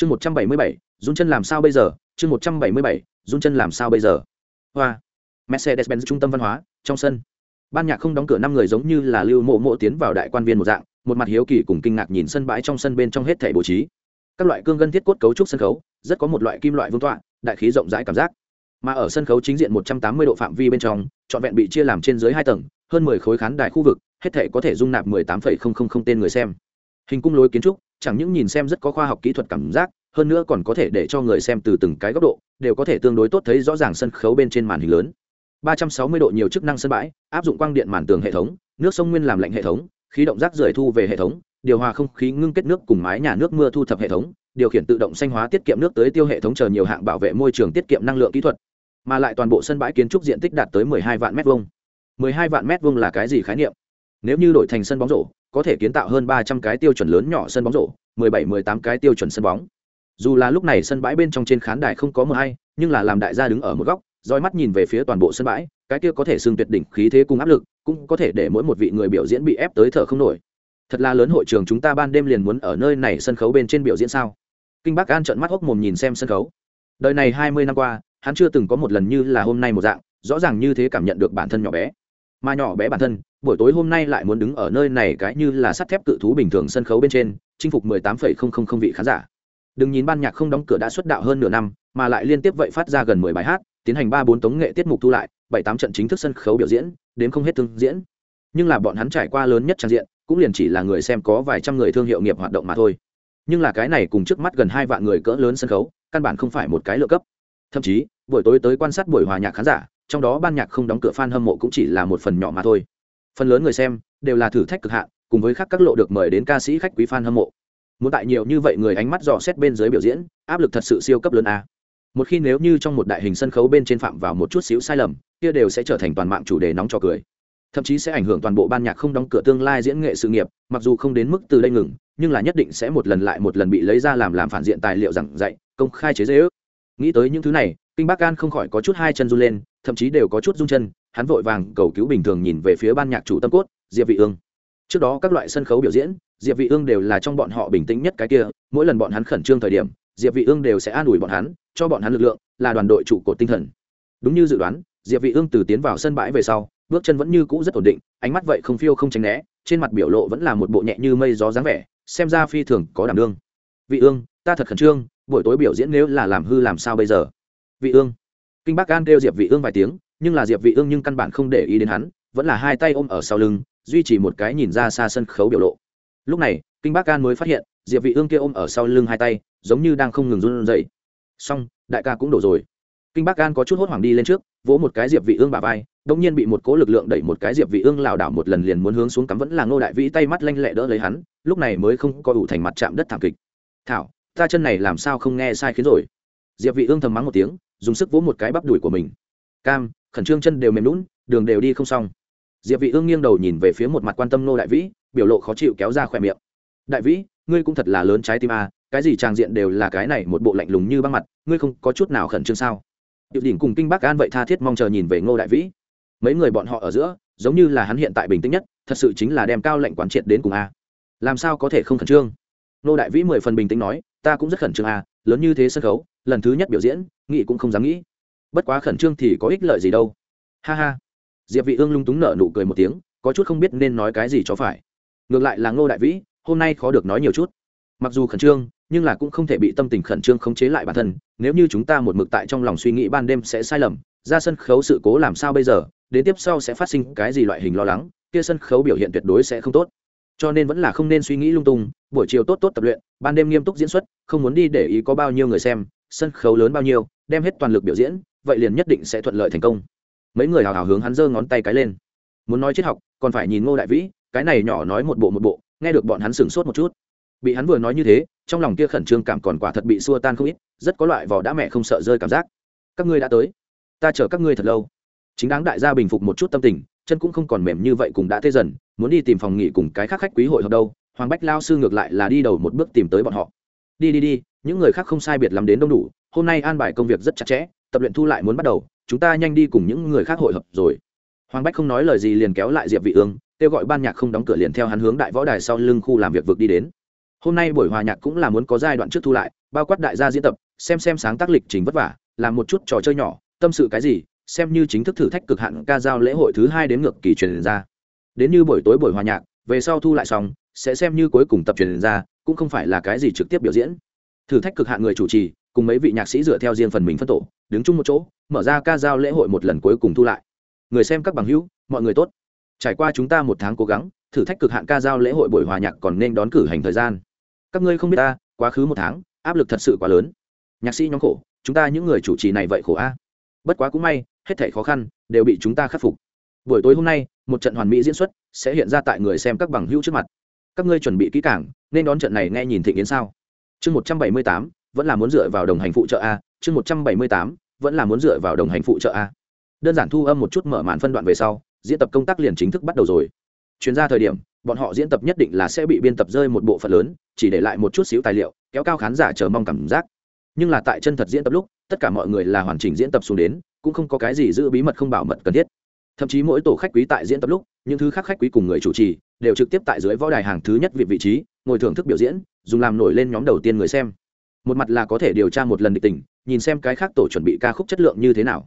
chương một trăm bảy mươi bảy, run chân làm sao bây giờ? Chương một trăm bảy mươi bảy, run chân làm sao bây giờ? Hoa. Mercedes benz trung tâm văn hóa, trong sân. Ban nhạc không đóng cửa năm người giống như là lưu mộ mộ tiến vào đại quan viên một dạng, một mặt hiếu kỳ cùng kinh ngạc nhìn sân bãi trong sân bên trong hết thảy bố trí. Các loại cương gân thiết cốt cấu trúc sân khấu, rất có một loại kim loại vương tọa, đại khí rộng rãi cảm giác. Mà ở sân khấu chính diện một trăm tám mươi độ phạm vi bên trong, trọn vẹn bị chia làm trên dưới hai tầng, hơn mười khối khán đài khu vực, hết thể có thể dung nạp mười tám phẩy không không không tên người xem hình cung lối kiến trúc, chẳng những nhìn xem rất có khoa học kỹ thuật cảm giác, hơn nữa còn có thể để cho người xem từ từng cái góc độ, đều có thể tương đối tốt thấy rõ ràng sân khấu bên trên màn hình lớn. 360 độ nhiều chức năng sân bãi, áp dụng quang điện màn tường hệ thống, nước sông nguyên làm lạnh hệ thống, khí động rác rưởi thu về hệ thống, điều hòa không khí ngưng kết nước cùng mái nhà nước mưa thu thập hệ thống, điều khiển tự động xanh hóa tiết kiệm nước tới tiêu hệ thống chờ nhiều hạng bảo vệ môi trường tiết kiệm năng lượng kỹ thuật. Mà lại toàn bộ sân bãi kiến trúc diện tích đạt tới 12 vạn mét vuông. 12 vạn mét vuông là cái gì khái niệm? Nếu như đổi thành sân bóng rổ có thể kiến tạo hơn 300 cái tiêu chuẩn lớn nhỏ sân bóng rổ 17-18 cái tiêu chuẩn sân bóng. Dù là lúc này sân bãi bên trong trên khán đài không có mưa hay, nhưng là làm đại gia đứng ở một góc dõi mắt nhìn về phía toàn bộ sân bãi, cái kia có thể xưng tuyệt đỉnh khí thế cùng áp lực, cũng có thể để mỗi một vị người biểu diễn bị ép tới thở không nổi. Thật là lớn hội trường chúng ta ban đêm liền muốn ở nơi này sân khấu bên trên biểu diễn sao? Kinh bắc an trợn mắt hốc mồm nhìn xem sân khấu. Đời này hai mươi năm qua, hắn chưa từng có một lần như là hôm nay một dạng, rõ ràng như thế cảm nhận được bản thân nhỏ bé mà nhỏ bé bản thân, buổi tối hôm nay lại muốn đứng ở nơi này cái như là sắt thép cự thú bình thường sân khấu bên trên, chinh phục mười tám phẩy không không không vị khán giả. Đừng nhìn ban nhạc không đóng cửa đã xuất đạo hơn nửa năm, mà lại liên tiếp vậy phát ra gần mười bài hát, tiến hành ba bốn tống nghệ tiết mục thu lại, bảy tám trận chính thức sân khấu biểu diễn đến không hết thương diễn. Nhưng là bọn hắn trải qua lớn nhất trang diện, cũng liền chỉ là người xem có vài trăm người thương hiệu nghiệp hoạt động mà thôi. Nhưng là cái này cùng trước mắt gần hai vạn người cỡ lớn sân khấu, căn bản không phải một cái lựa cấp. Thậm chí, buổi tối tới quan sát buổi hòa nhạc khán giả trong đó ban nhạc không đóng cửa fan hâm mộ cũng chỉ là một phần nhỏ mà thôi. Phần lớn người xem đều là thử thách cực hạn, cùng với khác các lộ được mời đến ca sĩ khách quý fan hâm mộ. Muốn tại nhiều như vậy người ánh mắt dò xét bên dưới biểu diễn, áp lực thật sự siêu cấp lớn a. Một khi nếu như trong một đại hình sân khấu bên trên phạm vào một chút xíu sai lầm, kia đều sẽ trở thành toàn mạng chủ đề nóng cho cười. Thậm chí sẽ ảnh hưởng toàn bộ ban nhạc không đóng cửa tương lai diễn nghệ sự nghiệp, mặc dù không đến mức từ đây ngừng, nhưng là nhất định sẽ một lần lại một lần bị lấy ra làm làm phản diện tài liệu giảng dạy, công khai chế giễu. nghĩ tới những thứ này, kinh bắc an không khỏi có chút hai chân run lên thậm chí đều có chút run chân, hắn vội vàng cầu cứu bình thường nhìn về phía ban nhạc chủ tâm cốt, diệp vị ương. Trước đó các loại sân khấu biểu diễn, diệp vị ương đều là trong bọn họ bình tĩnh nhất cái kia, mỗi lần bọn hắn khẩn trương thời điểm, diệp vị ương đều sẽ an ủi bọn hắn, cho bọn hắn lực lượng, là đoàn đội trụ cột tinh thần. Đúng như dự đoán, diệp vị ương từ tiến vào sân bãi về sau, bước chân vẫn như cũ rất ổn định, ánh mắt vậy không phiêu không tránh né, trên mặt biểu lộ vẫn là một bộ nhẹ như mây gió dáng vẻ, xem ra phi thường có đảm đương. Vị ương, ta thật khẩn trương, buổi tối biểu diễn nếu là làm hư làm sao bây giờ? Vị ương kinh bắc an kêu diệp vị ương vài tiếng, nhưng là diệp vị ương nhưng căn bản không để ý đến hắn, vẫn là hai tay ôm ở sau lưng, duy trì một cái nhìn ra xa sân khấu biểu lộ. Lúc này, kinh bắc an mới phát hiện, diệp vị ương kia ôm ở sau lưng hai tay, giống như đang không ngừng run rẩy. Xong, đại ca cũng đổ rồi. Kinh bắc an có chút hốt hoảng đi lên trước, vỗ một cái diệp vị ương bả vai, đống nhiên bị một cố lực lượng đẩy một cái diệp vị ương lảo đảo một lần liền muốn hướng xuống cắm vẫn là ngô đại vĩ tay mắt lanh lẹ đỡ lấy hắn, lúc này mới không có ủ thành mặt chạm đất thảm kịch. Thảo, ta chân này làm sao không nghe sai khiến rồi? Diệp vị ương thầm mắng một tiếng dùng sức vỗ một cái bắp đùi của mình. Cam, khẩn trương chân đều mềm lún đường đều đi không xong. Diệp vị ương nghiêng đầu nhìn về phía một mặt quan tâm nô đại vĩ, biểu lộ khó chịu kéo ra khỏe miệng. Đại vĩ, ngươi cũng thật là lớn trái tim à cái gì trang diện đều là cái này một bộ lạnh lùng như băng mặt, ngươi không có chút nào khẩn trương sao? Điệu đỉnh cùng kinh bắc an vậy tha thiết mong chờ nhìn về ngô đại vĩ. Mấy người bọn họ ở giữa, giống như là hắn hiện tại bình tĩnh nhất, thật sự chính là đem cao lệnh quán triệt đến cùng a. Làm sao có thể không khẩn trương? Ngô đại vĩ mười phần bình tĩnh nói, ta cũng rất khẩn trương a lớn như thế sân khấu, lần thứ nhất biểu diễn, nghị cũng không dám nghĩ. Bất quá khẩn trương thì có ích lợi gì đâu. Ha ha. Diệp vị ương lung túng nở nụ cười một tiếng, có chút không biết nên nói cái gì cho phải. Ngược lại là ngô đại vĩ, hôm nay khó được nói nhiều chút. Mặc dù khẩn trương, nhưng là cũng không thể bị tâm tình khẩn trương khống chế lại bản thân, nếu như chúng ta một mực tại trong lòng suy nghĩ ban đêm sẽ sai lầm, ra sân khấu sự cố làm sao bây giờ, đến tiếp sau sẽ phát sinh cái gì loại hình lo lắng, kia sân khấu biểu hiện tuyệt đối sẽ không tốt cho nên vẫn là không nên suy nghĩ lung tung, buổi chiều tốt tốt tập luyện, ban đêm nghiêm túc diễn xuất, không muốn đi để ý có bao nhiêu người xem, sân khấu lớn bao nhiêu, đem hết toàn lực biểu diễn, vậy liền nhất định sẽ thuận lợi thành công. Mấy người hào hào hướng hắn giơ ngón tay cái lên. Muốn nói triết học, còn phải nhìn ngô đại vĩ, cái này nhỏ nói một bộ một bộ, nghe được bọn hắn sửng sốt một chút. Bị hắn vừa nói như thế, trong lòng kia khẩn trương cảm còn quả thật bị xua tan không ít, rất có loại vỏ đã mẹ không sợ rơi cảm giác. Các ngươi đã tới, ta chờ các ngươi thật lâu. Chính đáng đại gia bình phục một chút tâm tình chân cũng không còn mềm như vậy cùng đã tê dần, muốn đi tìm phòng nghỉ cùng cái khác khách quý hội hợp đâu, hoàng bách lao sư ngược lại là đi đầu một bước tìm tới bọn họ. Đi đi đi, những người khác không sai biệt lắm đến đông đủ, hôm nay an bài công việc rất chặt chẽ, tập luyện thu lại muốn bắt đầu, chúng ta nhanh đi cùng những người khác hội hợp rồi. Hoàng bách không nói lời gì liền kéo lại diệp vị ương, kêu gọi ban nhạc không đóng cửa liền theo hắn hướng đại võ đài sau lưng khu làm việc vực đi đến. Hôm nay buổi hòa nhạc cũng là muốn có giai đoạn trước thu lại, bao quát đại gia diễn tập, xem xem sáng tác lịch trình vất vả, làm một chút trò chơi nhỏ, tâm sự cái gì xem như chính thức thử thách cực hạn ca giao lễ hội thứ hai đến ngược kỳ truyền ra. Đến như buổi tối buổi hòa nhạc, về sau thu lại xong, sẽ xem như cuối cùng tập truyền ra, cũng không phải là cái gì trực tiếp biểu diễn. Thử thách cực hạn người chủ trì, cùng mấy vị nhạc sĩ dựa theo riêng phần mình phân tổ, đứng chung một chỗ, mở ra ca giao lễ hội một lần cuối cùng thu lại. Người xem các bằng hữu, mọi người tốt. Trải qua chúng ta một tháng cố gắng, thử thách cực hạn ca giao lễ hội buổi hòa nhạc còn nên đón cử hành thời gian. Các ngươi không biết ta, quá khứ một tháng, áp lực thật sự quá lớn. Nhạc sĩ nhóm khổ, chúng ta những người chủ trì này vậy khổ a. Bất quá cũng may hết thảy khó khăn đều bị chúng ta khắc phục. Buổi tối hôm nay, một trận hoàn mỹ diễn xuất sẽ hiện ra tại người xem các bằng hữu trước mặt. Các ngươi chuẩn bị kỹ càng, nên đón trận này nghe nhìn thịnh yến sao? Chương một trăm bảy mươi tám, vẫn là muốn dựa vào đồng hành phụ trợ a, chương một trăm bảy mươi tám, vẫn là muốn dựa vào đồng hành phụ trợ a. Đơn giản thu âm một chút mở màn phân đoạn về sau, diễn tập công tác liền chính thức bắt đầu rồi. Chuyên gia thời điểm, bọn họ diễn tập nhất định là sẽ bị biên tập rơi một bộ phận lớn, chỉ để lại một chút xíu tài liệu, kéo cao khán giả chờ mong cảm giác. Nhưng là tại chân thật diễn tập lúc, tất cả mọi người là hoàn chỉnh diễn tập xuống đến cũng không có cái gì giữ bí mật không bảo mật cần thiết. Thậm chí mỗi tổ khách quý tại diễn tập lúc, những thứ khác khách quý cùng người chủ trì đều trực tiếp tại dưới võ đài hàng thứ nhất vị vị trí, ngồi thưởng thức biểu diễn, dùng làm nổi lên nhóm đầu tiên người xem. Một mặt là có thể điều tra một lần địch tình, nhìn xem cái khác tổ chuẩn bị ca khúc chất lượng như thế nào.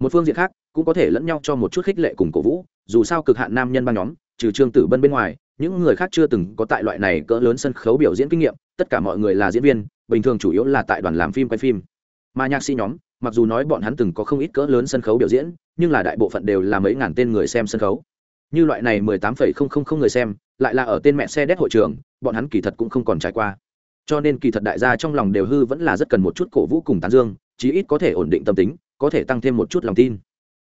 Một phương diện khác, cũng có thể lẫn nhau cho một chút khích lệ cùng cổ vũ, dù sao cực hạn nam nhân ba nhóm, trừ trương tử bân bên ngoài, những người khác chưa từng có tại loại này cỡ lớn sân khấu biểu diễn kinh nghiệm, tất cả mọi người là diễn viên, bình thường chủ yếu là tại đoàn làm phim quay phim. Mà nhạc sĩ nhóm mặc dù nói bọn hắn từng có không ít cỡ lớn sân khấu biểu diễn, nhưng là đại bộ phận đều là mấy ngàn tên người xem sân khấu. Như loại này mười tám phẩy không không không người xem, lại là ở tên mẹ xe đét hội trường, bọn hắn kỳ thật cũng không còn trải qua. Cho nên kỳ thật đại gia trong lòng đều hư vẫn là rất cần một chút cổ vũ cùng tán dương, chí ít có thể ổn định tâm tính, có thể tăng thêm một chút lòng tin.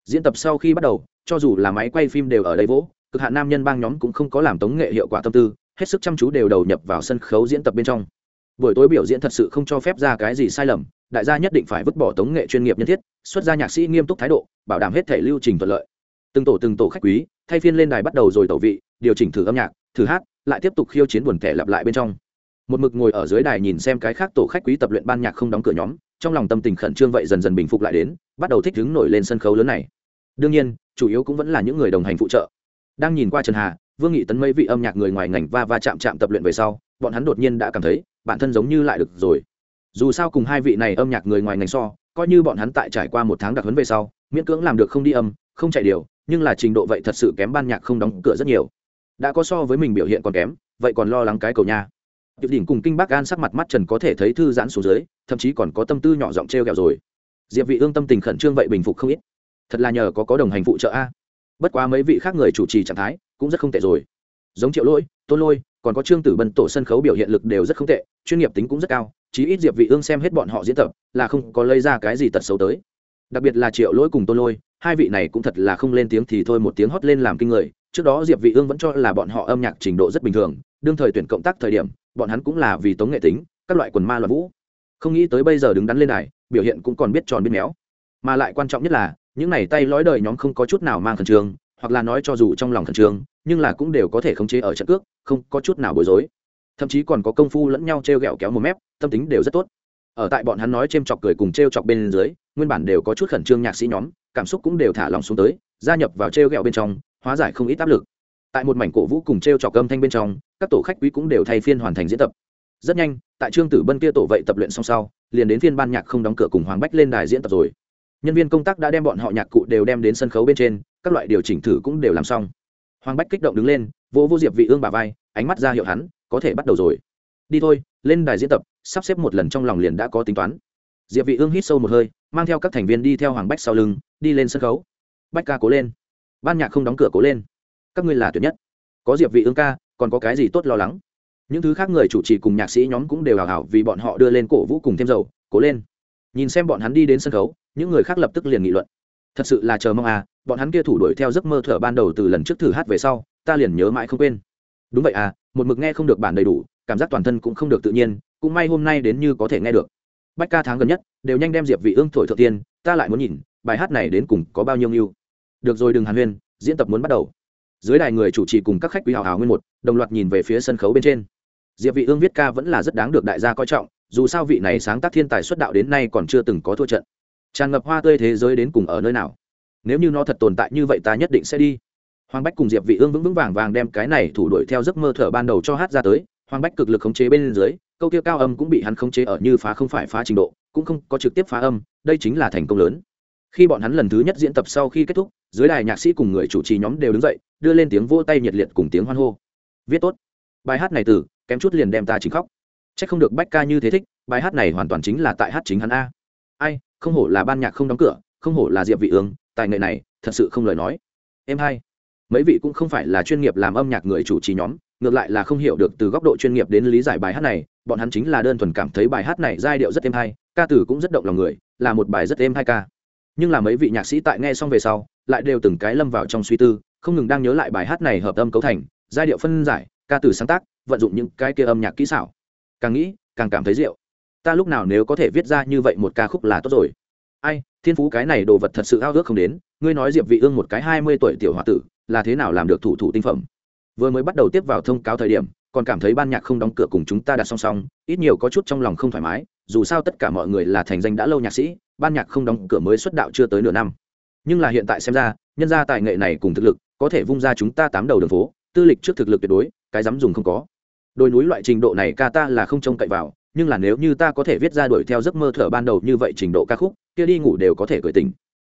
Diễn tập sau khi bắt đầu, cho dù là máy quay phim đều ở đây vỗ, cực hạn nam nhân bang nhóm cũng không có làm tống nghệ hiệu quả tâm tư, hết sức chăm chú đều đầu nhập vào sân khấu diễn tập bên trong. Buổi tối biểu diễn thật sự không cho phép ra cái gì sai lầm đại gia nhất định phải vứt bỏ tống nghệ chuyên nghiệp nhân thiết, xuất ra nhạc sĩ nghiêm túc thái độ, bảo đảm hết thể lưu trình thuận lợi. Từng tổ từng tổ khách quý, thay phiên lên đài bắt đầu rồi tẩu vị, điều chỉnh thử âm nhạc, thử hát, lại tiếp tục khiêu chiến buồn thẻ lặp lại bên trong. Một mực ngồi ở dưới đài nhìn xem cái khác tổ khách quý tập luyện ban nhạc không đóng cửa nhóm, trong lòng tâm tình khẩn trương vậy dần dần bình phục lại đến, bắt đầu thích hứng nổi lên sân khấu lớn này. Đương nhiên, chủ yếu cũng vẫn là những người đồng hành phụ trợ. Đang nhìn qua trần hà, vương nghị tấn mấy vị âm nhạc người ngoài ngành va va chạm chạm tập luyện về sau, bọn hắn đột nhiên đã cảm thấy, bản thân giống như lại được rồi dù sao cùng hai vị này âm nhạc người ngoài ngành so, coi như bọn hắn tại trải qua một tháng đặc huấn về sau, miễn cưỡng làm được không đi âm, không chạy điều, nhưng là trình độ vậy thật sự kém ban nhạc không đóng cửa rất nhiều. Đã có so với mình biểu hiện còn kém, vậy còn lo lắng cái cầu nha. Diệp đỉnh cùng kinh bắc an sắc mặt mắt trần có thể thấy thư giãn xuống dưới, thậm chí còn có tâm tư nhỏ giọng treo kẹo rồi. Diệp vị ương tâm tình khẩn trương vậy bình phục không ít. Thật là nhờ có có đồng hành phụ trợ a. Bất quá mấy vị khác người chủ trì trạng thái cũng rất không tệ rồi. Giống triệu lỗi, tôn lôi, còn có trương tử bân tổ sân khấu biểu hiện lực đều rất không tệ, chuyên nghiệp tính cũng rất cao chí ít diệp vị ương xem hết bọn họ diễn tập, là không có lấy ra cái gì tật xấu tới. Đặc biệt là triệu lỗi cùng tôn lôi, hai vị này cũng thật là không lên tiếng thì thôi một tiếng hót lên làm kinh người. Trước đó diệp vị ương vẫn cho là bọn họ âm nhạc trình độ rất bình thường, đương thời tuyển cộng tác thời điểm, bọn hắn cũng là vì tống nghệ tính, các loại quần ma loạn vũ. Không nghĩ tới bây giờ đứng đắn lên này, biểu hiện cũng còn biết tròn biết méo. Mà lại quan trọng nhất là, những này tay lói đời nhóm không có chút nào mang khẩn trương, hoặc là nói cho dù trong lòng khẩn trương, nhưng là cũng đều có thể khống chế ở trận cước, không có chút nào bối rối thậm chí còn có công phu lẫn nhau t r e o g ẹ o kéo một mép, tâm tính đều rất tốt. Ở tại bọn hắn nói c h ê m chọc cười cùng t r e o chọc bên dưới, nguyên bản đều có chút khẩn trương nhạc sĩ nhóm, cảm xúc cũng đều thả lòng xuống tới, gia nhập vào t r e o g ẹ o bên trong, hóa giải không ít áp lực. Tại một mảnh cổ vũ cùng t r e o chọc âm thanh bên trong, các tổ khách quý cũng đều thay phiên hoàn thành diễn tập. Rất nhanh, tại trương tử bân kia tổ vậy tập luyện xong sau, liền đến phiên ban nhạc không đóng cửa cùng hoàng bách lên đài diễn tập rồi. Nhân viên công tác đã đem bọn họ nhạc cụ đều đem đến sân khấu bên trên, các loại điều chỉnh thử cũng đều làm xong. Hoàng bách kích động đứng lên, vỗ vô diệp vị ương bà vai, ánh mắt ra hiệu hắn có thể bắt đầu rồi. Đi thôi, lên đài diễn tập, sắp xếp một lần trong lòng liền đã có tính toán. Diệp vị ương hít sâu một hơi, mang theo các thành viên đi theo hoàng bách sau lưng, đi lên sân khấu. Bách ca cố lên. Ban nhạc không đóng cửa cố lên. Các ngươi là tuyệt nhất. Có diệp vị ương ca, còn có cái gì tốt lo lắng? Những thứ khác người chủ trì cùng nhạc sĩ nhóm cũng đều hào hào vì bọn họ đưa lên cổ vũ cùng thêm dầu, cố lên. Nhìn xem bọn hắn đi đến sân khấu, những người khác lập tức liền nghị luận. Thật sự là chờ mong à bọn hắn kia thủ đuổi theo giấc mơ thở ban đầu từ lần trước thử hát về sau, ta liền nhớ mãi không quên đúng vậy à một mực nghe không được bản đầy đủ, cảm giác toàn thân cũng không được tự nhiên, cũng may hôm nay đến như có thể nghe được. Bách ca tháng gần nhất, đều nhanh đem diệp vị ương thổi thượng tiên, ta lại muốn nhìn, bài hát này đến cùng có bao nhiêu nhiêu được rồi đừng hàn huyên, diễn tập muốn bắt đầu. Dưới đài người chủ trì cùng các khách quý hào hào nguyên một, đồng loạt nhìn về phía sân khấu bên trên. Diệp vị ương viết ca vẫn là rất đáng được đại gia coi trọng, dù sao vị này sáng tác thiên tài xuất đạo đến nay còn chưa từng có thua trận. Tràn ngập hoa tươi thế giới đến cùng ở nơi nào? Nếu như nó thật tồn tại như vậy ta nhất định sẽ đi hoàng bách cùng diệp vị ương vững vững vàng vàng đem cái này thủ đuổi theo giấc mơ thở ban đầu cho hát ra tới. Hoàng bách cực lực khống chế bên dưới, câu kia cao âm cũng bị hắn khống chế ở như phá không phải phá trình độ, cũng không có trực tiếp phá âm, đây chính là thành công lớn. Khi bọn hắn lần thứ nhất diễn tập sau khi kết thúc, dưới đài nhạc sĩ cùng người chủ trì nhóm đều đứng dậy, đưa lên tiếng vỗ tay nhiệt liệt cùng tiếng hoan hô. Viết tốt. Bài hát này từ, kém chút liền đem ta chính khóc. Chắc không được bách ca như thế thích, bài hát này hoàn toàn chính là tại hát chính hắn a. Ai, không hổ là ban nhạc không đóng cửa, không hổ là diệp vị ương, tài nghệ này, thật sự không lời nói. Em hai mấy vị cũng không phải là chuyên nghiệp làm âm nhạc người chủ trì nhóm, ngược lại là không hiểu được từ góc độ chuyên nghiệp đến lý giải bài hát này, bọn hắn chính là đơn thuần cảm thấy bài hát này giai điệu rất êm hay, ca từ cũng rất động lòng người, là một bài rất êm hay ca. Nhưng là mấy vị nhạc sĩ tại nghe xong về sau, lại đều từng cái lâm vào trong suy tư, không ngừng đang nhớ lại bài hát này hợp âm cấu thành, giai điệu phân giải, ca từ sáng tác, vận dụng những cái kia âm nhạc kỹ xảo. Càng nghĩ, càng cảm thấy rượu. Ta lúc nào nếu có thể viết ra như vậy một ca khúc là tốt rồi. Ai, thiên phú cái này đồ vật thật sự ao ước không đến, ngươi nói diệp vị ương một cái hai mươi tuổi tiểu hòa tử là thế nào làm được thủ thủ tinh phẩm. Vừa mới bắt đầu tiếp vào thông cáo thời điểm, còn cảm thấy ban nhạc không đóng cửa cùng chúng ta đặt song song, ít nhiều có chút trong lòng không thoải mái, dù sao tất cả mọi người là thành danh đã lâu nhạc sĩ, ban nhạc không đóng cửa mới xuất đạo chưa tới nửa năm. Nhưng là hiện tại xem ra, nhân gia tài nghệ này cùng thực lực, có thể vung ra chúng ta tám đầu đường phố, tư lịch trước thực lực tuyệt đối, cái dám dùng không có. Đồi núi loại trình độ này ca ta là không trông cậy vào, nhưng là nếu như ta có thể viết ra đuổi theo giấc mơ thở ban đầu như vậy trình độ ca khúc, kia đi ngủ đều có thể cười tình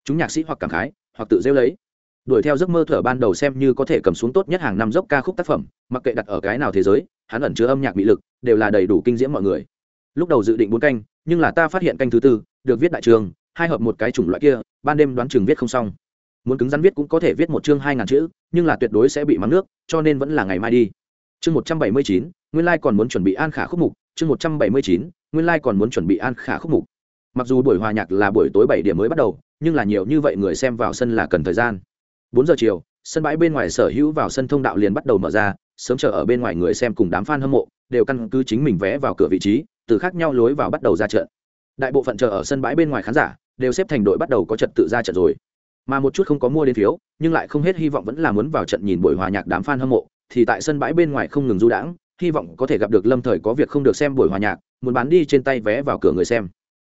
chúng nhạc sĩ hoặc cảm khái, hoặc tự rêu lấy đuổi theo giấc mơ thở ban đầu xem như có thể cầm xuống tốt nhất hàng năm dốc ca khúc tác phẩm, mặc kệ đặt ở cái nào thế giới, hắn ẩn chứa âm nhạc bị lực, đều là đầy đủ kinh diễm mọi người. Lúc đầu dự định bốn canh, nhưng là ta phát hiện canh thứ tư, được viết đại trường, hai hợp một cái chủng loại kia, ban đêm đoán chừng viết không xong. Muốn cứng rắn viết cũng có thể viết một chương hai ngàn chữ, nhưng là tuyệt đối sẽ bị mắng nước, cho nên vẫn là ngày mai đi. Chương một trăm bảy mươi chín, nguyên lai còn muốn chuẩn bị an khả khúc mục, chương một trăm bảy mươi chín, nguyên lai còn muốn chuẩn bị an khả khúc mục. Mặc dù buổi hòa nhạc là buổi tối bảy điểm mới bắt đầu, nhưng là nhiều như vậy người xem vào sân là cần thời gian bốn giờ chiều, sân bãi bên ngoài sở hữu vào sân thông đạo liền bắt đầu mở ra, sớm chờ ở bên ngoài người xem cùng đám f a n hâm mộ, đều căn cứ chính mình vé vào cửa vị trí, từ khác nhau lối vào bắt đầu ra trận. Đại bộ phận chờ ở sân bãi bên ngoài khán giả, đều xếp thành đội bắt đầu có trật tự ra trận rồi. Mà một chút không có mua đến phiếu, nhưng lại không hết hy vọng vẫn là muốn vào trận nhìn buổi hòa nhạc đám f a n hâm mộ, thì tại sân bãi bên ngoài không ngừng du đãng, hy vọng có thể gặp được lâm thời có việc không được xem buổi hòa nhạc, muốn bán đi trên tay vé vào cửa người xem.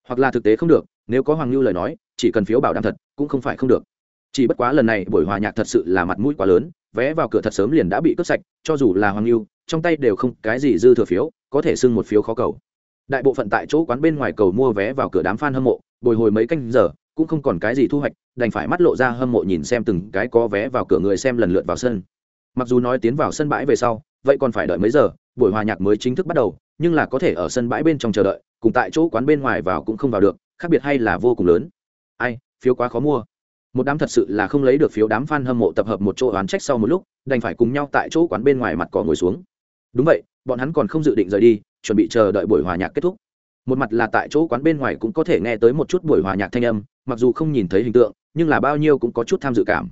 Hoặc là thực tế không được, nếu có hoàng lưu lời nói, chỉ cần phiếu bảo đảm thật, cũng không phải không được chỉ bất quá lần này buổi hòa nhạc thật sự là mặt mũi quá lớn, vé vào cửa thật sớm liền đã bị cướp sạch, cho dù là hoàng lưu trong tay đều không cái gì dư thừa phiếu, có thể xưng một phiếu khó cầu. Đại bộ phận tại chỗ quán bên ngoài cầu mua vé vào cửa đám f a n hâm mộ, bồi hồi mấy canh giờ, cũng không còn cái gì thu hoạch, đành phải mắt lộ ra hâm mộ nhìn xem từng cái có vé vào cửa người xem lần lượt vào sân. Mặc dù nói tiến vào sân bãi về sau, vậy còn phải đợi mấy giờ, buổi hòa nhạc mới chính thức bắt đầu, nhưng là có thể ở sân bãi bên trong chờ đợi, cùng tại chỗ quán bên ngoài vào cũng không vào được, khác biệt hay là vô cùng lớn. Ai, phiếu quá khó mua một đám thật sự là không lấy được phiếu đám f a n hâm mộ tập hợp một chỗ oán trách sau một lúc, đành phải cùng nhau tại chỗ quán bên ngoài mặt cỏ ngồi xuống. Đúng vậy, bọn hắn còn không dự định rời đi, chuẩn bị chờ đợi buổi hòa nhạc kết thúc. Một mặt là tại chỗ quán bên ngoài cũng có thể nghe tới một chút buổi hòa nhạc thanh âm, mặc dù không nhìn thấy hình tượng, nhưng là bao nhiêu cũng có chút tham dự cảm.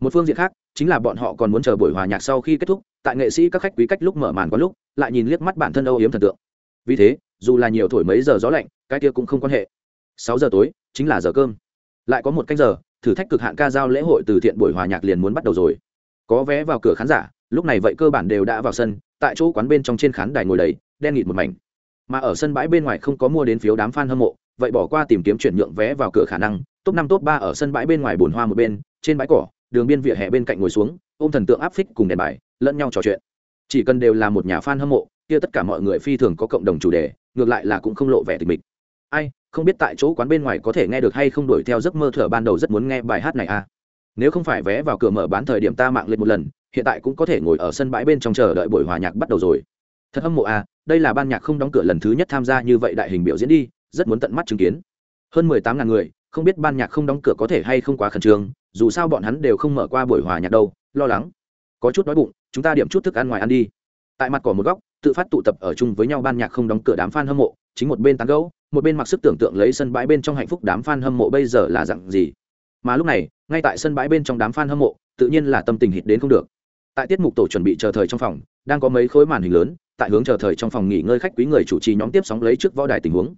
Một phương diện khác, chính là bọn họ còn muốn chờ buổi hòa nhạc sau khi kết thúc, tại nghệ sĩ các khách quý cách lúc mở màn có lúc, lại nhìn liếc mắt bản thân âu yếm thần tượng. Vì thế, dù là nhiều thổi mấy giờ gió lạnh, cái kia cũng không quan hệ. Sáu giờ tối, chính là giờ cơm. Lại có một canh giờ thử thách cực hạn ca giao lễ hội từ thiện buổi hòa nhạc liền muốn bắt đầu rồi. Có vé vào cửa khán giả, lúc này vậy cơ bản đều đã vào sân, tại chỗ quán bên trong trên khán đài ngồi đầy, đen nghịt một mảnh. Mà ở sân bãi bên ngoài không có mua đến phiếu đám fan hâm mộ, vậy bỏ qua tìm kiếm chuyển nhượng vé vào cửa khả năng, top năm, top ba ở sân bãi bên ngoài bồn hoa một bên, trên bãi cỏ, đường biên vỉa hè bên cạnh ngồi xuống, ôm thần tượng áp phích cùng đèn bài, lẫn nhau trò chuyện. Chỉ cần đều là một nhà fan hâm mộ, kia tất cả mọi người phi thường có cộng đồng chủ đề, ngược lại là cũng không lộ vẻ tình mình ai không biết tại chỗ quán bên ngoài có thể nghe được hay không đuổi theo giấc mơ thở ban đầu rất muốn nghe bài hát này à. Nếu không phải vé vào cửa mở bán thời điểm ta mạng lên một lần, hiện tại cũng có thể ngồi ở sân bãi bên trong chờ đợi buổi hòa nhạc bắt đầu rồi. Thật hâm mộ à đây là ban nhạc không đóng cửa lần thứ nhất tham gia như vậy đại hình biểu diễn đi, rất muốn tận mắt chứng kiến. Hơn mười tám ngàn người, không biết ban nhạc không đóng cửa có thể hay không quá khẩn trương, dù sao bọn hắn đều không mở qua buổi hòa nhạc đâu, lo lắng. Có chút đói bụng, chúng ta điểm chút thức ăn ngoài ăn đi. Tại mặt cỏ một góc tự phát tụ tập ở chung với nhau ban nhạc không đóng cửa đám f a n hâm mộ, chính một bên tán gấu một bên mặc sức tưởng tượng lấy sân bãi bên trong hạnh phúc đám f a n hâm mộ bây giờ là dặn gì. Mà lúc này, ngay tại sân bãi bên trong đám f a n hâm mộ, tự nhiên là tâm tình hít đến không được. Tại tiết mục tổ chuẩn bị chờ thời trong phòng, đang có mấy khối màn hình lớn, tại hướng chờ thời trong phòng nghỉ ngơi khách quý người chủ trì nhóm tiếp sóng lấy trước võ đài tình huống.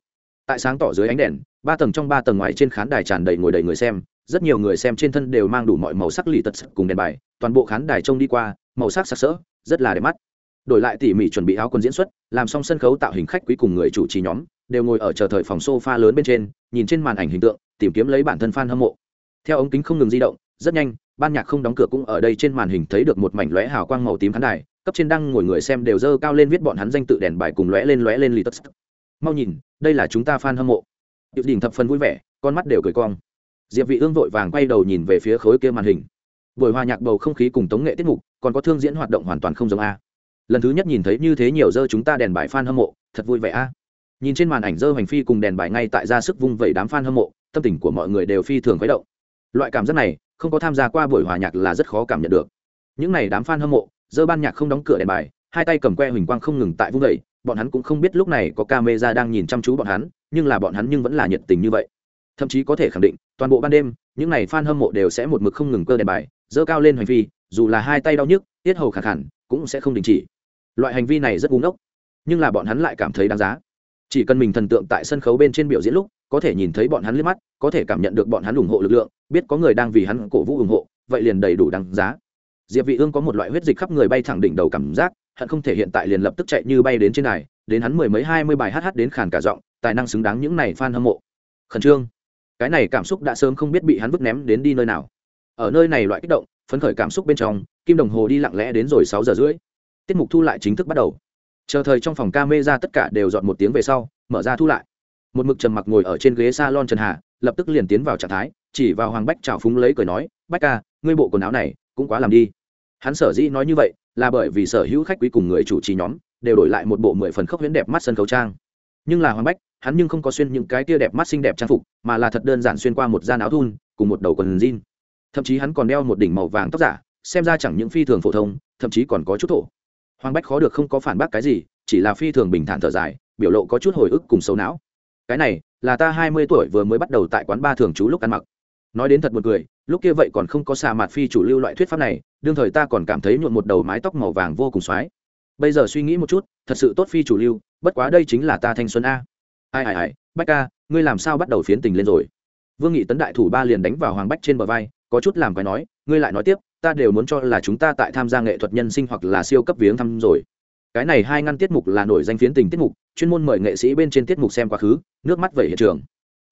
Tại sáng tỏ dưới ánh đèn, ba tầng trong ba tầng ngoài trên khán đài tràn đầy ngồi đầy người xem, rất nhiều người xem trên thân đều mang đủ mọi màu sắc lì tật cùng đèn bài, toàn bộ khán đài trông đi qua, màu sắc sặc sỡ, rất là đẹp mắt đổi lại tỉ mỉ chuẩn bị áo quần diễn xuất, làm xong sân khấu tạo hình khách quý cùng người chủ trì nhóm, đều ngồi ở chờ thời phòng sofa lớn bên trên, nhìn trên màn ảnh hình tượng, tìm kiếm lấy bản thân fan hâm mộ. Theo ống kính không ngừng di động, rất nhanh, ban nhạc không đóng cửa cũng ở đây trên màn hình thấy được một mảnh lóe hào quang màu tím khán đài, cấp trên đang ngồi người xem đều dơ cao lên viết bọn hắn danh tự đèn bài cùng lóe lên lóe lên lì tất mau nhìn, đây là chúng ta fan hâm mộ. Điệu đình thập phần vui vẻ, con mắt đều cười cong. Diệp vị ương vội vàng quay đầu nhìn về phía khối kia màn hình. Buổi hòa nhạc bầu không khí cùng tống nghệ tiết mục, còn có thương diễn hoạt động hoàn toàn không giống a lần thứ nhất nhìn thấy như thế nhiều dơ chúng ta đèn bài fan hâm mộ thật vui vẻ a. Nhìn trên màn ảnh dơ hành phi cùng đèn bài ngay tại ra sức vung vẩy đám fan hâm mộ tâm tình của mọi người đều phi thường khuấy động. Loại cảm giác này không có tham gia qua buổi hòa nhạc là rất khó cảm nhận được. Những này đám fan hâm mộ dơ ban nhạc không đóng cửa đèn bài hai tay cầm que huỳnh quang không ngừng tại vung vẩy bọn hắn cũng không biết lúc này có camera đang nhìn chăm chú bọn hắn nhưng là bọn hắn nhưng vẫn là nhiệt tình như vậy. Thậm chí có thể khẳng định toàn bộ ban đêm những này fan hâm mộ đều sẽ một mực không ngừng cơ đèn bài dơ cao lên hành phi, dù là hai tay đau nhức tiết hầu khả hẳn cũng sẽ không đình chỉ loại hành vi này rất búng ốc nhưng là bọn hắn lại cảm thấy đáng giá. Chỉ cần mình thần tượng tại sân khấu bên trên biểu diễn lúc, có thể nhìn thấy bọn hắn liếc mắt, có thể cảm nhận được bọn hắn ủng hộ lực lượng, biết có người đang vì hắn cổ vũ ủng hộ, vậy liền đầy đủ đáng giá. Diệp vị ương có một loại huyết dịch khắp người bay thẳng đỉnh đầu cảm giác hắn không thể hiện tại liền lập tức chạy như bay đến trên này đến hắn mười mấy, hai mươi bài hát hát đến khàn cả giọng, tài năng xứng đáng những này fan hâm mộ. Khẩn trương. Cái này cảm xúc đã sớm không biết bị hắn vứt ném đến đi nơi nào. Ở nơi này loại kích động, phấn khởi cảm xúc bên trong, kim đồng hồ đi lặng lẽ đến rồi sáu giờ rưỡi tiết mục thu lại chính thức bắt đầu. Chờ thời trong phòng ca mê ra tất cả đều dọn một tiếng về sau, mở ra thu lại. Một mực trầm mặc ngồi ở trên ghế s a lon trần hà, lập tức liền tiến vào trạng thái, chỉ vào hoàng bách trào phúng lấy cười nói, bách ca, ngươi bộ quần áo này cũng quá làm đi. Hắn sở dĩ nói như vậy là bởi vì sở hữu khách quý cùng người chủ trì nhóm đều đổi lại một bộ mười phần khốc huyễn đẹp mắt sân khấu trang. Nhưng là hoàng bách, hắn nhưng không có xuyên những cái tia đẹp mắt xinh đẹp trang phục, mà là thật đơn giản xuyên qua một gian áo thun, cùng một đầu quần jean. Thậm chí hắn còn đeo một đỉnh màu vàng tóc giả, xem ra chẳng những phi thường phổ thông, thậm chí còn có chút thổ hoàng bách khó được không có phản bác cái gì, chỉ là phi thường bình thản thở dài, biểu lộ có chút hồi ức cùng xấu não. Cái này, là ta hai mươi tuổi vừa mới bắt đầu tại quán ba thường trú lúc ăn mặc. Nói đến thật một người lúc kia vậy còn không có xà mạt phi chủ lưu loại thuyết pháp này, đương thời ta còn cảm thấy nhuộn một đầu mái tóc màu vàng vô cùng xoái. Bây giờ suy nghĩ một chút, thật sự tốt phi chủ lưu, bất quá đây chính là ta thanh xuân a. Ai ai ai, bách ca, ngươi làm sao bắt đầu phiến tình lên rồi? Vương nghị tấn đại thủ ba liền đánh vào hoàng bách trên bờ vai, có chút làm cái nói, ngươi lại nói tiếp ta đều muốn cho là chúng ta tại tham gia nghệ thuật nhân sinh hoặc là siêu cấp viếng thăm rồi. Cái này hai ngăn tiết mục là nổi danh phiến tình tiết mục, chuyên môn mời nghệ sĩ bên trên tiết mục xem quá khứ, nước mắt vẩy hiện trường.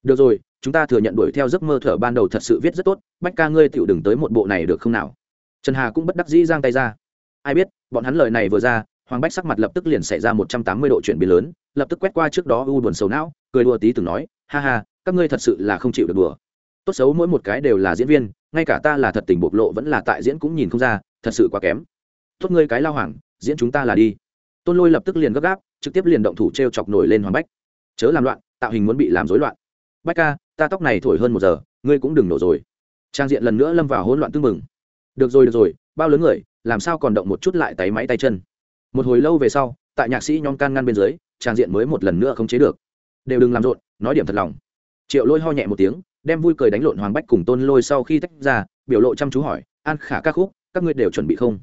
Được rồi, chúng ta thừa nhận đuổi theo giấc mơ thở ban đầu thật sự viết rất tốt, bách ca ngươi tựu đừng tới một bộ này được không nào? Trần hà cũng bất đắc dĩ giang tay ra. Ai biết, bọn hắn lời này vừa ra, hoàng bách sắc mặt lập tức liền xảy ra một trăm tám mươi độ chuyển biến lớn, lập tức quét qua trước đó u buồn sầu não, cười đùa tí từng nói, ha ha, các ngươi thật sự là không chịu được đùa tốt xấu mỗi một cái đều là diễn viên, ngay cả ta là thật tình bộc lộ vẫn là tại diễn cũng nhìn không ra, thật sự quá kém. Tốt ngươi cái lao hoàng, diễn chúng ta là đi. Tôn lôi lập tức liền gấp gáp, trực tiếp liền động thủ t r e o chọc nổi lên hoàng bách. Chớ làm loạn, tạo hình muốn bị làm rối loạn. Bách ca, ta tóc này thổi hơn một giờ, ngươi cũng đừng nổ rồi. Trang diện lần nữa lâm vào hỗn loạn tưng mừng được rồi được rồi, bao lớn người, làm sao còn động một chút lại tay máy tay chân? Một hồi lâu về sau, tại nhạc sĩ nhóm can ngăn bên dưới, trang diện mới một lần nữa không chế được. Đều đừng làm rộn, nói điểm thật lòng. Triệu lôi ho nhẹ một tiếng đem vui cười đánh lộn hoàng bách cùng tôn lôi sau khi tách ra, biểu lộ chăm chú hỏi, an khả ca khúc, các ngươi đều chuẩn bị không?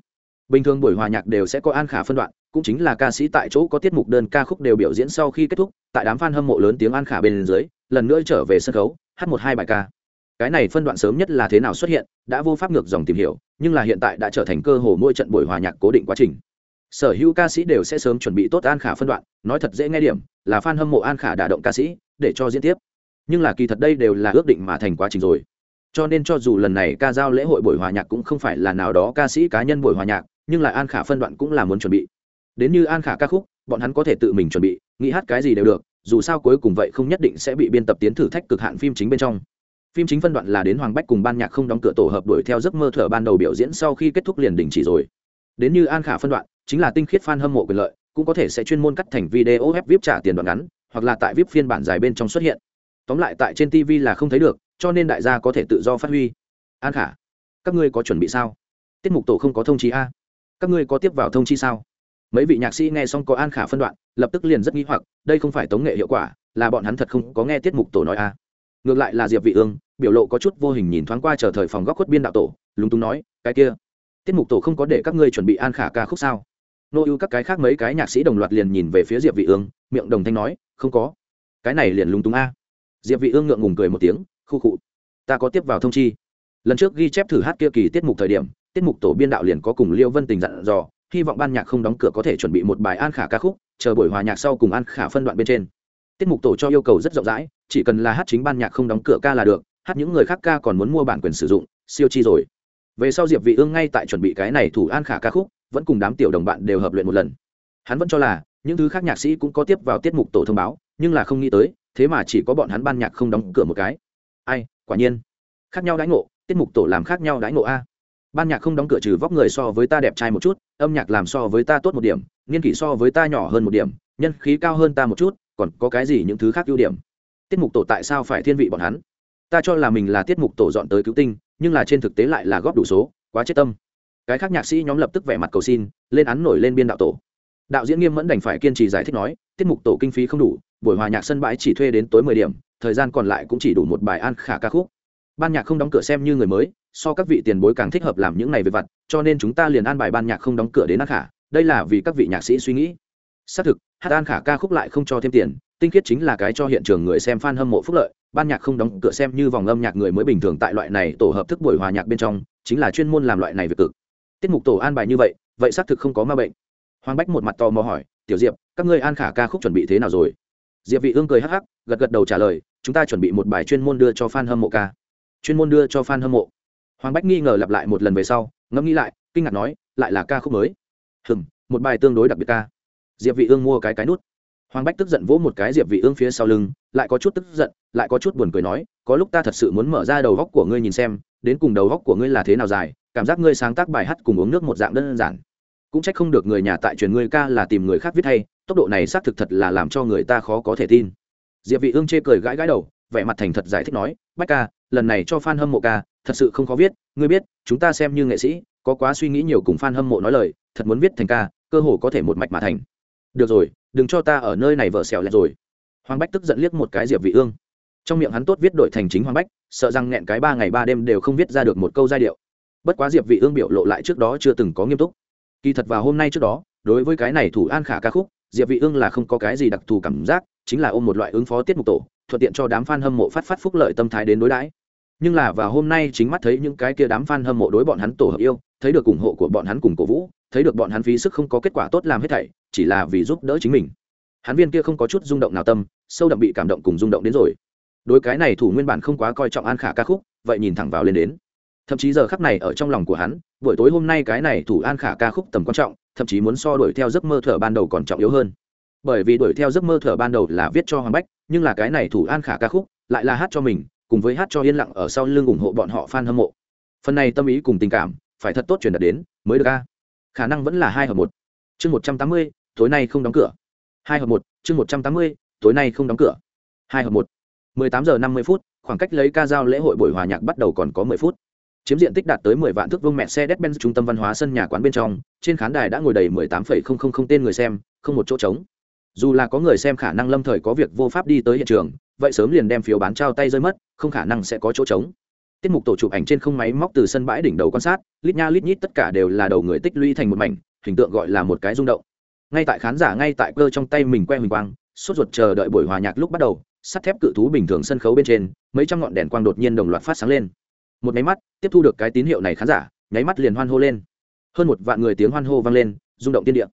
Bình thường buổi hòa nhạc đều sẽ có an khả phân đoạn, cũng chính là ca sĩ tại chỗ có tiết mục đơn ca khúc đều biểu diễn sau khi kết thúc, tại đám f a n hâm mộ lớn tiếng an khả bên dưới, lần nữa trở về sân khấu, hát một hai bài ca. Cái này phân đoạn sớm nhất là thế nào xuất hiện, đã vô pháp ngược dòng tìm hiểu, nhưng là hiện tại đã trở thành cơ hồ mỗi trận buổi hòa nhạc cố định quá trình. Sở hữu ca sĩ đều sẽ sớm chuẩn bị tốt an khả phân đoạn, nói thật dễ nghe điểm, là f a n hâm mộ an khả đả động ca sĩ, để cho diễn tiếp nhưng là kỳ thật đây đều là ước định mà thành quá trình rồi. Cho nên cho dù lần này ca giao lễ hội buổi hòa nhạc cũng không phải là nào đó ca sĩ cá nhân buổi hòa nhạc, nhưng lại an khả phân đoạn cũng là muốn chuẩn bị. Đến như an khả ca khúc, bọn hắn có thể tự mình chuẩn bị, nghĩ hát cái gì đều được, dù sao cuối cùng vậy không nhất định sẽ bị biên tập tiến thử thách cực hạn phim chính bên trong. Phim chính phân đoạn là đến hoàng bách cùng ban nhạc không đóng cửa tổ hợp đuổi theo giấc mơ thở ban đầu biểu diễn sau khi kết thúc liền đình chỉ rồi. Đến như an khả phân đoạn, chính là tinh khiết f a n hâm mộ quyền lợi, cũng có thể sẽ chuyên môn cắt thành video ép vip trả tiền đoạn ngắn, hoặc là tại vip phiên bản dài bên trong xuất hiện tóm lại tại trên tv là không thấy được, cho nên đại gia có thể tự do phát huy. An khả, các ngươi có chuẩn bị sao? Tiết mục tổ không có thông chí a. Các ngươi có tiếp vào thông chi sao? Mấy vị nhạc sĩ nghe xong có an khả phân đoạn, lập tức liền rất nghi hoặc, đây không phải tống nghệ hiệu quả, là bọn hắn thật không có nghe tiết mục tổ nói a. Ngược lại là diệp vị ương, biểu lộ có chút vô hình nhìn thoáng qua chờ thời phòng góc khuất biên đạo tổ, lúng túng nói, cái kia, tiết mục tổ không có để các ngươi chuẩn bị an khả ca khúc sao? Nô ưu các cái khác mấy cái nhạc sĩ đồng loạt liền nhìn về phía diệp vị ương, miệng đồng thanh nói, không có. Cái này liền lúng túng a diệp vị ương ngượng ngùng cười một tiếng khu cụ, ta có tiếp vào thông chi. Lần trước ghi chép thử hát kia kỳ tiết mục thời điểm tiết mục tổ biên đạo liền có cùng liêu vân tình dặn dò hy vọng ban nhạc không đóng cửa có thể chuẩn bị một bài an khả ca khúc chờ buổi hòa nhạc sau cùng an khả phân đoạn bên trên. Tiết mục tổ cho yêu cầu rất rộng rãi chỉ cần là hát chính ban nhạc không đóng cửa ca là được hát những người khác ca còn muốn mua bản quyền sử dụng siêu chi rồi. Về sau diệp vị ương ngay tại chuẩn bị cái này thủ an khả ca khúc vẫn cùng đám tiểu đồng bạn đều hợp luyện một lần. Hắn vẫn cho là những thứ khác nhạc sĩ cũng có tiếp vào tiết mục tổ thông báo nhưng là không nghĩ tới thế mà chỉ có bọn hắn ban nhạc không đóng cửa một cái. Ai, quả nhiên. Khác nhau đãi ngộ, tiết mục tổ làm khác nhau đãi ngộ a. Ban nhạc không đóng cửa trừ vóc người so với ta đẹp trai một chút, âm nhạc làm so với ta tốt một điểm nghiên kỷ so với ta nhỏ hơn một điểm, nhân khí cao hơn ta một chút, còn có cái gì những thứ khác ưu điểm? Tiết mục tổ tại sao phải thiên vị bọn hắn? Ta cho là mình là tiết mục tổ dọn tới cứu tinh, nhưng là trên thực tế lại là góp đủ số, quá chết tâm. Cái khác nhạc sĩ nhóm lập tức vẻ mặt cầu xin, lên án nổi lên biên đạo tổ. Đạo diễn nghiêm mẫn đành phải kiên trì giải thích nói, tiết mục tổ kinh phí không đủ buổi hòa nhạc sân bãi chỉ thuê đến tối mười điểm, thời gian còn lại cũng chỉ đủ một bài an khả ca khúc. Ban nhạc không đóng cửa xem như người mới, so các vị tiền bối càng thích hợp làm những này về vặt, cho nên chúng ta liền an bài ban nhạc không đóng cửa đến an khả. Đây là vì các vị nhạc sĩ suy nghĩ. Xác thực, hát an khả ca khúc lại không cho thêm tiền, tinh khiết chính là cái cho hiện trường người xem f a n hâm mộ phúc lợi. Ban nhạc không đóng cửa xem như vòng âm nhạc người mới bình thường tại loại này tổ hợp thức buổi hòa nhạc bên trong, chính là chuyên môn làm loại này việc cực. Tiết mục tổ an bài như vậy vậy xác thực không có ma bệnh. Hoàng bách một mặt to mò hỏi, tiểu diệp, các ngươi an khả ca khúc chuẩn bị thế nào rồi? Diệp vị ương cười hắc hắc, gật gật đầu trả lời, chúng ta chuẩn bị một bài chuyên môn đưa cho fan hâm mộ ca. Chuyên môn đưa cho fan hâm mộ? Hoàng bách nghi ngờ lặp lại một lần về sau, ngẫm nghĩ lại, kinh ngạc nói, lại là ca khúc mới. Hừm, một bài tương đối đặc biệt ca. Diệp vị ương mua cái cái nút. Hoàng bách tức giận vỗ một cái diệp vị ương phía sau lưng, lại có chút tức giận, lại có chút buồn cười nói, có lúc ta thật sự muốn mở ra đầu góc của ngươi nhìn xem, đến cùng đầu góc của ngươi là thế nào dài, cảm giác ngươi sáng tác bài hát cùng uống nước một dạng đơn giản cũng trách không được người nhà tại truyền ngươi ca là tìm người khác viết hay, tốc độ này xác thực thật là làm cho người ta khó có thể tin. Diệp vị ương chê cười gãi gãi đầu, vẻ mặt thành thật giải thích nói, bách ca, lần này cho fan hâm mộ ca, thật sự không khó viết, ngươi biết, chúng ta xem như nghệ sĩ, có quá suy nghĩ nhiều cùng fan hâm mộ nói lời, thật muốn viết thành ca, cơ hồ có thể một mạch mà thành. Được rồi, đừng cho ta ở nơi này vợ xèo lẹt rồi. Hoàng bách tức giận liếc một cái diệp vị ương. Trong miệng hắn tốt viết đổi thành chính hoàng bách, sợ rằng nghẹn cái ba ngày ba đêm đều không viết ra được một câu giai điệu. Bất quá diệp vị ương biểu lộ lại trước đó chưa từng có nghiêm túc kỳ thật vào hôm nay trước đó, đối với cái này thủ an khả ca khúc, diệp vị ương là không có cái gì đặc thù cảm giác, chính là ôm một loại ứng phó tiết mục tổ, thuận tiện cho đám fan hâm mộ phát phát phúc lợi tâm thái đến đối đãi. Nhưng là vào hôm nay chính mắt thấy những cái kia đám fan hâm mộ đối bọn hắn tổ hợp yêu, thấy được ủng hộ của bọn hắn cùng cổ vũ, thấy được bọn hắn phí sức không có kết quả tốt làm hết thảy, chỉ là vì giúp đỡ chính mình. Hắn viên kia không có chút rung động nào tâm, sâu đậm bị cảm động cùng rung động đến rồi. Đối cái này thủ nguyên bản không quá coi trọng an khả ca khúc, vậy nhìn thẳng vào lên đến thậm chí giờ khắc này ở trong lòng của hắn, buổi tối hôm nay cái này thủ an khả ca khúc tầm quan trọng, thậm chí muốn so đuổi theo giấc mơ thở ban đầu còn trọng yếu hơn. Bởi vì đuổi theo giấc mơ thở ban đầu là viết cho hoàng bách, nhưng là cái này thủ an khả ca khúc lại là hát cho mình, cùng với hát cho yên lặng ở sau lưng ủng hộ bọn họ fan hâm mộ. Phần này tâm ý cùng tình cảm, phải thật tốt truyền đạt đến, mới được ca khả năng vẫn là hai hợp một. Chương một trăm tám mươi, tối nay không đóng cửa. Hai hợp một, chương một trăm tám mươi, tối nay không đóng cửa. Hai hợp một. Mười tám giờ năm mươi phút, khoảng cách lấy ca giao lễ hội buổi hòa nhạc bắt đầu còn có mười phút chiếm diện tích đạt tới mười vạn thước vuông, mẹ xe Mercedes-Benz trung tâm văn hóa sân nhà quán bên trong, trên khán đài đã ngồi đầy mười tám phẩy không không không tên người xem, không một chỗ trống. Dù là có người xem khả năng lâm thời có việc vô pháp đi tới hiện trường, vậy sớm liền đem phiếu bán trao tay rơi mất, không khả năng sẽ có chỗ trống. Tiết mục tổ chụp ảnh trên không máy móc từ sân bãi đỉnh đầu quan sát, lít nha lít nhít tất cả đều là đầu người tích lũy thành một mảnh, hình tượng gọi là một cái rung động. Ngay tại khán giả ngay tại cơ trong tay mình que huỳnh quang, sốt ruột chờ đợi buổi hòa nhạc lúc bắt đầu, sắt thép cự thú bình thường sân khấu bên trên, mấy trăm ngọn đèn quang đột nhiên đồng loạt phát sáng lên một nháy mắt, tiếp thu được cái tín hiệu này khán giả, nháy mắt liền hoan hô lên. Hơn một vạn người tiếng hoan hô vang lên, rung động tiên địa.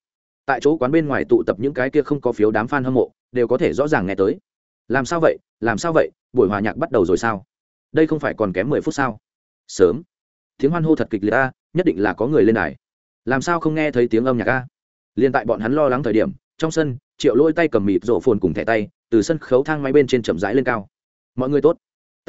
Tại chỗ quán bên ngoài tụ tập những cái kia không có phiếu đám f a n hâm mộ, đều có thể rõ ràng nghe tới. Làm sao vậy? Làm sao vậy? Buổi hòa nhạc bắt đầu rồi sao? Đây không phải còn kém mười phút sao? Sớm. Tiếng hoan hô thật kịch liệt a, nhất định là có người lên đài. Làm sao không nghe thấy tiếng âm nhạc a? Liền tại bọn hắn lo lắng thời điểm, trong sân, triệu lôi tay cầm mịt rổ phồn cùng thẻ tay, từ sân khấu thang máy bên trên chậm rãi lên cao. Mọi người tốt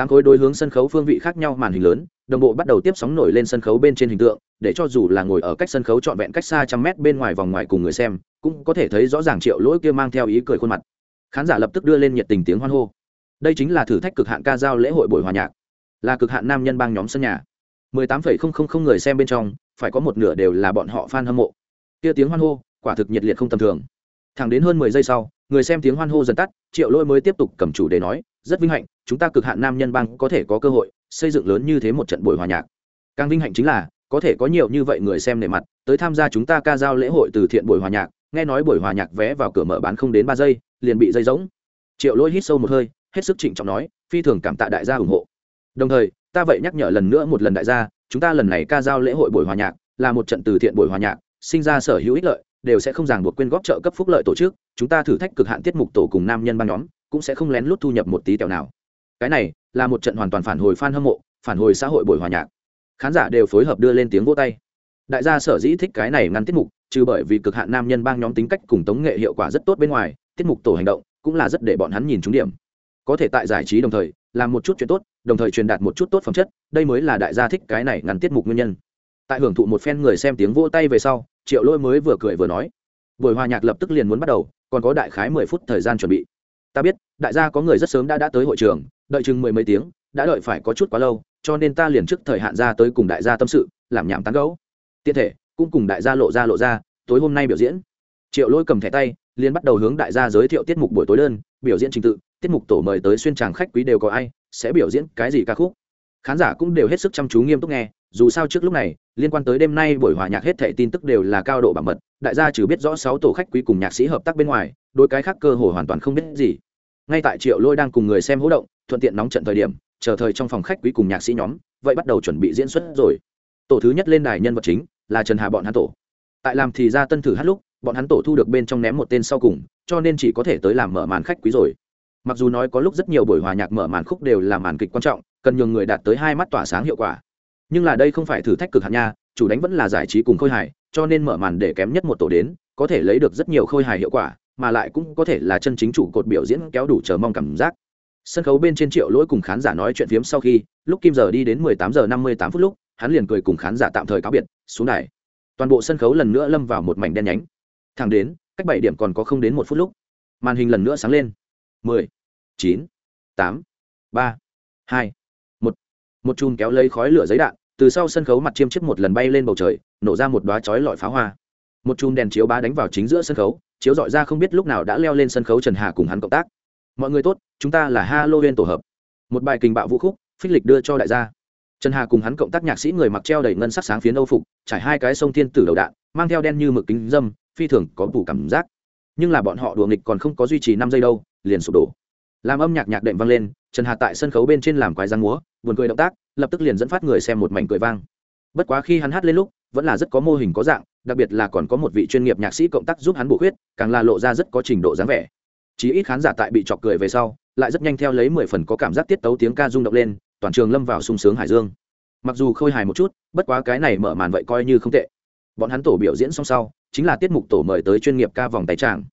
tám khối đối hướng sân khấu phương vị khác nhau màn hình lớn, đồng bộ bắt đầu tiếp sóng nổi lên sân khấu bên trên hình tượng, để cho dù là ngồi ở cách sân khấu trọn vẹn cách xa trăm mét bên ngoài vòng ngoài cùng người xem, cũng có thể thấy rõ ràng triệu lỗi kia mang theo ý cười khuôn mặt. Khán giả lập tức đưa lên nhiệt tình tiếng hoan hô. Đây chính là thử thách cực hạn ca giao lễ hội buổi hòa nhạc. Là cực hạn nam nhân bang nhóm sân nhà. mười tám phẩy không không không người xem bên trong, phải có một nửa đều là bọn họ fan hâm mộ. Kia tiếng hoan hô, quả thực nhiệt liệt không tầm thường. Thẳng đến hơn mười giây sau, người xem tiếng hoan hô dần tắt, triệu lỗi mới tiếp tục cầm chủ đề nói rất vinh hạnh, chúng ta cực hạn nam nhân bang có thể có cơ hội xây dựng lớn như thế một trận buổi hòa nhạc. Càng vinh hạnh chính là, có thể có nhiều như vậy người xem nề mặt, tới tham gia chúng ta ca giao lễ hội từ thiện buổi hòa nhạc, nghe nói buổi hòa nhạc vé vào cửa mở bán không đến ba giây, liền bị dây rỗng. Triệu lỗi hít sâu một hơi, hết sức trịnh trọng nói, phi thường cảm tạ đại gia ủng hộ. Đồng thời, ta vậy nhắc nhở lần nữa một lần đại gia, chúng ta lần này ca giao lễ hội buổi hòa nhạc, là một trận từ thiện buổi hòa nhạc, sinh ra sở hữu ích lợi, đều sẽ không ràng buộc quyên góp trợ cấp phúc lợi tổ chức, chúng ta thử thách cực hạn tiết mục tổ cùng nam nhân ban nhóm cũng sẽ không lén lút thu nhập một tí tẹo nào. Cái này là một trận hoàn toàn phản hồi fan hâm mộ, phản hồi xã hội buổi hòa nhạc. Khán giả đều phối hợp đưa lên tiếng vỗ tay. Đại gia sở dĩ thích cái này ngăn tiết mục, trừ bởi vì cực hạn nam nhân bang nhóm tính cách cùng tống nghệ hiệu quả rất tốt bên ngoài, tiết mục tổ hành động cũng là rất để bọn hắn nhìn trúng điểm. Có thể tại giải trí đồng thời, làm một chút chuyện tốt, đồng thời truyền đạt một chút tốt phẩm chất, đây mới là đại gia thích cái này ngăn tiết mục nguyên nhân. Tại hưởng thụ một phen người xem tiếng vỗ tay về sau, triệu lôi mới vừa cười vừa nói, buổi hòa nhạc lập tức liền muốn bắt đầu, còn có đại khái mười phút thời gian chuẩn bị ta biết, đại gia có người rất sớm đã đã tới hội trường, đợi chừng mười mấy tiếng, đã đợi phải có chút quá lâu, cho nên ta liền trước thời hạn ra tới cùng đại gia tâm sự, làm nhảm tán gấu tiện thể, cũng cùng đại gia lộ ra lộ ra, tối hôm nay biểu diễn. Triệu lôi cầm thẻ tay, liền bắt đầu hướng đại gia giới thiệu tiết mục buổi tối đơn, biểu diễn trình tự, tiết mục tổ mời tới xuyên tràng khách quý đều có ai, sẽ biểu diễn cái gì ca khúc. Khán giả cũng đều hết sức chăm chú nghiêm túc nghe, dù sao trước lúc này, liên quan tới đêm nay buổi hòa nhạc hết thảy tin tức đều là cao độ bảo mật, đại gia trừ biết rõ sáu tổ khách quý cùng nhạc sĩ hợp tác bên ngoài đôi cái khác cơ hồ hoàn toàn không biết gì. Ngay tại triệu lôi đang cùng người xem hỗ động, thuận tiện nóng trận thời điểm, chờ thời trong phòng khách quý cùng nhạc sĩ nhóm, vậy bắt đầu chuẩn bị diễn xuất rồi. Tổ thứ nhất lên đài nhân vật chính là trần hà bọn hắn tổ. Tại làm thì ra tân thử hát lúc, bọn hắn tổ thu được bên trong ném một tên sau cùng, cho nên chỉ có thể tới làm mở màn khách quý rồi. Mặc dù nói có lúc rất nhiều buổi hòa nhạc mở màn khúc đều là màn kịch quan trọng, cần nhường người đạt tới hai mắt tỏa sáng hiệu quả. Nhưng là đây không phải thử thách cực hạt nha, chủ đánh vẫn là giải trí cùng khôi hài, cho nên mở màn để kém nhất một tổ đến, có thể lấy được rất nhiều khôi hài hiệu quả mà lại cũng có thể là chân chính chủ cột biểu diễn kéo đủ chờ mong cảm giác. Sân khấu bên trên triệu lỗi cùng khán giả nói chuyện phiếm sau khi, lúc kim giờ đi đến mười tám giờ năm mươi tám phút lúc, hắn liền cười cùng khán giả tạm thời cáo biệt, xuống đài. Toàn bộ sân khấu lần nữa lâm vào một mảnh đen nhánh. Thẳng đến, cách bảy điểm còn có không đến một phút lúc, màn hình lần nữa sáng lên. mười, chín, tám, ba, hai, một. Một chùm kéo lấy khói lửa giấy đạn, từ sau sân khấu mặt chiêm chiếc một lần bay lên bầu trời, nổ ra một đoá chói lọi pháo hoa. Một chùm đèn chiếu bá đánh vào chính giữa sân khấu chiếu dọi ra không biết lúc nào đã leo lên sân khấu trần hà cùng hắn cộng tác. Mọi người tốt, chúng ta là halloween tổ hợp. Một bài kình bạo vũ khúc, phích lịch đưa cho đại gia. Trần hà cùng hắn cộng tác nhạc sĩ người mặc treo đầy ngân sắc sáng phiến âu phục, trải hai cái sông thiên tử đầu đạn, mang theo đen như mực kính dâm, phi thường có đủ cảm giác. Nhưng là bọn họ đùa nghịch còn không có duy trì năm giây đâu, liền sụp đổ. Làm âm nhạc nhạc đệm vang lên, trần hà tại sân khấu bên trên làm quái giang múa, buồn cười động tác, lập tức liền dẫn phát người xem một mảnh cười vang. Bất quá khi hắn hát lên lúc vẫn là rất có mô hình có dạng, đặc biệt là còn có một vị chuyên nghiệp nhạc sĩ cộng tác giúp hắn bổ khuyết, càng là lộ ra rất có trình độ dáng vẻ. Chí ít khán giả tại bị chọc cười về sau, lại rất nhanh theo lấy mười phần có cảm giác tiết tấu tiếng ca rung động lên, toàn trường lâm vào sung sướng hải dương. Mặc dù khôi hài một chút, bất quá cái này mở màn vậy coi như không tệ. Bọn hắn tổ biểu diễn xong sau, chính là tiết mục tổ mời tới chuyên nghiệp ca vòng tài tràng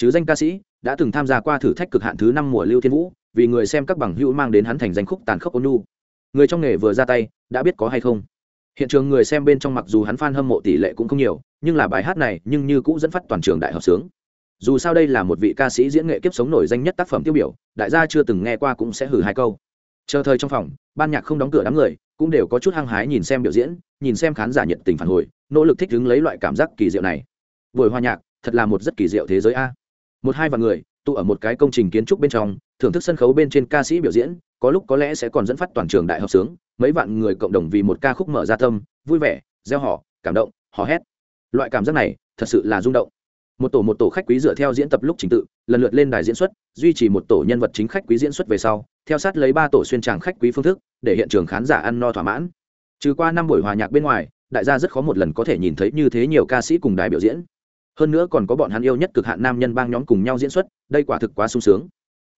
chứ danh ca sĩ đã từng tham gia qua thử thách cực hạn thứ năm mùa lưu thiên vũ, vì người xem các bằng hữu mang đến hắn thành danh khúc tàn khốc ôn nhu. Người trong nghề vừa ra tay, đã biết có hay không? Hiện trường người xem bên trong mặc dù hắn f hâm mộ tỷ lệ cũng không nhiều, nhưng là bài hát này nhưng như cũng dẫn phát toàn trường đại học sướng. Dù sao đây là một vị ca sĩ diễn nghệ kiếp sống nổi danh nhất tác phẩm tiêu biểu, đại gia chưa từng nghe qua cũng sẽ hử hai câu. Chờ thời trong phòng, ban nhạc không đóng cửa đám người, cũng đều có chút hăng hái nhìn xem biểu diễn, nhìn xem khán giả nhiệt tình phản hồi, nỗ lực thích ứng lấy loại cảm giác kỳ diệu này. Buổi hòa nhạc, thật là một rất kỳ diệu thế giới a. Một hai vạn người, tụ ở một cái công trình kiến trúc bên trong, thưởng thức sân khấu bên trên ca sĩ biểu diễn có lúc có lẽ sẽ còn dẫn phát toàn trường đại hợp sướng, mấy vạn người cộng đồng vì một ca khúc mở ra tâm, vui vẻ, gieo họ, cảm động, hò hét. Loại cảm giác này thật sự là rung động. Một tổ một tổ khách quý dựa theo diễn tập lúc trình tự, lần lượt lên đài diễn xuất, duy trì một tổ nhân vật chính khách quý diễn xuất về sau, theo sát lấy ba tổ xuyên tràng khách quý phương thức, để hiện trường khán giả ăn no thỏa mãn. Trừ qua năm buổi hòa nhạc bên ngoài, đại gia rất khó một lần có thể nhìn thấy như thế nhiều ca sĩ cùng đài biểu diễn. Hơn nữa còn có bọn hắn yêu nhất cực hạn nam nhân bang nhóm cùng nhau diễn xuất, đây quả thực quá sung sướng.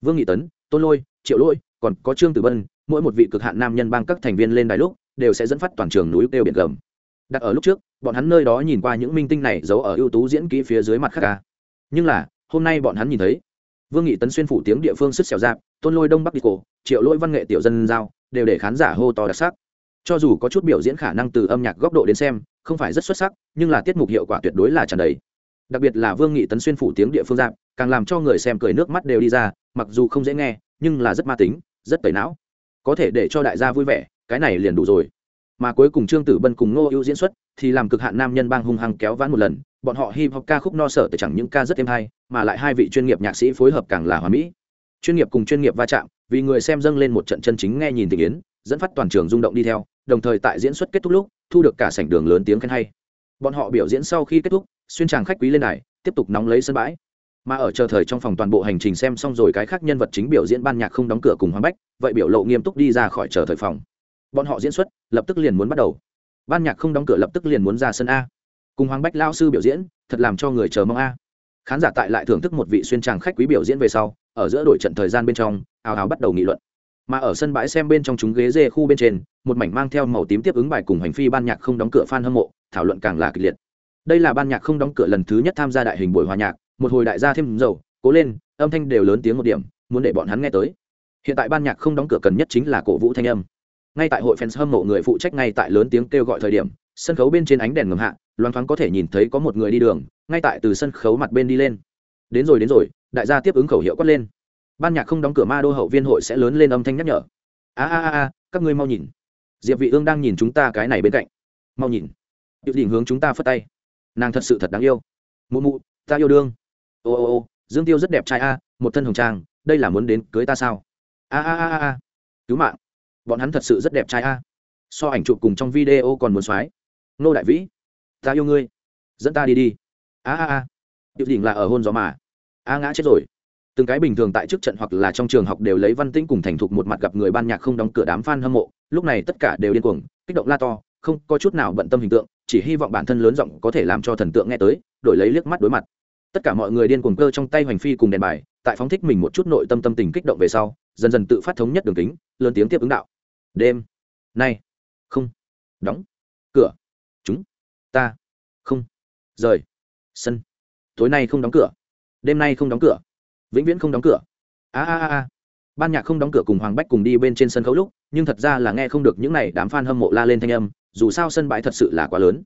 Vương nghị tấn tôn lôi triệu lôi còn có trương tử bân mỗi một vị cực hạn nam nhân bang các thành viên lên đài lúc đều sẽ dẫn phát toàn trường núi kêu biển gầm. Đặt ở lúc trước bọn hắn nơi đó nhìn qua những minh tinh này giấu ở ưu tú diễn kỹ phía dưới mặt khác ca nhưng là hôm nay bọn hắn nhìn thấy vương nghị tấn xuyên phủ tiếng địa phương sứt xẻo dạp, tôn lôi đông bắc đi cổ triệu lỗi văn nghệ tiểu dân giao đều để khán giả hô to đặc sắc. Cho dù có chút biểu diễn khả năng từ âm nhạc góc độ đến xem không phải rất xuất sắc nhưng là tiết mục hiệu quả tuyệt đối là tràn đầy đặc biệt là vương nghị tấn xuyên phủ tiếng địa phương giáp, càng làm cho người xem cười nước mắt đều đi ra, mặc dù không dễ nghe, nhưng là rất ma tính, rất tẩy não. Có thể để cho đại gia vui vẻ, cái này liền đủ rồi. Mà cuối cùng trương tử bân cùng ngô ưu diễn xuất thì làm cực hạn nam nhân bang hung hăng kéo vãn một lần, bọn họ hip hop ca khúc no sở từ chẳng những ca rất êm hay, mà lại hai vị chuyên nghiệp nhạc sĩ phối hợp càng là hòa mỹ. Chuyên nghiệp cùng chuyên nghiệp va chạm, vì người xem dâng lên một trận chân chính nghe nhìn tình yến dẫn phát toàn trường rung động đi theo, đồng thời tại diễn xuất kết thúc lúc, thu được cả sảnh đường lớn tiếng khen hay. Bọn họ biểu diễn sau khi kết thúc xuyên tràng khách quý lên đài, tiếp tục nóng lấy sân bãi. Mà ở chờ thời trong phòng toàn bộ hành trình xem xong rồi cái khác nhân vật chính biểu diễn ban nhạc không đóng cửa cùng hoàng bách vậy biểu lộ nghiêm túc đi ra khỏi chờ thời phòng. Bọn họ diễn xuất lập tức liền muốn bắt đầu. Ban nhạc không đóng cửa lập tức liền muốn ra sân a. Cùng hoàng bách lao sư biểu diễn thật làm cho người chờ mong a. Khán giả tại lại thưởng thức một vị xuyên tràng khách quý biểu diễn về sau ở giữa đội trận thời gian bên trong ào ào bắt đầu nghị luận. Mà ở sân bãi xem bên trong chúng ghế dê khu bên trên một mảnh mang theo màu tím tiếp ứng bài cùng hành phi ban nhạc không đóng cửa fan hâm mộ thảo luận càng là kịch liệt đây là ban nhạc không đóng cửa lần thứ nhất tham gia đại hình buổi hòa nhạc, một hồi đại gia thêm dầu, cố lên, âm thanh đều lớn tiếng một điểm, muốn để bọn hắn nghe tới. Hiện tại ban nhạc không đóng cửa cần nhất chính là cổ vũ thanh âm. Ngay tại hội fans hâm mộ người phụ trách ngay tại lớn tiếng kêu gọi thời điểm, sân khấu bên trên ánh đèn ngầm hạ, loáng thoáng có thể nhìn thấy có một người đi đường, ngay tại từ sân khấu mặt bên đi lên. Đến rồi đến rồi, đại gia tiếp ứng khẩu hiệu quát lên. Ban nhạc không đóng cửa ma đô hậu viên hội sẽ lớn lên âm thanh nhắc nhở. A a a các ngươi mau nhìn. Diệp vị ương đang nhìn chúng ta cái này bên cạnh. Mau nhìn. Diệp đình hướng chúng ta phất tay nàng thật sự thật đáng yêu. Mụ mụ, ta yêu đương. Ô ô ô, dương tiêu rất đẹp trai a, một thân hồng trang, đây là muốn đến cưới ta sao? A a a a cứu mạng. Bọn hắn thật sự rất đẹp trai a. So ảnh chụp cùng trong video còn muốn soái nô đại vĩ, ta yêu ngươi. Dẫn ta đi đi. A a a. Điệu đỉnh là ở hôn gió mà. A ngã chết rồi. Từng cái bình thường tại trước trận hoặc là trong trường học đều lấy văn tĩnh cùng thành thục một mặt gặp người ban nhạc không đóng cửa đám fan hâm mộ, lúc này tất cả đều điên cuồng, kích động la to, không có chút nào bận tâm hình tượng chỉ hy vọng bản thân lớn giọng có thể làm cho thần tượng nghe tới, đổi lấy liếc mắt đối mặt. Tất cả mọi người điên cuồng cơ trong tay hoành phi cùng đèn bài, tại phóng thích mình một chút nội tâm tâm tình kích động về sau, dần dần tự phát thống nhất đường kính, lớn tiếng tiếp ứng đạo. Đêm. Nay. Không. Đóng. Cửa. Chúng. Ta. Không. Rời. Sân. Tối nay không đóng cửa. Đêm nay không đóng cửa. Vĩnh viễn không đóng cửa. A a a ban nhạc không đóng cửa cùng hoàng bách cùng đi bên trên sân khấu lúc, nhưng thật ra là nghe không được những n à y đám f a n hâm mộ la lên thanh âm dù sao sân bãi thật sự là quá lớn.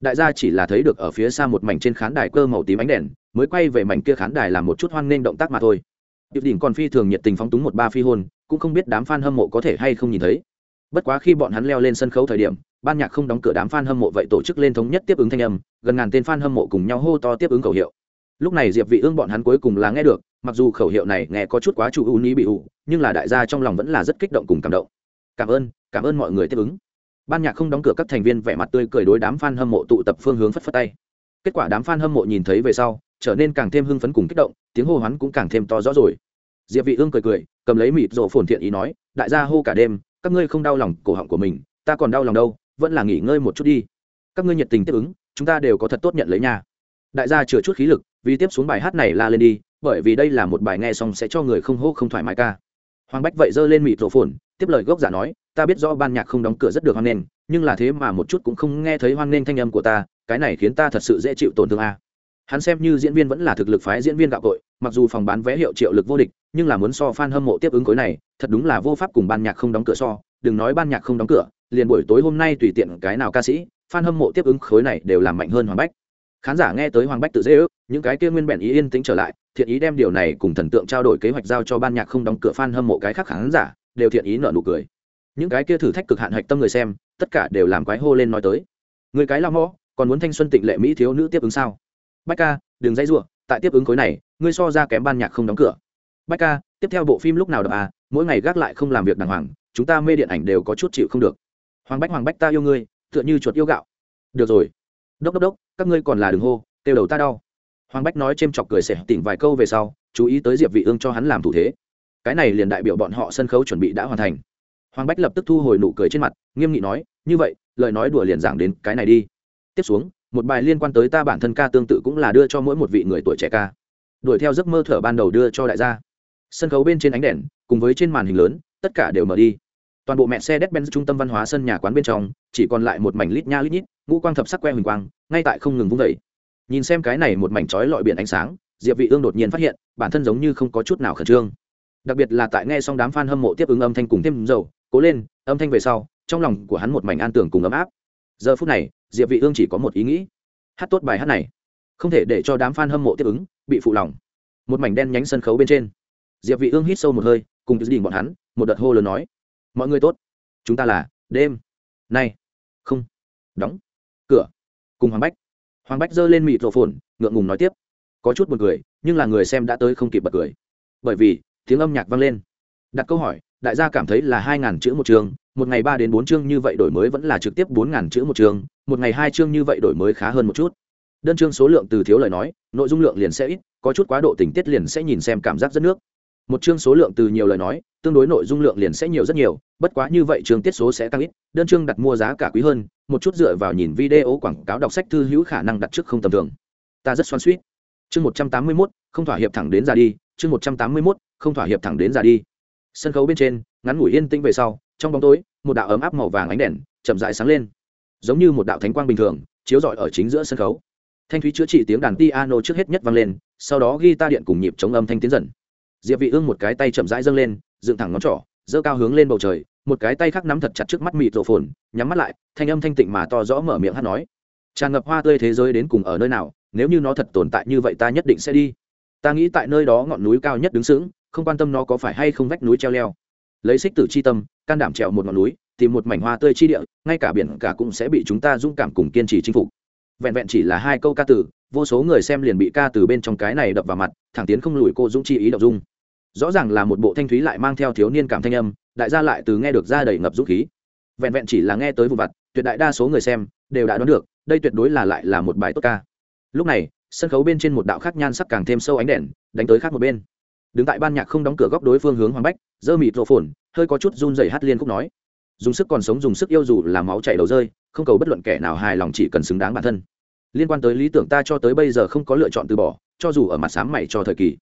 Đại gia chỉ là thấy được ở phía xa một mảnh trên khán đài cơ màu tím ánh đèn, mới quay về mảnh kia khán đài làm một chút hoan nghênh động tác mà thôi. Điệp đỉnh còn phi thường nhiệt tình phóng túng một ba phi hôn, cũng không biết đám f a n hâm mộ có thể hay không nhìn thấy. Bất quá khi bọn hắn leo lên sân khấu thời điểm, ban nhạc không đóng cửa đám f a n hâm mộ vậy tổ chức lên thống nhất tiếp ứng thanh âm, gần ngàn tên f a n hâm mộ cùng nhau hô to tiếp ứng khẩu hiệu. Lúc này diệp vị ương bọn hắn cuối cùng là nghe được, mặc dù khẩu hiệu này nghe có chút quá chủ ưu ní bị ủ, nhưng là đại gia trong lòng vẫn là rất kích động cùng cảm động. Cảm ơn cảm ơn mọi người tiếp ứng ban nhạc không đóng cửa các thành viên vẻ mặt tươi cười đối đám fan hâm mộ tụ tập phương hướng phất phất tay. Kết quả đám fan hâm mộ nhìn thấy về sau, trở nên càng thêm hưng phấn cùng kích động, tiếng hô hoán cũng càng thêm to rõ rồi. Diệp vị ương cười cười, cầm lấy mịt rộ phồn thiện ý nói, đại gia hô cả đêm, các ngươi không đau lòng cổ họng của mình, ta còn đau lòng đâu, vẫn là nghỉ ngơi một chút đi. Các ngươi nhiệt tình tiếp ứng, chúng ta đều có thật tốt nhận lấy nha. Đại gia chừa chút khí lực, vì tiếp xuống bài hát này la lên đi, bởi vì đây là một bài nghe xong sẽ cho người không hô không thoải mái ca hoàng bách vậy giơ lên mịt rổ phồn tiếp lời gốc giả nói, ta biết rõ ban nhạc không đóng cửa rất được hoan nghênh, nhưng là thế mà một chút cũng không nghe thấy hoan nghênh thanh âm của ta, cái này khiến ta thật sự dễ chịu tổn thương a. Hắn xem như diễn viên vẫn là thực lực phái diễn viên gạo cội, mặc dù phòng bán vé hiệu triệu lực vô địch, nhưng là muốn so fan hâm mộ tiếp ứng khối này, thật đúng là vô pháp cùng ban nhạc không đóng cửa so. Đừng nói ban nhạc không đóng cửa, liền buổi tối hôm nay tùy tiện cái nào ca sĩ, fan hâm mộ tiếp ứng khối này đều làm mạnh hơn hoàng bách khán giả nghe tới hoàng bách tự dễ ước, những cái kia nguyên bẹn ý yên tĩnh trở lại, thiện ý đem điều này cùng thần tượng trao đổi kế hoạch giao cho ban nhạc không đóng cửa fan hâm mộ cái khác khán giả, đều thiện ý nợ nụ cười. Những cái kia thử thách cực hạn hạch tâm người xem, tất cả đều làm quái hô lên nói tới. Người cái lao mõ còn muốn thanh xuân tịnh lệ mỹ thiếu nữ tiếp ứng sao? Bách ca, đừng dãy n tại tiếp ứng khối này, ngươi so ra kém ban nhạc không đóng cửa. Bách ca, tiếp theo bộ phim lúc nào đập à? Mỗi ngày gác lại không làm việc đàng hoàng, chúng ta mê điện ảnh đều có chút chịu không được. Hoàng bách hoàng bách ta yêu ngươi, tựa như chuột yêu gạo. Được rồi đốc đốc đốc, các ngươi còn là đường hô, kêu đầu ta đau. Hoàng bách nói c h ê m chọc cười sẻ tỉnh vài câu về sau, chú ý tới diệp vị ương cho hắn làm thủ thế. Cái này liền đại biểu bọn họ sân khấu chuẩn bị đã hoàn thành. Hoàng bách lập tức thu hồi nụ cười trên mặt, nghiêm nghị nói, như vậy, lời nói đùa liền giảng đến cái này đi. Tiếp xuống, một bài liên quan tới ta bản thân ca tương tự cũng là đưa cho mỗi một vị người tuổi trẻ ca. Đuổi theo giấc mơ thở ban đầu đưa cho đại gia. Sân khấu bên trên ánh đèn, cùng với trên màn hình lớn, tất cả đều mở đi. Toàn bộ mẹ xe đét ben trung tâm văn hóa sân nhà quán bên trong, chỉ còn lại một mảnh lít nha lít nhít ngũ quang thập sắc que huỳnh quang, ngay tại không ngừng vung vẩy nhìn xem cái này một mảnh trói lọi biển ánh sáng, diệp vị ương đột nhiên phát hiện, bản thân giống như không có chút nào khẩn trương. Đặc biệt là tại nghe xong đám fan hâm mộ tiếp ứng âm thanh cùng thêm dầu, cố lên, âm thanh về sau, trong lòng của hắn một mảnh an tưởng cùng ấm áp. Giờ phút này, diệp vị ương chỉ có một ý nghĩ. Hát tốt bài hát này. Không thể để cho đám fan hâm mộ tiếp ứng, bị phụ lòng. Một mảnh đen nhánh sân khấu bên trên. Diệp vị ương hít sâu một hơi, cùng dự định bọn hắn, một đợt hô lớn nói. Mọi người tốt. Chúng ta là đêm. Nay không. Đóng cùng hoàng bách. Hoàng bách giơ lên mịt rổ phồn ngượng ngùng nói tiếp. Có chút một cười, nhưng là người xem đã tới không kịp bật cười. Bởi vì tiếng âm nhạc vang lên. Đặt câu hỏi đại gia cảm thấy là hai ngàn chữ một chương một ngày ba đến bốn chương như vậy đổi mới vẫn là trực tiếp bốn ngàn chữ một chương một ngày hai chương như vậy đổi mới khá hơn một chút. Đơn chương số lượng từ thiếu lời nói nội dung lượng liền sẽ ít có chút quá độ tình tiết liền sẽ nhìn xem cảm giác rất nước một chương số lượng từ nhiều lời nói, tương đối nội dung lượng liền sẽ nhiều rất nhiều, bất quá như vậy chương tiết số sẽ tăng ít, đơn chương đặt mua giá cả quý hơn, một chút dựa vào nhìn video quảng cáo đọc sách thư hữu khả năng đặt trước không tầm thường. Ta rất xoan suýt chương một trăm tám mươi mốt, không thỏa hiệp thẳng đến ra đi, chương một trăm tám mươi mốt, không thỏa hiệp thẳng đến ra đi. Sân khấu bên trên, ngắn ngủi yên tĩnh về sau, trong bóng tối, một đạo ấm áp màu vàng ánh đèn, chậm rãi sáng lên. Giống như một đạo thánh quang bình thường, chiếu rọi ở chính giữa sân khấu. Thanh thúy chữa trị tiếng đàn piano trước hết nhất vang lên, sau đó ghi ta điện cùng nhịp chống âm thanh tiến dần diệp vị ương một cái tay chậm rãi dâng lên, dựng thẳng ngón trỏ, giơ cao hướng lên bầu trời, một cái tay khác nắm thật chặt trước mắt mịt rộ phồn, nhắm mắt lại, thanh âm thanh tịnh mà to rõ mở miệng hát nói. Tràn ngập hoa tươi thế giới đến cùng ở nơi nào, nếu như nó thật tồn tại như vậy ta nhất định sẽ đi. Ta nghĩ tại nơi đó ngọn núi cao nhất đứng sững, không quan tâm nó có phải hay không vách núi treo leo. Lấy xích tử chi tâm, can đảm trèo một ngọn núi, tìm một mảnh hoa tươi chi địa, ngay cả biển cả cũng sẽ bị chúng ta dũng cảm cùng kiên trì chinh phục. Vẹn vẹn chỉ là hai câu ca từ vô số người xem liền bị ca từ bên trong cái này đập vào mặt, thẳng tiến không lùi cô dũng chi ý đậu dung. Rõ ràng là một bộ thanh thúy lại mang theo thiếu niên cảm thanh âm, đại gia lại từ nghe được ra đầy ngập dũng khí. Vẹn vẹn chỉ là nghe tới vụ vặt, tuyệt đại đa số người xem đều đã đoán được, đây tuyệt đối là lại là một bài tốt ca. Lúc này, sân khấu bên trên một đạo khác nhan sắc càng thêm sâu ánh đèn, đánh tới khác một bên. Đứng tại ban nhạc không đóng cửa góc đối phương hướng hoàng bách dơ mịt rộ phồn, hơi có chút run dày hát liên khúc nói. Dùng sức còn sống, dùng sức yêu dù là máu chảy đầu rơi, không cầu bất luận kẻ nào hài lòng chỉ cần xứng đáng bản thân liên quan tới lý tưởng ta cho tới bây giờ không có lựa chọn từ bỏ, cho dù ở mặt sáng mày cho thời kỳ.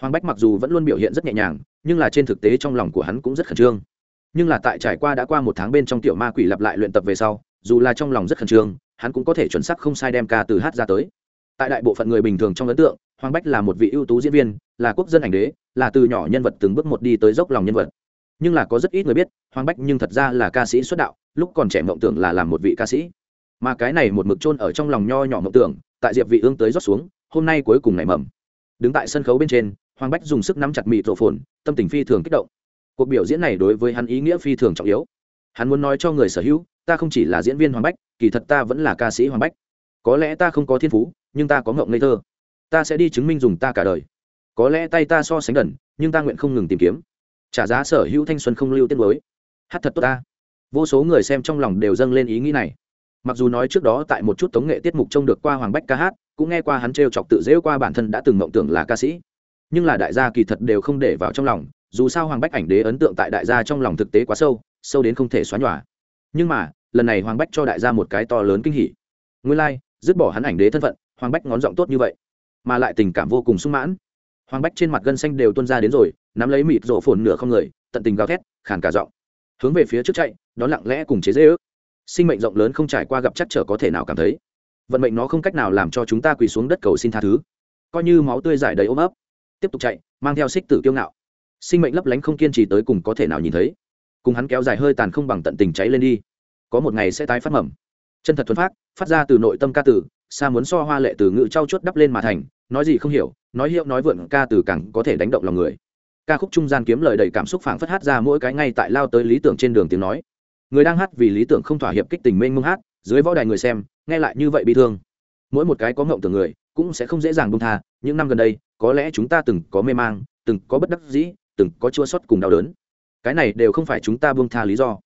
Hoàng bách mặc dù vẫn luôn biểu hiện rất nhẹ nhàng, nhưng là trên thực tế trong lòng của hắn cũng rất khẩn trương. Nhưng là tại trải qua đã qua một tháng bên trong tiểu ma quỷ lặp lại luyện tập về sau, dù là trong lòng rất khẩn trương, hắn cũng có thể chuẩn xác không sai đem ca từ hát ra tới. Tại đại bộ phận người bình thường trong ấn tượng, hoàng bách là một vị ưu tú diễn viên, là quốc dân ảnh đế, là từ nhỏ nhân vật từng bước một đi tới dốc lòng nhân vật. Nhưng là có rất ít người biết, hoàng bách nhưng thật ra là ca sĩ xuất đạo, lúc còn trẻ mộng tưởng là làm một vị ca sĩ mà cái này một mực chôn ở trong lòng nho nhỏ mộng tưởng, tại diệp vị ương tới rót xuống, hôm nay cuối cùng nảy mầm. Đứng tại sân khấu bên trên, hoàng bách dùng sức nắm chặt mịt rộ phồn tâm tình phi thường kích động. Cuộc biểu diễn này đối với hắn ý nghĩa phi thường trọng yếu. Hắn muốn nói cho người sở hữu, ta không chỉ là diễn viên hoàng bách, kỳ thật ta vẫn là ca sĩ hoàng bách. Có lẽ ta không có thiên phú, nhưng ta có ngộng ngây thơ. Ta sẽ đi chứng minh dùng ta cả đời. Có lẽ tay ta so sánh gần, nhưng ta nguyện không ngừng tìm kiếm. Trả giá sở hữu thanh xuân không lưu tiết mới. Hát thật tốt ta. Vô số người xem trong lòng đều dâng lên ý nghĩ này mặc dù nói trước đó tại một chút tống nghệ tiết mục trông được qua hoàng bách ca hát cũng nghe qua hắn t chọc tự dễu qua bản thân đã từng mộng tưởng là ca sĩ. Nhưng là đại gia kỳ thật đều không để vào trong lòng dù sao hoàng bách ảnh đế ấn tượng tại đại gia trong lòng thực tế quá sâu sâu đến không thể xóa nhòa. Nhưng mà lần này hoàng bách cho đại gia một cái to lớn kinh hỉ. Nguyên lai、like, dứt bỏ hắn ảnh đế thân phận hoàng bách ngón giọng tốt như vậy mà lại tình cảm vô cùng sung mãn. Hoàng bách trên mặt gân xanh đều tuân ra đến rồi nắm lấy mịt rổ phồn nửa không người tận tình gào thét khàn cả giọng. Hướng về phía trước chạy đón lặng lẽ cùng chế dễ ước sinh mệnh rộng lớn không trải qua gặp chắc trở có thể nào cảm thấy. Vận mệnh nó không cách nào làm cho chúng ta quỳ xuống đất cầu xin tha thứ. Coi như máu tươi giải đầy ôm ấp, tiếp tục chạy, mang theo xích tử kiêu ngạo. Sinh mệnh lấp lánh không kiên trì tới cùng có thể nào nhìn thấy. Cùng hắn kéo dài hơi tàn không bằng tận tình cháy lên đi. Có một ngày sẽ tái phát mầm. Chân thật thuần phát phát ra từ nội tâm ca tử, xa muốn so hoa lệ từ ngữ trau chuốt đắp lên mà thành, nói gì không hiểu, nói hiệu nói vượn, ca từ càng có thể đánh động lòng người. Ca khúc trung gian kiếm lời đầy cảm xúc phảng phất hát ra mỗi cái ngay tại lao tới lý tưởng trên đường tiếng nói người đang hát vì lý tưởng không thỏa hiệp kích tình mênh mông hát, dưới võ đài người xem, nghe lại như vậy bị thương. Mỗi một cái có ngộng tưởng người, cũng sẽ không dễ dàng bông tha, những năm gần đây, có lẽ chúng ta từng có mê mang, từng có bất đắc dĩ, từng có chua sót cùng đau đớn. Cái này đều không phải chúng ta buông tha lý do.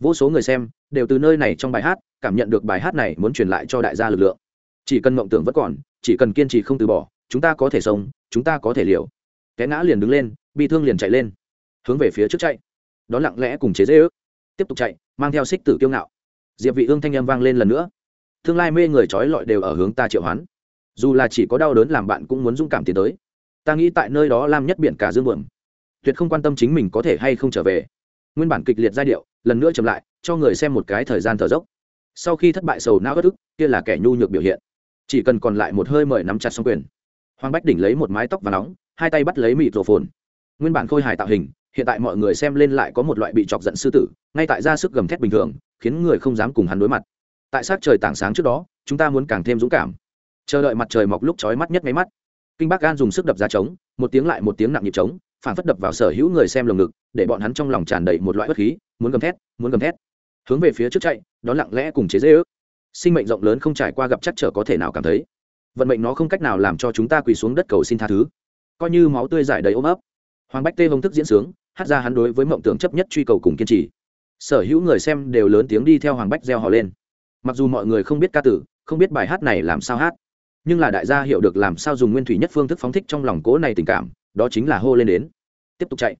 Vô số người xem, đều từ nơi này trong bài hát, cảm nhận được bài hát này muốn truyền lại cho đại gia lực lượng. Chỉ cần mộng tưởng vẫn còn, chỉ cần kiên trì không từ bỏ, chúng ta có thể sống, chúng ta có thể liều. Té ngã liền đứng lên bị thương liền chạy lên. Hướng về phía trước chạy. Đó lặng lẽ cùng chế dễ ước tiếp tục chạy, mang theo xích tử kiêu ngạo. Diệp vị ương thanh âm vang lên lần nữa. Tương lai mê người trói lọi đều ở hướng ta triệu hoán. Dù là chỉ có đau đớn làm bạn cũng muốn dũng cảm tiến tới. Ta nghĩ tại nơi đó lam nhất biển cả dương buồm. Tuyệt không quan tâm chính mình có thể hay không trở về. Nguyên bản kịch liệt giai điệu, lần nữa chậm lại, cho người xem một cái thời gian thở dốc. Sau khi thất bại sầu não bất ức, kia là kẻ nhu nhược biểu hiện. Chỉ cần còn lại một hơi mời nắm chặt xong quyền. Hoàng bách đỉnh lấy một mái tóc và nóng, hai tay bắt lấy mịt rổ phồn nguyên bản khôi hài tạo hình hiện tại mọi người xem lên lại có một loại bị chọc giận sư tử, ngay tại ra sức gầm thét bình thường, khiến người không dám cùng hắn đối mặt. Tại sát trời tảng sáng trước đó, chúng ta muốn càng thêm dũng cảm. Chờ đợi mặt trời mọc lúc chói mắt nhất máy mắt. Kinh bác gan dùng sức đập ra trống, một tiếng lại một tiếng nặng nhịp trống, phản phất đập vào sở hữu người xem lồng ngực, để bọn hắn trong lòng tràn đầy một loại bất khí, muốn gầm thét, muốn gầm thét. Hướng về phía trước chạy, đón lặng lẽ cùng chế dễ ước. Sinh mệnh rộng lớn không trải qua gặp chắc trở có thể nào cảm thấy. Vận mệnh nó không cách nào làm cho chúng ta quỳ xuống đất cầu xin tha thứ. Coi như máu tươi giải đầy ôm ấp. Hoàng bách tê hông thức diễn sướng hát ra hắn đối với mộng tưởng chấp nhất truy cầu cùng kiên trì. Sở hữu người xem đều lớn tiếng đi theo hoàng bách gieo họ lên. Mặc dù mọi người không biết ca tử, không biết bài hát này làm sao hát, nhưng là đại gia hiểu được làm sao dùng nguyên thủy nhất phương thức phóng thích trong lòng cố này tình cảm, đó chính là hô lên đến. Tiếp tục chạy.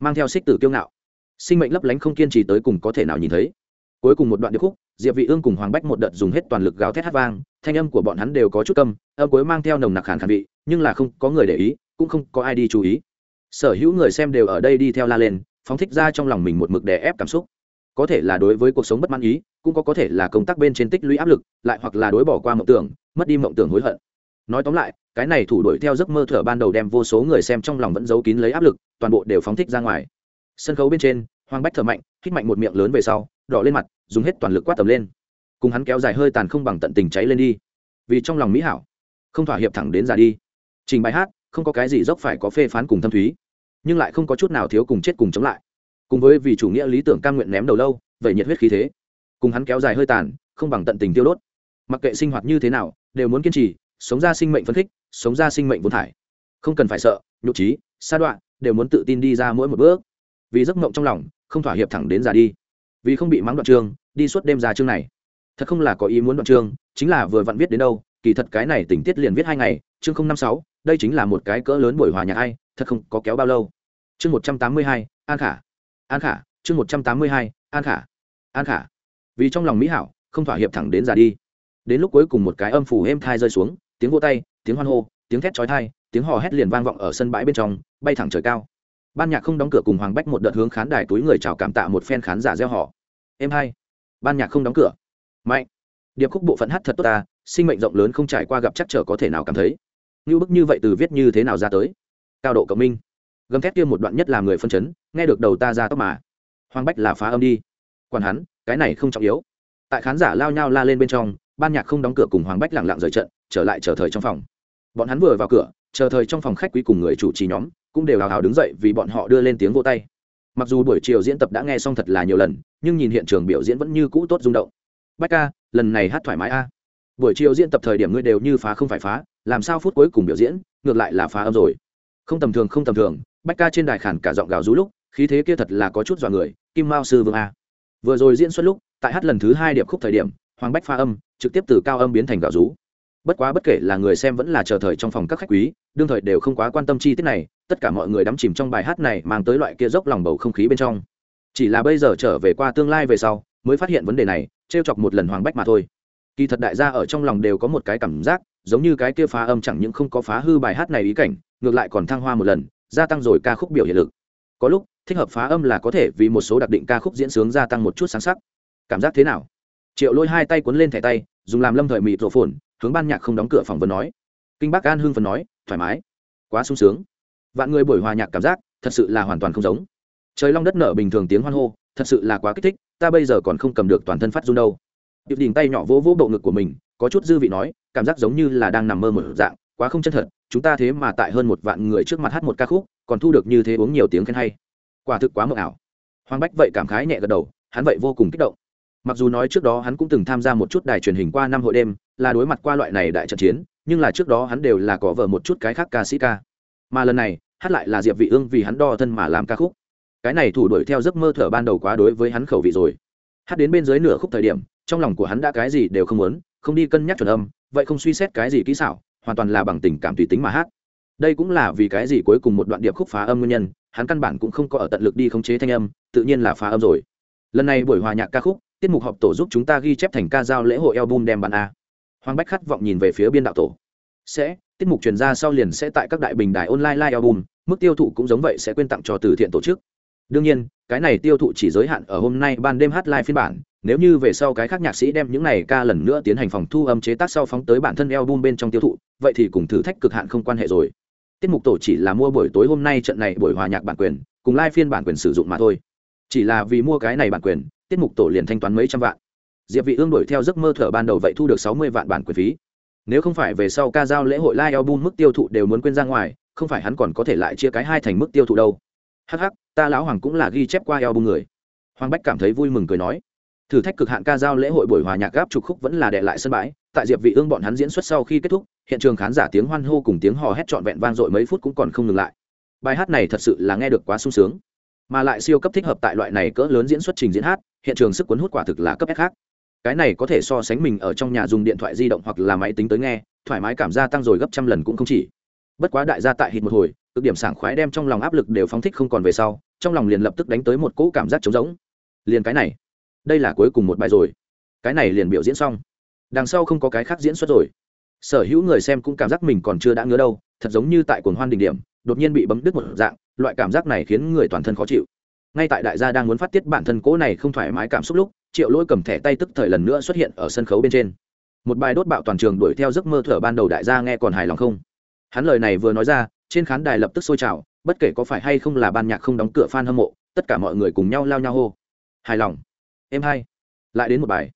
Mang theo xích tử kiêu ngạo. Sinh mệnh lấp lánh không kiên trì tới cùng có thể nào nhìn thấy. Cuối cùng một đoạn điệp khúc, diệp vị ương cùng hoàng bách một đợt dùng hết toàn lực gào thét hát vang, thanh âm của bọn hắn đều có chút câm, âm cuối mang theo nồng nặc khàn khàn vị, nhưng là không có người để ý, cũng không có ai đi chú ý sở hữu người xem đều ở đây đi theo la lên, phóng thích ra trong lòng mình một mực đè ép cảm xúc. Có thể là đối với cuộc sống bất mãn ý, cũng có có thể là công tác bên trên tích lũy áp lực, lại hoặc là đối bỏ qua mộng tưởng, mất đi mộng tưởng hối hận. Nói tóm lại, cái này thủ đuổi theo giấc mơ thở ban đầu đem vô số người xem trong lòng vẫn giấu kín lấy áp lực, toàn bộ đều phóng thích ra ngoài. Sân khấu bên trên, hoàng bách thở mạnh, hít mạnh một miệng lớn về sau, đỏ lên mặt, dùng hết toàn lực quát tầm lên. Cùng hắn kéo dài hơi tàn không bằng tận tình cháy lên đi. Vì trong lòng mỹ hảo, không thỏa hiệp thẳng đến già đi. Trình bài hát, không có cái gì dốc phải có phê phán cùng thâm thúy nhưng lại không có chút nào thiếu cùng chết cùng chống lại. Cùng với vì chủ nghĩa lý tưởng cam nguyện ném đầu lâu, vậy nhiệt huyết khí thế. Cùng hắn kéo dài hơi tàn, không bằng tận tình tiêu đốt. Mặc kệ sinh hoạt như thế nào, đều muốn kiên trì, sống ra sinh mệnh phấn khích, sống ra sinh mệnh vốn thải. Không cần phải sợ, nhục trí, sa đoạn đều muốn tự tin đi ra mỗi một bước. Vì giấc mộng trong lòng, không thỏa hiệp thẳng đến già đi. Vì không bị mắng đoạn trường, đi suốt đêm ra chương này. Thật không là có ý muốn đoạn chương chính là vừa vặn viết đến đâu, kỳ thật cái này tình tiết liền viết hai ngày, chương không năm sáu đây chính là một cái cỡ lớn buổi hòa nhạc hay, thật không có kéo bao lâu. Chương một trăm tám mươi hai an khả. An khả chương một trăm tám mươi hai an khả. An khả. Vì trong lòng mỹ hảo không thỏa hiệp thẳng đến già đi. Đến lúc cuối cùng một cái âm phủ êm thai rơi xuống tiếng vô tay tiếng hoan hô tiếng thét chói thai tiếng hò hét liền vang vọng ở sân bãi bên trong bay thẳng trời cao. Ban nhạc không đóng cửa cùng hoàng bách một đợt hướng khán đài túi người chào cảm tạ một phen khán giả gieo họ. Em hai ban nhạc không đóng cửa. Mạnh. Điệp khúc bộ phận hát thật tốt ta sinh mệnh rộng lớn không trải qua gặp chắc trở có thể nào cảm thấy như bức như vậy từ viết như thế nào ra tới? Cao độ cộng minh. Gầm thét kia một đoạn nhất làm người phân chấn, nghe được đầu ta ra tóc mà. Hoàng bách là phá âm đi. Còn hắn, cái này không trọng yếu. Tại khán giả lao nhau la lên bên trong, ban nhạc không đóng cửa cùng hoàng bách lẳng lặng rời trận, trở lại chờ thời trong phòng. Bọn hắn vừa vào cửa, chờ thời trong phòng khách quý cùng người chủ trì nhóm, cũng đều hào hào đứng dậy vì bọn họ đưa lên tiếng vô tay. Mặc dù buổi chiều diễn tập đã nghe xong thật là nhiều lần, nhưng nhìn hiện trường biểu diễn vẫn như cũ tốt rung động. Bách ca, lần này hát thoải mái a. Buổi chiều diễn tập thời điểm ngươi đều như phá không phải phá làm sao phút cuối cùng biểu diễn, ngược lại là phá âm rồi. Không tầm thường, không tầm thường, bách ca trên đài khản cả giọng gào rú lúc, khí thế kia thật là có chút dọa người, kim mao sư vương a. Vừa rồi diễn xuất lúc, tại hát lần thứ hai điệp khúc thời điểm, hoàng bách pha âm, trực tiếp từ cao âm biến thành gào rú. Bất quá bất kể là người xem vẫn là chờ thời trong phòng các khách quý, đương thời đều không quá quan tâm chi tiết này, tất cả mọi người đắm chìm trong bài hát này mang tới loại kia dốc lòng bầu không khí bên trong. Chỉ là bây giờ trở về qua tương lai về sau, mới phát hiện vấn đề này t r e o chọc một lần hoàng bách mà thôi. Kỳ thật đại gia ở trong lòng đều có một cái cảm giác giống như cái kia phá âm chẳng những không có phá hư bài hát này ý cảnh, ngược lại còn thăng hoa một lần, gia tăng rồi ca khúc biểu hiện lực. Có lúc, thích hợp phá âm là có thể vì một số đặc định ca khúc diễn sướng gia tăng một chút sáng sắc. Cảm giác thế nào? Triệu lôi hai tay cuốn lên thẻ tay, dùng làm lâm thời mịt rổ phồn, hướng ban nhạc không đóng cửa phỏng vấn nói. Kinh bác an hưng phần nói, thoải mái. Quá sung sướng. Vạn người buổi hòa nhạc cảm giác, thật sự là hoàn toàn không giống. Trời long đất nở bình thường tiếng hoan hô, thật sự là quá kích thích, ta bây giờ còn không cầm được toàn thân phát run đâu. Điệp đình tay nhỏ vỗ vỗ bộ ngực của mình có chút dư vị nói, cảm giác giống như là đang nằm mơ một dạng, quá không chân thật, chúng ta thế mà tại hơn một vạn người trước mặt hát một ca khúc, còn thu được như thế uống nhiều tiếng khen hay. Quả thực quá mờ ảo. Hoàng bách vậy cảm khái nhẹ gật đầu, hắn vậy vô cùng kích động. Mặc dù nói trước đó hắn cũng từng tham gia một chút đài truyền hình qua năm hội đêm, là đối mặt qua loại này đại trận chiến, nhưng là trước đó hắn đều là có vợ một chút cái khác ca sĩ ca. Mà lần này, hát lại là diệp vị ương vì hắn đo thân mà làm ca khúc. Cái này thủ đuổi theo giấc mơ thở ban đầu quá đối với hắn khẩu vị rồi. Hát đến bên dưới nửa khúc thời điểm, trong lòng của hắn đã cái gì đều không muốn không đi cân nhắc chuẩn âm, vậy không suy xét cái gì kỹ xảo, hoàn toàn là bằng tình cảm tùy tính mà hát. Đây cũng là vì cái gì cuối cùng một đoạn điệp khúc phá âm nguyên nhân, hắn căn bản cũng không có ở tận lực đi khống chế thanh âm, tự nhiên là phá âm rồi. Lần này buổi hòa nhạc ca khúc, tiết mục họp tổ giúp chúng ta ghi chép thành ca giao lễ hội album đem bản a. Hoàng bách khát vọng nhìn về phía biên đạo tổ. Sẽ, tiết mục truyền ra sau liền sẽ tại các đại bình đài online live album, mức tiêu thụ cũng giống vậy sẽ quyên tặng cho từ thiện tổ chức. Đương nhiên, cái này tiêu thụ chỉ giới hạn ở hôm nay ban đêm hát live phiên bản nếu như về sau cái khác nhạc sĩ đem những này ca lần nữa tiến hành phòng thu âm chế tác sau phóng tới bản thân album bên trong tiêu thụ, vậy thì cùng thử thách cực hạn không quan hệ rồi. Tiết mục tổ chỉ là mua buổi tối hôm nay trận này buổi hòa nhạc bản quyền, cùng live phiên bản quyền sử dụng mà thôi. Chỉ là vì mua cái này bản quyền, tiết mục tổ liền thanh toán mấy trăm vạn. Diệp vị ương đuổi theo giấc mơ thở ban đầu vậy thu được sáu mươi vạn bản quyền phí. Nếu không phải về sau ca giao lễ hội live album mức tiêu thụ đều muốn quên ra ngoài, không phải hắn còn có thể lại chia cái hai thành mức tiêu thụ đâu. Hắc hắc, ta lão hoàng cũng là ghi chép qua album người. Hoàng bách cảm thấy vui mừng cười nói thử thách cực hạn ca giao lễ hội buổi hòa nhạc gáp trục khúc vẫn là đệ lại sân bãi, tại diệp vị ương bọn hắn diễn xuất sau khi kết thúc, hiện trường khán giả tiếng hoan hô cùng tiếng hò hét trọn vẹn vang dội mấy phút cũng còn không ngừng lại. Bài hát này thật sự là nghe được quá sung sướng. Mà lại siêu cấp thích hợp tại loại này cỡ lớn diễn xuất trình diễn hát, hiện trường sức cuốn hút quả thực là cấp s khác. Cái này có thể so sánh mình ở trong nhà dùng điện thoại di động hoặc là máy tính tới nghe, thoải mái cảm gia tăng rồi gấp trăm lần cũng không chỉ. Bất quá đại gia tại hít một hồi, cực điểm sảng khoái đem trong lòng áp lực đều phóng thích không còn về sau, trong lòng liền lập tức đánh tới một cỗ cảm giác trống rỗng. Liền cái này đây là cuối cùng một bài rồi. Cái này liền biểu diễn xong. Đằng sau không có cái khác diễn xuất rồi. Sở hữu người xem cũng cảm giác mình còn chưa đã ngứa đâu, thật giống như tại cuồng hoan đỉnh điểm, đột nhiên bị bấm đứt một dạng, loại cảm giác này khiến người toàn thân khó chịu. Ngay tại đại gia đang muốn phát tiết bản thân cố này không thoải mái cảm xúc lúc, triệu lỗi cầm thẻ tay tức thời lần nữa xuất hiện ở sân khấu bên trên. Một bài đốt bạo toàn trường đuổi theo giấc mơ thở ban đầu đại gia nghe còn hài lòng không? Hắn lời này vừa nói ra, trên khán đài lập tức sôi trào, bất kể có phải hay không là ban nhạc không đóng cửa f a n hâm mộ, tất cả mọi người cùng nhau lao nhau hô. Hài lòng em hai. Lại đến một bài.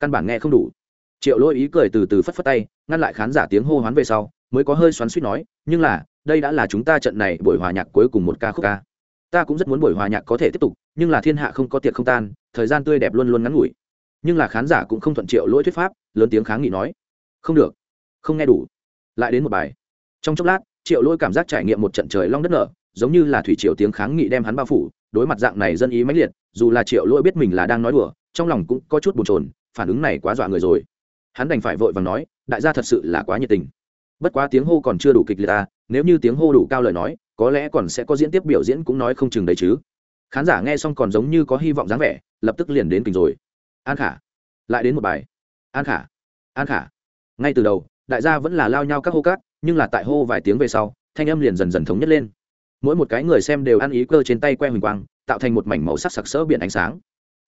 Căn bản nghe không đủ. Triệu lỗi ý cười từ từ phất phất tay, ngăn lại khán giả tiếng hô hoán về sau, mới có hơi xoắn suýt nói, nhưng là, đây đã là chúng ta trận này buổi hòa nhạc cuối cùng một ca khúc ca. Ta cũng rất muốn buổi hòa nhạc có thể tiếp tục, nhưng là thiên hạ không có tiệc không tan, thời gian tươi đẹp luôn luôn ngắn ngủi. Nhưng là khán giả cũng không thuận triệu lỗi thuyết pháp, lớn tiếng kháng nghị nói, không được, không nghe đủ. Lại đến một bài. Trong chốc lát, triệu lỗi cảm giác trải nghiệm một trận trời long đất nở, giống như là thủy triều tiếng kháng nghị đem hắn bao phủ đối mặt dạng này dân ý mãnh liệt, dù là triệu lỗi biết mình là đang nói đùa, trong lòng cũng có chút bồn chồn, phản ứng này quá dọa người rồi. Hắn đành phải vội và nói, đại gia thật sự là quá nhiệt tình. Bất quá tiếng hô còn chưa đủ kịch liệt ta nếu như tiếng hô đủ cao lời nói, có lẽ còn sẽ có diễn tiếp biểu diễn cũng nói không chừng đấy chứ. Khán giả nghe xong còn giống như có hy vọng dáng vẻ, lập tức liền đến kình rồi. An khả, lại đến một bài. An khả an khả. Ngay từ đầu, đại gia vẫn là lao nhau các hô cát nhưng là tại hô vài tiếng về sau, thanh âm liền dần dần thống nhất lên mỗi một cái người xem đều ăn ý cơ trên tay que huỳnh quang, tạo thành một mảnh màu sắc sặc sỡ biển ánh sáng.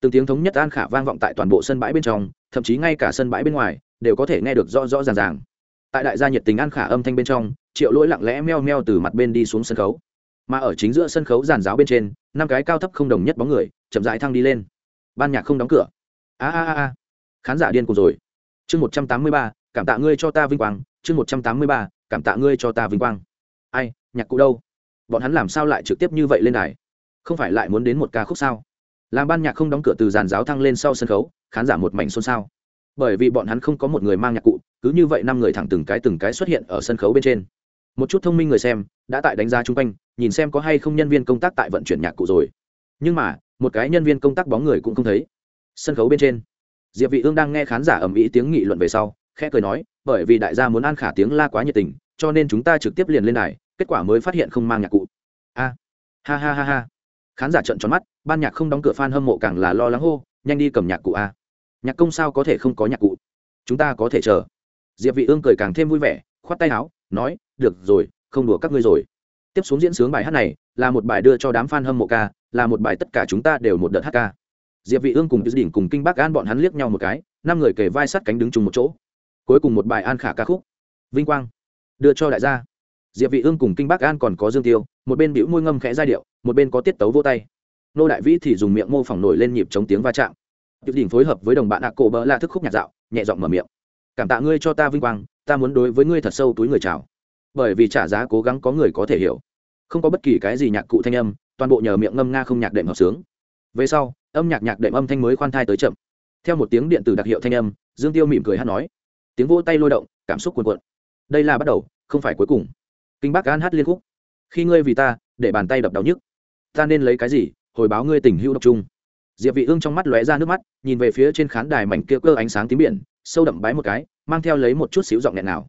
Từng tiếng thống nhất an khả vang vọng tại toàn bộ sân bãi bên trong, thậm chí ngay cả sân bãi bên ngoài, đều có thể nghe được rõ rõ ràng ràng. Tại đại gia nhiệt tình an khả âm thanh bên trong, triệu lỗi lặng lẽ meo meo từ mặt bên đi xuống sân khấu. Mà ở chính giữa sân khấu giàn giáo bên trên, năm cái cao thấp không đồng nhất bóng người, chậm rãi thăng đi lên. Ban nhạc không đóng cửa. A a a khán giả điên cùng rồi. Chương một trăm tám mươi ba, cảm tạ ngươi cho ta vinh quang. Chương một trăm tám mươi ba, cảm tạ ngươi cho ta vinh quang. Ai, nhạc cụ đâu? Bọn hắn làm sao lại trực tiếp như vậy lên đài? Không phải lại muốn đến một ca khúc sao? Làm ban nhạc không đóng cửa từ giàn giáo thăng lên sau sân khấu, khán giả một mảnh xôn xao. Bởi vì bọn hắn không có một người mang nhạc cụ, cứ như vậy năm người thẳng từng cái từng cái xuất hiện ở sân khấu bên trên. Một chút thông minh người xem đã tại đánh giá chung quanh, nhìn xem có hay không nhân viên công tác tại vận chuyển nhạc cụ rồi. Nhưng mà, một cái nhân viên công tác bóng người cũng không thấy. Sân khấu bên trên, diệp vị ương đang nghe khán giả ầm ĩ tiếng nghị luận về sau, khẽ cười nói, bởi vì đại gia muốn an khả tiếng la quá nhiệt tình, cho nên chúng ta trực tiếp liền lên đài kết quả mới phát hiện không mang nhạc cụ. A, ha ha ha ha. Khán giả trợn tròn mắt, ban nhạc không đóng cửa fan hâm mộ càng là lo lắng hô, nhanh đi cầm nhạc cụ a. Nhạc công sao có thể không có nhạc cụ? Chúng ta có thể chờ. Diệp vị ương cười càng thêm vui vẻ, khoát tay áo, nói, được rồi, không đùa các ngươi rồi. Tiếp xuống diễn sướng bài hát này, là một bài đưa cho đám fan hâm mộ ca, là một bài tất cả chúng ta đều một đợt hát ca. Diệp vị ương cùng Tư đỉnh cùng kinh bác an bọn hắn liếc nhau một cái, năm người kề vai sát cánh đứng chung một chỗ. Cuối cùng một bài an khả ca khúc, vinh quang, đưa cho đại gia diệp vị ương cùng kinh bác an còn có dương tiêu, một bên bĩu môi ngâm khẽ giai điệu, một bên có tiết tấu vô tay. Nô đại vĩ thì dùng miệng mô phỏng nổi lên nhịp chống tiếng va chạm. Tiểu đỉnh phối hợp với đồng bạn ạ cổ bỡ là thức khúc nhạc dạo, nhẹ giọng mở miệng. Cảm tạ ngươi cho ta vinh quang, ta muốn đối với ngươi thật sâu túi người chào. Bởi vì trả giá cố gắng có người có thể hiểu. Không có bất kỳ cái gì nhạc cụ thanh âm, toàn bộ nhờ miệng ngâm nga không nhạc đệm hợp sướng. Về sau, âm nhạc nhạc đệm âm thanh mới khoan thai tới chậm. Theo một tiếng điện tử đặc hiệu thanh âm, dương tiêu mỉm cười hát nói. Tiếng vỗ tay lôi động, cảm xúc cuồn cuộn. Đây là bắt đầu, không phải cuối cùng kinh bác an hát liên khúc. Khi ngươi vì ta, để bàn tay đập đau nhức, ta nên lấy cái gì, hồi báo ngươi tình hữu độc trung diệp vị ương trong mắt lóe ra nước mắt, nhìn về phía trên khán đài mảnh kia cơ ánh sáng tím biển, sâu đậm bái một cái, mang theo lấy một chút xíu giọng nghẹn nào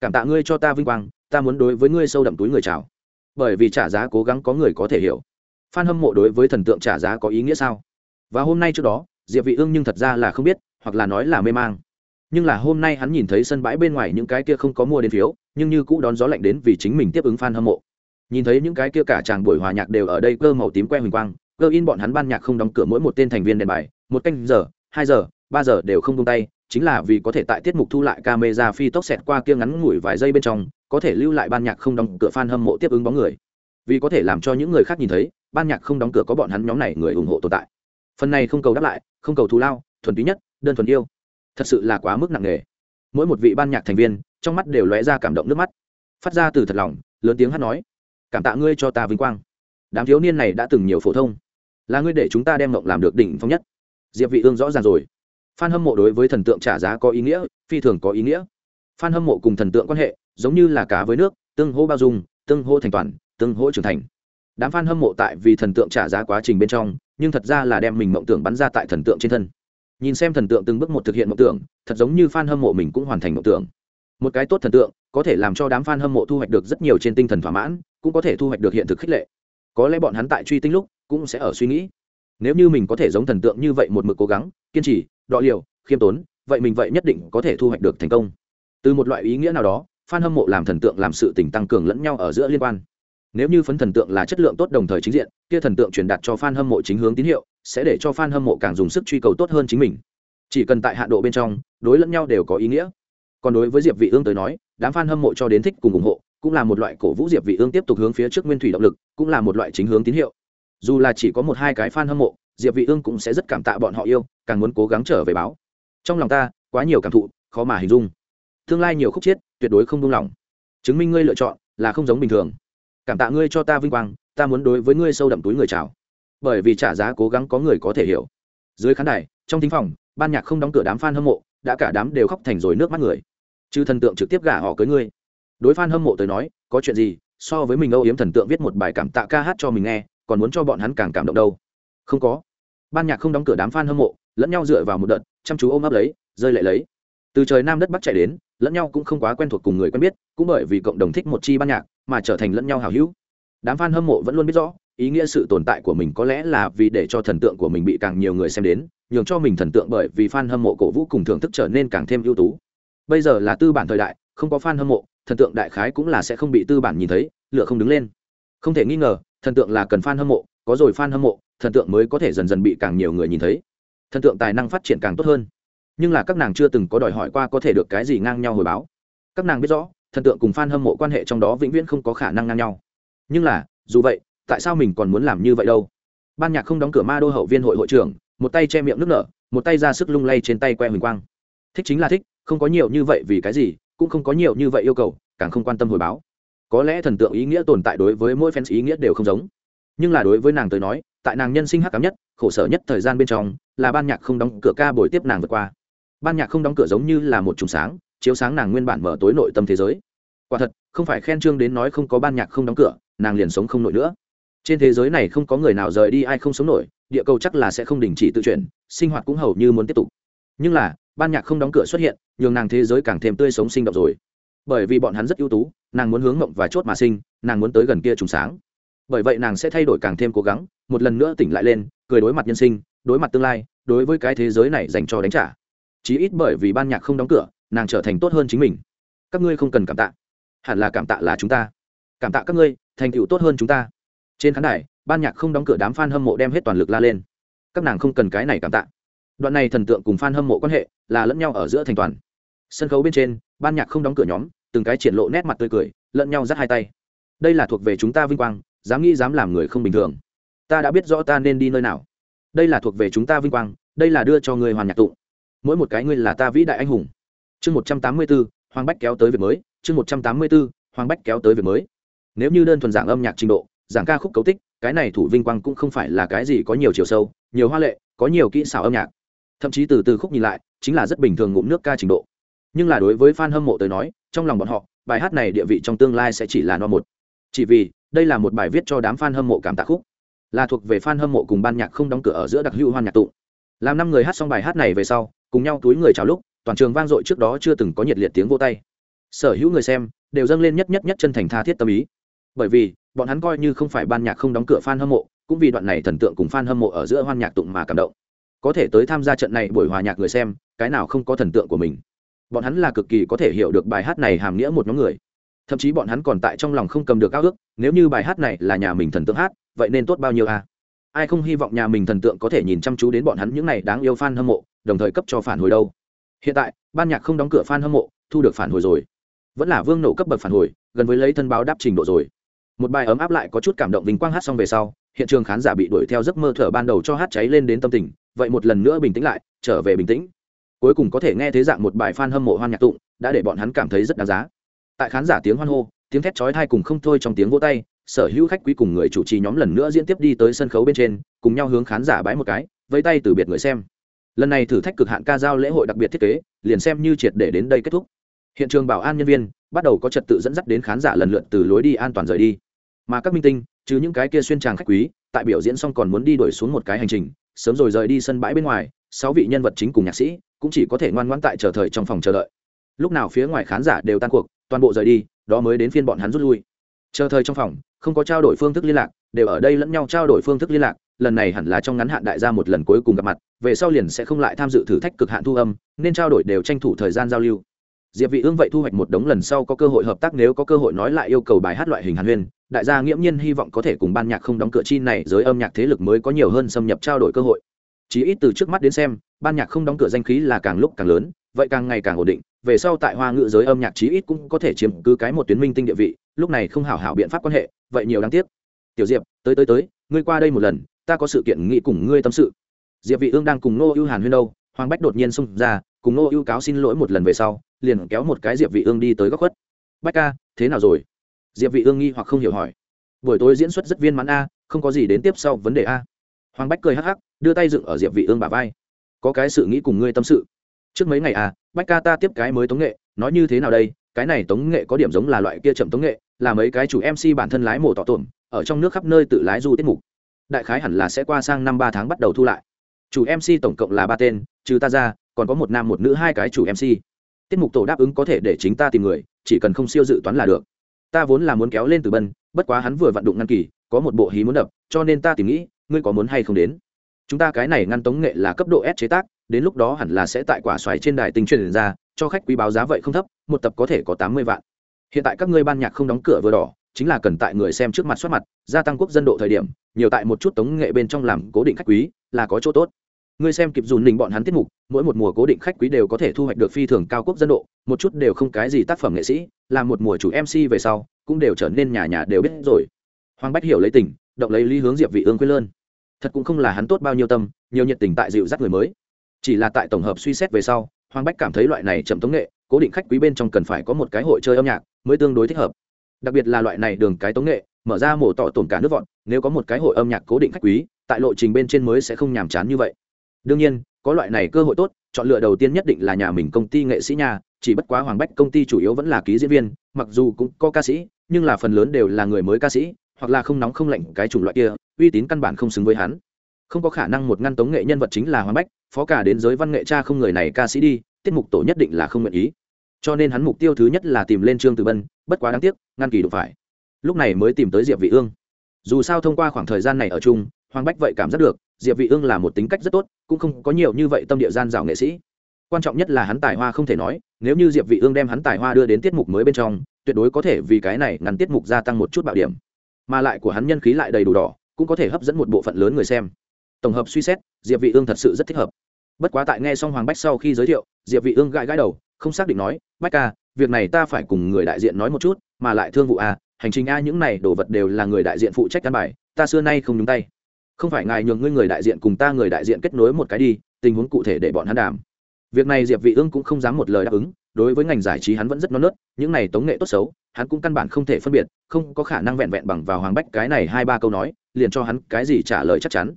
cảm tạ ngươi cho ta vinh quang, ta muốn đối với ngươi sâu đậm túi người chào. Bởi vì trả giá cố gắng có người có thể hiểu. Phan hâm mộ đối với thần tượng trả giá có ý nghĩa sao? Và hôm nay trước đó, diệp vị ương nhưng thật ra là không biết, hoặc là nói là mê mang. Nhưng là hôm nay hắn nhìn thấy sân bãi bên ngoài những cái kia không có mua đến phiếu nhưng như cũ đón gió lạnh đến vì chính mình tiếp ứng fan hâm mộ. Nhìn thấy những cái kia cả chàng buổi hòa nhạc đều ở đây cơ màu tím que huỳnh quang, cơ in bọn hắn ban nhạc không đóng cửa mỗi một tên thành viên đèn bài, một canh giờ, hai giờ, ba giờ đều không tung tay, chính là vì có thể tại tiết mục thu lại camera phi tốc xẹt qua kia ngắn ngủi vài giây bên trong, có thể lưu lại ban nhạc không đóng cửa fan hâm mộ tiếp ứng bóng người. Vì có thể làm cho những người khác nhìn thấy, ban nhạc không đóng cửa có bọn hắn nhóm này người ủng hộ tồn tại. Phần này không cầu đáp lại, không cầu thù lao, thuần túy nhất, đơn thuần yêu. Thật sự là quá mức nặng nề. Mỗi một vị ban nhạc thành viên trong mắt đều lóe ra cảm động nước mắt. Phát ra từ thật lòng, lớn tiếng hát nói, cảm tạ ngươi cho ta vinh quang. Đám thiếu niên này đã từng nhiều phổ thông. Là ngươi để chúng ta đem mộng làm được đỉnh phong nhất. Diệp vị ương rõ ràng rồi. Phan hâm mộ đối với thần tượng trả giá có ý nghĩa, phi thường có ý nghĩa. Phan hâm mộ cùng thần tượng quan hệ giống như là cá với nước, tương hỗ bao dung, tương hỗ thành toàn, tương hỗ trưởng thành. Đám fan hâm mộ tại vì thần tượng trả giá quá trình bên trong, nhưng thật ra là đem mình mộng tưởng bắn ra tại thần tượng trên thân. Nhìn xem thần tượng từng bước một thực hiện mộng tưởng, thật giống như fan hâm mộ mình cũng hoàn thành mộng tưởng một cái tốt thần tượng, có thể làm cho đám fan hâm mộ thu hoạch được rất nhiều trên tinh thần thỏa mãn, cũng có thể thu hoạch được hiện thực khích lệ. Có lẽ bọn hắn tại truy tinh lúc, cũng sẽ ở suy nghĩ. Nếu như mình có thể giống thần tượng như vậy một mực cố gắng, kiên trì, đọ liều, khiêm tốn, vậy mình vậy nhất định có thể thu hoạch được thành công. Từ một loại ý nghĩa nào đó, fan hâm mộ làm thần tượng làm sự tình tăng cường lẫn nhau ở giữa liên quan. Nếu như phấn thần tượng là chất lượng tốt đồng thời chính diện, kia thần tượng truyền đạt cho fan hâm mộ chính hướng tín hiệu, sẽ để cho fan hâm mộ càng dùng sức truy cầu tốt hơn chính mình. Chỉ cần tại hạ độ bên trong, đối lẫn nhau đều có ý nghĩa còn đối với diệp vị ương tới nói, đám fan hâm mộ cho đến thích cùng ủng hộ, cũng là một loại cổ vũ diệp vị ương tiếp tục hướng phía trước nguyên thủy động lực, cũng là một loại chính hướng tín hiệu. Dù là chỉ có một hai cái fan hâm mộ, diệp vị ương cũng sẽ rất cảm tạ bọn họ yêu, càng muốn cố gắng trở về báo. Trong lòng ta, quá nhiều cảm thụ, khó mà hình dung. Tương lai nhiều khúc chiết, tuyệt đối không buông lòng chứng minh ngươi lựa chọn, là không giống bình thường. Cảm tạ ngươi cho ta vinh quang, ta muốn đối với ngươi sâu đậm túi người chào. Bởi vì trả giá cố gắng có người có thể hiểu. Dưới khán đài, trong thính phòng, ban nhạc không đóng cửa đám fan hâm mộ, đã cả đám đều khóc thành rồi nước mắt người chứ thần tượng trực tiếp gả họ cưới ngươi. Đối fan hâm mộ tới nói, có chuyện gì, so với mình âu yếm thần tượng viết một bài cảm tạ ca hát cho mình nghe, còn muốn cho bọn hắn càng cảm động đâu? Không có. Ban nhạc không đóng cửa đám fan hâm mộ, lẫn nhau dựa vào một đợt, chăm chú ôm ấp lấy, rơi lại lấy. Từ trời nam đất bắc chạy đến, lẫn nhau cũng không quá quen thuộc cùng người quen biết, cũng bởi vì cộng đồng thích một chi ban nhạc, mà trở thành lẫn nhau hào hữu. Đám fan hâm mộ vẫn luôn biết rõ, ý nghĩa sự tồn tại của mình có lẽ là vì để cho thần tượng của mình bị càng nhiều người xem đến, nhường cho mình thần tượng bởi vì fan hâm mộ cổ vũ cùng thưởng thức trở nên càng thêm ưu tú bây giờ là tư bản thời đại, không có fan hâm mộ, thần tượng đại khái cũng là sẽ không bị tư bản nhìn thấy, lựa không đứng lên. Không thể nghi ngờ, thần tượng là cần fan hâm mộ, có rồi fan hâm mộ, thần tượng mới có thể dần dần bị càng nhiều người nhìn thấy. Thần tượng tài năng phát triển càng tốt hơn. Nhưng là các nàng chưa từng có đòi hỏi qua có thể được cái gì ngang nhau hồi báo. Các nàng biết rõ, thần tượng cùng f a n hâm mộ quan hệ trong đó vĩnh viễn không có khả năng ngang nhau. Nhưng là, dù vậy, tại sao mình còn muốn làm như vậy đâu? Ban nhạc không đóng cửa ma đô hậu viên hội hội trưởng, một tay che miệng nước nở, một tay ra sức lung lay trên tay que huỳnh quang. Thích chính là thích không có nhiều như vậy vì cái gì, cũng không có nhiều như vậy yêu cầu, càng không quan tâm hồi báo. Có lẽ thần tượng ý nghĩa tồn tại đối với mỗi fans ý nghĩa đều không giống. Nhưng là đối với nàng tới nói, tại nàng nhân sinh hắc cám nhất, khổ sở nhất thời gian bên trong, là ban nhạc không đóng cửa ca bồi tiếp nàng vượt qua. Ban nhạc không đóng cửa giống như là một trùng sáng, chiếu sáng nàng nguyên bản mở tối nội tâm thế giới. Quả thật, không phải khen trương đến nói không có ban nhạc không đóng cửa, nàng liền sống không nổi nữa. Trên thế giới này không có người nào rời đi ai không sống nổi, địa cầu chắc là sẽ không đình chỉ tự chuyển, sinh hoạt cũng hầu như muốn tiếp tục. Nhưng là ban nhạc không đóng cửa xuất hiện, nhường nàng thế giới càng thêm tươi sống sinh động rồi. Bởi vì bọn hắn rất ưu tú, nàng muốn hướng mộng và chốt mà sinh, nàng muốn tới gần kia trùng sáng. Bởi vậy nàng sẽ thay đổi càng thêm cố gắng, một lần nữa tỉnh lại lên, cười đối mặt nhân sinh, đối mặt tương lai, đối với cái thế giới này dành cho đánh trả. Chí ít bởi vì ban nhạc không đóng cửa, nàng trở thành tốt hơn chính mình. Các ngươi không cần cảm tạ. Hẳn là cảm tạ là chúng ta. Cảm tạ các ngươi, thành tựu tốt hơn chúng ta. Trên khán đài, ban nhạc không đóng cửa đám f a n hâm mộ đem hết toàn lực la lên. Các nàng không cần cái này cảm tạ đoạn này thần tượng cùng f a n hâm mộ quan hệ là lẫn nhau ở giữa thành toàn. Sân khấu bên trên, ban nhạc không đóng cửa nhóm, từng cái triển lộ nét mặt tươi cười, lẫn nhau dắt hai tay. Đây là thuộc về chúng ta vinh quang, dám nghĩ dám làm người không bình thường. Ta đã biết rõ ta nên đi nơi nào. Đây là thuộc về chúng ta vinh quang, đây là đưa cho người hoàn nhạc tụng. Mỗi một cái ngươi là ta vĩ đại anh hùng. Chương một trăm tám mươi b ố hoàng bách kéo tới việc mới. Chương một trăm tám mươi b ố hoàng bách kéo tới việc mới. Nếu như đơn thuần giảng âm nhạc trình độ, giảng ca khúc cấu tích, cái này thủ vinh quang cũng không phải là cái gì có nhiều chiều sâu, nhiều hoa lệ, có nhiều kỹ xảo âm nhạc thậm chí từ từ khúc nhìn lại, chính là rất bình thường ngụm nước ca trình độ. Nhưng là đối với f a n hâm mộ tới nói, trong lòng bọn họ, bài hát này địa vị trong tương lai sẽ chỉ là no một. Chỉ vì, đây là một bài viết cho đám f a n hâm mộ cảm tạ khúc. Là thuộc về f a n hâm mộ cùng ban nhạc không đóng cửa ở giữa đặc hữu hoan nhạc tụng làm năm người hát xong bài hát này về sau, cùng nhau túi người chào lúc, toàn trường vang dội trước đó chưa từng có nhiệt liệt tiếng vô tay. Sở hữu người xem, đều dâng lên nhất nhất nhất chân thành tha thiết tâm ý. Bởi vì, bọn hắn coi như không phải ban nhạc không đóng cửa f a n hâm mộ, cũng vì đoạn này thần tượng cùng f a n hâm mộ ở giữa hoan nhạc tụng mà cảm động có thể tới tham gia trận này buổi hòa nhạc người xem, cái nào không có thần tượng của mình. Bọn hắn là cực kỳ có thể hiểu được bài hát này hàm nghĩa một nhóm người. Thậm chí bọn hắn còn tại trong lòng không cầm được ao ước, nếu như bài hát này là nhà mình thần tượng hát, vậy nên tốt bao nhiêu à? ai không hy vọng nhà mình thần tượng có thể nhìn chăm chú đến bọn hắn những n à y đáng yêu f a n hâm mộ, đồng thời cấp cho phản hồi đâu? Hiện tại, ban nhạc không đóng cửa f a n hâm mộ, thu được phản hồi rồi. Vẫn là vương nổ cấp bậc phản hồi, gần với lấy thân báo đáp trình độ rồi. Một bài ấm áp lại có chút cảm động vinh quang hát xong về sau hiện trường khán giả bị đuổi theo giấc mơ thở ban đầu cho hát cháy lên đến tâm tình, vậy một lần nữa bình tĩnh lại, trở về bình tĩnh. Cuối cùng có thể nghe thế dạng một bài f a n hâm mộ hoan nhạc tụng, đã để bọn hắn cảm thấy rất đáng giá. Tại khán giả tiếng hoan hô, tiếng thét chói thai cùng không thôi trong tiếng vỗ tay, sở hữu khách quý cùng người chủ trì nhóm lần nữa diễn tiếp đi tới sân khấu bên trên, cùng nhau hướng khán giả bái một cái, vẫy tay từ biệt người xem. Lần này thử thách cực hạn ca giao lễ hội đặc biệt thiết kế, liền xem như triệt để đến đây kết thúc. Hiện trường bảo an nhân viên bắt đầu có trật tự dẫn dắt đến khán giả lần lượt từ lối đi an toàn rời đi mà các minh tinh chứ những cái kia xuyên tràng khách quý, tại biểu diễn xong còn muốn đi đổi xuống một cái hành trình, sớm rồi rời đi sân bãi bên ngoài, sáu vị nhân vật chính cùng nhạc sĩ cũng chỉ có thể ngoan ngoãn tại chờ thời trong phòng chờ đợi. Lúc nào phía ngoài khán giả đều tan cuộc, toàn bộ rời đi, đó mới đến phiên bọn hắn rút lui. Chờ thời trong phòng, không có trao đổi phương thức liên lạc, đều ở đây lẫn nhau trao đổi phương thức liên lạc, lần này hẳn là trong ngắn hạn đại gia một lần cuối cùng gặp mặt, về sau liền sẽ không lại tham dự thử thách cực hạn thu âm, nên trao đổi đều tranh thủ thời gian giao lưu. Diệp vị ương vậy thu hoạch một đống lần sau có cơ hội hợp tác, nếu có cơ hội nói lại yêu cầu bài hát loại hình hàn huyên đại gia nghiễm nhiên hy vọng có thể cùng ban nhạc không đóng cửa chi này giới âm nhạc thế lực mới có nhiều hơn xâm nhập trao đổi cơ hội. Chí ít từ trước mắt đến xem, ban nhạc không đóng cửa danh khí là càng lúc càng lớn, vậy càng ngày càng ổn định, về sau tại hoa ngữ giới âm nhạc chí ít cũng có thể chiếm cứ cái một tuyến minh tinh địa vị, lúc này không hảo hảo biện pháp quan hệ, vậy nhiều đáng tiếc. Tiểu diệp, tới tới tới, ngươi qua đây một lần, ta có sự kiện nghị cùng ngươi tâm sự. Diệp vị ương đang cùng nô ưu hàn huyên đâu, hoàng bách đột nhiên xông ra, cùng nô ưu cáo xin lỗi một lần về sau, liền kéo một cái diệp vị ương đi tới góc khuất. Bách ca, thế nào rồi? Diệp vị ương nghi hoặc không hiểu hỏi. Buổi tối diễn xuất rất viên mãn a, không có gì đến tiếp sau vấn đề a. Hoàng bách cười hắc hắc, đưa tay dựng ở diệp vị ương bả vai. Có cái sự nghĩ cùng ngươi tâm sự. Trước mấy ngày à bách ca ta tiếp cái mới tống nghệ, nói như thế nào đây? Cái này tống nghệ có điểm giống là loại kia chậm tống nghệ, là mấy cái chủ mc bản thân lái mổ tỏ tổn, ở trong nước khắp nơi tự lái du tiết mục. Đại khái hẳn là sẽ qua sang năm ba tháng bắt đầu thu lại. Chủ mc tổng cộng là ba tên, trừ ta ra, còn có một nam một nữ hai cái chủ mc tiết mục tổ đáp ứng có thể để chính ta tìm người, chỉ cần không siêu dự toán là được ta vốn là muốn kéo lên từ bân, bất quá hắn vừa vận đụng ngăn kỳ, có một bộ hí muốn đập, cho nên ta tìm nghĩ, ngươi có muốn hay không đến? Chúng ta cái này ngăn tống nghệ là cấp độ s chế tác, đến lúc đó hẳn là sẽ tại quả xoáy trên đài tinh truyền ra, cho khách quý báo giá vậy không thấp, một tập có thể có tám mươi vạn. Hiện tại các ngươi ban nhạc không đóng cửa vừa đỏ, chính là cần tại người xem trước mặt soát mặt, gia tăng quốc dân độ thời điểm, nhiều tại một chút tống nghệ bên trong làm cố định khách quý, là có chỗ tốt ngươi xem kịp dùn đình bọn hắn tiết mục, mỗi một mùa cố định khách quý đều có thể thu hoạch được phi thường cao quốc dân độ, một chút đều không cái gì tác phẩm nghệ sĩ, làm một mùa chủ mc về sau, cũng đều trở nên nhà nhà đều biết rồi. Hoàng bách hiểu lấy tình, động lấy lý hướng diệp vị ương quê lơn. Thật cũng không là hắn tốt bao nhiêu tâm, nhiều nhiệt tình tại dịu dắt người mới. Chỉ là tại tổng hợp suy xét về sau, hoàng bách cảm thấy loại này chậm tống nghệ, cố định khách quý bên trong cần phải có một cái hội chơi âm nhạc mới tương đối thích hợp. Đặc biệt là loại này đường cái tống nghệ, mở ra mổ tỏ tổn cả nước vọn nếu có một cái hội âm nhạc cố định khách quý, tại lộ trình bên trên mới sẽ không nhàm chán như vậy đương nhiên, có loại này cơ hội tốt, chọn lựa đầu tiên nhất định là nhà mình công ty nghệ sĩ nhà chỉ bất quá hoàng bách công ty chủ yếu vẫn là ký diễn viên, mặc dù cũng có ca sĩ, nhưng là phần lớn đều là người mới ca sĩ, hoặc là không nóng không lạnh cái chủng loại kia, uy tín căn bản không xứng với hắn. Không có khả năng một ngăn tống nghệ nhân vật chính là hoàng bách, phó cả đến giới văn nghệ cha không người này ca sĩ đi, tiết mục tổ nhất định là không nguyện ý. Cho nên hắn mục tiêu thứ nhất là tìm lên trương từ bân, bất quá đáng tiếc, ngăn kỳ đụng phải. Lúc này mới tìm tới diệp vị ương. Dù sao thông qua khoảng thời gian này ở chung, hoàng bách vậy cảm giác được diệp vị ương là một tính cách rất tốt, cũng không có nhiều như vậy tâm địa gian dảo nghệ sĩ. Quan trọng nhất là hắn tài hoa không thể nói, nếu như diệp vị ương đem hắn tài hoa đưa đến tiết mục mới bên trong, tuyệt đối có thể vì cái này ngắn tiết mục gia tăng một chút bạo điểm. Mà lại của hắn nhân khí lại đầy đủ đỏ, cũng có thể hấp dẫn một bộ phận lớn người xem. Tổng hợp suy xét, diệp vị ương thật sự rất thích hợp. Bất quá tại nghe xong hoàng bách sau khi giới thiệu, diệp vị ương gãi gãi đầu, không xác định nói, bách ca, việc này ta phải cùng người đại diện nói một chút, mà lại thương vụ a hành trình a những này đồ vật đều là người đại diện phụ trách căn bài, ta xưa nay không nhúng tay không phải ngài nhường ngươi người đại diện cùng ta người đại diện kết nối một cái đi, tình huống cụ thể để bọn hắn đàm. Việc này diệp vị ương cũng không dám một lời đáp ứng, đối với ngành giải trí hắn vẫn rất non nớt, những này tống nghệ tốt xấu, hắn cũng căn bản không thể phân biệt, không có khả năng vẹn vẹn bằng vào hoàng bách cái này hai ba câu nói, liền cho hắn cái gì trả lời chắc chắn.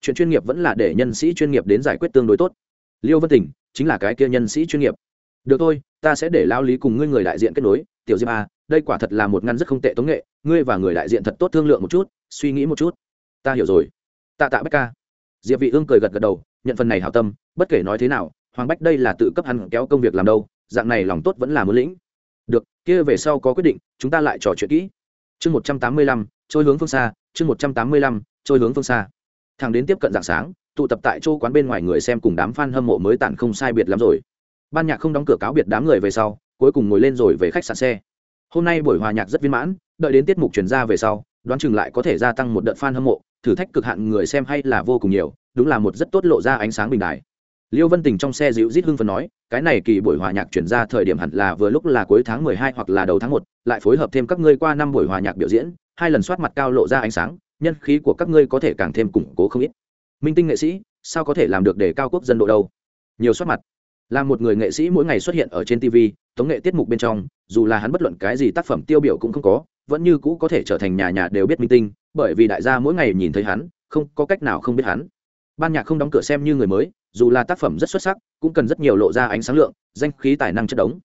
Chuyện chuyên nghiệp vẫn là để nhân sĩ chuyên nghiệp đến giải quyết tương đối tốt. Liêu vân tình chính là cái kia nhân sĩ chuyên nghiệp. Được thôi, ta sẽ để lao lý cùng ngươi người đại diện kết nối, tiểu diệp a đây quả thật là một ngăn rất không tệ tống nghệ, ngươi và người đại diện thật tốt thương lượng một chút, suy nghĩ một chút. Ta hiểu rồi tạ tạ bách ca. Diệp vị ương cười gật gật đầu, nhận phần này hảo tâm, bất kể nói thế nào, hoàng bách đây là tự cấp hắn kéo công việc làm đâu, dạng này lòng tốt vẫn là muốn lĩnh. Được, kia về sau có quyết định, chúng ta lại trò chuyện kỹ. Chương một trăm tám mươi lăm, trôi hướng phương xa, chương một trăm tám mươi lăm, trôi hướng phương xa. Thằng đến tiếp cận dạng sáng, tụ tập tại chỗ quán bên ngoài người xem cùng đám fan hâm mộ mới tản không sai biệt lắm rồi. Ban nhạc không đóng cửa cáo biệt đám người về sau, cuối cùng ngồi lên rồi về khách sạn xe. Hôm nay buổi hòa nhạc rất viên mãn, đợi đến tiết mục chuyển ra về sau, đoán chừng lại có thể gia tăng một đợt fan hâm mộ thử thách cực hạn người xem hay là vô cùng nhiều, đúng là một rất tốt lộ ra ánh sáng bình đại liêu vân tình trong xe dịu rít hưng phần nói, cái này kỳ buổi hòa nhạc chuyển ra thời điểm hẳn là vừa lúc là cuối tháng mười hai hoặc là đầu tháng một, lại phối hợp thêm các ngươi qua năm buổi hòa nhạc biểu diễn, hai lần soát mặt cao lộ ra ánh sáng, nhân khí của các ngươi có thể càng thêm củng cố không ít. Minh tinh nghệ sĩ, sao có thể làm được để cao quốc dân độ đâu? Nhiều soát mặt. Là một người nghệ sĩ mỗi ngày xuất hiện ở trên tv tống nghệ tiết mục bên trong, dù là hắn bất luận cái gì tác phẩm tiêu biểu cũng không có, vẫn như cũ có thể trở thành nhà nhà đều biết minh tinh bởi vì đại gia mỗi ngày nhìn thấy hắn, không có cách nào không biết hắn. Ban nhạc không đóng cửa xem như người mới, dù là tác phẩm rất xuất sắc, cũng cần rất nhiều lộ ra ánh sáng lượng, danh khí tài năng chất đống.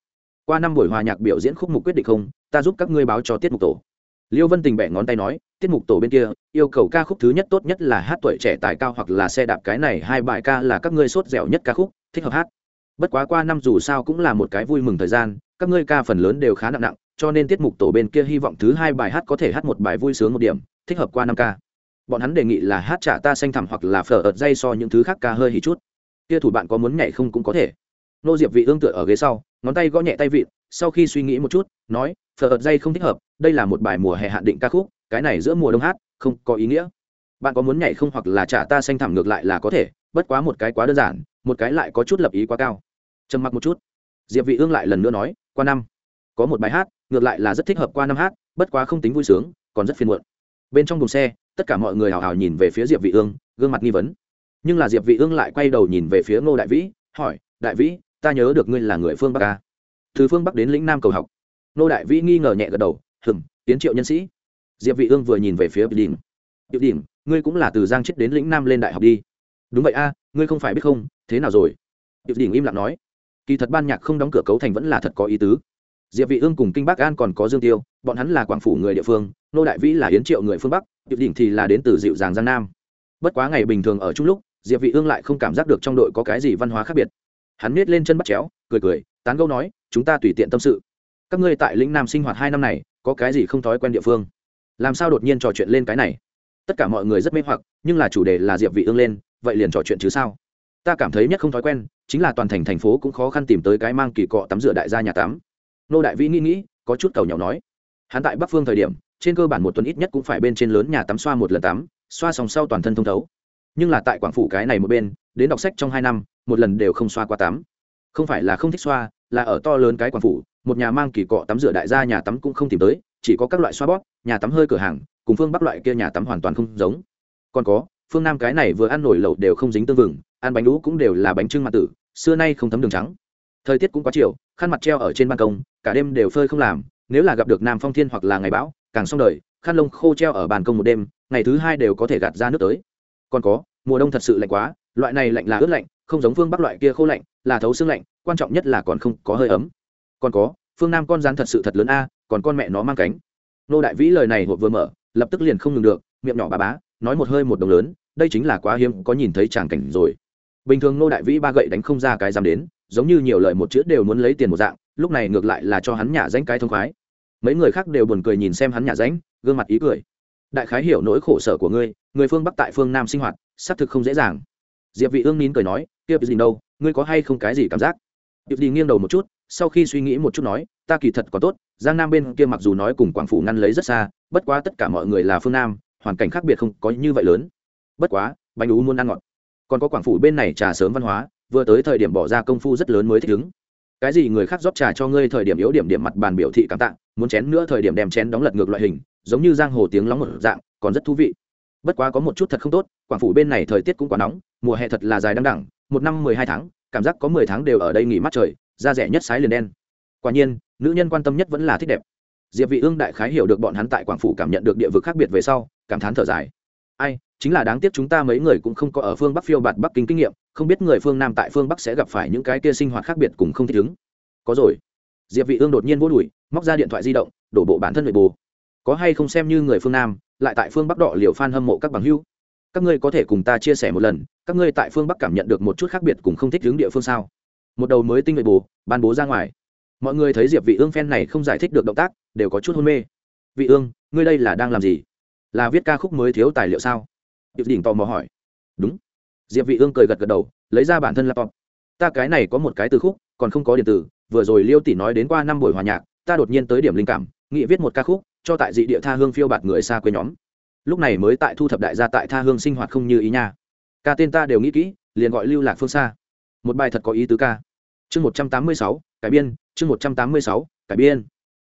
Qua năm buổi hòa nhạc biểu diễn khúc mục quyết định không, ta giúp các ngươi báo cho tiết mục tổ. Liêu vân tình bẻ ngón tay nói, tiết mục tổ bên kia, yêu cầu ca khúc thứ nhất tốt nhất là hát tuổi trẻ tài cao hoặc là xe đạp cái này, hai bài ca là các ngươi sốt dẻo nhất ca khúc, thích hợp hát. Bất quá qua năm dù sao cũng là một cái vui mừng thời gian, các ngươi ca phần lớn đều khá nặng nặng, cho nên tiết mục tổ bên kia hy vọng thứ hai bài hát có thể hát một bài vui sướng một điểm thích hợp qua năm ca. Bọn hắn đề nghị là hát trả ta xanh thẳm hoặc là phở ợt dây so những thứ khác ca hơi hì chút. Kia thủ bạn có muốn nhảy không cũng có thể. Nô diệp vị ương tựa ở ghế sau, ngón tay gõ nhẹ tay vịn, sau khi suy nghĩ một chút, nói, phở ợt dây không thích hợp, đây là một bài mùa hè hạn định ca khúc, cái này giữa mùa đông hát, không có ý nghĩa. Bạn có muốn nhảy không hoặc là trả ta xanh thẳm ngược lại là có thể, bất quá một cái quá đơn giản, một cái lại có chút lập ý quá cao. Trầm mặc một chút. Diệp vị ương lại lần nữa nói, qua năm. Có một bài hát, ngược lại là rất thích hợp qua năm hát, bất quá không tính vui sướng, còn rất phiền muộn bên trong thùng xe, tất cả mọi người hào hào nhìn về phía diệp vị ương, gương mặt nghi vấn. Nhưng là diệp vị ương lại quay đầu nhìn về phía ngô đại vĩ, hỏi, đại vĩ, ta nhớ được ngươi là người phương bắc à? từ phương bắc đến lĩnh nam cầu học. Ngô đại vĩ nghi ngờ nhẹ gật đầu, hừm, tiến triệu nhân sĩ. Diệp vị ương vừa nhìn về phía đỉnh. Điệu đỉnh, ngươi cũng là từ giang chết đến lĩnh nam lên đại học đi. Đúng vậy a, ngươi không phải biết không, thế nào rồi? Điệu đỉnh im lặng nói. Kỳ thật ban nhạc không đóng cửa cấu thành vẫn là thật có ý tứ diệp vị ương cùng kinh bắc an còn có dương tiêu, bọn hắn là quảng phủ người địa phương, nô đại vĩ là yến triệu người phương bắc diệp đỉnh thì là đến từ dịu dàng giang nam. Bất quá ngày bình thường ở chung lúc, diệp vị ương lại không cảm giác được trong đội có cái gì văn hóa khác biệt. Hắn nết lên chân bắt chéo, cười cười, tán gẫu nói, chúng ta tùy tiện tâm sự. Các ngươi tại lĩnh nam sinh hoạt hai năm này, có cái gì không thói quen địa phương? Làm sao đột nhiên trò chuyện lên cái này? Tất cả mọi người rất mê hoặc, nhưng là chủ đề là diệp vị ương lên, vậy liền trò chuyện chứ sao? Ta cảm thấy nhất không thói quen, chính là toàn thành thành phố cũng khó khăn tìm tới cái mang kỳ cọ tắm rửa đại gia nhà tắm nô đại vĩ nghĩ nghĩ, có chút cầu nhỏ nói. Hắn tại bắc phương thời điểm, trên cơ bản một tuần ít nhất cũng phải bên trên lớn nhà tắm xoa một lần tắm, xoa xong sau toàn thân thông thấu. Nhưng là tại quảng phủ cái này một bên, đến đọc sách trong hai năm, một lần đều không xoa qua tắm. Không phải là không thích xoa, là ở to lớn cái quảng phủ, một nhà mang kỳ cọ tắm rửa đại gia nhà tắm cũng không tìm tới, chỉ có các loại xoa bóp, nhà tắm hơi cửa hàng, cùng phương bắc loại kia nhà tắm hoàn toàn không giống. Còn có, phương nam cái này vừa ăn nổi lẩu đều không dính tương vừng, ăn bánh đũ cũng đều là bánh trưng mặt tử, xưa nay không thấm đường trắng thời tiết cũng quá chiều, khăn mặt treo ở trên ban công, cả đêm đều phơi không làm, nếu là gặp được nam phong thiên hoặc là ngày bão, càng xong đời, khăn lông khô treo ở bàn công một đêm, ngày thứ hai đều có thể gạt ra nước tới. Còn có, mùa đông thật sự lạnh quá, loại này lạnh là ướt lạnh, không giống phương bắc loại kia khô lạnh, là thấu xương lạnh, quan trọng nhất là còn không có hơi ấm. Còn có, phương nam con rắn thật sự thật lớn a, còn con mẹ nó mang cánh. Nô đại vĩ lời này hộp vừa mở, lập tức liền không ngừng được, miệng nhỏ bà bá, nói một hơi một đồng lớn, đây chính là quá hiếm, có nhìn thấy tràng cảnh rồi. Bình thường nô đại vĩ ba gậy đánh không ra cái dám đến giống như nhiều lời một chữ đều muốn lấy tiền một dạng, lúc này ngược lại là cho hắn nhả danh cái thông khoái. Mấy người khác đều buồn cười nhìn xem hắn nhả danh gương mặt ý cười. Đại khái hiểu nỗi khổ sở của ngươi, người phương bắc tại phương nam sinh hoạt, xác thực không dễ dàng. Diệp vị ương nín cười nói kia gì đâu, ngươi có hay không cái gì cảm giác? Diệp đi nghiêng đầu một chút, sau khi suy nghĩ một chút nói, ta kỳ thật có tốt, giang nam bên kia mặc dù nói cùng quảng phủ ngăn lấy rất xa, bất quá tất cả mọi người là phương nam, hoàn cảnh khác biệt không có như vậy lớn. Bất quá, bánh ú muốn ăn ngọt. Còn có quảng phủ bên này trà sớm văn hóa vừa tới thời điểm bỏ ra công phu rất lớn mới thích ứng. Cái gì người khác rót trà cho ngươi thời điểm yếu điểm điểm mặt bàn biểu thị cảm tạ, muốn chén nữa thời điểm đem chén đóng lật ngược loại hình, giống như giang hồ tiếng lóng một dạng, còn rất thú vị. Bất quá có một chút thật không tốt, quảng phủ bên này thời tiết cũng quá nóng, mùa hè thật là dài đăng đẳng, một năm mười hai tháng, cảm giác có mười tháng đều ở đây nghỉ mát trời, da rẻ nhất sái liền đen. Quả nhiên, nữ nhân quan tâm nhất vẫn là thích đẹp. Diệp vị ương đại khái hiểu được bọn hắn tại quảng phủ cảm nhận được địa vực khác biệt về sau, cảm thán thở dài. Ai chính là đáng tiếc chúng ta mấy người cũng không có ở phương bắc phiêu bạt bắc kinh kinh nghiệm, không biết người phương nam tại phương bắc sẽ gặp phải những cái kia sinh hoạt khác biệt cùng không thích ứng. Có rồi. Diệp vị ương đột nhiên vô đùi, móc ra điện thoại di động, đổ bộ bản thân nội bù. Có hay không xem như người phương nam, lại tại phương bắc đỏ liều fan hâm mộ các bằng hữu các ngươi có thể cùng ta chia sẻ một lần, các ngươi tại phương bắc cảm nhận được một chút khác biệt cùng không thích ứng địa phương sao? Một đầu mới tinh nội bù, ban bố ra ngoài. Mọi người thấy diệp vị ương fan này không giải thích được động tác, đều có chút hôn mê. Vị ương, ngươi đây là đang làm gì? Là viết ca khúc mới thiếu tài liệu sao? Diệp đỉnh tò mò hỏi. Đúng. Diệp vị ương cười gật gật đầu, lấy ra bản thân laptop. Ta cái này có một cái từ khúc, còn không có điện tử, vừa rồi liêu tỷ nói đến qua năm buổi hòa nhạc, ta đột nhiên tới điểm linh cảm, nghĩ viết một ca khúc, cho tại dị địa tha hương phiêu bạt người xa quê nhóm. Lúc này mới tại thu thập đại gia tại tha hương sinh hoạt không như ý nha. Ca tên ta đều nghĩ kỹ, liền gọi lưu lạc phương xa một bài thật có ý tứ ca. Chương một trăm tám mươi sáu, cải biên, chương một trăm tám mươi sáu, cải biên.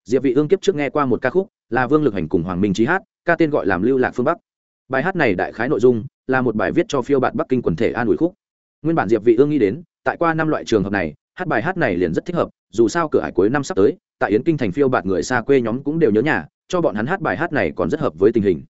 Diệp vị ương kiếp trước nghe qua một ca khúc, là vương lực hành cùng hoàng minh trí hát, ca tên gọi làm lưu lạc phương bắc bài hát này đại khái nội dung là một bài viết cho phiêu bạt bắc kinh quần thể an ủi khúc. Nguyên bản diệp vị ương nghĩ đến, tại qua năm loại trường hợp này, hát bài hát này liền rất thích hợp, dù sao cửa hải cuối năm sắp tới, tại yến kinh thành phiêu bạt người xa quê nhóm cũng đều nhớ nhà, cho bọn hắn hát bài hát này còn rất hợp với tình hình.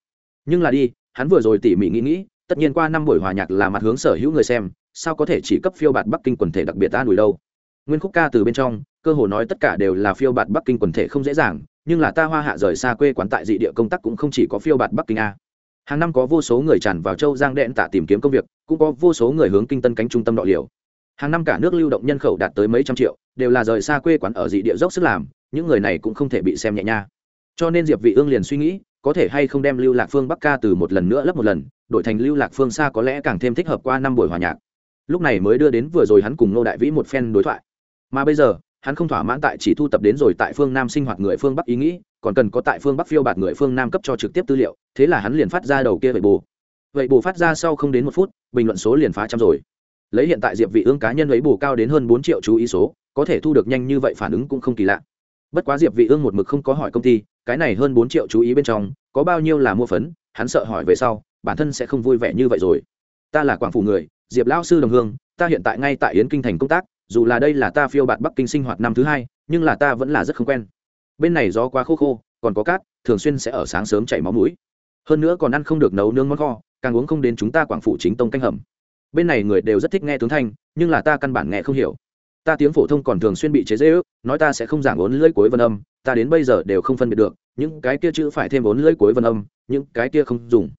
Nhưng là đi, hắn vừa rồi tỉ mỉ nghĩ nghĩ, tất nhiên qua năm buổi hòa nhạc là mặt hướng sở hữu người xem, sao có thể chỉ cấp phiêu bạt bắc kinh quần thể đặc biệt an ủi đâu? Nguyên khúc ca từ bên trong, cơ hồ nói tất cả đều là phiêu bạt bắc kinh quần thể không dễ dàng, nhưng là ta hoa hạ rời xa quê quán tại dị địa công tác cũng không chỉ có phiêu bạt bắc kinh a hàng năm có vô số người tràn vào châu giang đen tạ tìm kiếm công việc, cũng có vô số người hướng kinh tân cánh trung tâm đọ liều. Hàng năm cả nước lưu động nhân khẩu đạt tới mấy trăm triệu, đều là rời xa quê quán ở dị địa dốc sức làm, những người này cũng không thể bị xem nhẹ nha. Cho nên diệp vị ương liền suy nghĩ, có thể hay không đem lưu lạc phương bắc ca từ một lần nữa lấp một lần, đổi thành lưu lạc phương xa có lẽ càng thêm thích hợp qua năm buổi hòa nhạc. Lúc này mới đưa đến vừa rồi hắn cùng nô đại vĩ một phen đối thoại. Mà bây giờ hắn không thỏa mãn tại chỉ thu tập đến rồi tại phương nam sinh hoạt người phương bắc ý nghĩ, còn cần có tại phương bắc phiêu bạt người phương nam cấp cho trực tiếp tư liệu, thế là hắn liền phát ra đầu kia vậy bù. Vậy bù phát ra sau không đến một phút, bình luận số liền phá trăm rồi. Lấy hiện tại diệp vị ương cá nhân ấy bù cao đến hơn bốn triệu chú ý số, có thể thu được nhanh như vậy phản ứng cũng không kỳ lạ. Bất quá diệp vị ương một mực không có hỏi công ty, cái này hơn bốn triệu chú ý bên trong, có bao nhiêu là mua phấn, hắn sợ hỏi về sau, bản thân sẽ không vui vẻ như vậy rồi. Ta là quảng phủ người, diệp lão sư đồng hương, ta hiện tại ngay tại yến kinh thành công tác dù là đây là ta phiêu bạt bắc kinh sinh hoạt năm thứ hai, nhưng là ta vẫn là rất không quen. Bên này gió quá khô khô, còn có cát, thường xuyên sẽ ở sáng sớm chảy máu mũi. Hơn nữa còn ăn không được nấu nướng món kho, càng uống không đến chúng ta quảng phủ chính tông canh hầm. Bên này người đều rất thích nghe tướng thanh, nhưng là ta căn bản nghe không hiểu. Ta tiếng phổ thông còn thường xuyên bị chế dễ ước nói ta sẽ không giảng vốn lưỡi cuối vân âm, ta đến bây giờ đều không phân biệt được, những cái kia chữ phải thêm vốn lưỡi cuối vân âm, những cái kia không dùng.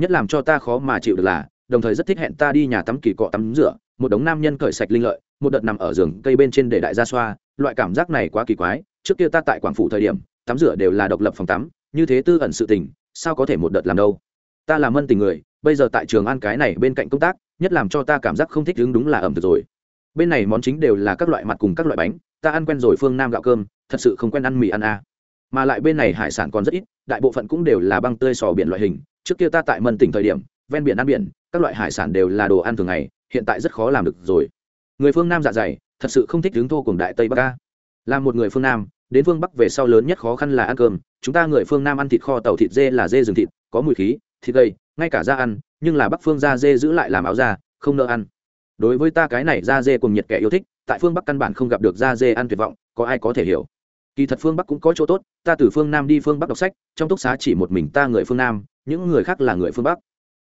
Nhất làm cho ta khó mà chịu được là đồng thời rất thích hẹn ta đi nhà tắm kỳ cọ tắm rửa, một đống nam nhân cởi sạch linh lợi, một đợt nằm ở giường cây bên trên để đại gia xoa, loại cảm giác này quá kỳ quái, trước kia ta tại quảng phủ thời điểm, tắm rửa đều là độc lập phòng tắm, như thế tư ẩn sự tình, sao có thể một đợt làm đâu ta làm mân tình người, bây giờ tại trường ăn cái này bên cạnh công tác, nhất làm cho ta cảm giác không thích đứng đúng là ẩm thực rồi bên này món chính đều là các loại mặt cùng các loại bánh, ta ăn quen rồi phương nam gạo cơm, thật sự không quen ăn mì ăn a à. mà lại bên này hải sản còn rất ít, đại bộ phận cũng đều là băng tươi sò biển loại hình, trước kia ta tại mân tỉnh thời điểm, ven biển ăn biển các loại hải sản đều là đồ ăn thường ngày, hiện tại rất khó làm được rồi. Người phương nam dạ dày, thật sự không thích hướng thô cùng đại tây bắc ca là một người phương nam, đến phương bắc về sau lớn nhất khó khăn là ăn cơm. Chúng ta người phương nam ăn thịt kho tàu thịt dê là dê rừng thịt, có mùi khí, thịt gây ngay cả da ăn, nhưng là bắc phương da dê giữ lại làm áo da, không nợ ăn. Đối với ta cái này da dê cùng nhiệt kẻ yêu thích, tại phương bắc căn bản không gặp được da dê ăn tuyệt vọng, có ai có thể hiểu? Kỳ thật phương bắc cũng có chỗ tốt, ta từ phương nam đi phương bắc đọc sách, trong túc xá chỉ một mình ta người phương nam, những người khác là người phương bắc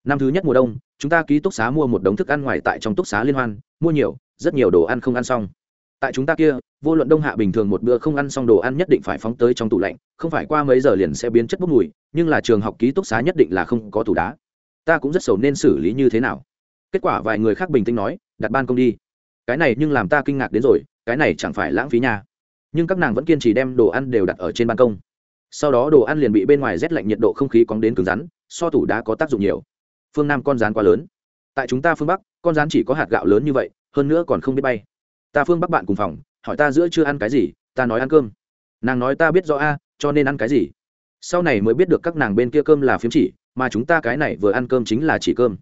năm thứ nhất mùa đông, chúng ta ký túc xá mua một đống thức ăn ngoài tại trong túc xá liên hoan, mua nhiều, rất nhiều đồ ăn không ăn xong. Tại chúng ta kia, vô luận đông hạ bình thường một bữa không ăn xong đồ ăn nhất định phải phóng tới trong tủ lạnh, không phải qua mấy giờ liền sẽ biến chất bốc mùi, nhưng là trường học ký túc xá nhất định là không có tủ đá. Ta cũng rất sầu nên xử lý như thế nào. Kết quả vài người khác bình tĩnh nói, đặt ban công đi. Cái này nhưng làm ta kinh ngạc đến rồi, cái này chẳng phải lãng phí nhà nhưng các nàng vẫn kiên trì đem đồ ăn đều đặt ở trên ban công. Sau đó đồ ăn liền bị bên ngoài rét lạnh nhiệt độ không khí cóng đến cứng rắn, so tủ đá có tác dụng nhiều phương nam con rán quá lớn. Tại chúng ta phương bắc, con rán chỉ có hạt gạo lớn như vậy, hơn nữa còn không biết bay. Ta phương bắc bạn cùng phòng, hỏi ta giữa chưa ăn cái gì, ta nói ăn cơm. Nàng nói ta biết rõ a, cho nên ăn cái gì? Sau này mới biết được các nàng bên kia cơm là phiếm chỉ, mà chúng ta cái này vừa ăn cơm chính là chỉ cơm.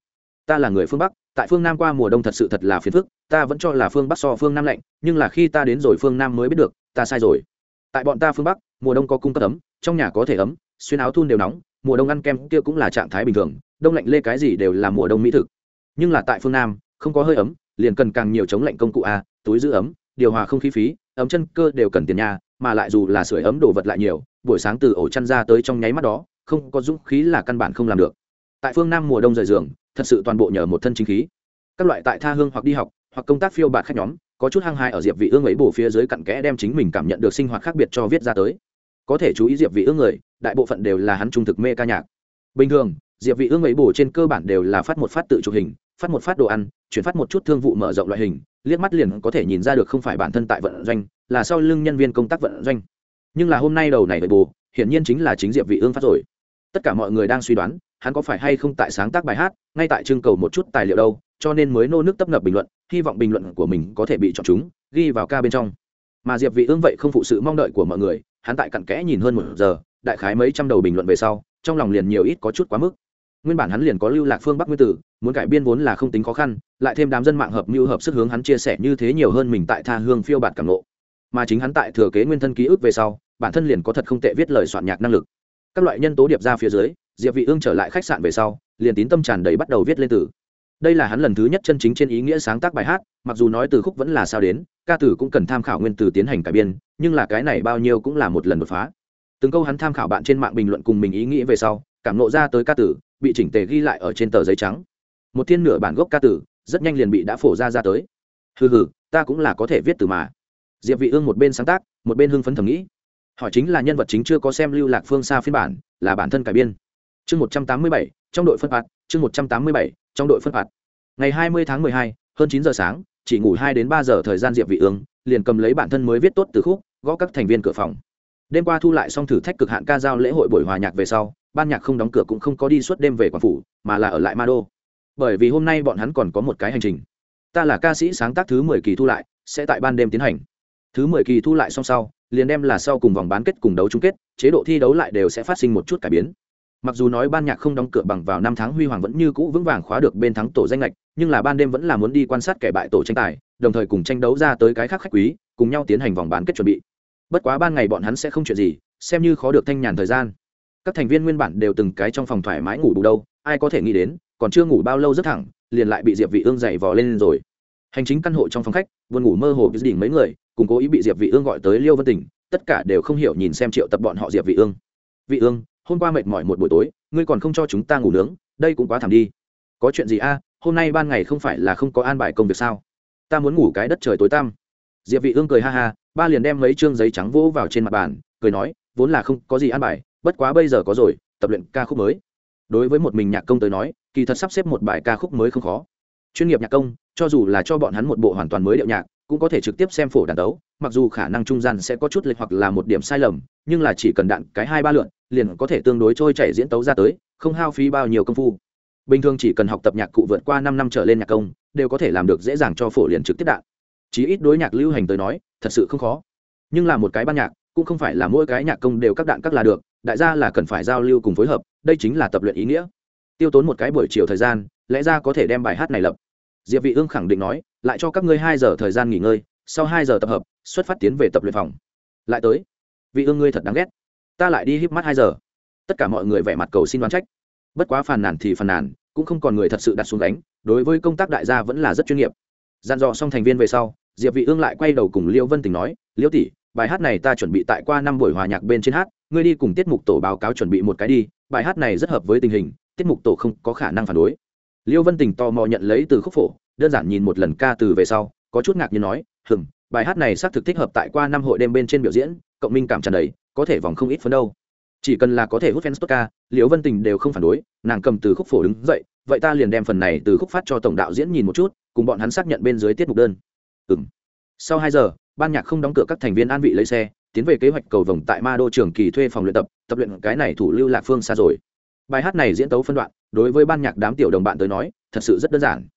Ta là người phương bắc, tại phương nam qua mùa đông thật sự thật là phiền phức, ta vẫn cho là phương bắc so phương nam lạnh, nhưng là khi ta đến rồi phương nam mới biết được, ta sai rồi. Tại bọn ta phương bắc, mùa đông có cung cấp ấm, trong nhà có thể ấm, xuyên áo thun đều nóng, mùa đông ăn kem kia cũng là trạng thái bình thường đông lạnh lê cái gì đều là mùa đông mỹ thực. Nhưng là tại phương nam, không có hơi ấm, liền cần càng nhiều chống lạnh công cụ a, túi giữ ấm, điều hòa không khí phí, ấm chân cơ đều cần tiền nhà mà lại dù là sưởi ấm đồ vật lại nhiều, buổi sáng từ ổ chăn ra tới trong nháy mắt đó, không có dũng khí là căn bản không làm được. Tại phương nam mùa đông rời giường, thật sự toàn bộ nhờ một thân chính khí. Các loại tại tha hương hoặc đi học, hoặc công tác phiêu bạt khách nhóm, có chút hăng hai ở diệp vị ương ấy bổ phía dưới cặn kẽ đem chính mình cảm nhận được sinh hoạt khác biệt cho viết ra tới. Có thể chú ý diệp vị ương người, đại bộ phận đều là hắn trung thực mê ca nhạc. Bình thường diệp vị ương ấy bổ trên cơ bản đều là phát một phát tự chụp hình, phát một phát đồ ăn, chuyển phát một chút thương vụ mở rộng loại hình, liếc mắt liền có thể nhìn ra được không phải bản thân tại vận doanh, là sau lưng nhân viên công tác vận doanh. Nhưng là hôm nay đầu này ấy bù hiển nhiên chính là chính diệp vị ương phát rồi. Tất cả mọi người đang suy đoán, hắn có phải hay không tại sáng tác bài hát, ngay tại trưng cầu một chút tài liệu đâu, cho nên mới nô nước tấp nập bình luận, hy vọng bình luận của mình có thể bị chọn chúng, ghi vào ca bên trong. Mà diệp vị ương vậy không phụ sự mong đợi của mọi người, hắn tại cặn kẽ nhìn hơn một giờ, đại khái mấy trăm đầu bình luận về sau, trong lòng liền nhiều ít có chút quá mức nguyên bản hắn liền có lưu lạc phương bắc nguyên tử, muốn cải biên vốn là không tính khó khăn, lại thêm đám dân mạng hợp mưu hợp sức hướng hắn chia sẻ như thế nhiều hơn mình tại tha hương phiêu bạt cảm nộ. Mà chính hắn tại thừa kế nguyên thân ký ức về sau, bản thân liền có thật không tệ viết lời soạn nhạc năng lực. Các loại nhân tố điệp ra phía dưới, diệp vị ương trở lại khách sạn về sau, liền tín tâm tràn đầy bắt đầu viết lên từ. Đây là hắn lần thứ nhất chân chính trên ý nghĩa sáng tác bài hát, mặc dù nói từ khúc vẫn là sao đến, ca tử cũng cần tham khảo nguyên từ tiến hành cải biên, nhưng là cái này bao nhiêu cũng là một lần đột phá. Từng câu hắn tham khảo bạn trên mạng bình luận cùng mình ý nghĩ về sau, cảm nộ ra tới ca tử bị chỉnh tề ghi lại ở trên tờ giấy trắng. Một thiên nửa bản gốc ca tử, rất nhanh liền bị đã phổ ra ra tới. Hừ hừ, ta cũng là có thể viết từ mà. Diệp vị ương một bên sáng tác, một bên hưng phấn thầm nghĩ. Hỏi chính là nhân vật chính chưa có xem lưu lạc phương xa phiên bản, là bản thân cải biên. Chương một trăm tám mươi bảy, trong đội phân phạt, chương một trăm tám mươi bảy, trong đội phân phạt. Ngày hai mươi tháng mười hai, hơn chín giờ sáng, chỉ ngủ hai đến ba giờ thời gian diệp vị ương, liền cầm lấy bản thân mới viết tốt từ khúc, gõ các thành viên cửa phòng. Đêm qua thu lại xong thử thách cực hạn ca giao lễ hội buổi hòa nhạc về sau ban nhạc không đóng cửa cũng không có đi suốt đêm về quảng phủ, mà là ở lại ma đô. Bởi vì hôm nay bọn hắn còn có một cái hành trình. Ta là ca sĩ sáng tác thứ mười kỳ thu lại, sẽ tại ban đêm tiến hành. Thứ mười kỳ thu lại xong sau, liền đem là sau cùng vòng bán kết cùng đấu chung kết, chế độ thi đấu lại đều sẽ phát sinh một chút cải biến. Mặc dù nói ban nhạc không đóng cửa bằng vào năm tháng huy hoàng vẫn như cũ vững vàng khóa được bên thắng tổ danh lệch, nhưng là ban đêm vẫn là muốn đi quan sát kẻ bại tổ tranh tài, đồng thời cùng tranh đấu ra tới cái khác khách quý, cùng nhau tiến hành vòng bán kết chuẩn bị. Bất quá ban ngày bọn hắn sẽ không chuyện gì, xem như khó được thanh nhàn thời gian các thành viên nguyên bản đều từng cái trong phòng thoải mái ngủ bù đâu, ai có thể nghĩ đến, còn chưa ngủ bao lâu rất thẳng, liền lại bị diệp vị ương dậy vò lên rồi. Hành chính căn hộ trong phòng khách, buồn ngủ mơ hồ đỉnh mấy người, cùng cố ý bị diệp vị ương gọi tới liêu vân tỉnh, tất cả đều không hiểu nhìn xem triệu tập bọn họ diệp vị ương. Vị ương, hôm qua mệt mỏi một buổi tối, ngươi còn không cho chúng ta ngủ nướng, đây cũng quá thảm đi. Có chuyện gì a? Hôm nay ban ngày không phải là không có an bài công việc sao? Ta muốn ngủ cái đất trời tối tăm. Diệp vị ương cười ha ha, ba liền đem mấy trương giấy trắng vỗ vào trên mặt bàn, cười nói, vốn là không có gì an bài bất quá bây giờ có rồi, tập luyện ca khúc mới. Đối với một mình nhạc công tới nói, kỳ thật sắp xếp một bài ca khúc mới không khó. Chuyên nghiệp nhạc công, cho dù là cho bọn hắn một bộ hoàn toàn mới điệu nhạc, cũng có thể trực tiếp xem phổ đàn đấu, mặc dù khả năng trung gian sẽ có chút lệch hoặc là một điểm sai lầm, nhưng là chỉ cần đạn cái hai ba lượn, liền có thể tương đối trôi chảy diễn tấu ra tới, không hao phí bao nhiêu công phu. Bình thường chỉ cần học tập nhạc cụ vượt qua năm năm trở lên nhạc công, đều có thể làm được dễ dàng cho phổ liền trực tiếp đạn. Chí ít đối nhạc lưu hành tới nói, thật sự không khó. Nhưng là một cái ban nhạc, cũng không phải là mỗi cái nhạc công đều các đạn các là được đại gia là cần phải giao lưu cùng phối hợp, đây chính là tập luyện ý nghĩa. Tiêu tốn một cái buổi chiều thời gian, lẽ ra có thể đem bài hát này lập. Diệp vị ương khẳng định nói, lại cho các ngươi hai giờ thời gian nghỉ ngơi, sau hai giờ tập hợp, xuất phát tiến về tập luyện phòng. Lại tới. Vị ương ngươi thật đáng ghét. Ta lại đi híp mắt hai giờ. Tất cả mọi người vẻ mặt cầu xin đoán trách. Bất quá phàn nàn thì phàn nàn, cũng không còn người thật sự đặt xuống đánh đối với công tác đại gia vẫn là rất chuyên nghiệp. Gian dò xong thành viên về sau, diệp vị ương lại quay đầu cùng liêu vân tình nói liêu tỷ bài hát này ta chuẩn bị tại qua năm buổi hòa nhạc bên trên hát, ngươi đi cùng tiết mục tổ báo cáo chuẩn bị một cái đi, bài hát này rất hợp với tình hình, tiết mục tổ không có khả năng phản đối. Liêu vân tình tò mò nhận lấy từ khúc phổ, đơn giản nhìn một lần ca từ về sau, có chút ngạc nhiên nói hừng bài hát này xác thực thích hợp tại qua năm hội đêm bên trên biểu diễn, cộng minh cảm tràn đầy, có thể vòng không ít phấn đâu. Chỉ cần là có thể hút fans tốt ca liễu vân tình đều không phản đối, nàng cầm từ khúc phổ đứng dậy, vậy ta liền đem phần này từ khúc phát cho tổng đạo diễn nhìn một chút, cùng bọn hắn xác nhận bên dưới tiết mục đơn. Ừng sau hai giờ ban nhạc không đóng cửa các thành viên an vị lấy xe, tiến về kế hoạch cầu vồng tại ma đô trường kỳ thuê phòng luyện tập tập luyện cái này thủ lưu lạc phương xa rồi. Bài hát này diễn tấu phân đoạn, đối với ban nhạc đám tiểu đồng bạn tới nói, thật sự rất đơn giản.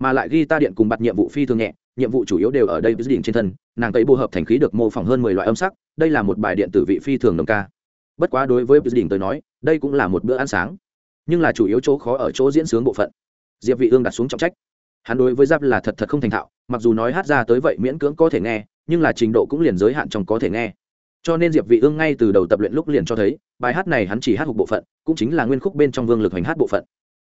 Mà lại ghi ta điện cùng bặt nhiệm vụ phi thường nhẹ, nhiệm vụ chủ yếu đều ở đây với đỉnh trên thân, nàng tây bô hợp thành khí được mô phỏng hơn mười loại âm sắc, đây là một bài điện tử vị phi thường đồng ca. Bất quá đối với đỉnh tới nói, đây cũng là một bữa ăn sáng. Nhưng là chủ yếu chỗ khó ở chỗ diễn sướng bộ phận. Diệp vị ương đặt xuống trọng trách. Hắn đối với giáp là thật thật không thành thạo, mặc dù nói hát ra tới vậy miễn cưỡng có thể nghe nhưng là trình độ cũng liền giới hạn trong có thể nghe. Cho nên diệp vị ương ngay từ đầu tập luyện lúc liền cho thấy, bài hát này hắn chỉ hát hụt bộ phận, cũng chính là nguyên khúc bên trong vương lực hành hát bộ phận.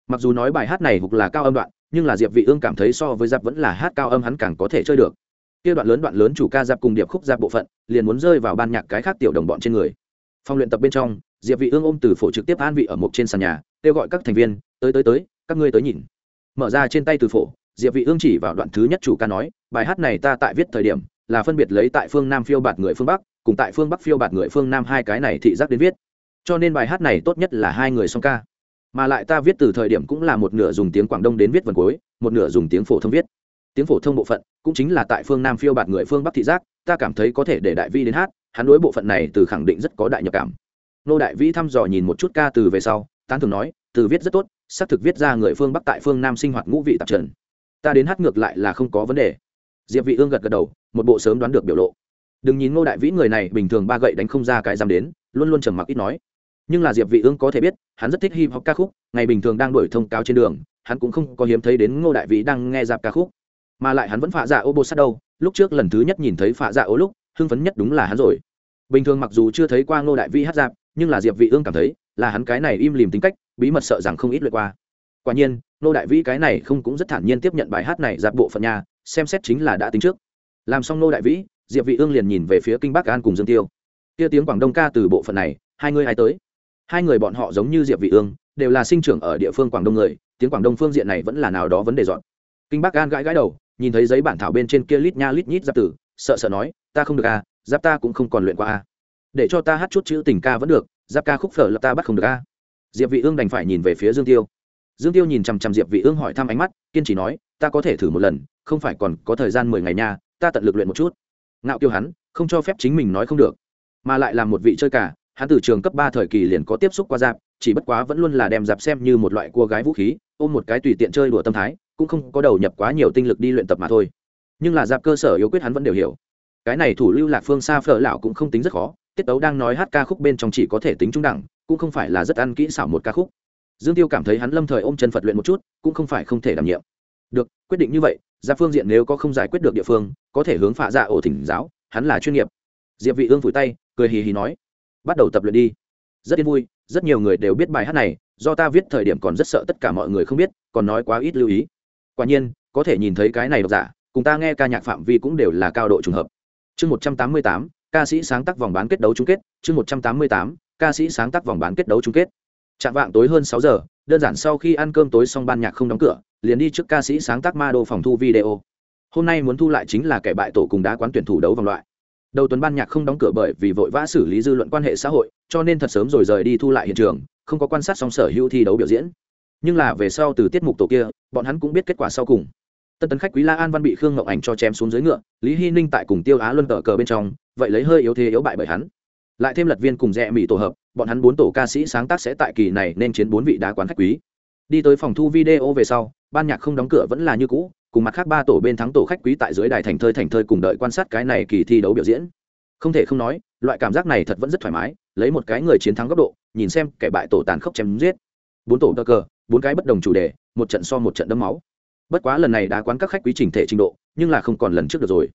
Mặc dù nói bài hát này hụt là cao âm đoạn, nhưng là diệp vị ương cảm thấy so với giáp vẫn là hát cao âm hắn càng có thể chơi được. Kia đoạn lớn đoạn lớn chủ ca giáp cùng điệp khúc giáp bộ phận, liền muốn rơi vào ban nhạc cái khác tiểu đồng bọn trên người. Phòng luyện tập bên trong, diệp vị ương ôm từ phổ trực tiếp an vị ở một trên sàn nhà, kêu gọi các thành viên, tới tới tới, các ngươi tới nhìn. Mở ra trên tay từ phổ, diệp vị ương chỉ vào đoạn thứ nhất chủ ca nói, bài hát này ta tại viết thời điểm là phân biệt lấy tại phương nam phiêu bạt người phương bắc, cùng tại phương bắc phiêu bạt người phương nam hai cái này thị giác đến viết. Cho nên bài hát này tốt nhất là hai người song ca. Mà lại ta viết từ thời điểm cũng là một nửa dùng tiếng quảng đông đến viết vần cuối, một nửa dùng tiếng phổ thông viết. Tiếng phổ thông bộ phận cũng chính là tại phương nam phiêu bạt người phương bắc thị giác, ta cảm thấy có thể để đại vi đến hát, hắn đối bộ phận này từ khẳng định rất có đại nhập cảm. Nô đại vĩ thăm dò nhìn một chút ca từ về sau, tán thường nói, từ viết rất tốt, xác thực viết ra người phương bắc tại phương nam sinh hoạt ngũ vị tạp trần. Ta đến hát ngược lại là không có vấn đề. Diệp vị ương gật gật đầu một bộ sớm đoán được biểu lộ. Đừng nhìn ngô đại vĩ người này bình thường ba gậy đánh không ra cái dám đến, luôn luôn trầm mặc ít nói. Nhưng là diệp vị ương có thể biết, hắn rất thích hip hop ca khúc, ngày bình thường đang đuổi thông cáo trên đường, hắn cũng không có hiếm thấy đến ngô đại vĩ đang nghe dạp ca khúc. Mà lại hắn vẫn phạ dạ ô bô sát đâu, lúc trước lần thứ nhất nhìn thấy phạ dạ ô lúc, hưng phấn nhất đúng là hắn rồi. Bình thường mặc dù chưa thấy qua ngô đại vĩ hát dạp nhưng là diệp vị ương cảm thấy là hắn cái này im lìm tính cách, bí mật sợ rằng không ít luyện qua. Quả nhiên, ngô đại vĩ cái này không cũng rất thản nhiên tiếp nhận bài hát này dạp bộ phận nhà xem xét chính là đã tính trước làm xong nô đại vĩ, diệp vị ương liền nhìn về phía kinh bắc an cùng dương tiêu. Kia tiếng quảng đông ca từ bộ phận này, hai người ai tới? Hai người bọn họ giống như diệp vị ương, đều là sinh trưởng ở địa phương quảng đông người, tiếng quảng đông phương diện này vẫn là nào đó vấn đề dọn. Kinh bắc an gãi gãi đầu, nhìn thấy giấy bản thảo bên trên kia lít nha lít nhít giáp tử, sợ sợ nói, ta không được à giáp ta cũng không còn luyện qua à. Để cho ta hát chút chữ tình ca vẫn được, giáp ca khúc phở là ta bắt không được à. Diệp vị ương đành phải nhìn về phía dương tiêu. Dương tiêu nhìn chăm chăm diệp vị ương hỏi thăm ánh mắt, kiên trì nói, ta có thể thử một lần, không phải còn có thời gian mười ngày nha ta tận lực luyện một chút. Ngạo tiêu hắn, không cho phép chính mình nói không được. Mà lại là một vị chơi cả, hắn từ trường cấp ba thời kỳ liền có tiếp xúc qua dạp chỉ bất quá vẫn luôn là đem dạp xem như một loại cua gái vũ khí, ôm một cái tùy tiện chơi đùa tâm thái, cũng không có đầu nhập quá nhiều tinh lực đi luyện tập mà thôi. Nhưng là dạp cơ sở yếu quyết hắn vẫn đều hiểu. Cái này thủ lưu lạc phương xa phở lão cũng không tính rất khó, tiết tấu đang nói hát ca khúc bên trong chỉ có thể tính trung đẳng, cũng không phải là rất ăn kỹ xảo một ca khúc. Dương tiêu cảm thấy hắn lâm thời ôm chân phật luyện một chút, cũng không phải không thể đảm nhiệm. Được, quyết định như vậy ra phương diện nếu có không giải quyết được địa phương có thể hướng phạ dạ ổ thỉnh giáo hắn là chuyên nghiệp. Diệp vị ương phủi tay cười hì hì nói bắt đầu tập luyện đi. Rất yên vui rất nhiều người đều biết bài hát này do ta viết thời điểm còn rất sợ tất cả mọi người không biết còn nói quá ít lưu ý. Quả nhiên có thể nhìn thấy cái này độc giả cùng ta nghe ca nhạc phạm vi cũng đều là cao độ trùng hợp. Chương 188, ca sĩ sáng tác vòng bán kết đấu chung kết chương 188, ca sĩ sáng tác vòng bán kết đấu chung kết. Trạng vạng tối hơn sáu giờ đơn giản sau khi ăn cơm tối xong ban nhạc không đóng cửa liền đi trước ca sĩ sáng tác ma đô phòng thu video. Hôm nay muốn thu lại chính là kẻ bại tổ cùng đá quán tuyển thủ đấu vòng loại. Đầu tuần ban nhạc không đóng cửa bởi vì vội vã xử lý dư luận quan hệ xã hội, cho nên thật sớm rồi rời đi thu lại hiện trường, không có quan sát song sở hữu thi đấu biểu diễn. Nhưng là về sau từ tiết mục tổ kia, bọn hắn cũng biết kết quả sau cùng. Tân tấn khách quý la an văn bị khương ngọc ảnh cho chém xuống dưới ngựa, lý hy ninh tại cùng tiêu á luân tờ cờ bên trong, vậy lấy hơi yếu thế yếu bại bởi hắn. Lại thêm lật viên cùng rẽ mỹ tổ hợp, bọn hắn bốn tổ ca sĩ sáng tác sẽ tại kỳ này nên chiến bốn vị đá quán khách quý đi tới phòng thu video về sau, ban nhạc không đóng cửa vẫn là như cũ, cùng mặt khác ba tổ bên thắng tổ khách quý tại dưới đài thành thơi thành thơi cùng đợi quan sát cái này kỳ thi đấu biểu diễn. Không thể không nói, loại cảm giác này thật vẫn rất thoải mái, lấy một cái người chiến thắng góc độ, nhìn xem kẻ bại tổ tàn khốc chém giết. Bốn tổ cơ cờ, bốn cái bất đồng chủ đề, một trận so một trận đấm máu. Bất quá lần này đá quán các khách quý trình thể trình độ, nhưng là không còn lần trước được rồi.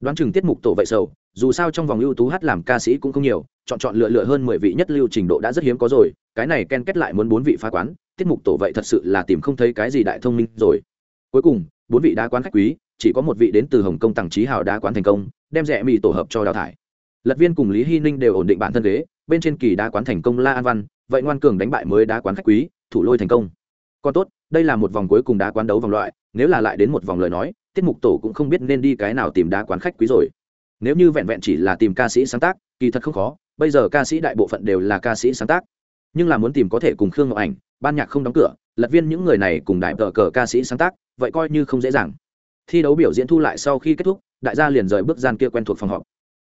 Đoán chừng tiết mục tổ vậy sầu dù sao trong vòng ưu tú hát làm ca sĩ cũng không nhiều, chọn chọn lựa lựa hơn mười vị nhất lưu trình độ đã rất hiếm có rồi, cái này ken kết lại muốn bốn vị phá quán, tiết mục tổ vậy thật sự là tìm không thấy cái gì đại thông minh rồi. Cuối cùng, bốn vị đá quán khách quý, chỉ có một vị đến từ hồng kông tặng trí hào đá quán thành công, đem rẻ mì tổ hợp cho đào thải. Lật viên cùng lý hy ninh đều ổn định bản thân ghế, bên trên kỳ đá quán thành công la an văn, vậy ngoan cường đánh bại mới đá quán khách quý, thủ lôi thành công. Còn tốt, đây là một vòng cuối cùng đá quán đấu vòng loại, nếu là lại đến một vòng lời nói, tiết mục tổ cũng không biết nên đi cái nào tìm đá quán khách quý rồi nếu như vẹn vẹn chỉ là tìm ca sĩ sáng tác, kỳ thật không khó, bây giờ ca sĩ đại bộ phận đều là ca sĩ sáng tác. Nhưng là muốn tìm có thể cùng khương ngọc ảnh, ban nhạc không đóng cửa, lật viên những người này cùng đại vợ cờ ca sĩ sáng tác, vậy coi như không dễ dàng. Thi đấu biểu diễn thu lại sau khi kết thúc, đại gia liền rời bước gian kia quen thuộc phòng họp.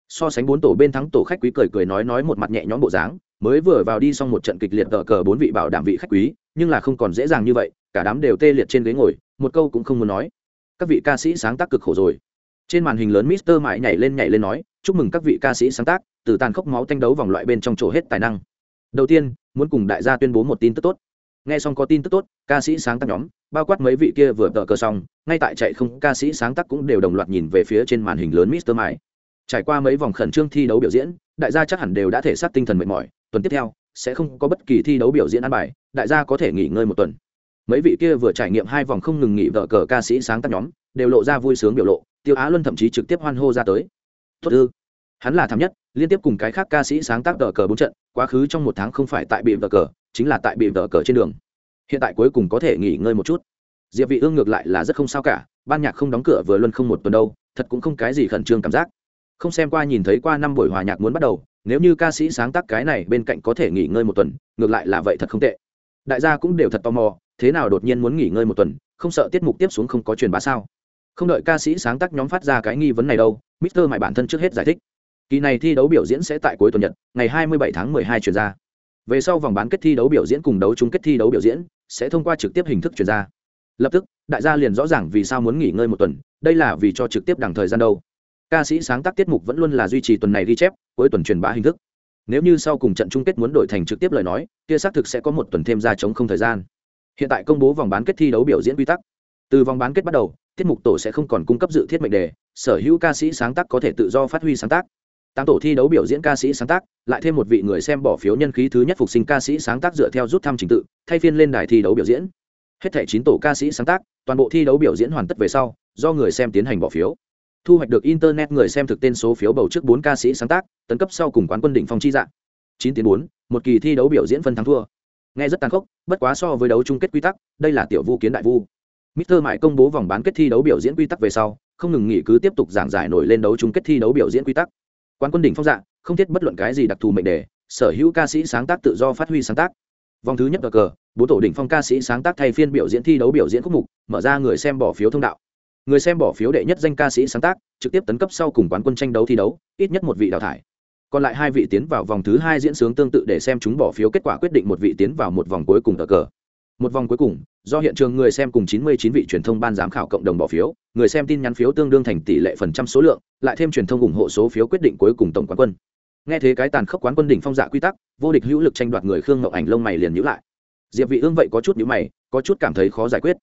So sánh bốn tổ bên thắng tổ khách quý cười cười nói nói một mặt nhẹ nhõm bộ dáng, mới vừa vào đi xong một trận kịch liệt tờ cờ bốn vị bảo đảm vị khách quý, nhưng là không còn dễ dàng như vậy, cả đám đều tê liệt trên ghế ngồi, một câu cũng không muốn nói. Các vị ca sĩ sáng tác cực khổ rồi trên màn hình lớn mister mãi nhảy lên nhảy lên nói, chúc mừng các vị ca sĩ sáng tác, từ tàn khốc máu tanh đấu vòng loại bên trong chỗ hết tài năng. Đầu tiên, muốn cùng đại gia tuyên bố một tin tức tốt. Nghe xong có tin tức tốt, ca sĩ sáng tác nhóm, bao quát mấy vị kia vừa tờ cờ xong, ngay tại chạy không, ca sĩ sáng tác cũng đều đồng loạt nhìn về phía trên màn hình lớn mister mãi. Trải qua mấy vòng khẩn trương thi đấu biểu diễn, đại gia chắc hẳn đều đã thể xác tinh thần mệt mỏi, tuần tiếp theo, sẽ không có bất kỳ thi đấu biểu diễn ăn bài, đại gia có thể nghỉ ngơi một tuần. Mấy vị kia vừa trải nghiệm hai vòng không ngừng nghỉ vợ cờ ca sĩ sáng tác nhóm, đều lộ ra vui sướng biểu lộ tiêu á luân thậm chí trực tiếp hoan hô ra tới. Tốt ư? Hắn là thảm nhất, liên tiếp cùng cái khác ca sĩ sáng tác đờ cờ bốn trận, quá khứ trong một tháng không phải tại bị vợ cờ, chính là tại bị vợ cờ trên đường. Hiện tại cuối cùng có thể nghỉ ngơi một chút. Diệp vị ương ngược lại là rất không sao cả, ban nhạc không đóng cửa vừa luân không một tuần đâu, thật cũng không cái gì khẩn trương cảm giác. Không xem qua nhìn thấy qua năm buổi hòa nhạc muốn bắt đầu, nếu như ca sĩ sáng tác cái này bên cạnh có thể nghỉ ngơi một tuần, ngược lại là vậy thật không tệ. Đại gia cũng đều thật tò mò, thế nào đột nhiên muốn nghỉ ngơi một tuần, không sợ tiết mục tiếp xuống không có truyền bá sao? Không đợi ca sĩ sáng tác nhóm phát ra cái nghi vấn này đâu, mister mại bản thân trước hết giải thích. Kỳ này thi đấu biểu diễn sẽ tại cuối tuần nhật, ngày 27 tháng 12 chuyển ra. Về sau vòng bán kết thi đấu biểu diễn cùng đấu chung kết thi đấu biểu diễn sẽ thông qua trực tiếp hình thức chuyển ra. Lập tức, đại gia liền rõ ràng vì sao muốn nghỉ ngơi một tuần, đây là vì cho trực tiếp đằng thời gian đâu. Ca sĩ sáng tác tiết mục vẫn luôn là duy trì tuần này ghi chép, cuối tuần truyền bá hình thức. Nếu như sau cùng trận chung kết muốn đổi thành trực tiếp lời nói, kia xác thực sẽ có một tuần thêm ra chống không thời gian. Hiện tại công bố vòng bán kết thi đấu biểu diễn quy tắc. Từ vòng bán kết bắt đầu tiết mục tổ sẽ không còn cung cấp dự thiết mệnh đề, sở hữu ca sĩ sáng tác có thể tự do phát huy sáng tác. Tám tổ thi đấu biểu diễn ca sĩ sáng tác, lại thêm một vị người xem bỏ phiếu nhân khí thứ nhất phục sinh ca sĩ sáng tác dựa theo rút thăm trình tự, thay phiên lên đài thi đấu biểu diễn. Hết thảy chín tổ ca sĩ sáng tác, toàn bộ thi đấu biểu diễn hoàn tất về sau, do người xem tiến hành bỏ phiếu. Thu hoạch được internet người xem thực tên số phiếu bầu trước bốn ca sĩ sáng tác, tấn cấp sau cùng quán quân đỉnh phong chi dạng. Chín tiến bốn, một kỳ thi đấu biểu diễn phân thắng thua. Nghe rất tàn khốc, bất quá so với đấu chung kết quy tắc, đây là tiểu vu kiến đại vu. Mr. Mại công bố vòng bán kết thi đấu biểu diễn quy tắc về sau, không ngừng nghỉ cứ tiếp tục giảng giải nổi lên đấu chung kết thi đấu biểu diễn quy tắc. Quán quân đỉnh phong dạng, không thiết bất luận cái gì đặc thù mệnh đề, sở hữu ca sĩ sáng tác tự do phát huy sáng tác. Vòng thứ nhất cờ cờ, bốn tổ đỉnh phong ca sĩ sáng tác thay phiên biểu diễn thi đấu biểu diễn khúc mục, mở ra người xem bỏ phiếu thông đạo. Người xem bỏ phiếu đệ nhất danh ca sĩ sáng tác, trực tiếp tấn cấp sau cùng quán quân tranh đấu thi đấu, ít nhất một vị đào thải. Còn lại hai vị tiến vào vòng thứ hai diễn sướng tương tự để xem chúng bỏ phiếu kết quả quyết định một vị tiến vào một vòng cuối cùng cờ cờ. Một vòng cuối cùng, do hiện trường người xem cùng 99 vị truyền thông ban giám khảo cộng đồng bỏ phiếu, người xem tin nhắn phiếu tương đương thành tỷ lệ phần trăm số lượng lại thêm truyền thông ủng hộ số phiếu quyết định cuối cùng tổng quán quân. Nghe thế cái tàn khốc quán quân đỉnh phong dạ quy tắc vô địch hữu lực tranh đoạt người khương ngậu ảnh lông mày liền nhữ lại. Diệp vị ương vậy có chút nhữ mày có chút cảm thấy khó giải quyết.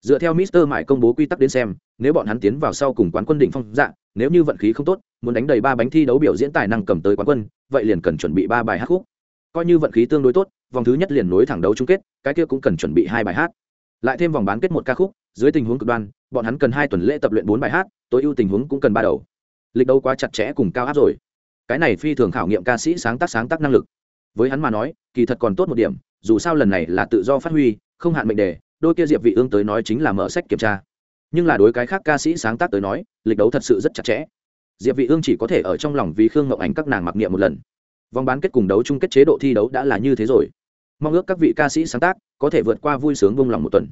Dựa theo mister Mải công bố quy tắc đến xem nếu bọn hắn tiến vào sau cùng quán quân đỉnh phong dạ nếu như vận khí không tốt muốn đánh đầy ba bánh thi đấu biểu diễn tài năng cầm tới quán quân vậy liền cần chuẩn bị ba bài hát khúc. Coi như vận khí tương đối tốt vòng thứ nhất liền nối thẳng đấu chung kết, cái kia cũng cần chuẩn bị hai bài hát. Lại thêm vòng bán kết một ca khúc, dưới tình huống cực đoan, bọn hắn cần hai tuần lễ tập luyện bốn bài hát, tối ưu tình huống cũng cần ba đầu. Lịch đấu quá chặt chẽ cùng cao áp rồi. Cái này phi thường khảo nghiệm ca sĩ sáng tác sáng tác năng lực. Với hắn mà nói, kỳ thật còn tốt một điểm, dù sao lần này là tự do phát huy, không hạn mệnh đề, đôi kia diệp vị ương tới nói chính là mở sách kiểm tra. Nhưng là đối cái khác ca sĩ sáng tác tới nói, lịch đấu thật sự rất chặt chẽ. Diệp vị ương chỉ có thể ở trong lòng vì khương ngọc ảnh các nàng mặc niệm một lần. Vòng bán kết cùng đấu chung kết chế độ thi đấu đã là như thế rồi mong ước các vị ca sĩ sáng tác có thể vượt qua vui sướng vung lòng một tuần.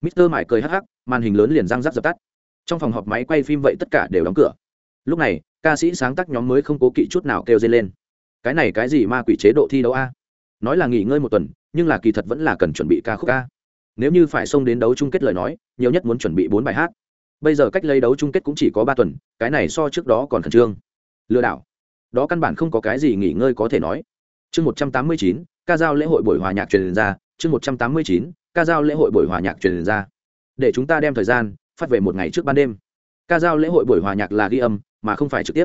Mister mải cười hắc hắc, màn hình lớn liền răng rắc dập tắt. Trong phòng họp máy quay phim vậy tất cả đều đóng cửa. Lúc này, ca sĩ sáng tác nhóm mới không cố kỵ chút nào kêu dây lên. Cái này cái gì ma quỷ chế độ thi đấu a? Nói là nghỉ ngơi một tuần, nhưng là kỳ thật vẫn là cần chuẩn bị ca khúc a nếu như phải xông đến đấu chung kết lời nói, nhiều nhất muốn chuẩn bị bốn bài hát. Bây giờ cách lấy đấu chung kết cũng chỉ có ba tuần, cái này so trước đó còn khẩn trương. Lừa đảo. Đó căn bản không có cái gì nghỉ ngơi có thể nói. Chương một trăm tám mươi chín ca giao lễ hội buổi hòa nhạc truyền ra, chương một trăm tám mươi chín, ca giao lễ hội buổi hòa nhạc truyền ra. Để chúng ta đem thời gian phát về một ngày trước ban đêm. Ca giao lễ hội buổi hòa nhạc là ghi âm, mà không phải trực tiếp.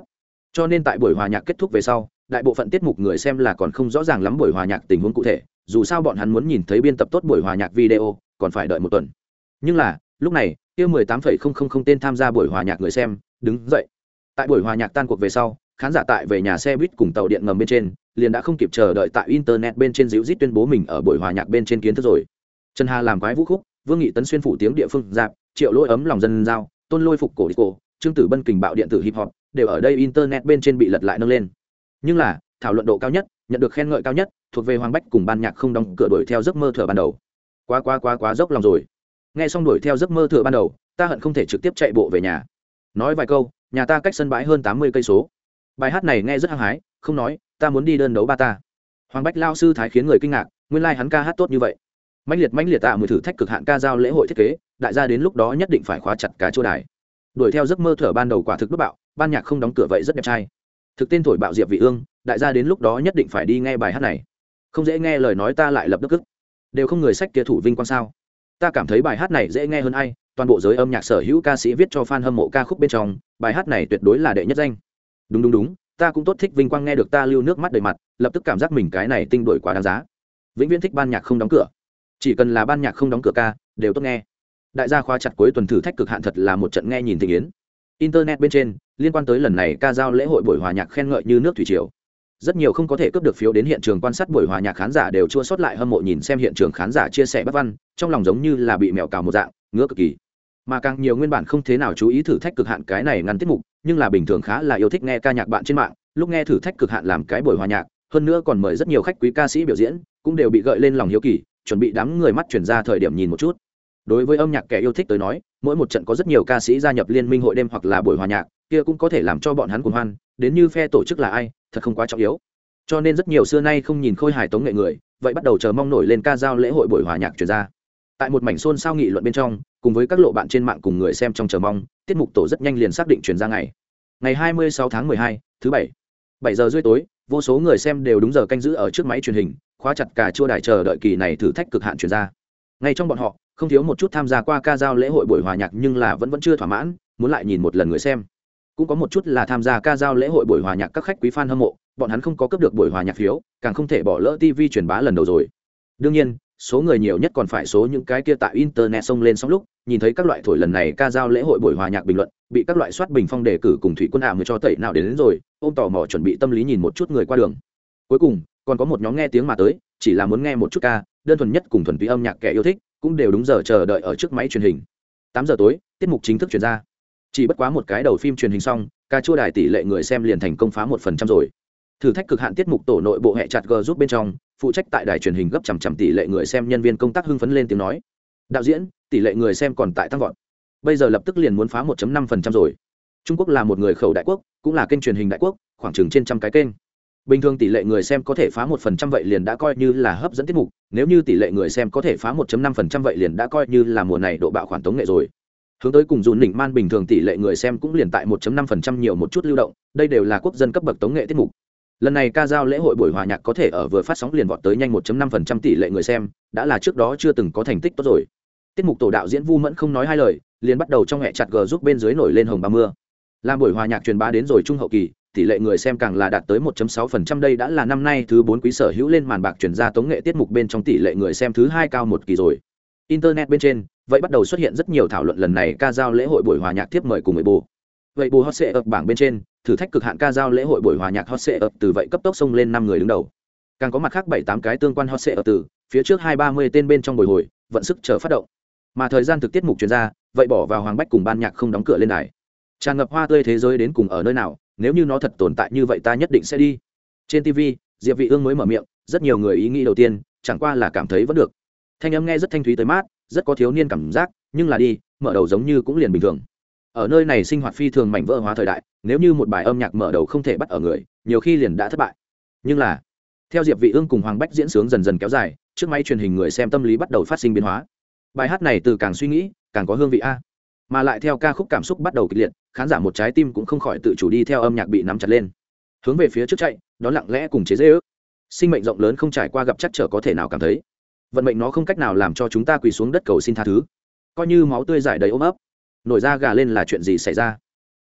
Cho nên tại buổi hòa nhạc kết thúc về sau, đại bộ phận tiết mục người xem là còn không rõ ràng lắm buổi hòa nhạc tình huống cụ thể, dù sao bọn hắn muốn nhìn thấy biên tập tốt buổi hòa nhạc video, còn phải đợi một tuần. Nhưng là, lúc này, kia mười tám phẩy không không không tên tham gia buổi hòa nhạc người xem, đứng dậy. Tại buổi hòa nhạc tan cuộc về sau khán giả tại về nhà xe buýt cùng tàu điện ngầm bên trên, liền đã không kịp chờ đợi tại internet bên trên dịu rít tuyên bố mình ở buổi hòa nhạc bên trên kiến thức rồi. Trần hà làm quái vũ khúc, vương nghị tấn xuyên phủ tiếng địa phương dạp triệu lỗi ấm lòng dân giao, tôn lôi phục cổ đi cổ, trương tử bân kình bạo điện tử hip hop, đều ở đây internet bên trên bị lật lại nâng lên. Nhưng là, thảo luận độ cao nhất, nhận được khen ngợi cao nhất, thuộc về hoàng bách cùng ban nhạc không đóng cửa đuổi theo giấc mơ thừa ban đầu. Quá quá quá quá dốc lòng rồi. Nghe xong đuổi theo giấc mơ thừa ban đầu, ta hận không thể trực tiếp chạy bộ về nhà. Nói vài câu, nhà ta cách sân bãi hơn tám mươi cây số bài hát này nghe rất hăng hái, không nói, ta muốn đi đơn đấu ba ta. Hoàng bách lao sư thái khiến người kinh ngạc, nguyên lai、like、hắn ca hát tốt như vậy. Mạnh liệt mạnh liệt tạ mười thử thách cực hạn ca giao lễ hội thiết kế, đại gia đến lúc đó nhất định phải khóa chặt cá chỗ đài. Đuổi theo giấc mơ thở ban đầu quả thực bất bạo, ban nhạc không đóng cửa vậy rất đẹp trai. Thực tên thổi bạo diệp vị ương, đại gia đến lúc đó nhất định phải đi nghe bài hát này. Không dễ nghe lời nói ta lại lập tức ức đều không người sách kia thủ vinh quang sao. Ta cảm thấy bài hát này dễ nghe hơn ai, toàn bộ giới âm nhạc sở hữu ca sĩ viết cho fan hâm mộ ca khúc bên trong, bài hát này tuyệt đối là đệ nhất danh đúng đúng đúng, ta cũng tốt thích vinh quang nghe được ta lưu nước mắt đầy mặt, lập tức cảm giác mình cái này tinh đổi quá đáng giá. Vĩnh viễn thích ban nhạc không đóng cửa. Chỉ cần là ban nhạc không đóng cửa ca, đều tốt nghe. Đại gia khoa chặt cuối tuần thử thách cực hạn thật là một trận nghe nhìn tình yến. Internet bên trên, liên quan tới lần này ca giao lễ hội buổi hòa nhạc khen ngợi như nước thủy triều. Rất nhiều không có thể cướp được phiếu đến hiện trường quan sát buổi hòa nhạc khán giả đều chua sót lại hâm mộ nhìn xem hiện trường khán giả chia sẻ bất văn, trong lòng giống như là bị mèo cào một dạng, ngứa cực kỳ. Mà càng nhiều nguyên bản không thế nào chú ý thử thách cực hạn cái này ngăn tiết mục nhưng là bình thường khá là yêu thích nghe ca nhạc bạn trên mạng, lúc nghe thử thách cực hạn làm cái buổi hòa nhạc, hơn nữa còn mời rất nhiều khách quý ca sĩ biểu diễn, cũng đều bị gợi lên lòng hiếu kỳ, chuẩn bị đám người mắt chuyển ra thời điểm nhìn một chút. Đối với âm nhạc kẻ yêu thích tới nói, mỗi một trận có rất nhiều ca sĩ gia nhập liên minh hội đêm hoặc là buổi hòa nhạc, kia cũng có thể làm cho bọn hắn cùng hoan, đến như phe tổ chức là ai, thật không quá trọng yếu. Cho nên rất nhiều xưa nay không nhìn khôi hài tống nghệ người, vậy bắt đầu chờ mong nổi lên ca giao lễ hội buổi hòa nhạc chuyển ra. Tại một mảnh xôn xao nghị luận bên trong cùng với các lộ bạn trên mạng cùng người xem trong chờ mong tiết mục tổ rất nhanh liền xác định chuyển ra ngày. Ngày 26 tháng 12, thứ bảy. Bảy giờ rưỡi tối vô số người xem đều đúng giờ canh giữ ở trước máy truyền hình khóa chặt cả chua đài chờ đợi kỳ này thử thách cực hạn chuyển ra. Ngay trong bọn họ không thiếu một chút tham gia qua ca giao lễ hội buổi hòa nhạc nhưng là vẫn vẫn chưa thỏa mãn muốn lại nhìn một lần người xem. Cũng có một chút là tham gia ca giao lễ hội buổi hòa nhạc các khách quý fan hâm mộ bọn hắn không có cấp được buổi hòa nhạc phiếu càng không thể bỏ lỡ tv truyền bá lần đầu rồi. Đương nhiên số người nhiều nhất còn phải số những cái kia tại internet xông lên sóng lúc nhìn thấy các loại thổi lần này ca giao lễ hội buổi hòa nhạc bình luận bị các loại soát bình phong đề cử cùng thủy quân ả mới cho tẩy nào đến, đến rồi ôm tò mò chuẩn bị tâm lý nhìn một chút người qua đường. Cuối cùng còn có một nhóm nghe tiếng mà tới chỉ là muốn nghe một chút ca đơn thuần nhất cùng thuần túy âm nhạc kẻ yêu thích cũng đều đúng giờ chờ đợi ở trước máy truyền hình. Tám giờ tối tiết mục chính thức truyền ra. Chỉ bất quá một cái đầu phim truyền hình xong ca chua đài tỷ lệ người xem liền thành công phá một phần trăm rồi thử thách cực hạn tiết mục tổ nội bộ hệ chặt g giúp bên trong, phụ trách tại đài truyền hình gấp chằm chằm tỷ lệ người xem nhân viên công tác hưng phấn lên tiếng nói. Đạo diễn, tỷ lệ người xem còn tại tăng vọt. Bây giờ lập tức liền muốn phá 1.5% rồi. Trung quốc là một người khẩu đại quốc, cũng là kênh truyền hình đại quốc, khoảng chừng trên trăm cái kênh. Bình thường tỷ lệ người xem có thể phá một phần trăm vậy liền đã coi như là hấp dẫn tiết mục, nếu như tỷ lệ người xem có thể phá 1.5% vậy liền đã coi như là mùa này độ bạo khoản tống nghệ rồi. Hướng tới cùng dùn đỉnh man bình thường tỷ lệ người xem cũng liền tại 1.5% nhiều một chút lưu động, đây đều là quốc dân cấp bậc tống nghệ tiết mục lần này ca giao lễ hội buổi hòa nhạc có thể ở vừa phát sóng liền vọt tới nhanh 1.5% tỷ lệ người xem, đã là trước đó chưa từng có thành tích tốt rồi. Tiết mục tổ đạo diễn vu mẫn không nói hai lời, liền bắt đầu trong hẹ chặt g giúp bên dưới nổi lên hồng ba mưa. Làm buổi hòa nhạc truyền bá đến rồi trung hậu kỳ, tỷ lệ người xem càng là đạt tới 1.6% đây đã là năm nay thứ bốn quý sở hữu lên màn bạc chuyển ra tống nghệ tiết mục bên trong tỷ lệ người xem thứ hai cao một kỳ rồi. Internet bên trên, vậy bắt đầu xuất hiện rất nhiều thảo luận lần này ca giao lễ hội buổi hòa nhạc tiếp mời cùng người Bồ vậy bù hot sệ ập bảng bên trên, thử thách cực hạn ca giao lễ hội buổi hòa nhạc hot sệ ập từ vậy cấp tốc xông lên năm người đứng đầu. Càng có mặt khác bảy tám cái tương quan hot sệ ập từ, phía trước hai ba mươi tên bên trong bồi hồi, vận sức chờ phát động. Mà thời gian thực tiết mục chuyên gia vậy bỏ vào hoàng bách cùng ban nhạc không đóng cửa lên đài. Tràn ngập hoa tươi thế giới đến cùng ở nơi nào, nếu như nó thật tồn tại như vậy ta nhất định sẽ đi. Trên tv diệp vị ương mới mở miệng, rất nhiều người ý nghĩ đầu tiên, chẳng qua là cảm thấy vẫn được. Thanh âm nghe rất thanh thúy tới mát, rất có thiếu niên cảm giác, nhưng là đi, mở đầu giống như cũng liền bình thường ở nơi này sinh hoạt phi thường mảnh vỡ hóa thời đại, nếu như một bài âm nhạc mở đầu không thể bắt ở người, nhiều khi liền đã thất bại. Nhưng là, theo diệp vị ương cùng hoàng bách diễn sướng dần dần kéo dài, trước máy truyền hình người xem tâm lý bắt đầu phát sinh biến hóa. Bài hát này từ càng suy nghĩ, càng có hương vị a. Mà lại theo ca khúc cảm xúc bắt đầu kịch liệt, khán giả một trái tim cũng không khỏi tự chủ đi theo âm nhạc bị nắm chặt lên. Hướng về phía trước chạy nó lặng lẽ cùng chế dễ ước. Sinh mệnh rộng lớn không trải qua gặp chắc trở có thể nào cảm thấy. Vận mệnh nó không cách nào làm cho chúng ta quỳ xuống đất cầu xin tha thứ. Coi như máu tươi giải đầy ôm ấp nổi ra gà lên là chuyện gì xảy ra?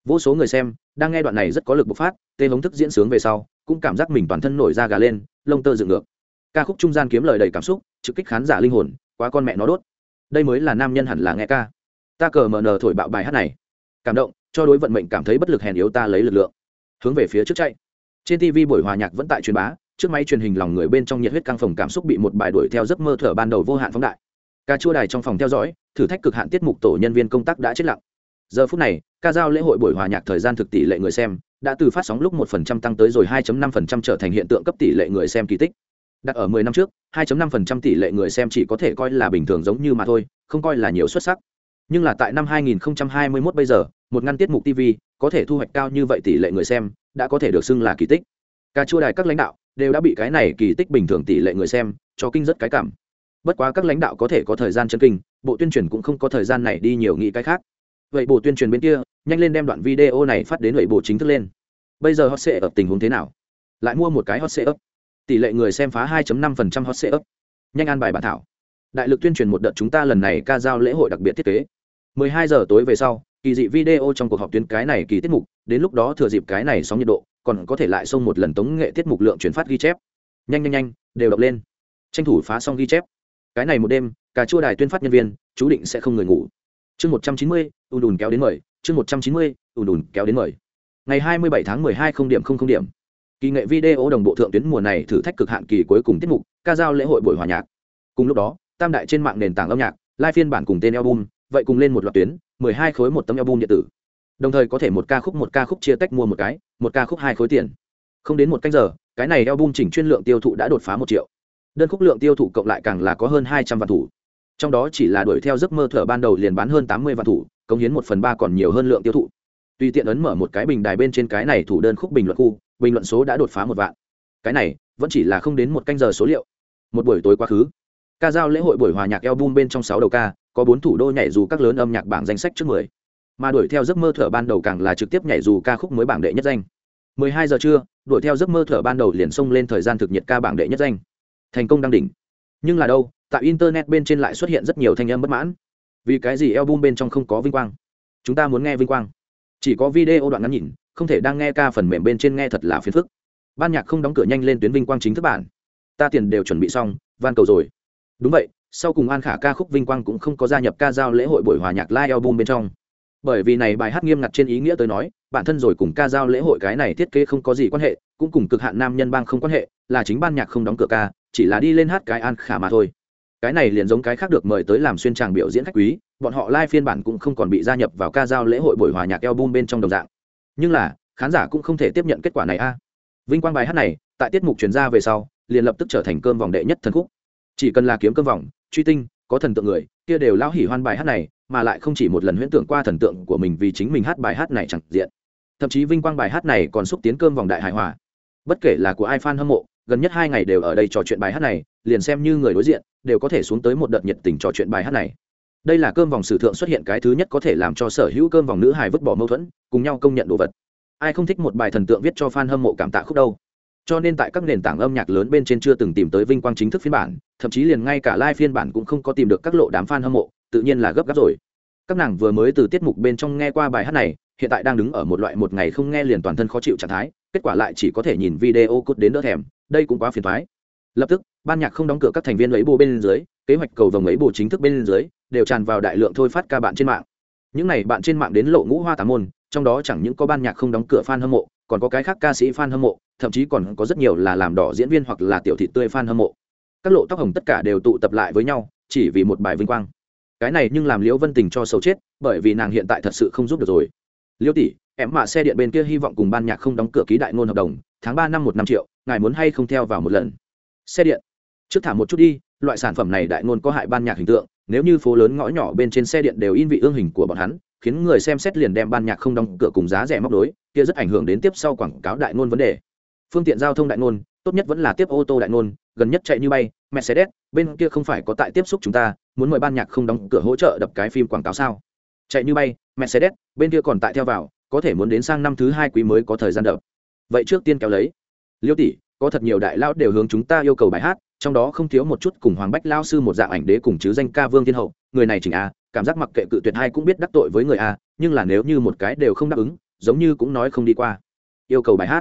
Vô số người xem, đang nghe đoạn này rất có lực bộc phát, tê hống thức diễn sướng về sau, cũng cảm giác mình toàn thân nổi ra gà lên, lông tơ dựng ngược. Ca khúc trung gian kiếm lời đầy cảm xúc, trực kích khán giả linh hồn, quá con mẹ nó đốt. Đây mới là nam nhân hẳn là nghe ca. Ta cờ mờ nờ thổi bạo bài hát này. Cảm động, cho đối vận mệnh cảm thấy bất lực hèn yếu ta lấy lực lượng. Hướng về phía trước chạy. Trên tv buổi hòa nhạc vẫn tại truyền bá, trước máy truyền hình lòng người bên trong nhiệt huyết căng phòng cảm xúc bị một bài đuổi theo giấc mơ thở ban đầu vô hạn phóng đại ca chua đài trong phòng theo dõi, thử thách cực hạn tiết mục tổ nhân viên công tác đã chết lặng. Giờ phút này, ca giao lễ hội buổi hòa nhạc thời gian thực tỷ lệ người xem đã từ phát sóng lúc một phần trăm tăng tới rồi 2.5% trở thành hiện tượng cấp tỷ lệ người xem kỳ tích. Đặt ở 10 năm trước 2.5% tỷ lệ người xem chỉ có thể coi là bình thường giống như mà thôi, không coi là nhiều xuất sắc. Nhưng là tại năm 2021 bây giờ, một ngăn tiết mục tv có thể thu hoạch cao như vậy tỷ lệ người xem đã có thể được xưng là kỳ tích. Ca chua đài các lãnh đạo đều đã bị cái này kỳ tích bình thường tỷ lệ người xem cho kinh rất cái cảm bất quá các lãnh đạo có thể có thời gian chân kinh, bộ tuyên truyền cũng không có thời gian này đi nhiều nghĩ cái khác. Vậy bộ tuyên truyền bên kia, nhanh lên đem đoạn video này phát đến vậy bộ chính thức lên. Bây giờ hot sệ ấp tình huống thế nào? Lại mua một cái hot sệ ấp tỷ lệ người xem phá 2.5% hot sệ ấp nhanh an bài bản thảo. Đại lực tuyên truyền một đợt chúng ta lần này ca giao lễ hội đặc biệt thiết kế. 12 giờ tối về sau, kỳ dị video trong cuộc họp tuyến cái này kỳ tiết mục, đến lúc đó thừa dịp cái này sóng nhiệt độ, còn có thể lại xông một lần tống nghệ tiết mục lượng chuyển phát ghi chép. Nhanh nhanh nhanh, đều đọc lên. Tranh thủ phá xong ghi chép cái này một đêm cả chua đài tuyên phát nhân viên, chú định sẽ không người ngủ. Chương một trăm chín mươi, ùn ùn kéo đến mời. Chương một trăm chín mươi, ùn ùn kéo đến mời. Ngày hai mươi bảy tháng mười hai không điểm không không điểm. Kỳ nghệ video đồng bộ thượng tuyến mùa này thử thách cực hạn kỳ cuối cùng tiết mục, ca giao lễ hội buổi hòa nhạc. Cùng lúc đó, tam đại trên mạng nền tảng âm nhạc, live phiên bản cùng tên album, vậy cùng lên một loạt tuyến, mười hai khối một tấm album điện tử. Đồng thời có thể một ca khúc một ca khúc chia tách mua một cái, một ca khúc hai khối tiền. Không đến một canh giờ, cái này album chỉnh chuyên lượng tiêu thụ đã đột phá một triệu đơn khúc lượng tiêu thụ cộng lại càng là có hơn hai trăm vạn thủ. Trong đó chỉ là đuổi theo giấc mơ thở ban đầu liền bán hơn tám mươi vạn thủ công hiến một phần ba còn nhiều hơn lượng tiêu thụ. Tùy tiện ấn mở một cái bình đài bên trên cái này thủ đơn khúc bình luận khu, bình luận số đã đột phá một vạn. Cái này, vẫn chỉ là không đến một canh giờ số liệu. Một buổi tối quá khứ, ca giao lễ hội buổi hòa nhạc album bên trong sáu đầu ca, có bốn thủ đô nhảy dù các lớn âm nhạc bảng danh sách trước mười. Mà đuổi theo giấc mơ thở ban đầu càng là trực tiếp nhảy dù ca khúc mới bảng đệ nhất danh. 12 giờ trưa, đuổi theo giấc mơ thở ban đầu liền xông lên thời gian thực nhiệt ca bảng đệ nhất danh thành công đăng đỉnh. Nhưng là đâu, tại internet bên trên lại xuất hiện rất nhiều thanh âm bất mãn. Vì cái gì album bên trong không có vinh quang? Chúng ta muốn nghe vinh quang. Chỉ có video đoạn ngắn nhìn, không thể đang nghe ca phần mềm bên trên nghe thật là phiền phức. Ban nhạc không đóng cửa nhanh lên tuyến vinh quang chính thức bản. Ta tiền đều chuẩn bị xong, van cầu rồi. Đúng vậy, sau cùng an khả ca khúc vinh quang cũng không có gia nhập ca giao lễ hội buổi hòa nhạc live album bên trong. Bởi vì này bài hát nghiêm ngặt trên ý nghĩa tới nói, bản thân rồi cùng ca giao lễ hội cái này thiết kế không có gì quan hệ, cũng cùng cực hạn nam nhân bang không quan hệ, là chính ban nhạc không đóng cửa ca chỉ là đi lên hát cái an khả mà thôi. Cái này liền giống cái khác được mời tới làm xuyên tràng biểu diễn khách quý, bọn họ live phiên bản cũng không còn bị gia nhập vào ca giao lễ hội buổi hòa nhạc album bên trong đồng dạng. Nhưng là, khán giả cũng không thể tiếp nhận kết quả này a. Vinh quang bài hát này, tại tiết mục chuyển ra về sau, liền lập tức trở thành cơm vòng đệ nhất thần khúc. Chỉ cần là kiếm cơm vòng, truy tinh, có thần tượng người, kia đều lao hỉ hoan bài hát này, mà lại không chỉ một lần huyễn tưởng qua thần tượng của mình vì chính mình hát bài hát này chẳng diện. Thậm chí vinh quang bài hát này còn xúc tiến cơm vòng đại hài hòa. Bất kể là của ai fan hâm mộ gần nhất hai ngày đều ở đây trò chuyện bài hát này, liền xem như người đối diện, đều có thể xuống tới một đợt nhiệt tình trò chuyện bài hát này. Đây là cơm vòng sử thượng xuất hiện cái thứ nhất có thể làm cho sở hữu cơm vòng nữ hài vứt bỏ mâu thuẫn, cùng nhau công nhận đồ vật. Ai không thích một bài thần tượng viết cho fan hâm mộ cảm tạ khúc đâu. Cho nên tại các nền tảng âm nhạc lớn bên trên chưa từng tìm tới vinh quang chính thức phiên bản, thậm chí liền ngay cả live phiên bản cũng không có tìm được các lộ đám fan hâm mộ, tự nhiên là gấp gáp rồi. Các nàng vừa mới từ tiết mục bên trong nghe qua bài hát này, hiện tại đang đứng ở một loại một ngày không nghe liền toàn thân khó chịu trạng thái, kết quả lại chỉ có thể nhìn video cút đến đỡ thèm đây cũng quá phiền thoái. Lập tức, ban nhạc không đóng cửa các thành viên lấy bồ bên dưới, kế hoạch cầu vồng ấy bồ chính thức bên dưới, đều tràn vào đại lượng thôi phát ca bạn trên mạng. Những này bạn trên mạng đến lộ ngũ hoa tám môn, trong đó chẳng những có ban nhạc không đóng cửa fan hâm mộ, còn có cái khác ca sĩ fan hâm mộ, thậm chí còn có rất nhiều là làm đỏ diễn viên hoặc là tiểu thị tươi fan hâm mộ. Các lộ tóc hồng tất cả đều tụ tập lại với nhau, chỉ vì một bài vinh quang. Cái này nhưng làm liễu vân tình cho xấu chết, bởi vì nàng hiện tại thật sự không giúp được rồi. Liễu tỷ, em mạ xe điện bên kia hy vọng cùng ban nhạc không đóng cửa ký đại ngôn hợp đồng, tháng ba năm một năm triệu ngài muốn hay không theo vào một lần? Xe điện. Trước thả một chút đi, loại sản phẩm này đại ngôn có hại ban nhạc hình tượng, nếu như phố lớn ngõ nhỏ bên trên xe điện đều in vị ương hình của bọn hắn, khiến người xem xét liền đem ban nhạc không đóng cửa cùng giá rẻ móc đối kia rất ảnh hưởng đến tiếp sau quảng cáo đại ngôn vấn đề. Phương tiện giao thông đại ngôn, tốt nhất vẫn là tiếp ô tô đại ngôn, gần nhất chạy như bay, mercedes, bên kia không phải có tại tiếp xúc chúng ta, muốn mời ban nhạc không đóng cửa hỗ trợ đập cái phim quảng cáo sao? Chạy như bay, mercedes, bên kia còn tại theo vào, có thể muốn đến sang năm thứ hai quý mới có thời gian đập. Vậy trước tiên kéo lấy liêu tỷ, có thật nhiều đại lão đều hướng chúng ta yêu cầu bài hát, trong đó không thiếu một chút cùng hoàng bách lao sư một dạng ảnh đế cùng chứ danh ca vương thiên hậu, người này chỉnh a, cảm giác mặc kệ cự tuyệt hai cũng biết đắc tội với người a, nhưng là nếu như một cái đều không đáp ứng, giống như cũng nói không đi qua. Yêu cầu bài hát.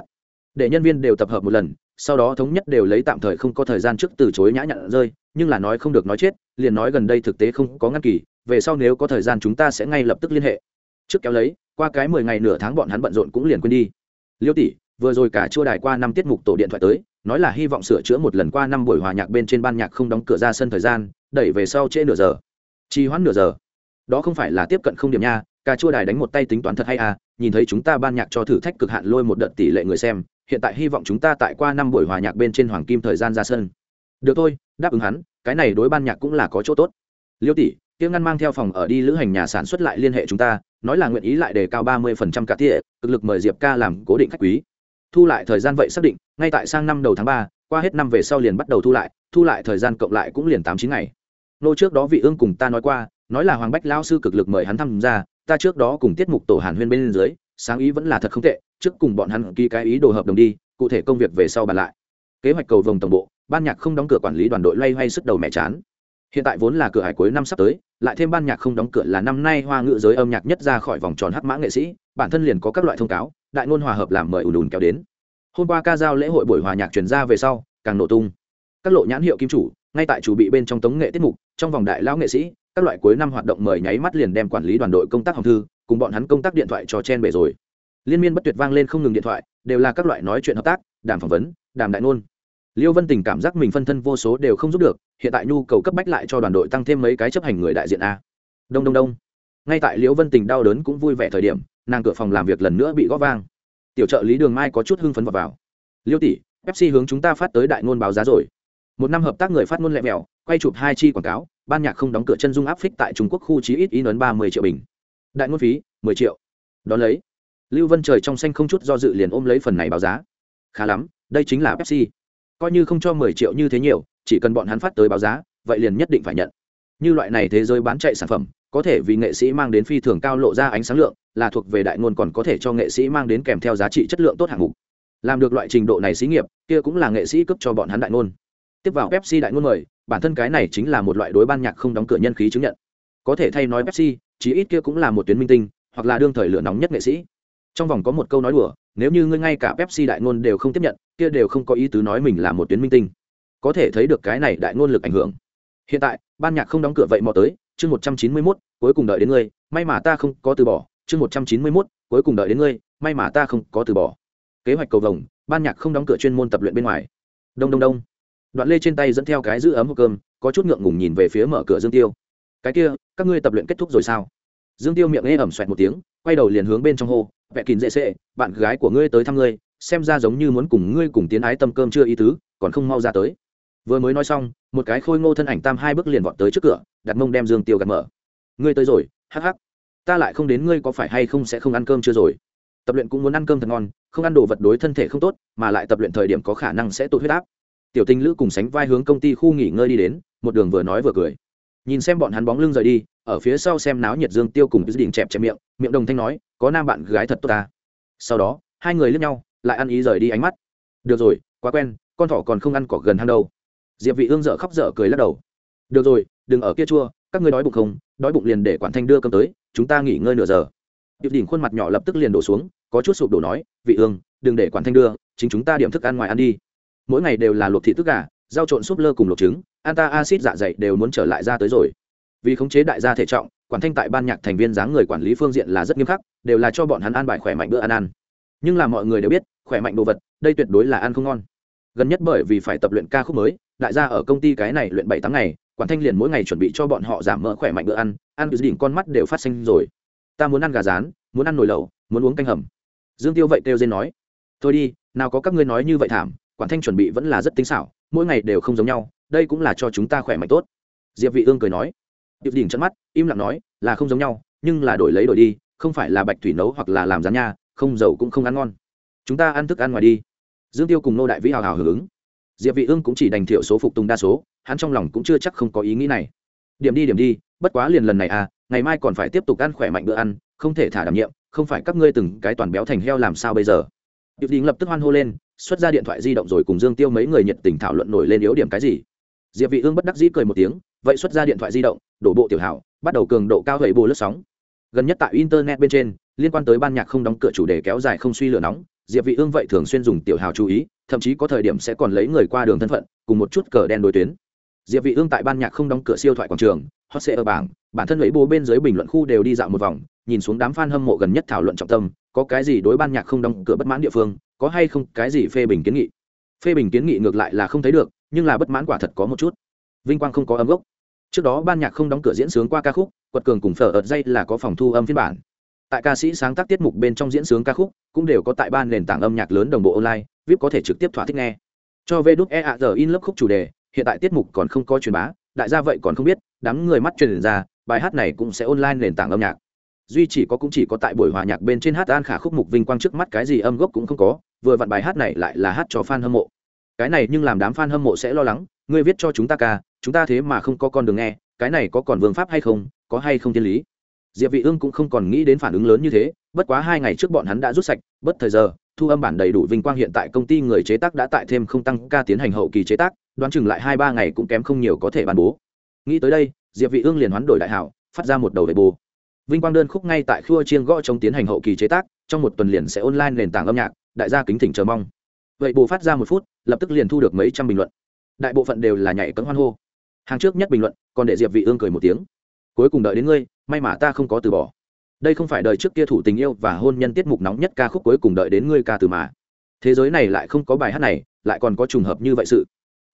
Để nhân viên đều tập hợp một lần, sau đó thống nhất đều lấy tạm thời không có thời gian trước từ chối nhã nhặn rơi, nhưng là nói không được nói chết, liền nói gần đây thực tế không có ngăn kỳ, về sau nếu có thời gian chúng ta sẽ ngay lập tức liên hệ. Trước kéo lấy, qua cái mười ngày nửa tháng bọn hắn bận rộn cũng liền quên đi. Liêu tỷ vừa rồi cả chua đài qua năm tiết mục tổ điện thoại tới, nói là hy vọng sửa chữa một lần qua năm buổi hòa nhạc bên trên ban nhạc không đóng cửa ra sân thời gian, đẩy về sau trễ nửa giờ. Trì hoãn nửa giờ. Đó không phải là tiếp cận không điểm nha cà chua đài đánh một tay tính toán thật hay à nhìn thấy chúng ta ban nhạc cho thử thách cực hạn lôi một đợt tỷ lệ người xem, hiện tại hy vọng chúng ta tại qua năm buổi hòa nhạc bên trên hoàng kim thời gian ra sân. Được thôi, đáp ứng hắn, cái này đối ban nhạc cũng là có chỗ tốt. Liêu tỷ tiếng ngăn mang theo phòng ở đi lữ hành nhà sản xuất lại liên hệ chúng ta, nói là nguyện ý lại đề cao ba mươi phần trăm cả tỉa cực lực mời diệp ca làm cố định khách quý thu lại thời gian vậy xác định, ngay tại sang năm đầu tháng ba, qua hết năm về sau liền bắt đầu thu lại thu lại thời gian cộng lại cũng liền tám chín ngày. Nô trước đó vị ương cùng ta nói qua, nói là hoàng bách lao sư cực lực mời hắn tham gia, ta trước đó cùng tiết mục tổ hàn huyên bên dưới, sáng ý vẫn là thật không tệ, trước cùng bọn hắn ký cái ý đồ hợp đồng đi, cụ thể công việc về sau bàn lại. Kế hoạch cầu vồng tổng bộ, ban nhạc không đóng cửa quản lý đoàn đội loay hoay sức đầu mẹ chán. Hiện tại vốn là cửa hải cuối năm sắp tới, lại thêm ban nhạc không đóng cửa là năm nay hoa ngữ giới âm nhạc nhất ra khỏi vòng tròn hắc mã nghệ sĩ, bản thân liền có các loại thông cáo đại ngôn hòa hợp làm mời ùn ùn kéo đến. Hôm qua ca giao lễ hội buổi hòa nhạc truyền ra về sau, càng nổ tung. Các lộ nhãn hiệu kim chủ, ngay tại chủ bị bên trong tống nghệ tiết mục, trong vòng đại lão nghệ sĩ, các loại cuối năm hoạt động mời nháy mắt liền đem quản lý đoàn đội công tác hồng thư, cùng bọn hắn công tác điện thoại cho chen bể rồi. Liên miên bất tuyệt vang lên không ngừng điện thoại, đều là các loại nói chuyện hợp tác, đàm phỏng vấn, đàm đại ngôn. Liêu vân tình cảm giác mình phân thân vô số đều không giúp được, hiện tại nhu cầu cấp bách lại cho đoàn đội tăng thêm mấy cái chấp hành người đại diện a. Đông đông đông. Ngay tại liễu vân tình đau đớn cũng vui vẻ thời điểm nàng cửa phòng làm việc lần nữa bị góp vang. Tiểu trợ lý đường mai có chút hưng phấn vào, vào. liêu tỷ pepsi hướng chúng ta phát tới đại ngôn báo giá rồi. Một năm hợp tác người phát ngôn lẹ mẹo quay chụp hai chi quảng cáo ban nhạc không đóng cửa chân dung áp phích tại trung quốc khu chí ít in ấn ba mươi triệu bình. Đại ngôn phí mười triệu. Đón lấy lưu vân trời trong xanh không chút do dự liền ôm lấy phần này báo giá. Khá lắm đây chính là pepsi. Coi như không cho mười triệu như thế nhiều chỉ cần bọn hắn phát tới báo giá vậy liền nhất định phải nhận. Như loại này thế giới bán chạy sản phẩm có thể vì nghệ sĩ mang đến phi thường cao lộ ra ánh sáng lượng, là thuộc về đại ngôn còn có thể cho nghệ sĩ mang đến kèm theo giá trị chất lượng tốt hạng mục. Làm được loại trình độ này xí nghiệp, kia cũng là nghệ sĩ cấp cho bọn hắn đại ngôn. Tiếp vào pepsi đại ngôn mời, bản thân cái này chính là một loại đối ban nhạc không đóng cửa nhân khí chứng nhận. Có thể thay nói pepsi, chí ít kia cũng là một tuyến minh tinh, hoặc là đương thời lửa nóng nhất nghệ sĩ. Trong vòng có một câu nói đùa, nếu như ngươi ngay cả pepsi đại ngôn đều không tiếp nhận, kia đều không có ý tứ nói mình là một tuyến minh tinh. Có thể thấy được cái này đại ngôn lực ảnh hưởng. Hiện tại, ban nhạc không đóng cửa vậy mò tới chương một trăm chín mươi mốt, cuối cùng đợi đến ngươi, may mà ta không có từ bỏ, chương một trăm chín mươi mốt, cuối cùng đợi đến ngươi, may mà ta không có từ bỏ. Kế hoạch cầu vồng, ban nhạc không đóng cửa chuyên môn tập luyện bên ngoài. Đông đông đông. Đoạn lê trên tay dẫn theo cái giữ ấm hộp cơm, có chút ngượng ngùng nhìn về phía mở cửa dương tiêu. Cái kia, các ngươi tập luyện kết thúc rồi sao? Dương tiêu miệng nghe ẩm xoẹt một tiếng, quay đầu liền hướng bên trong hô, vẹ kín dễ sệ, bạn gái của ngươi tới thăm ngươi, xem ra giống như muốn cùng ngươi cùng tiến ái tâm cơm chưa ý tứ, còn không mau ra tới vừa mới nói xong, một cái khôi ngô thân ảnh tam hai bước liền vọt tới trước cửa, đặt mông đem dương tiêu gạt mở. Ngươi tới rồi, hắc hắc. Ta lại không đến ngươi có phải hay không sẽ không ăn cơm chưa rồi. Tập luyện cũng muốn ăn cơm thật ngon, không ăn đồ vật đối thân thể không tốt, mà lại tập luyện thời điểm có khả năng sẽ tụt huyết áp. Tiểu tinh lữ cùng sánh vai hướng công ty khu nghỉ ngơi đi đến, một đường vừa nói vừa cười. Nhìn xem bọn hắn bóng lưng rời đi, ở phía sau xem náo nhiệt dương tiêu cùng đỉnh chẹp chẹp miệng miệng đồng thanh nói, có nam bạn gái thật tốt ta. Sau đó, hai người lướt nhau, lại ăn ý rời đi ánh mắt. Được rồi, quá quen, con thỏ còn không ăn cỏ gần hang đâu diệp vị ương dở khóc dở cười lắc đầu. Được rồi, đừng ở kia chua, các ngươi đói bụng không? Đói bụng liền để quản thanh đưa cơm tới, chúng ta nghỉ ngơi nửa giờ. Điệp đỉnh khuôn mặt nhỏ lập tức liền đổ xuống, có chút sụp đổ nói, vị ương đừng để quản thanh đưa, chính chúng ta điểm thức ăn ngoài ăn đi. Mỗi ngày đều là luộc thịt tức gà, rau trộn súp lơ cùng luộc trứng, anta acid dạ dày đều muốn trở lại ra tới rồi. Vì khống chế đại gia thể trọng, quản thanh tại ban nhạc thành viên dáng người quản lý phương diện là rất nghiêm khắc, đều là cho bọn hắn ăn bài khỏe mạnh bữa ăn ăn. Nhưng là mọi người đều biết, khỏe mạnh đồ vật, đây tuyệt đối là ăn không ngon. Gần nhất bởi vì phải tập luyện ca khúc mới đại gia ở công ty cái này luyện bảy tháng ngày, quản thanh liền mỗi ngày chuẩn bị cho bọn họ giảm mỡ khỏe mạnh bữa ăn ăn cứ đỉnh con mắt đều phát sinh rồi. Ta muốn ăn gà rán, muốn ăn nồi lẩu, muốn uống canh hầm. Dương tiêu vậy kêu dên nói. Thôi đi, nào có các ngươi nói như vậy thảm, quản thanh chuẩn bị vẫn là rất tinh xảo, mỗi ngày đều không giống nhau, đây cũng là cho chúng ta khỏe mạnh tốt. Diệp vị ương cười nói. Điệp đỉnh trận mắt, im lặng nói, là không giống nhau, nhưng là đổi lấy đổi đi, không phải là bạch thủy nấu hoặc là làm rán nha, không dầu cũng không ăn ngon. Chúng ta ăn thức ăn ngoài đi. Dương tiêu cùng nô đại vĩ hào hào hưởng ứng diệp vị ương cũng chỉ đành thiểu số phục tùng đa số hắn trong lòng cũng chưa chắc không có ý nghĩ này điểm đi điểm đi bất quá liền lần này à ngày mai còn phải tiếp tục ăn khỏe mạnh bữa ăn không thể thả đảm nhiệm không phải các ngươi từng cái toàn béo thành heo làm sao bây giờ Diệp đình lập tức hoan hô lên xuất ra điện thoại di động rồi cùng dương tiêu mấy người nhiệt tình thảo luận nổi lên yếu điểm cái gì diệp vị ương bất đắc dĩ cười một tiếng vậy xuất ra điện thoại di động đổ bộ tiểu hảo bắt đầu cường độ cao gậy bù lướt sóng gần nhất tại internet bên trên liên quan tới ban nhạc không đóng cửa chủ đề kéo dài không suy lửa nóng diệp vị ương vậy thường xuyên dùng tiểu hào chú ý thậm chí có thời điểm sẽ còn lấy người qua đường thân phận, cùng một chút cờ đen đối tuyến. Diệp vị ương tại ban nhạc không đóng cửa siêu thoại quảng trường, hot sẽ ở bảng, bản thân lấy bố bên dưới bình luận khu đều đi dạo một vòng, nhìn xuống đám fan hâm mộ gần nhất thảo luận trọng tâm, có cái gì đối ban nhạc không đóng cửa bất mãn địa phương, có hay không cái gì phê bình kiến nghị. Phê bình kiến nghị ngược lại là không thấy được, nhưng là bất mãn quả thật có một chút. Vinh quang không có âm gốc. Trước đó ban nhạc không đóng cửa diễn sướng qua ca khúc, quật cường cùng phở ợt dây là có phòng thu âm phiên bản. Tại ca sĩ sáng tác tiết mục bên trong diễn sướng ca khúc, cũng đều có tại ban nền tảng âm nhạc lớn đồng bộ online vip có thể trực tiếp thỏa thích nghe. Cho vê đúc e a giờ in lớp khúc chủ đề, hiện tại tiết mục còn không có truyền bá, đại gia vậy còn không biết, đám người mắt truyền ra, bài hát này cũng sẽ online nền tảng âm nhạc. Duy chỉ có cũng chỉ có tại buổi hòa nhạc bên trên hát an khả khúc mục vinh quang trước mắt cái gì âm gốc cũng không có, vừa vặn bài hát này lại là hát cho fan hâm mộ. Cái này nhưng làm đám fan hâm mộ sẽ lo lắng, ngươi viết cho chúng ta ca, chúng ta thế mà không có con đường nghe, cái này có còn vương pháp hay không, có hay không thiên lý? Diệp vị ương cũng không còn nghĩ đến phản ứng lớn như thế, bất quá hai ngày trước bọn hắn đã rút sạch, bất thời giờ thu âm bản đầy đủ vinh quang hiện tại công ty người chế tác đã tại thêm không tăng ca tiến hành hậu kỳ chế tác, đoán chừng lại hai ba ngày cũng kém không nhiều có thể bàn bố. Nghĩ tới đây, diệp vị ương liền hoán đổi đại hảo, phát ra một đầu về bù. Vinh quang đơn khúc ngay tại khua chiên gõ trong tiến hành hậu kỳ chế tác, trong một tuần liền sẽ online nền tảng âm nhạc, đại gia kính thỉnh chờ mong. Vậy bù phát ra một phút, lập tức liền thu được mấy trăm bình luận. Đại bộ phận đều là nhảy cẫng hoan hô. Hàng trước nhất bình luận, còn để diệp vị ương cười một tiếng. Cuối cùng đợi đến ngươi, may mà ta không có từ bỏ đây không phải đời trước kia thủ tình yêu và hôn nhân tiết mục nóng nhất ca khúc cuối cùng đợi đến ngươi ca từ mà. Thế giới này lại không có bài hát này, lại còn có trùng hợp như vậy sự.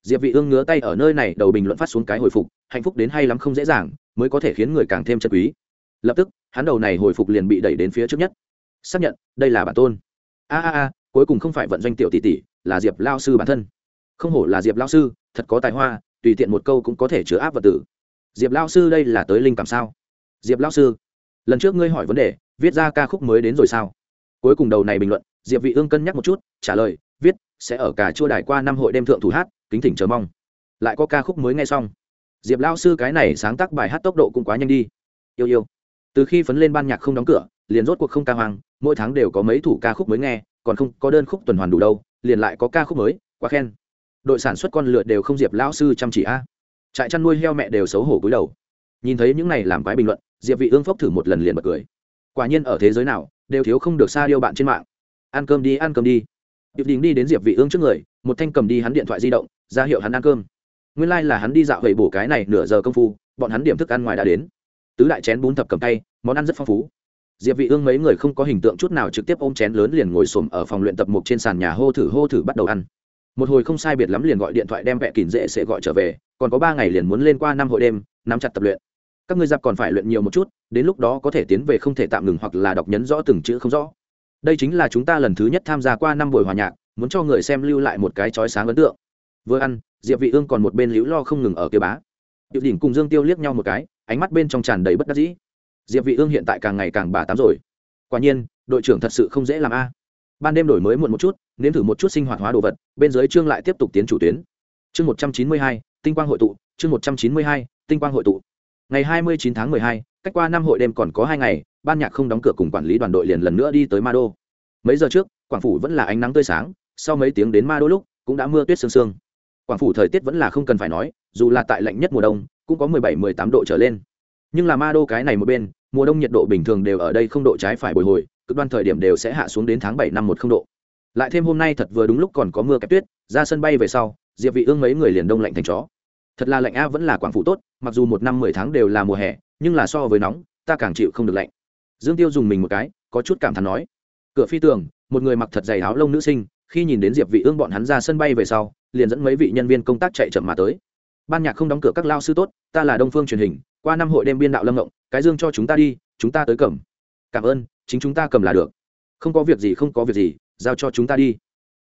Diệp vị ương ngứa tay ở nơi này, đầu bình luận phát xuống cái hồi phục, hạnh phúc đến hay lắm không dễ dàng, mới có thể khiến người càng thêm chân quý. Lập tức, hắn đầu này hồi phục liền bị đẩy đến phía trước nhất. Xác nhận, đây là bản tôn. A a a, cuối cùng không phải vận doanh tiểu tỷ tỷ, là diệp lao sư bản thân. Không hổ là diệp lao sư, thật có tài hoa, tùy tiện một câu cũng có thể chứa áp vật tử. Diệp lao sư đây là tới linh cảm sao? Diệp lao sư lần trước ngươi hỏi vấn đề, viết ra ca khúc mới đến rồi sao? Cuối cùng đầu này bình luận, diệp vị ương cân nhắc một chút, trả lời, viết, sẽ ở cả chua đài qua năm hội đêm thượng thủ hát, kính thỉnh chờ mong. Lại có ca khúc mới nghe xong. Diệp lao sư cái này sáng tác bài hát tốc độ cũng quá nhanh đi. Yêu yêu. Từ khi phấn lên ban nhạc không đóng cửa, liền rốt cuộc không ca hoàng, mỗi tháng đều có mấy thủ ca khúc mới nghe, còn không có đơn khúc tuần hoàn đủ đâu, liền lại có ca khúc mới, quá khen. Đội sản xuất con lượt đều không diệp lão sư chăm chỉ a. Trại chăn nuôi heo mẹ đều xấu hổ cúi đầu. Nhìn thấy những này làm quái bình luận diệp vị ương phốc thử một lần liền bật cười. Quả nhiên ở thế giới nào, đều thiếu không được xa điêu bạn trên mạng. Ăn cơm đi, ăn cơm đi. Điệp đình đi đến diệp vị ương trước người, một thanh cầm đi hắn điện thoại di động, ra hiệu hắn ăn cơm. Nguyên lai like là hắn đi dạo hủy bổ cái này nửa giờ công phu, bọn hắn điểm thức ăn ngoài đã đến. Tứ đại chén bún thập cầm tay, món ăn rất phong phú. Diệp vị ương mấy người không có hình tượng chút nào trực tiếp ôm chén lớn liền ngồi xổm ở phòng luyện tập mục trên sàn nhà hô thử hô thử bắt đầu ăn. Một hồi không sai biệt lắm liền gọi điện thoại đem vẽ kín dễ sẽ gọi trở về, còn có ba ngày liền muốn lên qua năm hội đêm, nắm chặt tập luyện các ngươi giặc còn phải luyện nhiều một chút, đến lúc đó có thể tiến về không thể tạm ngừng hoặc là đọc nhấn rõ từng chữ không rõ. Đây chính là chúng ta lần thứ nhất tham gia qua năm buổi hòa nhạc, muốn cho người xem lưu lại một cái chói sáng ấn tượng. Vừa ăn, diệp vị ương còn một bên liễu lo không ngừng ở kia bá. Diệp đỉnh cùng dương tiêu liếc nhau một cái, ánh mắt bên trong tràn đầy bất đắc dĩ. Diệp vị ương hiện tại càng ngày càng bà tám rồi. Quả nhiên, đội trưởng thật sự không dễ làm a. Ban đêm đổi mới muộn một chút, nếm thử một chút sinh hoạt hóa đồ vật, bên dưới chương lại tiếp tục tiến chủ tuyến. Chương một trăm chín mươi hai, tinh quang hội tụ, chương một trăm chín mươi hai, tinh quang hội tụ ngày 29 tháng 12, cách qua năm hội đêm còn có hai ngày ban nhạc không đóng cửa cùng quản lý đoàn đội liền lần nữa đi tới ma đô. Mấy giờ trước quảng phủ vẫn là ánh nắng tươi sáng sau mấy tiếng đến ma đô lúc cũng đã mưa tuyết sương sương. Quảng phủ thời tiết vẫn là không cần phải nói dù là tại lạnh nhất mùa đông cũng có 17-18 độ trở lên. Nhưng là ma đô cái này một bên mùa đông nhiệt độ bình thường đều ở đây không độ trái phải bồi hồi cực đoan thời điểm đều sẽ hạ xuống đến tháng bảy năm một không độ. Lại thêm hôm nay thật vừa đúng lúc còn có mưa kẹp tuyết ra sân bay về sau diệp vị ương mấy người liền đông lạnh thành chó thật là lạnh a vẫn là quảng phủ tốt, mặc dù một năm mười tháng đều là mùa hè, nhưng là so với nóng, ta càng chịu không được lạnh. Dương tiêu dùng mình một cái, có chút cảm thán nói. Cửa phi tường, một người mặc thật dày áo lông nữ sinh, khi nhìn đến diệp vị ương bọn hắn ra sân bay về sau, liền dẫn mấy vị nhân viên công tác chạy chậm mà tới. Ban nhạc không đóng cửa các lao sư tốt, ta là đông phương truyền hình, qua năm hội đêm biên đạo lâm ngộng, cái dương cho chúng ta đi, chúng ta tới cầm. Cảm ơn, chính chúng ta cầm là được. Không có việc gì, không có việc gì, giao cho chúng ta đi.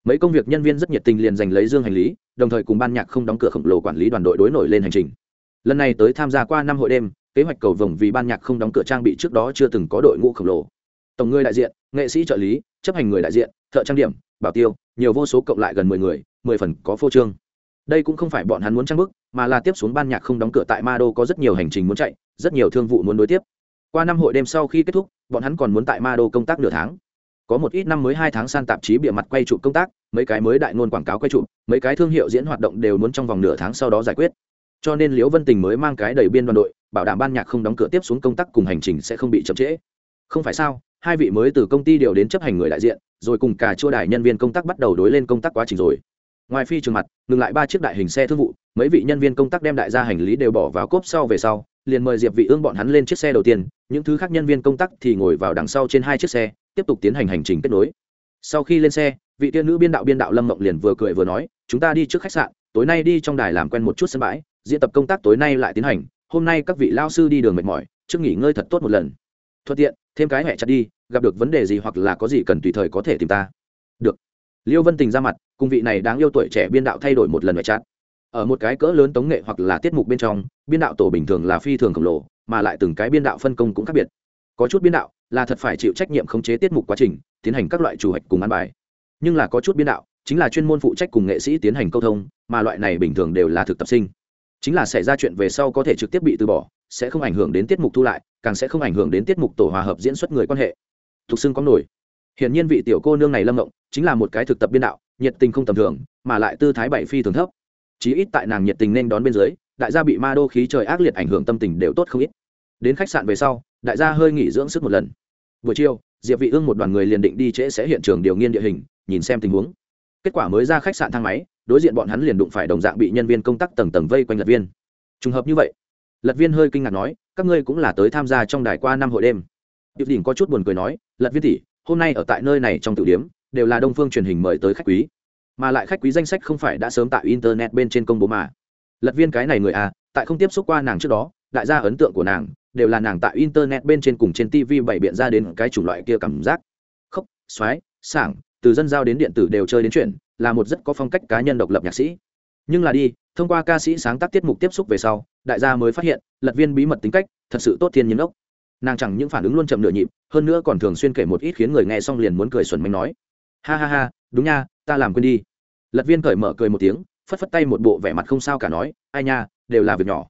Mấy công việc nhân viên rất nhiệt tình liền giành lấy dương hành lý đồng thời cùng ban nhạc không đóng cửa khổng lồ quản lý đoàn đội đối nổi lên hành trình. Lần này tới tham gia qua năm hội đêm, kế hoạch cầu vồng vì ban nhạc không đóng cửa trang bị trước đó chưa từng có đội ngũ khổng lồ. Tổng người đại diện, nghệ sĩ trợ lý, chấp hành người đại diện, thợ trang điểm, bảo tiêu, nhiều vô số cộng lại gần mười người, mười phần có phô trương. Đây cũng không phải bọn hắn muốn trang bức, mà là tiếp xuống ban nhạc không đóng cửa tại ma đô có rất nhiều hành trình muốn chạy, rất nhiều thương vụ muốn đối tiếp. Qua năm hội đêm sau khi kết thúc, bọn hắn còn muốn tại ma đô công tác nửa tháng có một ít năm mới hai tháng san tạp chí bịa mặt quay trụ công tác, mấy cái mới đại ngôn quảng cáo quay trụ mấy cái thương hiệu diễn hoạt động đều muốn trong vòng nửa tháng sau đó giải quyết. Cho nên liễu vân tình mới mang cái đầy biên đoàn đội, bảo đảm ban nhạc không đóng cửa tiếp xuống công tác cùng hành trình sẽ không bị chậm trễ. Không phải sao, hai vị mới từ công ty điều đến chấp hành người đại diện, rồi cùng cả chua đài nhân viên công tác bắt đầu đối lên công tác quá trình rồi. Ngoài phi trường mặt, ngừng lại ba chiếc đại hình xe thương vụ, mấy vị nhân viên công tác đem đại gia hành lý đều bỏ vào cốp sau về sau, liền mời diệp vị ương bọn hắn lên chiếc xe đầu tiên, những thứ khác nhân viên công tác thì ngồi vào đằng sau trên hai chiếc xe tiếp tục tiến hành hành trình kết nối. Sau khi lên xe, vị tiên nữ biên đạo biên đạo lâm mộng liền vừa cười vừa nói, chúng ta đi trước khách sạn, tối nay đi trong đài làm quen một chút sân bãi, diễn tập công tác tối nay lại tiến hành, hôm nay các vị lao sư đi đường mệt mỏi, trước nghỉ ngơi thật tốt một lần. Thuận tiện, thêm cái hẹ chặt đi, gặp được vấn đề gì hoặc là có gì cần tùy thời có thể tìm ta. Được. Liêu vân tình ra mặt, cùng vị này đáng yêu tuổi trẻ biên đạo thay đổi một lần hẹ chặt ở một cái cỡ lớn tống nghệ hoặc là tiết mục bên trong, biên đạo tổ bình thường là phi thường khổng lồ, mà lại từng cái biên đạo phân công cũng khác biệt. Có chút biên đạo là thật phải chịu trách nhiệm khống chế tiết mục quá trình, tiến hành các loại chủ hạch cùng ăn bài. Nhưng là có chút biên đạo, chính là chuyên môn phụ trách cùng nghệ sĩ tiến hành câu thông, mà loại này bình thường đều là thực tập sinh. Chính là xảy ra chuyện về sau có thể trực tiếp bị từ bỏ, sẽ không ảnh hưởng đến tiết mục thu lại, càng sẽ không ảnh hưởng đến tiết mục tổ hòa hợp diễn xuất người quan hệ. Thục xưng có nổi. Hiển nhiên vị tiểu cô nương này lâm động chính là một cái thực tập biên đạo, nhiệt tình không tầm thường, mà lại tư thái bảy phi thường thấp. Chí ít tại nàng nhiệt tình nên đón bên dưới, đại gia bị ma đô khí trời ác liệt ảnh hưởng tâm tình đều tốt không ít. Đến khách sạn về sau, đại gia hơi nghỉ dưỡng sức một lần buổi chiều diệp vị ương một đoàn người liền định đi trễ sẽ hiện trường điều nghiên địa hình nhìn xem tình huống. Kết quả mới ra khách sạn thang máy đối diện bọn hắn liền đụng phải đồng dạng bị nhân viên công tác tầng tầng vây quanh lật viên. Trùng hợp như vậy lật viên hơi kinh ngạc nói các ngươi cũng là tới tham gia trong đài qua năm hội đêm. Diệp đỉnh có chút buồn cười nói lật viên tỷ hôm nay ở tại nơi này trong tiểu điểm, đều là đông phương truyền hình mời tới khách quý. Mà lại khách quý danh sách không phải đã sớm tại internet bên trên công bố mà. Lật viên cái này người à tại không tiếp xúc qua nàng trước đó đại gia ấn tượng của nàng đều là nàng tại internet bên trên cùng trên tv bày biện ra đến cái chủng loại kia cảm giác. Khóc xoáy sảng, từ dân giao đến điện tử đều chơi đến chuyện, là một rất có phong cách cá nhân độc lập nhạc sĩ. Nhưng là đi, thông qua ca sĩ sáng tác tiết mục tiếp xúc về sau, đại gia mới phát hiện, lật viên bí mật tính cách, thật sự tốt thiên nhiên ốc. Nàng chẳng những phản ứng luôn chậm nửa nhịp, hơn nữa còn thường xuyên kể một ít khiến người nghe xong liền muốn cười xuẩn manh nói. Ha ha ha, đúng nha, ta làm quên đi. Lật viên cởi mở cười một tiếng, phất phất tay một bộ vẻ mặt không sao cả nói, ai nha, đều là việc nhỏ.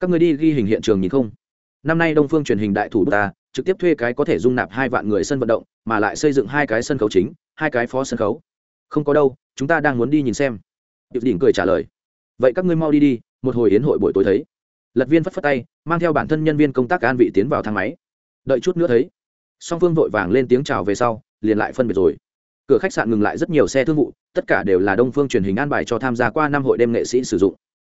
Các người đi ghi hình hiện trường nhìn không? Năm nay đông phương truyền hình đại thủ ta, trực tiếp thuê cái có thể dung nạp hai vạn người sân vận động, mà lại xây dựng hai cái sân khấu chính, hai cái phó sân khấu. Không có đâu, chúng ta đang muốn đi nhìn xem. Điệp đỉnh cười trả lời. Vậy các ngươi mau đi đi, một hồi yến hội buổi tối thấy. Lật viên phất phất tay, mang theo bản thân nhân viên công tác an vị tiến vào thang máy. Đợi chút nữa thấy. Song phương vội vàng lên tiếng chào về sau, liền lại phân biệt rồi. Cửa khách sạn ngừng lại rất nhiều xe thương vụ, tất cả đều là đông phương truyền hình an bài cho tham gia qua năm hội đêm nghệ sĩ sử dụng.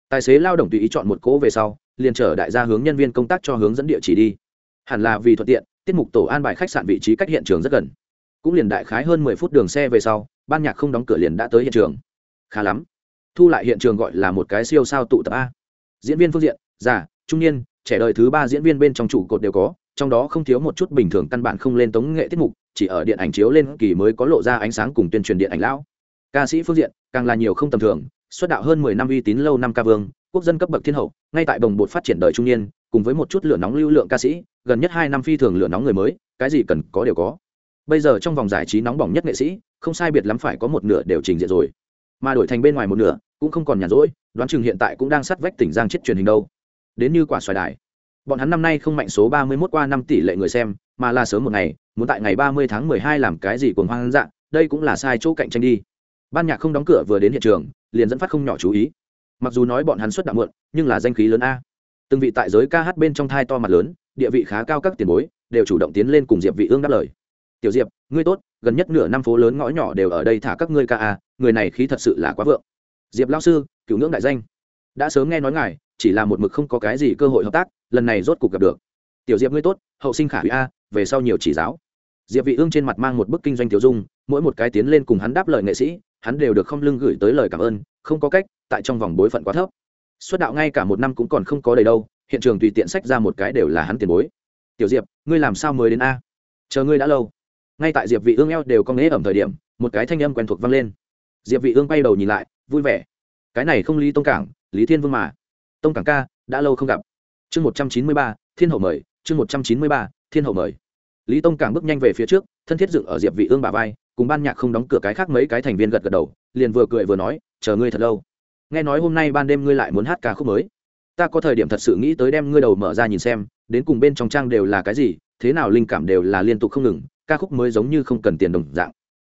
Tài xế lao động tùy ý chọn một cỗ về sau liền chở đại gia hướng nhân viên công tác cho hướng dẫn địa chỉ đi. Hẳn là vì thuận tiện, tiết mục tổ an bài khách sạn vị trí cách hiện trường rất gần. Cũng liền đại khái hơn mười phút đường xe về sau, ban nhạc không đóng cửa liền đã tới hiện trường. Khá lắm. Thu lại hiện trường gọi là một cái siêu sao tụ tập a. Diễn viên phương diện, già, trung niên, trẻ đời thứ ba diễn viên bên trong trụ cột đều có, trong đó không thiếu một chút bình thường căn bản không lên tống nghệ tiết mục, chỉ ở điện ảnh chiếu lên kỳ mới có lộ ra ánh sáng cùng tuyên truyền điện ảnh lão. Ca sĩ phương diện, càng là nhiều không tầm thường, xuất đạo hơn mười năm uy tín lâu năm ca vương quốc dân cấp bậc thiên hậu, ngay tại bồng bột phát triển đời trung niên, cùng với một chút lửa nóng lưu lượng ca sĩ, gần nhất hai năm phi thường lửa nóng người mới, cái gì cần có đều có. Bây giờ trong vòng giải trí nóng bỏng nhất nghệ sĩ, không sai biệt lắm phải có một nửa đều trình diện rồi. Mà đổi thành bên ngoài một nửa, cũng không còn nhàn rỗi, đoán chừng hiện tại cũng đang sát vách tỉnh giang chết truyền hình đâu. Đến như quả xoài đài. Bọn hắn năm nay không mạnh số ba mươi 31 qua năm tỷ lệ người xem, mà là sớm một ngày, muốn tại ngày ba mươi tháng mười hai làm cái gì cuồng hoang dạng đây cũng là sai chỗ cạnh tranh đi. Ban nhạc không đóng cửa vừa đến hiện trường, liền dẫn phát không nhỏ chú ý mặc dù nói bọn hắn xuất đạo muộn, nhưng là danh khí lớn a. Từng vị tại giới ca hát bên trong thai to mặt lớn, địa vị khá cao các tiền bối, đều chủ động tiến lên cùng diệp vị ương đáp lời. Tiểu diệp, ngươi tốt, gần nhất nửa năm phố lớn ngõ nhỏ đều ở đây thả các ngươi ca a người này khí thật sự là quá vượng. Diệp lão sư cửu ngưỡng đại danh. Đã sớm nghe nói ngài, chỉ là một mực không có cái gì cơ hội hợp tác, lần này rốt cục gặp được. Tiểu diệp ngươi tốt, hậu sinh khả hủy a, về sau nhiều chỉ giáo. Diệp vị ương trên mặt mang một bức kinh doanh tiểu dung, mỗi một cái tiến lên cùng hắn đáp lời nghệ sĩ, hắn đều được không lưng gửi tới lời cảm ơn, không có cách tại trong vòng bối phận quá thấp. Xuất đạo ngay cả một năm cũng còn không có đầy đâu, hiện trường tùy tiện sách ra một cái đều là hắn tiền bối. Tiểu diệp, ngươi làm sao mới đến a? Chờ ngươi đã lâu. Ngay tại diệp vị ương eo đều có nghế ẩm thời điểm, một cái thanh âm quen thuộc vang lên. Diệp vị ương bay đầu nhìn lại, vui vẻ. Cái này không lý tông cảng, lý thiên vương mà. Tông cảng ca, đã lâu không gặp. Chương một trăm chín mươi ba, thiên hậu mời, chương một trăm chín mươi ba, thiên hậu mời. Lý tông cảng bước nhanh về phía trước, thân thiết dựng ở diệp vị ương bà vai, cùng ban nhạc không đóng cửa cái khác mấy cái thành viên gật gật đầu, liền vừa cười vừa nói, chờ ngươi thật lâu nghe nói hôm nay ban đêm ngươi lại muốn hát ca khúc mới. Ta có thời điểm thật sự nghĩ tới đem ngươi đầu mở ra nhìn xem, đến cùng bên trong trang đều là cái gì, thế nào linh cảm đều là liên tục không ngừng, ca khúc mới giống như không cần tiền đồng dạng.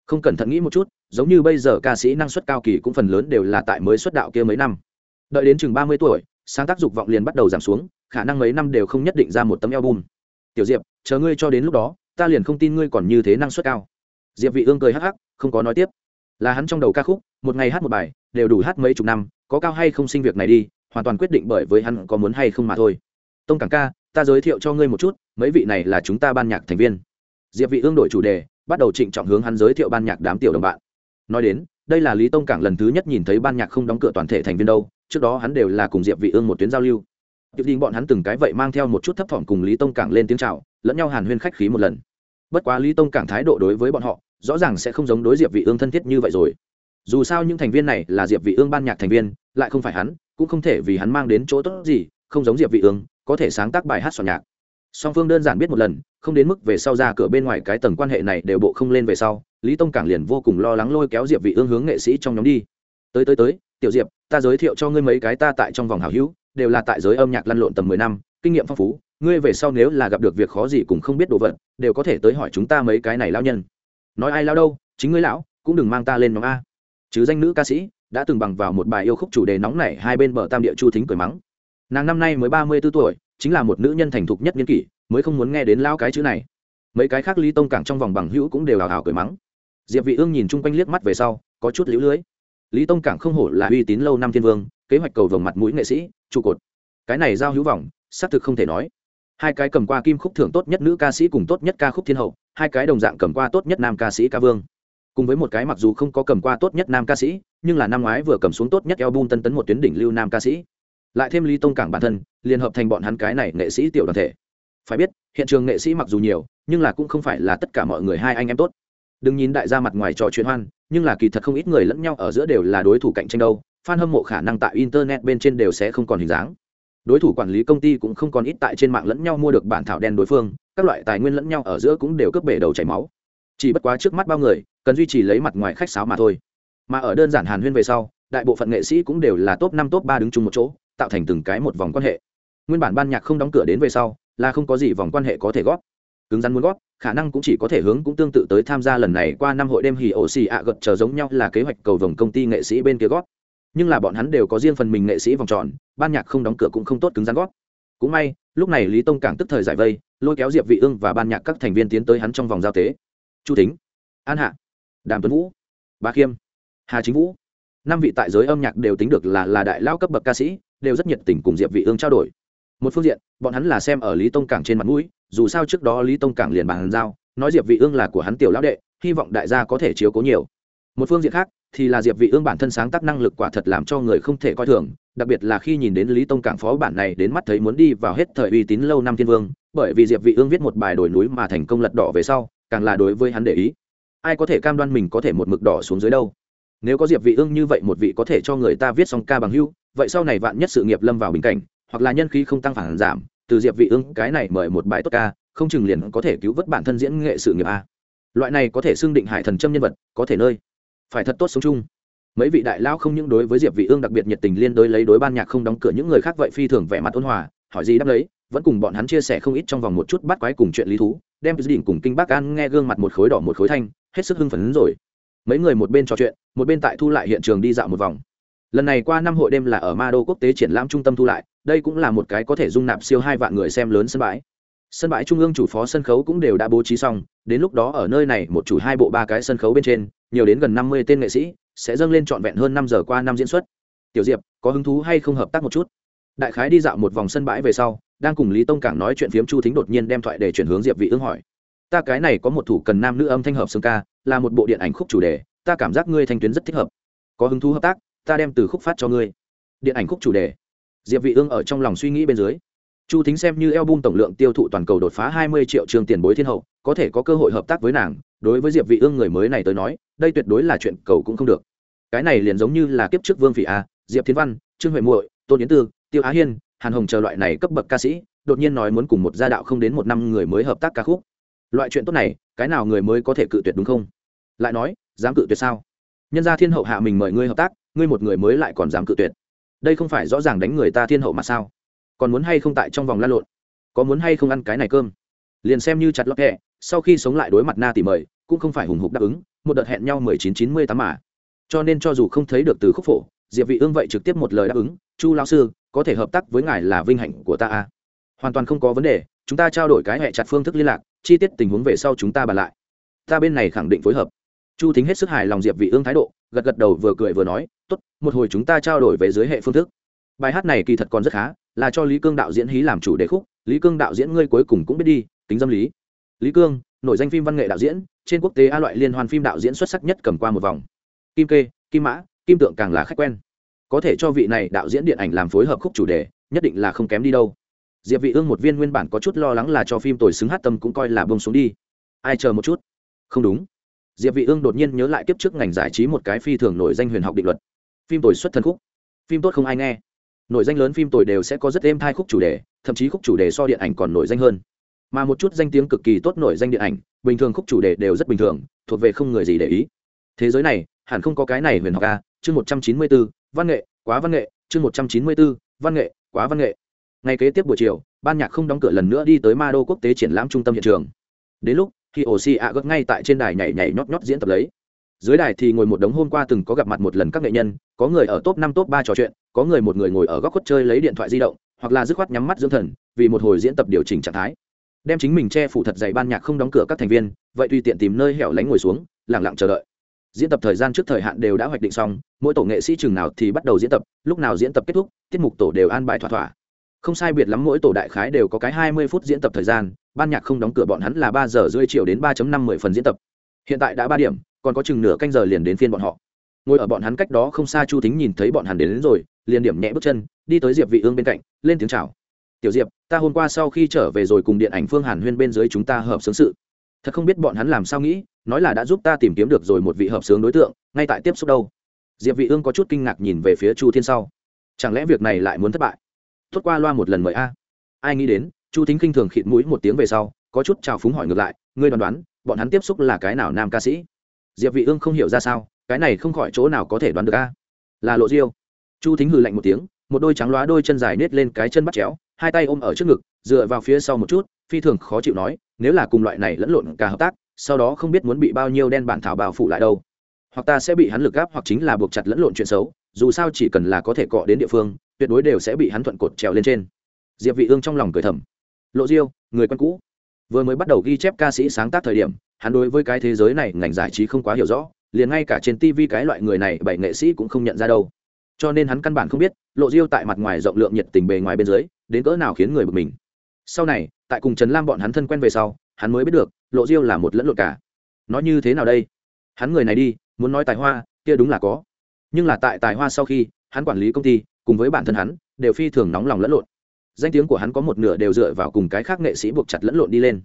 Không cẩn thận nghĩ một chút, giống như bây giờ ca sĩ năng suất cao kỳ cũng phần lớn đều là tại mới xuất đạo kia mấy năm. Đợi đến chừng ba mươi tuổi, sáng tác dục vọng liền bắt đầu giảm xuống, khả năng mấy năm đều không nhất định ra một tấm album. Tiểu diệp, chờ ngươi cho đến lúc đó, ta liền không tin ngươi còn như thế năng suất cao. Diệp vị ương cười hắc hắc, không có nói tiếp. Là hắn trong đầu ca khúc, một ngày hát một bài đều đủ hát mấy chục năm có cao hay không sinh việc này đi hoàn toàn quyết định bởi với hắn có muốn hay không mà thôi tông cảng ca ta giới thiệu cho ngươi một chút mấy vị này là chúng ta ban nhạc thành viên diệp vị ương đổi chủ đề bắt đầu trịnh trọng hướng hắn giới thiệu ban nhạc đám tiểu đồng bạn nói đến đây là lý tông cảng lần thứ nhất nhìn thấy ban nhạc không đóng cửa toàn thể thành viên đâu trước đó hắn đều là cùng diệp vị ương một tuyến giao lưu Tiếp đình bọn hắn từng cái vậy mang theo một chút thấp thỏm cùng Lý Tông Cảng lên tiếng chào, lẫn nhau hàn huyên khách khí một lần. Bất quá Lý Tông Cảng thái độ đối với bọn họ, rõ ràng sẽ không giống đối Diệp Vị Ương thân thiết như vậy rồi. Dù sao những thành viên này là Diệp Vị Ương ban nhạc thành viên, lại không phải hắn, cũng không thể vì hắn mang đến chỗ tốt gì, không giống Diệp Vị Ương, có thể sáng tác bài hát soạn nhạc. Song Phương đơn giản biết một lần, không đến mức về sau ra cửa bên ngoài cái tầng quan hệ này đều bộ không lên về sau, Lý Tông Cảng liền vô cùng lo lắng lôi kéo Diệp Vị Ương hướng nghệ sĩ trong nhóm đi. Tới tới tới, Tiểu Diệp, ta giới thiệu cho ngươi mấy cái ta tại trong vòng hảo hữu, đều là tại giới âm nhạc lăn lộn tầm mười năm kinh nghiệm phong phú ngươi về sau nếu là gặp được việc khó gì cũng không biết đồ vật đều có thể tới hỏi chúng ta mấy cái này lão nhân nói ai lao đâu chính ngươi lão cũng đừng mang ta lên nhóm a chứ danh nữ ca sĩ đã từng bằng vào một bài yêu khúc chủ đề nóng nảy hai bên bờ tam địa chu thính cười mắng. Nàng năm nay mới ba mươi b ố tuổi, chính là một nữ nhân thành thục nhất niên kỷ, mới không muốn nghe đến lao cái chữ này. Mấy cái khác lý tông cảng trong vòng bằng hữu cũng đều hào hào cười mắng. Diệp vị ương nhìn chung quanh liếc mắt về sau, có chút liễu lưới. Lý tông cảng không hổ là uy tín lâu năm thiên vương, kế hoạch cầu vồng mặt mũi nghệ sĩ, trụ cột. Cái này giao hữu vọng, xác thực không thể nói. Hai cái cầm qua kim khúc thưởng tốt nhất nữ ca sĩ cùng tốt nhất ca khúc thiên hậu, hai cái đồng dạng cầm qua tốt nhất nam ca sĩ ca vương cùng với một cái mặc dù không có cầm qua tốt nhất nam ca sĩ, nhưng là năm ngoái vừa cầm xuống tốt nhất album tân tấn một tuyến đỉnh lưu nam ca sĩ. Lại thêm lý tông cảng bản thân liên hợp thành bọn hắn cái này nghệ sĩ tiểu đoàn thể. Phải biết, hiện trường nghệ sĩ mặc dù nhiều, nhưng là cũng không phải là tất cả mọi người hai anh em tốt. Đừng nhìn đại gia mặt ngoài trò chuyện hoan, nhưng là kỳ thật không ít người lẫn nhau ở giữa đều là đối thủ cạnh tranh đâu, fan hâm mộ khả năng tại internet bên trên đều sẽ không còn hình dáng. Đối thủ quản lý công ty cũng không còn ít tại trên mạng lẫn nhau mua được bản thảo đen đối phương, các loại tài nguyên lẫn nhau ở giữa cũng đều cướp bể đầu chảy máu chỉ bất quá trước mắt bao người, cần duy trì lấy mặt ngoài khách sáo mà thôi. Mà ở đơn giản hàn huyên về sau, đại bộ phận nghệ sĩ cũng đều là top năm, top ba đứng chung một chỗ, tạo thành từng cái một vòng quan hệ. Nguyên bản ban nhạc không đóng cửa đến về sau, là không có gì vòng quan hệ có thể góp. Cứng rắn muốn góp, khả năng cũng chỉ có thể hướng cũng tương tự tới tham gia lần này qua năm hội đêm hì ổ xì ạ gật chờ giống nhau là kế hoạch cầu vòng công ty nghệ sĩ bên kia góp. Nhưng là bọn hắn đều có riêng phần mình nghệ sĩ vòng tròn, ban nhạc không đóng cửa cũng không tốt cứng rắn gót cũng may, lúc này lý tông cảng tức thời giải vây, lôi kéo diệp vị ương và ban nhạc các thành viên tiến tới hắn trong vòng giao tế chu thính, an hạ, đàm tuấn vũ bà khiêm, hà chính vũ. Năm vị tại giới âm nhạc đều tính được là là đại lao cấp bậc ca sĩ, đều rất nhiệt tình cùng diệp vị ương trao đổi. Một phương diện, bọn hắn là xem ở lý tông cảng trên mặt mũi, dù sao trước đó lý tông cảng liền bàn giao, nói diệp vị ương là của hắn tiểu lão đệ, hy vọng đại gia có thể chiếu cố nhiều. Một phương diện khác, thì là diệp vị ương bản thân sáng tác năng lực quả thật làm cho người không thể coi thường, đặc biệt là khi nhìn đến lý tông cảng phó bản này đến mắt thấy muốn đi vào hết thời uy tín lâu năm thiên vương, bởi vì diệp vị ương viết một bài đổi núi mà thành công lật đỏ về sau càng là đối với hắn để ý. Ai có thể cam đoan mình có thể một mực đỏ xuống dưới đâu? Nếu có diệp vị ương như vậy một vị có thể cho người ta viết xong ca bằng hưu, vậy sau này vạn nhất sự nghiệp lâm vào bình cảnh, hoặc là nhân khí không tăng phản giảm, từ diệp vị ương cái này mời một bài tốt ca, không chừng liền có thể cứu vớt bản thân diễn nghệ sự nghiệp a. Loại này có thể xưng định hải thần châm nhân vật, có thể nơi. Phải thật tốt sống chung. Mấy vị đại lao không những đối với diệp vị ương đặc biệt nhiệt tình liên đối lấy đối ban nhạc không đóng cửa những người khác vậy phi thường vẻ mặt ôn hòa, hỏi gì đáp lấy, vẫn cùng bọn hắn chia sẻ không ít trong vòng một chút bắt quái cùng chuyện lý thú đem đỉnh cùng kinh bác an nghe gương mặt một khối đỏ một khối thanh, hết sức hưng phấn rồi. Mấy người một bên trò chuyện, một bên tại thu lại hiện trường đi dạo một vòng. Lần này qua năm hội đêm là ở ma đô quốc tế triển lãm trung tâm thu lại, đây cũng là một cái có thể dung nạp siêu hai vạn người xem lớn sân bãi. Sân bãi trung ương chủ phó sân khấu cũng đều đã bố trí xong, đến lúc đó ở nơi này một chủ hai bộ ba cái sân khấu bên trên, nhiều đến gần năm mươi tên nghệ sĩ sẽ dâng lên trọn vẹn hơn năm giờ qua năm diễn xuất. Tiểu diệp, có hứng thú hay không hợp tác một chút? Đại khái đi dạo một vòng sân bãi về sau đang cùng lý tông cảng nói chuyện phiếm chu thính đột nhiên đem thoại để chuyển hướng diệp vị ương hỏi ta cái này có một thủ cần nam nữ âm thanh hợp xương ca là một bộ điện ảnh khúc chủ đề ta cảm giác ngươi thanh tuyến rất thích hợp có hứng thú hợp tác ta đem từ khúc phát cho ngươi điện ảnh khúc chủ đề diệp vị ương ở trong lòng suy nghĩ bên dưới chu thính xem như album tổng lượng tiêu thụ toàn cầu đột phá 20 triệu trường tiền bối thiên hậu có thể có cơ hội hợp tác với nàng đối với diệp vị ương người mới này tới nói đây tuyệt đối là chuyện cầu cũng không được cái này liền giống như là kiếp trước vương vị a diệp thiên văn trương huệ muội tôn yến tư tiêu á hiên hàn hồng chờ loại này cấp bậc ca sĩ, đột nhiên nói muốn cùng một gia đạo không đến một năm người mới hợp tác ca khúc. Loại chuyện tốt này, cái nào người mới có thể cự tuyệt đúng không? Lại nói, dám cự tuyệt sao? Nhân gia thiên hậu hạ mình mời ngươi hợp tác, ngươi một người mới lại còn dám cự tuyệt. Đây không phải rõ ràng đánh người ta thiên hậu mà sao? Còn muốn hay không tại trong vòng lan lộn? Có muốn hay không ăn cái này cơm? Liền xem như chặt lót hẹ, sau khi sống lại đối mặt na tỉ mời, cũng không phải hùng hục đáp ứng, một đợt hẹn nhau mười chín chín mươi tám mà. Cho nên cho dù không thấy được từ khúc phổ, diệp vị ương vậy trực tiếp một lời đáp ứng chu lão sư, có thể hợp tác với ngài là vinh hạnh của ta à. hoàn toàn không có vấn đề, chúng ta trao đổi cái hệ chặt phương thức liên lạc, chi tiết tình huống về sau chúng ta bàn lại. Ta bên này khẳng định phối hợp. Chu thính hết sức hài lòng diệp vị ương thái độ, gật gật đầu vừa cười vừa nói, tốt, một hồi chúng ta trao đổi về dưới hệ phương thức. Bài hát này kỳ thật còn rất khá, là cho lý cương đạo diễn hí làm chủ đề khúc, lý cương đạo diễn ngươi cuối cùng cũng biết đi, tính dâm lý. Lý cương, nổi danh phim văn nghệ đạo diễn, trên quốc tế a loại liên hoan phim đạo diễn xuất sắc nhất cầm qua một vòng. Kim kê, kim mã, kim tượng càng là khách quen có thể cho vị này đạo diễn điện ảnh làm phối hợp khúc chủ đề, nhất định là không kém đi đâu. Diệp vị ương một viên nguyên bản có chút lo lắng là cho phim tồi xứng hát tâm cũng coi là bông xuống đi. Ai chờ một chút? Không đúng. Diệp vị ương đột nhiên nhớ lại kiếp trước ngành giải trí một cái phi thường nổi danh huyền học định luật. Phim tồi xuất thân khúc. Phim tốt không ai nghe. Nổi danh lớn phim tồi đều sẽ có rất êm thai khúc chủ đề, thậm chí khúc chủ đề so điện ảnh còn nổi danh hơn. Mà một chút danh tiếng cực kỳ tốt nổi danh điện ảnh, bình thường khúc chủ đề đều rất bình thường, thuộc về không người gì để ý. Thế giới này, hẳn không có cái này huyền học a, chương một trăm chín mươi bốn văn nghệ, quá văn nghệ, chương một trăm chín mươi bốn văn nghệ, quá văn nghệ. Ngày kế tiếp buổi chiều, ban nhạc không đóng cửa lần nữa đi tới ma đô quốc tế triển lãm trung tâm hiện trường. Đến lúc khi ổ xì ạ gấp ngay tại trên đài nhảy nhảy nhót nhót diễn tập lấy. Dưới đài thì ngồi một đống hôm qua từng có gặp mặt một lần các nghệ nhân, có người ở top năm, top ba trò chuyện, có người một người ngồi ở góc khuất chơi lấy điện thoại di động, hoặc là dứt khoát nhắm mắt dưỡng thần, vì một hồi diễn tập điều chỉnh trạng thái. Đem chính mình che phủ thật dày ban nhạc không đóng cửa các thành viên, vậy tùy tiện tìm nơi hẻo lánh ngồi xuống lẳng lặng chờ đợi diễn tập thời gian trước thời hạn đều đã hoạch định xong mỗi tổ nghệ sĩ chừng nào thì bắt đầu diễn tập lúc nào diễn tập kết thúc tiết mục tổ đều an bài thỏa thỏa. Không sai biệt lắm mỗi tổ đại khái đều có cái hai mươi phút diễn tập thời gian ban nhạc không đóng cửa bọn hắn là ba giờ rưỡi chiều đến ba năm mười phần diễn tập. Hiện tại đã ba điểm còn có chừng nửa canh giờ liền đến phiên bọn họ. Ngồi ở bọn hắn cách đó không xa chu tính nhìn thấy bọn hắn đến, đến rồi liền điểm nhẹ bước chân đi tới diệp vị ương bên cạnh lên tiếng chào. Tiểu diệp ta hôm qua sau khi trở về rồi cùng điện ảnh phương hàn huyên bên dưới chúng ta hợp xướng sự. Thật không biết bọn hắn làm sao nghĩ nói là đã giúp ta tìm kiếm được rồi một vị hợp sướng đối tượng, ngay tại tiếp xúc đâu. Diệp vị ương có chút kinh ngạc nhìn về phía chu thiên sau. Chẳng lẽ việc này lại muốn thất bại? Tốt qua loa một lần mời a. Ai nghĩ đến, chu thính kinh thường khịt mũi một tiếng về sau, có chút chào phúng hỏi ngược lại, ngươi đoán đoán, bọn hắn tiếp xúc là cái nào nam ca sĩ? Diệp vị ương không hiểu ra sao, cái này không khỏi chỗ nào có thể đoán được a. Là lộ diêu. Chu thính hừ lạnh một tiếng, một đôi trắng loá đôi chân dài nết lên cái chân bắt chéo, hai tay ôm ở trước ngực, dựa vào phía sau một chút, phi thường khó chịu nói, nếu là cùng loại này lẫn lộn cả hợp tác sau đó không biết muốn bị bao nhiêu đen bản thảo bào phủ lại đâu. Hoặc ta sẽ bị hắn lực gáp hoặc chính là buộc chặt lẫn lộn chuyện xấu, dù sao chỉ cần là có thể cọ đến địa phương, tuyệt đối đều sẽ bị hắn thuận cột trèo lên trên. Diệp vị ương trong lòng cười thầm. Lộ diêu, người quen cũ. Vừa mới bắt đầu ghi chép ca sĩ sáng tác thời điểm, hắn đối với cái thế giới này ngành giải trí không quá hiểu rõ, liền ngay cả trên tv cái loại người này bảy nghệ sĩ cũng không nhận ra đâu. Cho nên hắn căn bản không biết, lộ diêu tại mặt ngoài rộng lượng nhiệt tình bề ngoài bên dưới, đến cỡ nào khiến người bực mình. Sau này, tại cùng trần lam bọn hắn thân quen về sau hắn mới biết được, lộ diêu là một lẫn lộn cả. Nói như thế nào đây? Hắn người này đi, muốn nói tài hoa, kia đúng là có. Nhưng là tại tài hoa sau khi, hắn quản lý công ty, cùng với bản thân hắn, đều phi thường nóng lòng lẫn lộn. Danh tiếng của hắn có một nửa đều dựa vào cùng cái khác nghệ sĩ buộc chặt lẫn lộn đi lên.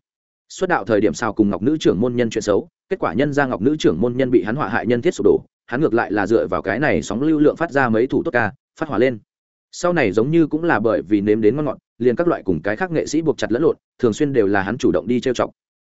Xuất đạo thời điểm sao cùng ngọc nữ trưởng môn nhân chuyện xấu, kết quả nhân ra ngọc nữ trưởng môn nhân bị hắn họa hại nhân thiết sụp đổ, hắn ngược lại là dựa vào cái này sóng lưu lượng phát ra mấy thủ tốt ca, phát hỏa lên sau này giống như cũng là bởi vì nếm đến ngon ngọt, liền các loại cùng cái khác nghệ sĩ buộc chặt lẫn lộn, thường xuyên đều là hắn chủ động đi trêu chọc.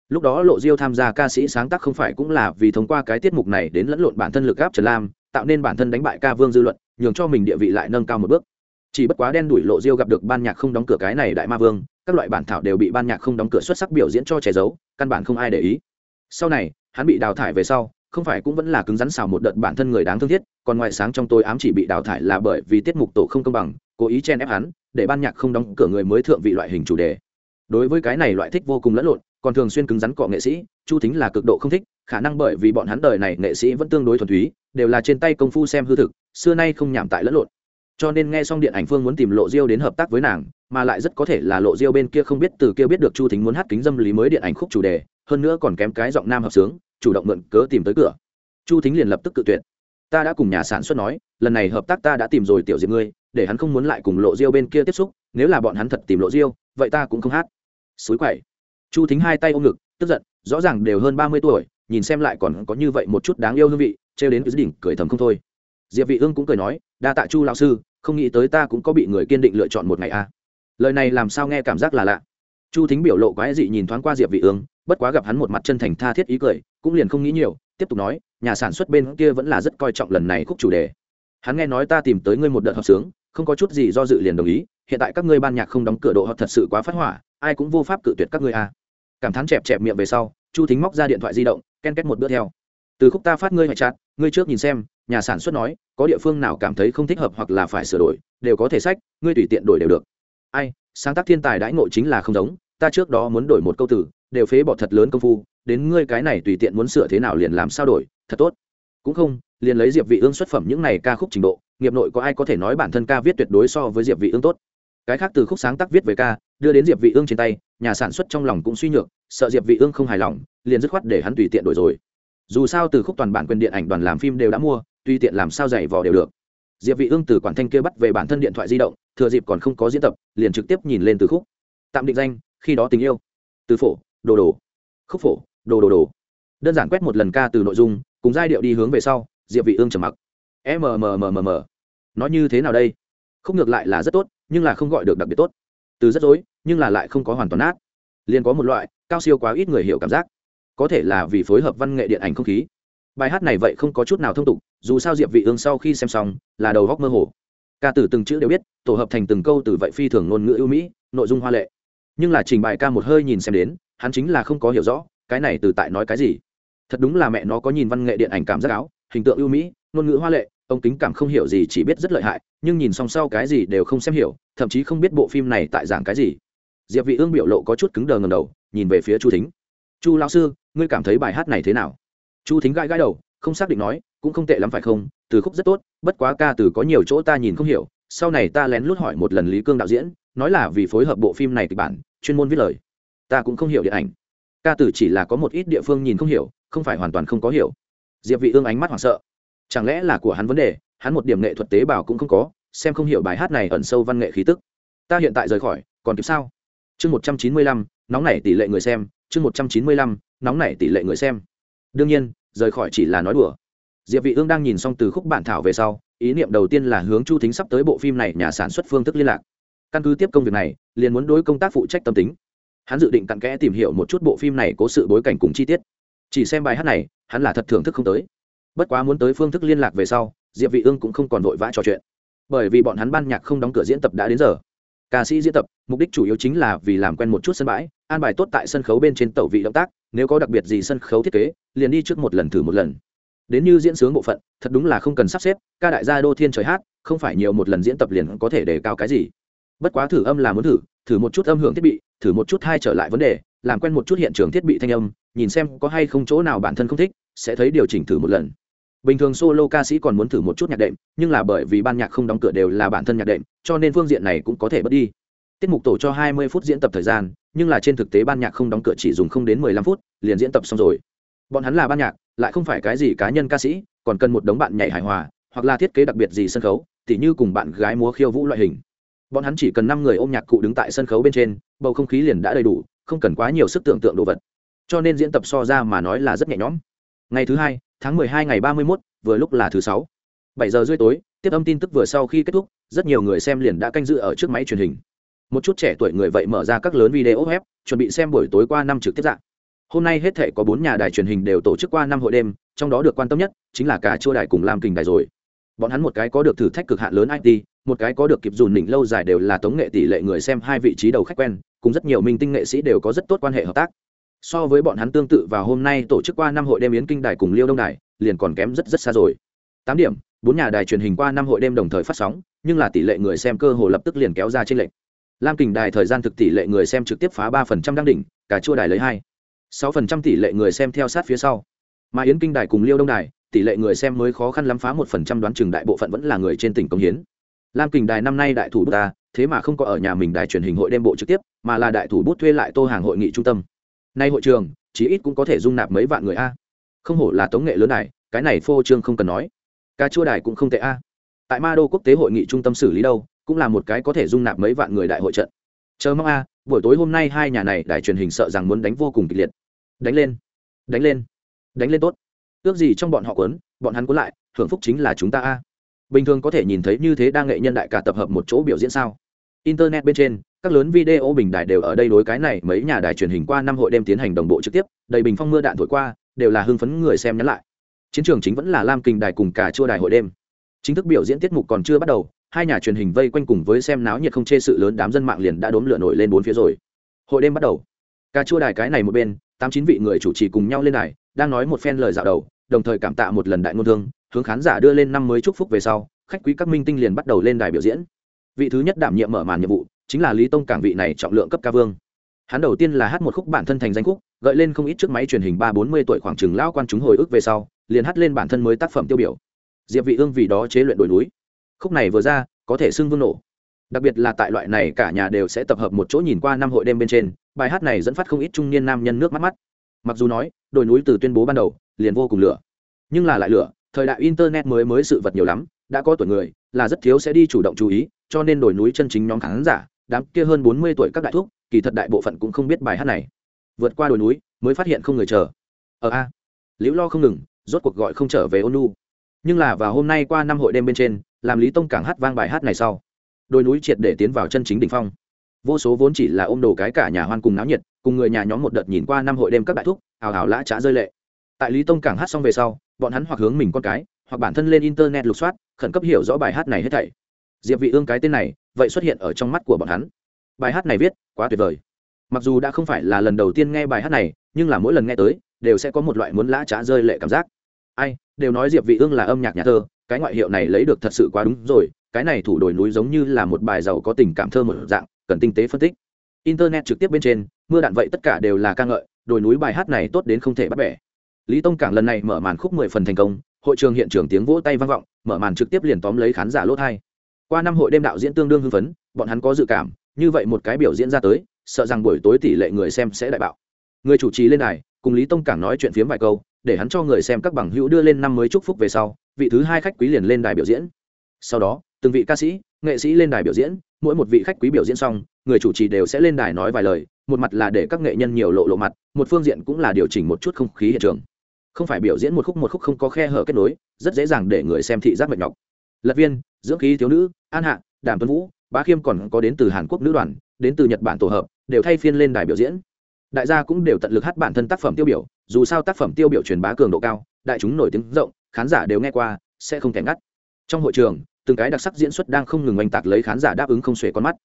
Lúc đó lộ diêu tham gia ca sĩ sáng tác không phải cũng là vì thông qua cái tiết mục này đến lẫn lộn bản thân lực gáp trần lam, tạo nên bản thân đánh bại ca vương dư luận, nhường cho mình địa vị lại nâng cao một bước. Chỉ bất quá đen đuổi lộ diêu gặp được ban nhạc không đóng cửa cái này đại ma vương, các loại bản thảo đều bị ban nhạc không đóng cửa xuất sắc biểu diễn cho che giấu, căn bản không ai để ý. Sau này, hắn bị đào thải về sau không phải cũng vẫn là cứng rắn xào một đợt bản thân người đáng thương thiết, còn ngoại sáng trong tôi ám chỉ bị đào thải là bởi vì tiết mục tổ không công bằng, cố ý chen ép hắn, để ban nhạc không đóng cửa người mới thượng vị loại hình chủ đề. Đối với cái này loại thích vô cùng lẫn lộn, còn thường xuyên cứng rắn cọ nghệ sĩ, chu thính là cực độ không thích, khả năng bởi vì bọn hắn đời này nghệ sĩ vẫn tương đối thuần túy, đều là trên tay công phu xem hư thực, xưa nay không nhảm tại lẫn lộn. Cho nên nghe xong điện ảnh phương muốn tìm lộ diêu đến hợp tác với nàng mà lại rất có thể là lộ diêu bên kia không biết từ kia biết được chu thính muốn hát kính dâm lý mới điện ảnh khúc chủ đề, hơn nữa còn kém cái giọng nam hợp sướng, chủ động mượn cớ tìm tới cửa. Chu thính liền lập tức cự tuyệt. Ta đã cùng nhà sản xuất nói, lần này hợp tác ta đã tìm rồi tiểu diệp ngươi, để hắn không muốn lại cùng lộ diêu bên kia tiếp xúc, nếu là bọn hắn thật tìm lộ diêu, vậy ta cũng không hát. Suối quậy chu thính hai tay ôm ngực, tức giận, rõ ràng đều hơn ba mươi tuổi, nhìn xem lại còn có như vậy một chút đáng yêu hương vị, trêu đến cứ đỉnh, cười thầm không thôi. Diệp vị ương cũng cười nói, đa tạ chu lão sư, không nghĩ tới ta cũng có bị người kiên định lựa chọn một ngày a. à lời này làm sao nghe cảm giác là lạ. Chu thính biểu lộ quái dị nhìn thoáng qua diệp vị ương, bất quá gặp hắn một mặt chân thành tha thiết ý cười, cũng liền không nghĩ nhiều, tiếp tục nói, nhà sản xuất bên kia vẫn là rất coi trọng lần này khúc chủ đề. Hắn nghe nói ta tìm tới ngươi một đợt hợp sướng, không có chút gì do dự liền đồng ý, hiện tại các ngươi ban nhạc không đóng cửa độ họ thật sự quá phát hỏa, ai cũng vô pháp cự tuyệt các ngươi a à. cảm thán chẹp chẹp miệng về sau, chu thính móc ra điện thoại di động, ken két một bước theo. Từ khúc ta phát ngươi hoại chặt, ngươi trước nhìn xem, nhà sản xuất nói, có địa phương nào cảm thấy không thích hợp hoặc là phải sửa đổi, đều có thể sách, ngươi tùy tiện đổi đều được ai, sáng tác thiên tài đãi ngộ chính là không giống, ta trước đó muốn đổi một câu từ, đều phế bỏ thật lớn công phu, đến ngươi cái này tùy tiện muốn sửa thế nào liền làm sao đổi, thật tốt. Cũng không, liền lấy diệp vị ương xuất phẩm những này ca khúc trình độ, nghiệp nội có ai có thể nói bản thân ca viết tuyệt đối so với diệp vị ương tốt. Cái khác từ khúc sáng tác viết về ca, đưa đến diệp vị ương trên tay, nhà sản xuất trong lòng cũng suy nhược, sợ diệp vị ương không hài lòng, liền dứt khoát để hắn tùy tiện đổi rồi. Dù sao từ khúc toàn bản quyền điện ảnh đoàn làm phim đều đã mua, tùy tiện làm sao dạy vò đều được diệp vị ương từ quản thanh kia bắt về bản thân điện thoại di động, thừa dịp còn không có diễn tập, liền trực tiếp nhìn lên từ khúc. Tạm định danh, khi đó tình yêu. Từ phổ, đồ đồ. Khúc phổ, đồ đồ đồ. Đơn giản quét một lần ca từ nội dung, cùng giai điệu đi hướng về sau, diệp vị ương trầm mặc. Mmmmm nói như thế nào đây? Không ngược lại là rất tốt, nhưng là không gọi được đặc biệt tốt. Từ rất dối, nhưng là lại không có hoàn toàn nát. Liền có một loại, cao siêu quá ít người hiểu cảm giác. Có thể là vì phối hợp văn nghệ điện ảnh không khí. Bài hát này vậy không có chút nào thông tục dù sao diệp vị ương sau khi xem xong, là đầu góc mơ hồ. Ca từ từng chữ đều biết, tổ hợp thành từng câu từ vậy phi thường ngôn ngữ ưu mỹ, nội dung hoa lệ. Nhưng là trình bày ca một hơi nhìn xem đến, hắn chính là không có hiểu rõ, cái này từ tại nói cái gì. Thật đúng là mẹ nó có nhìn văn nghệ điện ảnh cảm giác áo, hình tượng ưu mỹ, ngôn ngữ hoa lệ, ông kính cảm không hiểu gì chỉ biết rất lợi hại, nhưng nhìn xong sau cái gì đều không xem hiểu, thậm chí không biết bộ phim này tại giảng cái gì. Diệp vị ương biểu lộ có chút cứng đờ ngầm đầu, nhìn về phía chu thính. Chu lão sư, ngươi cảm thấy bài hát này thế nào? Chu thính gãi gãi đầu, không xác định nói cũng không tệ lắm phải không? Từ khúc rất tốt, bất quá ca từ có nhiều chỗ ta nhìn không hiểu. Sau này ta lén lút hỏi một lần lý cương đạo diễn, nói là vì phối hợp bộ phim này kịch bản, chuyên môn viết lời. Ta cũng không hiểu điện ảnh. Ca từ chỉ là có một ít địa phương nhìn không hiểu, không phải hoàn toàn không có hiểu. Diệp vị ương ánh mắt hoảng sợ. Chẳng lẽ là của hắn vấn đề, hắn một điểm nghệ thuật tế bào cũng không có, xem không hiểu bài hát này ẩn sâu văn nghệ khí tức. Ta hiện tại rời khỏi, còn kịp sao? Chương một trăm chín mươi lăm, nóng nảy tỷ lệ người xem. Chương một trăm chín mươi lăm, nóng nảy tỷ lệ người xem. Đương nhiên, rời khỏi chỉ là nói đùa diệp vị ương đang nhìn xong từ khúc bản thảo về sau, ý niệm đầu tiên là hướng chu thính sắp tới bộ phim này nhà sản xuất phương thức liên lạc. Căn cứ tiếp công việc này, liền muốn đối công tác phụ trách tâm tính. Hắn dự định cặn kẽ tìm hiểu một chút bộ phim này có sự bối cảnh cùng chi tiết. Chỉ xem bài hát này, hắn là thật thưởng thức không tới. Bất quá muốn tới phương thức liên lạc về sau, diệp vị ương cũng không còn vội vã trò chuyện. Bởi vì bọn hắn ban nhạc không đóng cửa diễn tập đã đến giờ. Ca sĩ diễn tập, mục đích chủ yếu chính là vì làm quen một chút sân bãi, an bài tốt tại sân khấu bên trên tẩu vị động tác, nếu có đặc biệt gì sân khấu thiết kế, liền đi trước một lần thử một lần đến như diễn sướng bộ phận, thật đúng là không cần sắp xếp, ca đại gia đô thiên trời hát, không phải nhiều một lần diễn tập liền có thể đề cao cái gì. Bất quá thử âm là muốn thử thử một chút âm hưởng thiết bị, thử một chút hai trở lại vấn đề, làm quen một chút hiện trường thiết bị thanh âm, nhìn xem có hay không chỗ nào bản thân không thích, sẽ thấy điều chỉnh thử một lần. Bình thường solo ca sĩ còn muốn thử một chút nhạc đệm, nhưng là bởi vì ban nhạc không đóng cửa đều là bản thân nhạc đệm, cho nên phương diện này cũng có thể bớt đi. Tiết mục tổ cho 20 phút diễn tập thời gian, nhưng là trên thực tế ban nhạc không đóng cửa chỉ dùng không đến 15 phút, liền diễn tập xong rồi bọn hắn là ban nhạc, lại không phải cái gì cá nhân ca sĩ, còn cần một đống bạn nhảy hài hòa, hoặc là thiết kế đặc biệt gì sân khấu, tỉ như cùng bạn gái múa khiêu vũ loại hình. Bọn hắn chỉ cần năm người ôm nhạc cụ đứng tại sân khấu bên trên, bầu không khí liền đã đầy đủ, không cần quá nhiều sức tưởng tượng đồ vật. Cho nên diễn tập so ra mà nói là rất nhẹ nhõm. Ngày thứ hai, tháng mười hai ngày ba mươi mốt, vừa lúc là thứ sáu. Bảy giờ rưỡi tối, tiếp âm tin tức vừa sau khi kết thúc, rất nhiều người xem liền đã canh dự ở trước máy truyền hình. Một chút trẻ tuổi người vậy mở ra các lớn video web, chuẩn bị xem buổi tối qua năm trực tiếp dạng hôm nay hết thể có bốn nhà đài truyền hình đều tổ chức qua năm hội đêm, trong đó được quan tâm nhất chính là cả chua đài cùng làm kình đài rồi. Bọn hắn một cái có được thử thách cực hạn lớn it một cái có được kịp dùn đỉnh lâu dài đều là tống nghệ tỷ lệ người xem hai vị trí đầu khách quen, cùng rất nhiều minh tinh nghệ sĩ đều có rất tốt quan hệ hợp tác. So với bọn hắn tương tự vào hôm nay tổ chức qua năm hội đêm yến kinh đài cùng liêu đông đài, liền còn kém rất rất xa rồi. Tám điểm, bốn nhà đài truyền hình qua năm hội đêm đồng thời phát sóng, nhưng là tỷ lệ người xem cơ hồ lập tức liền kéo ra trên lệnh lam kình đài thời gian thực tỷ lệ người xem trực tiếp phá ba phần trăm đăng đỉnh, cả chua đài lấy hai sáu phần trăm tỷ lệ người xem theo sát phía sau. Mà yến kinh đài cùng liêu đông đài, tỷ lệ người xem mới khó khăn lắm phá một phần trăm đoán chừng đại bộ phận vẫn là người trên tỉnh công hiến. Lam kình đài năm nay đại thủ bút ta, thế mà không có ở nhà mình đài truyền hình hội đêm bộ trực tiếp, mà là đại thủ bút thuê lại tô hàng hội nghị trung tâm. Nay hội trường, chí ít cũng có thể dung nạp mấy vạn người a. Không hổ là tống nghệ lớn này cái này phô trương không cần nói. Ca chua đài cũng không tệ a. Tại ma đô quốc tế hội nghị trung tâm xử lý đâu, cũng là một cái có thể dung nạp mấy vạn người đại hội trận chờ mong a, buổi tối hôm nay hai nhà này đài truyền hình sợ rằng muốn đánh vô cùng kịch liệt. Đánh lên đánh lên đánh lên tốt. Ước gì trong bọn họ quấn bọn hắn quấn lại, hưởng phúc chính là chúng ta a. Bình thường có thể nhìn thấy như thế đa nghệ nhân đại cả tập hợp một chỗ biểu diễn sao? Internet bên trên, các lớn video bình đài đều ở đây đối cái này mấy nhà đài truyền hình qua năm hội đêm tiến hành đồng bộ trực tiếp, đầy bình phong mưa đạn thổi qua, đều là hưng phấn người xem nhắn lại. Chiến trường chính vẫn là lam Kinh đài cùng cả chua đài hội đêm. Chính thức biểu diễn tiết mục còn chưa bắt đầu hai nhà truyền hình vây quanh cùng với xem náo nhiệt không chê sự lớn đám dân mạng liền đã đốn lửa nổi lên bốn phía rồi. Hội đêm bắt đầu. Cà chua đài cái này một bên, tám chín vị người chủ trì cùng nhau lên đài, đang nói một phen lời dạo đầu, đồng thời cảm tạ một lần đại ngôn thương, hướng khán giả đưa lên năm mới chúc phúc về sau, khách quý các minh tinh liền bắt đầu lên đài biểu diễn. Vị thứ nhất đảm nhiệm mở màn nhiệm vụ, chính là lý tông cảng vị này trọng lượng cấp ca vương. Hắn đầu tiên là hát một khúc bản thân thành danh khúc, gợi lên không ít chiếc máy truyền hình ba bốn mươi tuổi khoảng chừng lao quan chúng hồi ức về sau, liền hát lên bản thân mới tác phẩm tiêu biểu. Diệp vị ương vì đó chế luyện đổi núi khúc này vừa ra, có thể xưng vương nổ. Đặc biệt là tại loại này cả nhà đều sẽ tập hợp một chỗ nhìn qua năm hội đêm bên trên, bài hát này dẫn phát không ít trung niên nam nhân nước mắt mắt. Mặc dù nói, đồi núi từ tuyên bố ban đầu, liền vô cùng lửa. Nhưng là lại lửa, thời đại internet mới mới sự vật nhiều lắm, đã có tuổi người, là rất thiếu sẽ đi chủ động chú ý, cho nên đồi núi chân chính nhóm khán giả, đám kia hơn bốn mươi tuổi các đại thúc, kỳ thật đại bộ phận cũng không biết bài hát này. Vượt qua đồi núi, mới phát hiện không người chờ. Ở a. Liễu lo không ngừng, rốt cuộc gọi không trở về ôn nu. Nhưng là vào hôm nay qua năm hội đêm bên trên làm lý tông cảng hát vang bài hát này sau. Đồi núi triệt để tiến vào chân chính đỉnh phong. Vô số vốn chỉ là ôm đồ cái cả nhà hoan cùng náo nhiệt, cùng người nhà nhóm một đợt nhìn qua năm hội đêm các đại thúc, hào hào lã trá rơi lệ. Tại lý tông cảng hát xong về sau, bọn hắn hoặc hướng mình con cái, hoặc bản thân lên internet lục soát, khẩn cấp hiểu rõ bài hát này hết thảy. Diệp vị ương cái tên này, vậy xuất hiện ở trong mắt của bọn hắn. Bài hát này viết, quá tuyệt vời. Mặc dù đã không phải là lần đầu tiên nghe bài hát này, nhưng là mỗi lần nghe tới, đều sẽ có một loại muốn lã trá rơi lệ cảm giác. Ai, đều nói diệp vị ương là âm nhạc nhà thơ cái ngoại hiệu này lấy được thật sự quá đúng rồi, cái này thủ đồi núi giống như là một bài giàu có tình cảm thơ một dạng, cần tinh tế phân tích. Internet trực tiếp bên trên, mưa đạn vậy tất cả đều là ca ngợi, đồi núi bài hát này tốt đến không thể bắt bẻ. Lý tông cảng lần này mở màn khúc mười phần thành công, hội trường hiện trường tiếng vỗ tay vang vọng, mở màn trực tiếp liền tóm lấy khán giả lốt hai. Qua năm hội đêm đạo diễn tương đương hưng phấn, bọn hắn có dự cảm, như vậy một cái biểu diễn ra tới, sợ rằng buổi tối tỷ lệ người xem sẽ đại bạo. Người chủ trì lên đài, cùng lý tông cảng nói chuyện phiếm vài câu, để hắn cho người xem các bằng hữu đưa lên năm mới chúc phúc về sau vị thứ hai khách quý liền lên đài biểu diễn. Sau đó, từng vị ca sĩ, nghệ sĩ lên đài biểu diễn, mỗi một vị khách quý biểu diễn xong, người chủ trì đều sẽ lên đài nói vài lời, một mặt là để các nghệ nhân nhiều lộ lộ mặt, một phương diện cũng là điều chỉnh một chút không khí hiện trường. Không phải biểu diễn một khúc một khúc không có khe hở kết nối, rất dễ dàng để người xem thị giác mệt nhọc. Lật viên, dưỡng khí thiếu nữ, an hạ, đàm tuấn vũ, bá khiêm còn có đến từ hàn quốc nữ đoàn, đến từ nhật bản tổ hợp, đều thay phiên lên đài biểu diễn. Đại gia cũng đều tận lực hát bản thân tác phẩm tiêu biểu, dù sao tác phẩm tiêu biểu truyền bá cường độ cao, đại chúng nổi tiếng rộng khán giả đều nghe qua sẽ không thể ngắt. Trong hội trường từng cái đặc sắc diễn xuất đang không ngừng oanh tạc lấy khán giả đáp ứng không xuể con mắt.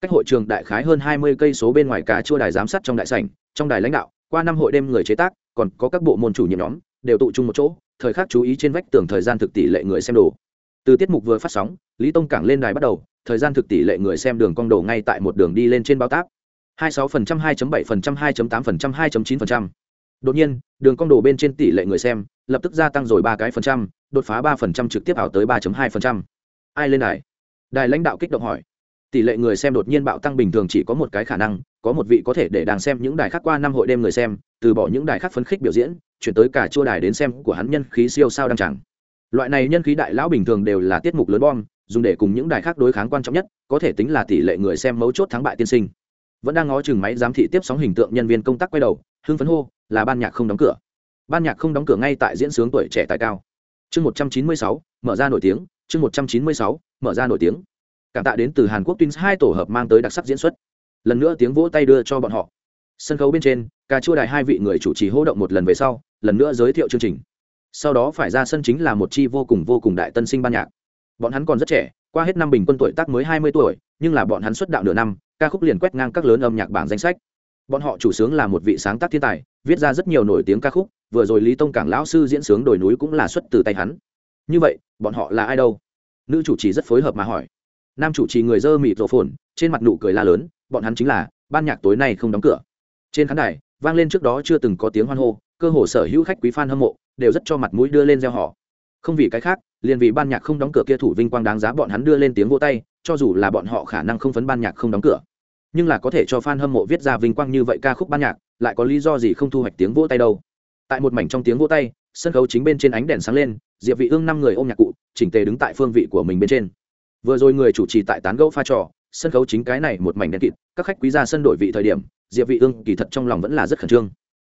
Cách hội trường đại khái hơn hai mươi cây số bên ngoài cả chua đài giám sát trong đại sảnh trong đài lãnh đạo qua năm hội đêm người chế tác còn có các bộ môn chủ nhiệm nhóm đều tụ chung một chỗ thời khắc chú ý trên vách tường thời gian thực tỷ lệ người xem đồ. Từ tiết mục vừa phát sóng lý tông cảng lên đài bắt đầu thời gian thực tỷ lệ người xem đường cong đồ ngay tại một đường đi lên trên bao tác 26%, 2.7%, 2.8%, 2.9%. Đột nhiên, đường cong đồ bên trên tỷ lệ người xem lập tức gia tăng rồi ba cái phần trăm, đột phá ba phần trăm trực tiếp ảo tới 3.2%. Ai lên đài? Đài lãnh đạo kích động hỏi. Tỷ lệ người xem đột nhiên bạo tăng bình thường chỉ có một cái khả năng, có một vị có thể để đàng xem những đài khác qua năm hội đêm người xem, từ bỏ những đài khác phấn khích biểu diễn, chuyển tới cả chua đài đến xem của hắn nhân khí siêu sao đang chẳng. Loại này nhân khí đại lão bình thường đều là tiết mục lớn bom, dùng để cùng những đài khác đối kháng quan trọng nhất, có thể tính là tỷ lệ người xem mấu chốt thắng bại tiên sinh vẫn đang ngó chừng máy giám thị tiếp sóng hình tượng nhân viên công tác quay đầu hưng phấn hô là ban nhạc không đóng cửa. Ban nhạc không đóng cửa ngay tại diễn sướng tuổi trẻ tài cao. Chương một trăm chín mươi sáu, mở ra nổi tiếng. Chương một trăm chín mươi sáu, mở ra nổi tiếng. Cảm tạ đến từ hàn quốc twins hai tổ hợp mang tới đặc sắc diễn xuất. Lần nữa tiếng vỗ tay đưa cho bọn họ. Sân khấu bên trên ca chua đài hai vị người chủ trì hô động một lần về sau, lần nữa giới thiệu chương trình. Sau đó phải ra sân chính là một chi vô cùng vô cùng đại tân sinh ban nhạc. Bọn hắn còn rất trẻ, qua hết năm bình quân tuổi tác mới hai mươi tuổi, nhưng là bọn hắn xuất đạo nửa năm, ca khúc liền quét ngang các lớn âm nhạc bảng danh sách bọn họ chủ sướng là một vị sáng tác thiên tài, viết ra rất nhiều nổi tiếng ca khúc, vừa rồi lý tông cảng lão sư diễn sướng đồi núi cũng là xuất từ tay hắn. Như vậy, bọn họ là ai đâu? Nữ chủ trì rất phối hợp mà hỏi. Nam chủ trì người dơ mịt rổ phồn, trên mặt nụ cười la lớn, bọn hắn chính là, ban nhạc tối nay không đóng cửa. Trên khán đài, vang lên trước đó chưa từng có tiếng hoan hô, cơ hồ sở hữu khách quý f a n hâm mộ, đều rất cho mặt mũi đưa lên gieo họ không vì cái khác, liền vì ban nhạc không đóng cửa kia thủ vinh quang đáng giá bọn hắn đưa lên tiếng vô tay, cho dù là bọn họ khả năng không phấn ban nhạc không đóng cửa nhưng là có thể cho fan hâm mộ viết ra vinh quang như vậy ca khúc ban nhạc, lại có lý do gì không thu hoạch tiếng vỗ tay đâu. Tại một mảnh trong tiếng vỗ tay, sân khấu chính bên trên ánh đèn sáng lên, diệp vị ương năm người ôm nhạc cụ, chỉnh tề đứng tại phương vị của mình bên trên. Vừa rồi người chủ trì tại tán gẫu pha trò, sân khấu chính cái này một mảnh đen kịt, các khách quý ra sân đổi vị thời điểm, diệp vị ương kỳ thật trong lòng vẫn là rất khẩn trương.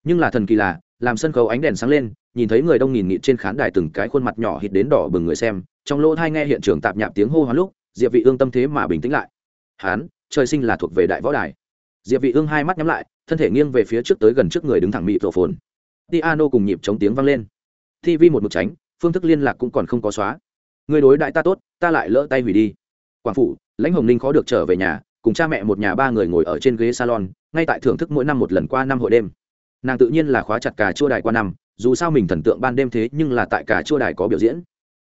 Nhưng là thần kỳ là, làm sân khấu ánh đèn sáng lên, nhìn thấy người đông nghìn nghịt trên khán đài từng cái khuôn mặt nhỏ hít đến đỏ bừng người xem, trong lỗ thai nghe hiện trường tạp nhạp tiếng hô hoán lúc, diệp vị ương tâm thế mà bình tĩnh lại. Hắn trời sinh là thuộc về đại võ đài. Diệp vị ương hai mắt nhắm lại, thân thể nghiêng về phía trước tới gần trước người đứng thẳng mịt tổ phồn piano cùng nhịp chống tiếng vang lên. Tv một mực tránh, phương thức liên lạc cũng còn không có xóa. Người đối đại ta tốt, ta lại lỡ tay hủy đi. Quảng phủ lãnh hồng ninh khó được trở về nhà, cùng cha mẹ một nhà ba người ngồi ở trên ghế salon, ngay tại thưởng thức mỗi năm một lần qua năm hội đêm. Nàng tự nhiên là khóa chặt cả chua đài qua năm, dù sao mình thần tượng ban đêm thế nhưng là tại cả chua đài có biểu diễn.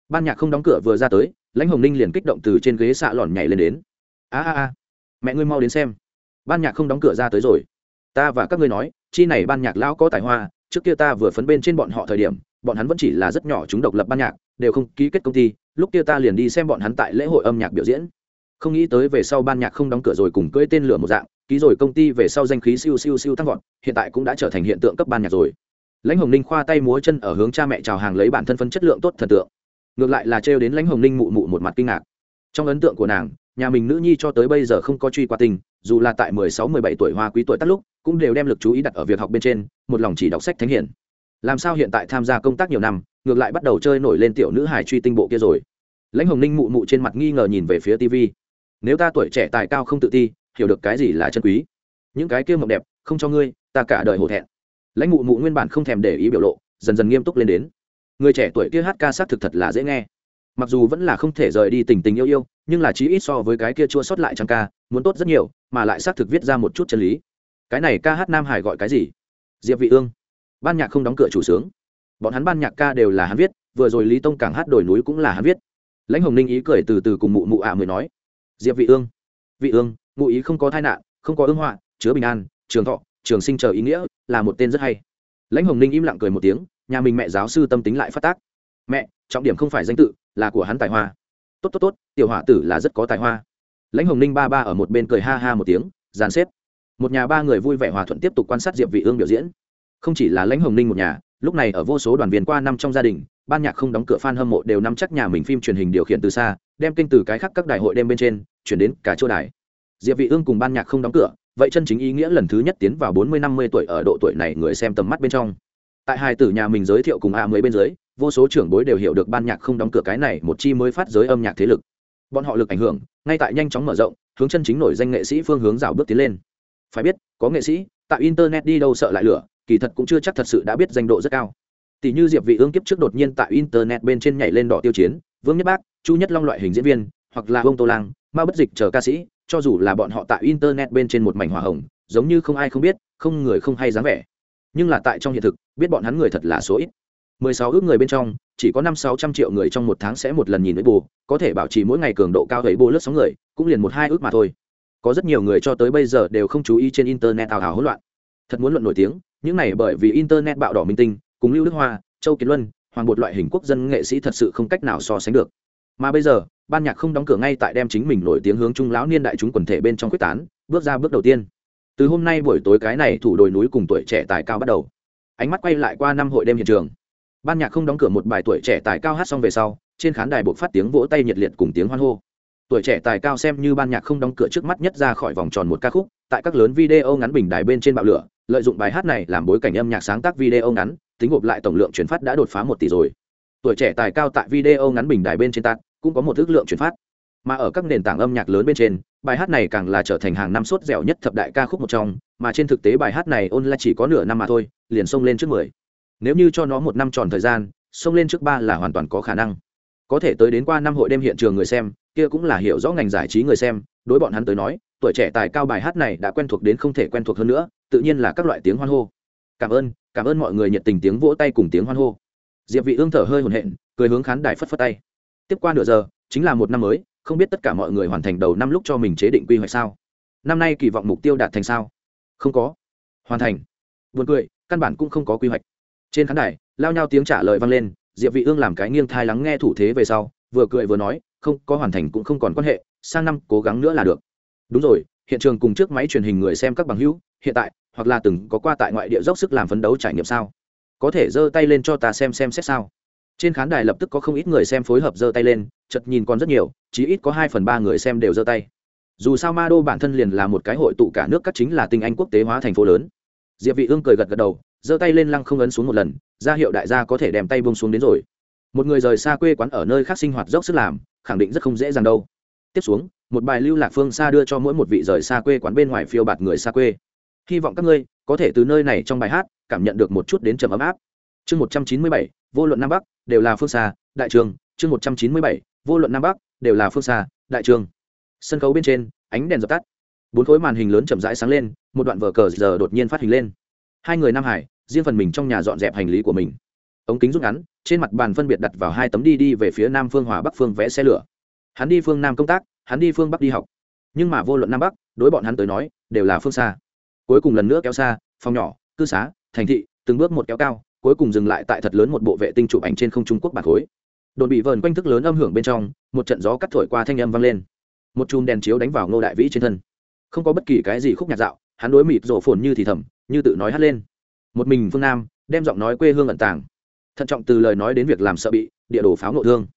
Ban nhạc không đóng cửa vừa ra tới, lãnh hồng ninh liền kích động từ trên ghế xạ lòn nhảy lên đến. A a a mẹ ngươi mau đến xem. Ban nhạc không đóng cửa ra tới rồi. Ta và các ngươi nói, chi này ban nhạc lão có tài hoa, trước kia ta vừa phấn bên trên bọn họ thời điểm, bọn hắn vẫn chỉ là rất nhỏ chúng độc lập ban nhạc, đều không ký kết công ty, lúc kia ta liền đi xem bọn hắn tại lễ hội âm nhạc biểu diễn. Không nghĩ tới về sau ban nhạc không đóng cửa rồi cùng cưỡi tên lửa một dạng, ký rồi công ty về sau danh khí siêu siêu siêu tăng vọt, hiện tại cũng đã trở thành hiện tượng cấp ban nhạc rồi. Lãnh hồng ninh khoa tay múa chân ở hướng cha mẹ chào hàng lấy bản thân phân chất lượng tốt thần tượng. Ngược lại là trêu đến lãnh hồng ninh mụ mụ một mặt kinh ngạc. Trong ấn tượng của nàng nhà mình nữ nhi cho tới bây giờ không có truy qua tình, dù là tại mười sáu, mười bảy tuổi hoa quý tuổi tắt lúc, cũng đều đem lực chú ý đặt ở việc học bên trên, một lòng chỉ đọc sách thánh hiển. Làm sao hiện tại tham gia công tác nhiều năm, ngược lại bắt đầu chơi nổi lên tiểu nữ hài truy tinh bộ kia rồi. Lãnh hồng ninh mụ mụ trên mặt nghi ngờ nhìn về phía tv nếu ta tuổi trẻ tài cao không tự ti, hiểu được cái gì là chân quý? Những cái kia mộng đẹp, không cho ngươi, ta cả đời hổ thẹn. Lãnh mụ mụ nguyên bản không thèm để ý biểu lộ, dần dần nghiêm túc lên đến. Người trẻ tuổi kia hát ca sát thực thật là dễ nghe. Mặc dù vẫn là không thể rời đi tình tình yêu yêu nhưng là chí ít so với cái kia chua sót lại chẳng ca, muốn tốt rất nhiều, mà lại xác thực viết ra một chút chân lý. Cái này ca hát nam hải gọi cái gì? Diệp vị ương. Ban nhạc không đóng cửa chủ sướng. Bọn hắn ban nhạc ca đều là hắn viết, vừa rồi lý tông càng hát đổi núi cũng là hắn viết. Lãnh hồng ninh ý cười từ từ cùng mụ mụ ạ à mới nói. Diệp vị ương. Vị ương ngụ ý không có tai nạn, không có ương họa, chứa bình an, trường thọ, trường sinh chờ ý nghĩa, là một tên rất hay. Lãnh hồng ninh im lặng cười một tiếng, nhà mình mẹ giáo sư tâm tính lại phát tác. Mẹ, trọng điểm không phải danh tự, là của hắn tài hoa tốt tốt tốt, tiểu hỏa tử là rất có tài hoa. Lãnh hồng ninh ba ba ở một bên cười ha ha một tiếng, dàn xếp. Một nhà ba người vui vẻ hòa thuận tiếp tục quan sát diệp vị ương biểu diễn. Không chỉ là lãnh hồng ninh một nhà, lúc này ở vô số đoàn viên qua năm trong gia đình, ban nhạc không đóng cửa fan hâm mộ đều nắm chắc nhà mình phim truyền hình điều khiển từ xa, đem kênh từ cái khác các đại hội đêm bên trên, chuyển đến cả chỗ đài. Diệp vị ương cùng ban nhạc không đóng cửa, vậy chân chính ý nghĩa lần thứ nhất tiến vào bốn mươi năm mươi tuổi ở độ tuổi này người xem tầm mắt bên trong. Tại hai tử nhà mình giới thiệu cùng a mới bên dưới vô số trưởng bối đều hiểu được ban nhạc không đóng cửa cái này một chi mới phát giới âm nhạc thế lực. Bọn họ lực ảnh hưởng, ngay tại nhanh chóng mở rộng, hướng chân chính nổi danh nghệ sĩ phương hướng rào bước tiến lên. Phải biết, có nghệ sĩ tại internet đi đâu sợ lại lửa, kỳ thật cũng chưa chắc thật sự đã biết danh độ rất cao. Tỷ như diệp vị ương kiếp trước đột nhiên tại internet bên trên nhảy lên đỏ tiêu chiến, vương nhất bác, chu nhất long loại hình diễn viên, hoặc là ông tô lang ma bất dịch chờ ca sĩ, cho dù là bọn họ tại internet bên trên một mảnh hỏa hồng, giống như không ai không biết, không người không hay dáng vẻ. Nhưng là tại trong hiện thực, biết bọn hắn người thật là số ít. 16 ước người bên trong, chỉ có năm sáu trăm triệu người trong một tháng sẽ một lần nhìn với bù có thể bảo trì mỗi ngày cường độ cao thấy bù lướt sóng người, cũng liền một hai ước mà thôi. Có rất nhiều người cho tới bây giờ đều không chú ý trên internet ảo ảo hỗn loạn. Thật muốn luận nổi tiếng, những này bởi vì internet bạo đỏ minh tinh, cùng lưu đức hoa, châu kiệt luân, hoàng bột loại hình quốc dân nghệ sĩ thật sự không cách nào so sánh được. Mà bây giờ, ban nhạc không đóng cửa ngay tại đem chính mình nổi tiếng hướng trung lão niên đại chúng quần thể bên trong quyết tán, bước ra bước đầu tiên. Từ hôm nay buổi tối cái này thủ đồi núi cùng tuổi trẻ tài cao bắt đầu. Ánh mắt quay lại qua năm hội đêm hiện trường ban nhạc không đóng cửa một bài tuổi trẻ tài cao hát xong về sau, trên khán đài buộc phát tiếng vỗ tay nhiệt liệt cùng tiếng hoan hô. Tuổi trẻ tài cao xem như ban nhạc không đóng cửa trước mắt nhất ra khỏi vòng tròn một ca khúc, tại các lớn video ngắn bình đài bên trên bạo lửa, lợi dụng bài hát này làm bối cảnh âm nhạc sáng tác video ngắn, tính gộp lại tổng lượng chuyển phát đã đột phá một tỷ rồi. Tuổi trẻ tài cao tại video ngắn bình đài bên trên tạc cũng có một ước lượng chuyển phát. Mà ở các nền tảng âm nhạc lớn bên trên, bài hát này càng là trở thành hàng năm sốt dẻo nhất thập đại ca khúc một trong, mà trên thực tế bài hát này ôn lại chỉ có nửa năm mà thôi, liền xông lên trước mười nếu như cho nó một năm tròn thời gian, xông lên trước ba là hoàn toàn có khả năng. Có thể tới đến qua năm hội đêm hiện trường người xem, kia cũng là hiểu rõ ngành giải trí người xem, đối bọn hắn tới nói, tuổi trẻ tài cao bài hát này đã quen thuộc đến không thể quen thuộc hơn nữa, tự nhiên là các loại tiếng hoan hô. Cảm ơn cảm ơn mọi người nhiệt tình tiếng vỗ tay cùng tiếng hoan hô. Diệp vị ương thở hơi hồn hển, cười hướng khán đài phất phất tay. Tiếp qua nửa giờ, chính là một năm mới, không biết tất cả mọi người hoàn thành đầu năm lúc cho mình chế định quy hoạch sao? Năm nay kỳ vọng mục tiêu đạt thành sao? Không có. Hoàn thành. Buồn cười, căn bản cũng không có quy hoạch trên khán đài, lao nhau tiếng trả lời vang lên, diệp vị ương làm cái nghiêng thai lắng nghe thủ thế về sau, vừa cười vừa nói, không, có hoàn thành cũng không còn quan hệ, sang năm cố gắng nữa là được. Đúng rồi, hiện trường cùng trước máy truyền hình người xem các bằng hữu, hiện tại, hoặc là từng có qua tại ngoại địa dốc sức làm phấn đấu trải nghiệm sao? Có thể giơ tay lên cho ta xem xem xét sao? Trên khán đài lập tức có không ít người xem phối hợp giơ tay lên chật nhìn còn rất nhiều, chí ít có hai phần ba người xem đều giơ tay. Dù sao ma đô bản thân liền là một cái hội tụ cả nước, các chính là tinh anh quốc tế hóa thành phố lớn. Diệp vị ương cười gật gật đầu giơ tay lên lăng không ấn xuống một lần, ra hiệu đại gia có thể đem tay buông xuống đến rồi. Một người rời xa quê quán ở nơi khác sinh hoạt dốc sức làm, khẳng định rất không dễ dàng đâu. Tiếp xuống, một bài lưu lạc phương xa đưa cho mỗi một vị rời xa quê quán bên ngoài phiêu bạt người xa quê. Hy vọng các ngươi có thể từ nơi này trong bài hát cảm nhận được một chút đến trầm ấm áp. Chương một trăm chín mươi bảy, vô luận nam bắc, đều là phương xa, đại trường. Chương một trăm chín mươi bảy, vô luận nam bắc, đều là phương xa, đại trường. Sân khấu bên trên, ánh đèn dập tắt. Bốn khối màn hình lớn chậm rãi sáng lên, một đoạn vở cờ giờ đột nhiên phát hình lên hai người nam hải, riêng phần mình trong nhà dọn dẹp hành lý của mình. Ống kính rút ngắn, trên mặt bàn phân biệt đặt vào hai tấm đi đi về phía nam phương hòa bắc phương vẽ xe lửa. Hắn đi phương nam công tác, hắn đi phương bắc đi học. Nhưng mà vô luận nam bắc, đối bọn hắn tới nói, đều là phương xa. Cuối cùng lần nữa kéo xa, phòng nhỏ, cư xá, thành thị, từng bước một kéo cao, cuối cùng dừng lại tại thật lớn một bộ vệ tinh chụp ảnh trên không trung quốc bản khối. Đồn bị vờn quanh thức lớn âm hưởng bên trong, một trận gió cắt thổi qua thanh âm vang lên. Một chùm đèn chiếu đánh vào ngô đại vĩ trên thân. Không có bất kỳ cái gì khúc nhạc dạo, hắn đối mịt rổ phồn như thì thầm như tự nói hát lên. Một mình phương nam, đem giọng nói quê hương ẩn tàng. Thận trọng từ lời nói đến việc làm sợ bị, địa đồ pháo nộ thương.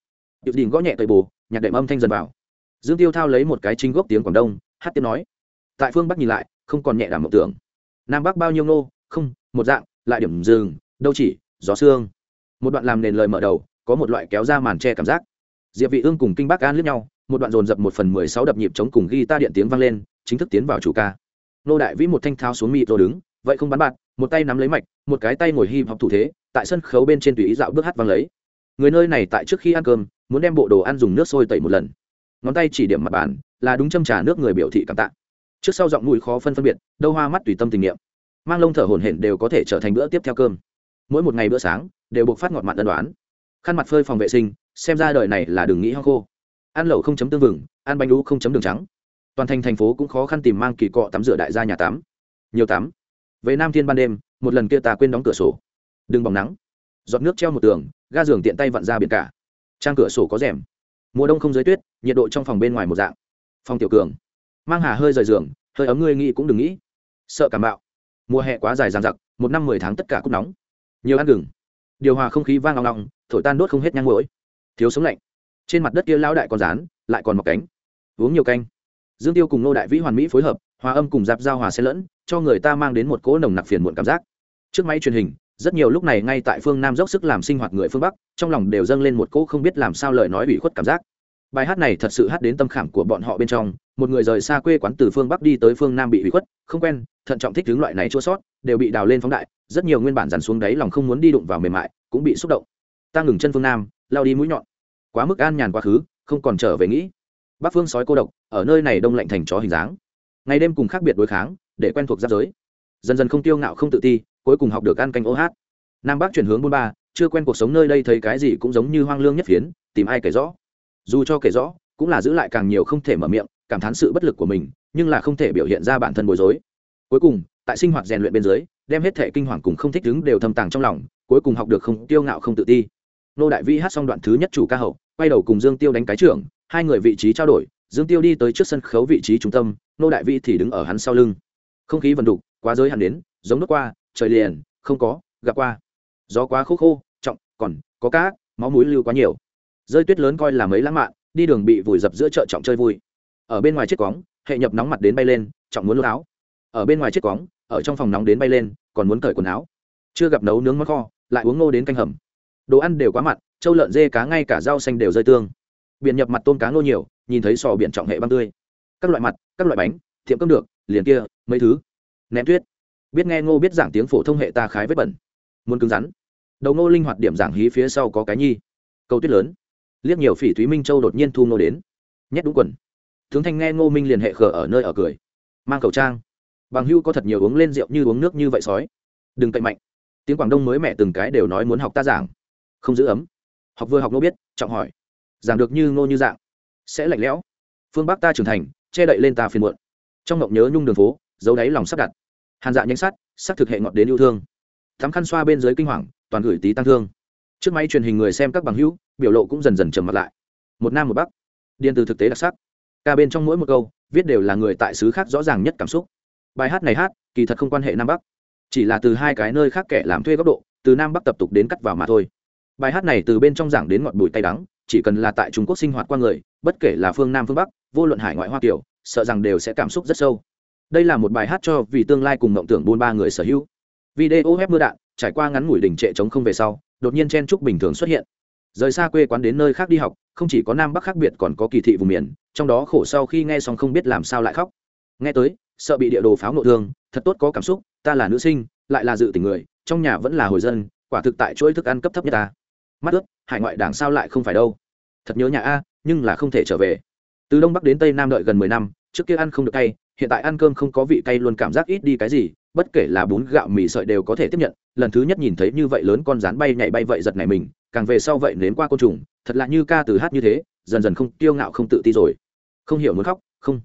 Điệu đình gõ nhẹ tời bù nhạc đệm âm thanh dần vào. Dương tiêu thao lấy một cái chính gốc tiếng quảng đông, hát tiếp nói. Tại phương bắc nhìn lại, không còn nhẹ đảm mộng tưởng. Nam bắc bao nhiêu nô không, một dạng, lại điểm dừng đâu chỉ, gió xương một đoạn làm nền lời mở đầu, có một loại kéo ra màn che cảm giác. Diệp vị ương cùng kinh bắc an lướt nhau, một đoạn dồn dập một phần mười sáu đập nhịp chống cùng ghi ta điện tiếng vang lên, chính thức tiến vào chủ ca. Nô đại vĩ một thanh thao xuống mịt rồi đứng vậy không bắn bạc một tay nắm lấy mạch, một cái tay ngồi hip học thủ thế, tại sân khấu bên trên tùy ý dạo bước hát vang lấy. Người nơi này tại trước khi ăn cơm, muốn đem bộ đồ ăn dùng nước sôi tẩy một lần. Ngón tay chỉ điểm mặt bàn, là đúng châm trà nước người biểu thị cảm tạ. Trước sau giọng mùi khó phân phân biệt, đâu hoa mắt tùy tâm tình niệm. Mang lông thở hổn hển đều có thể trở thành bữa tiếp theo cơm. Mỗi một ngày bữa sáng, đều buộc phát ngọt mặn ân đoán. Khăn mặt phơi phòng vệ sinh, xem ra đời này là đừng nghĩ hoang khô. Ăn lẩu không chấm tương vừng, ăn bánh đu không chấm đường trắng. Toàn thành thành phố cũng khó khăn tìm mang kỳ cọ tắm rửa đại gia nhà tắm. Nhiều tắm về nam thiên ban đêm, một lần kia ta quên đóng cửa sổ. Đừng bỏng nắng. Giọt nước treo một tường, ga giường tiện tay vặn ra biển cả. Trang cửa sổ có rèm. Mùa đông không dưới tuyết, nhiệt độ trong phòng bên ngoài một dạng. Phòng tiểu cường. Mang hà hơi rời giường, hơi ấm ngươi nghĩ cũng đừng nghĩ. Sợ cảm bạo. Mùa hè quá dài dằng dặc, một năm mười tháng tất cả cúc nóng. Nhiều ăn gừng. Điều hòa không khí vang ngọng ngọng thổi tan đốt không hết nhang mũi thiếu sống lạnh. Trên mặt đất kia lão đại còn rán lại còn mọc cánh. Uống nhiều canh. Dương tiêu cùng nô đại vĩ hoàn mỹ phối hợp, hòa âm cùng dạp giao hòa xen lẫn cho người ta mang đến một cỗ nồng nặc phiền muộn cảm giác. Trước máy truyền hình, rất nhiều lúc này ngay tại phương nam dốc sức làm sinh hoạt người phương bắc, trong lòng đều dâng lên một cỗ không biết làm sao lời nói ủy khuất cảm giác. Bài hát này thật sự hát đến tâm khảm của bọn họ bên trong, một người rời xa quê quán từ phương bắc đi tới phương nam bị ủy khuất, không quen, thận trọng thích hướng loại này chua sót, đều bị đào lên phóng đại, rất nhiều nguyên bản dàn xuống đáy lòng không muốn đi đụng vào mềm mại, cũng bị xúc động. Ta ngừng chân phương nam, lao đi mũi nhọn. Quá mức an nhàn quá khứ, không còn trở về nghĩ. Bắc phương sói cô độc, ở nơi này đông lạnh thành chó hình dáng. Ngày đêm cùng khác biệt đối kháng để quen thuộc giáp giới. Dần dần không tiêu ngạo, không tự ti, cuối cùng học được ăn canh ô hát. Nam bắc chuyển hướng buôn ba, chưa quen cuộc sống nơi đây thấy cái gì cũng giống như hoang lương nhất phiến, tìm ai kể rõ. Dù cho kể rõ, cũng là giữ lại càng nhiều không thể mở miệng, cảm thán sự bất lực của mình, nhưng là không thể biểu hiện ra bản thân bối rối. Cuối cùng, tại sinh hoạt rèn luyện bên dưới, đem hết thể kinh hoàng cùng không thích đứng đều thâm tàng trong lòng, cuối cùng học được không tiêu ngạo, không tự ti. Nô đại vi hát xong đoạn thứ nhất chủ ca hậu, quay đầu cùng dương tiêu đánh cái trưởng, hai người vị trí trao đổi, dương tiêu đi tới trước sân khấu vị trí trung tâm, nô đại vi thì đứng ở hắn sau lưng không khí vần đục, quá giới hạn đến, giống nước qua, trời liền, không có, gặp qua. Gió quá khô khô, trọng, còn có cá, máu mũi lưu quá nhiều. Rơi tuyết lớn coi là mấy lãng mạn, đi đường bị vùi dập giữa chợ trọng chơi vui. Ở bên ngoài chiếc cóng hệ nhập nóng mặt đến bay lên, trọng muốn lút áo. Ở bên ngoài chiếc cóng ở trong phòng nóng đến bay lên, còn muốn cởi quần áo. Chưa gặp nấu nướng món kho, lại uống ngô đến canh hầm. Đồ ăn đều quá mặn, trâu lợn dê cá ngay cả rau xanh đều rơi tương. Biển nhập mặt tôm cá ngô nhiều, nhìn thấy sò biển trọng hệ băng tươi. Các loại mặt, các loại bánh thiệm cơm được liền kia, mấy thứ. Ném tuyết. Biết nghe ngô biết giảng tiếng phổ thông hệ ta khái vết bẩn. Muốn cứng rắn. Đầu ngô linh hoạt điểm giảng hí phía sau có cái nhi. Câu tuyết lớn. Liếc nhiều phỉ thúy minh châu đột nhiên thu ngô đến. Nhét đúng quần. Tướng thanh nghe ngô minh liền hệ khờ ở nơi ở cười. Mang khẩu trang. Bằng hưu có thật nhiều uống lên rượu như uống nước như vậy sói. Đừng cậy mạnh. Tiếng quảng đông mới mẹ từng cái đều nói muốn học ta giảng. Không giữ ấm. Học vừa học Ngô biết, trọng hỏi. Giảng được như ngô như dạng. Sẽ lạnh lẽo. Phương bắc ta trưởng thành, che đậy lên ta phiền muộn trong ngộng nhớ nhung đường phố, dấu đáy lòng sắp đặt. Hàn dạ nhanh sát sắc thực hệ ngọt đến yêu thương. Thắm khăn xoa bên dưới kinh hoàng, toàn gửi tí tăng thương. Trước máy truyền hình người xem các bằng hữu, biểu lộ cũng dần dần trầm mặt lại. Một nam một bắc. Điền từ thực tế đặc sắc. Ca bên trong mỗi một câu, viết đều là người tại xứ khác rõ ràng nhất cảm xúc. Bài hát này hát, kỳ thật không quan hệ nam bắc. Chỉ là từ hai cái nơi khác kẻ làm thuê góc độ, từ nam bắc tập tục đến cắt vào mà thôi. Bài hát này từ bên trong giảng đến ngọn bụi tay đắng, chỉ cần là tại trung quốc sinh hoạt qua người, bất kể là phương nam phương bắc, vô luận hải ngoại hoa kiểu sợ rằng đều sẽ cảm xúc rất sâu. Đây là một bài hát cho vì tương lai cùng mộng tưởng buôn ba người sở hữu. Video web mưa đạn, trải qua ngắn ngủi đỉnh trệ chống không về sau, đột nhiên chen trúc bình thường xuất hiện. Rời xa quê quán đến nơi khác đi học, không chỉ có nam bắc khác biệt còn có kỳ thị vùng miền, trong đó khổ sau khi nghe xong không biết làm sao lại khóc. Nghe tới, sợ bị địa đồ pháo nội thương, thật tốt có cảm xúc, ta là nữ sinh, lại là dự tình người, trong nhà vẫn là hồi dân, quả thực tại chuỗi thức ăn cấp thấp nhất ta. Mắt ướt, hải ngoại đảng sao lại không phải đâu. Thật nhớ nhà a, nhưng là không thể trở về từ đông bắc đến tây nam đợi gần mười năm, trước kia ăn không được cay, hiện tại ăn cơm không có vị cay luôn cảm giác ít đi cái gì, bất kể là bún gạo mì sợi đều có thể tiếp nhận. Lần thứ nhất nhìn thấy như vậy lớn con rán bay nhảy bay vậy giật này mình, càng về sau vậy nếm qua côn trùng, thật lạ như ca từ hát như thế, dần dần không, kiêu ngạo không tự ti rồi. Không hiểu muốn khóc, không.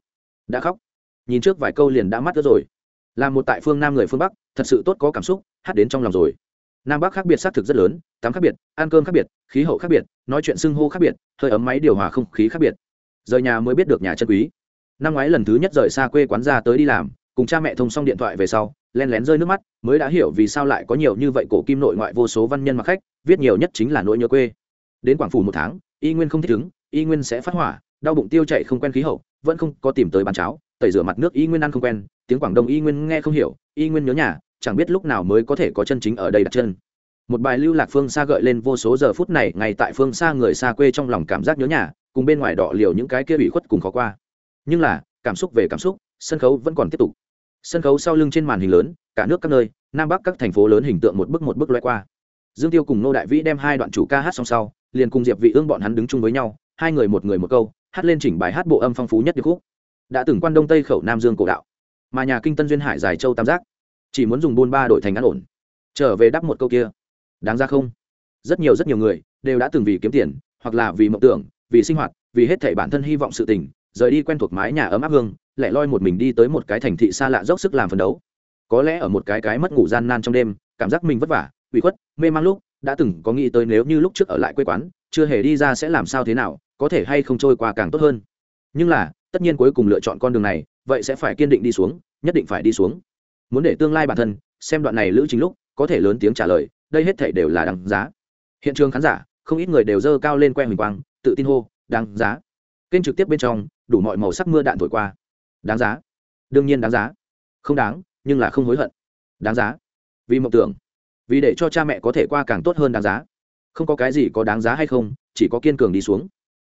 Đã khóc. Nhìn trước vài câu liền đã mắt nữa rồi. Là một tại phương nam người phương bắc, thật sự tốt có cảm xúc, hát đến trong lòng rồi. Nam bắc khác biệt xác thực rất lớn, tắm khác biệt, ăn cơm khác biệt, khí hậu khác biệt, nói chuyện xưng hô khác biệt, hơi ấm máy điều hòa không khí khác biệt rời nhà mới biết được nhà chân quý. Năm ngoái lần thứ nhất rời xa quê quán ra tới đi làm, cùng cha mẹ thông xong điện thoại về sau, len lén rơi nước mắt, mới đã hiểu vì sao lại có nhiều như vậy cổ kim nội ngoại vô số văn nhân mặc khách, viết nhiều nhất chính là nỗi nhớ quê. Đến quảng phủ một tháng, y nguyên không thích ứng, y nguyên sẽ phát hỏa, đau bụng tiêu chạy không quen khí hậu, vẫn không có tìm tới bàn cháo, tẩy rửa mặt nước y nguyên ăn không quen, tiếng quảng đông y nguyên nghe không hiểu, y nguyên nhớ nhà, chẳng biết lúc nào mới có thể có chân chính ở đây đặt chân. Một bài lưu lạc phương xa gợi lên vô số giờ phút này, ngay tại phương xa người xa quê trong lòng cảm giác nhớ nhà cùng bên ngoài đỏ liều những cái kia bị khuất cùng khó qua. Nhưng là, cảm xúc về cảm xúc, sân khấu vẫn còn tiếp tục. Sân khấu sau lưng trên màn hình lớn, cả nước các nơi, nam bắc các thành phố lớn hình tượng một bức một bức loay qua. Dương tiêu cùng nô đại vĩ đem hai đoạn chủ ca hát xong sau, liền cùng diệp vị ương bọn hắn đứng chung với nhau, hai người một người một câu, hát lên chỉnh bài hát bộ âm phong phú nhất điệp khúc. Đã từng quan đông tây khẩu nam dương cổ đạo, mà nhà kinh tân duyên hải dài châu tam giác, chỉ muốn dùng buôn ba đổi thành ăn ổn, trở về đáp một câu kia. Đáng ra không? Rất nhiều rất nhiều người đều đã từng vì kiếm tiền, hoặc là vì mộng tưởng vì sinh hoạt, vì hết thảy bản thân hy vọng sự tình, rời đi quen thuộc mái nhà ấm áp hương lẻ loi một mình đi tới một cái thành thị xa lạ dốc sức làm phấn đấu. Có lẽ ở một cái cái mất ngủ gian nan trong đêm, cảm giác mình vất vả bị khuất, mê mang lúc, đã từng có nghĩ tới nếu như lúc trước ở lại quê quán, chưa hề đi ra sẽ làm sao thế nào, có thể hay không trôi qua càng tốt hơn. Nhưng là, tất nhiên cuối cùng lựa chọn con đường này, vậy sẽ phải kiên định đi xuống, nhất định phải đi xuống. Muốn để tương lai bản thân, xem đoạn này lữ chính lúc, có thể lớn tiếng trả lời, đây hết thể đều là đằng giá. Hiện trường khán giả, không ít người đều dơ cao lên que huỳnh quang tự tin hô, đáng giá. Kênh trực tiếp bên trong, đủ mọi màu sắc mưa đạn thổi qua. Đáng giá. Đương nhiên đáng giá. Không đáng, nhưng là không hối hận. Đáng giá. Vì mộng tưởng. Vì để cho cha mẹ có thể qua càng tốt hơn đáng giá. Không có cái gì có đáng giá hay không, chỉ có kiên cường đi xuống.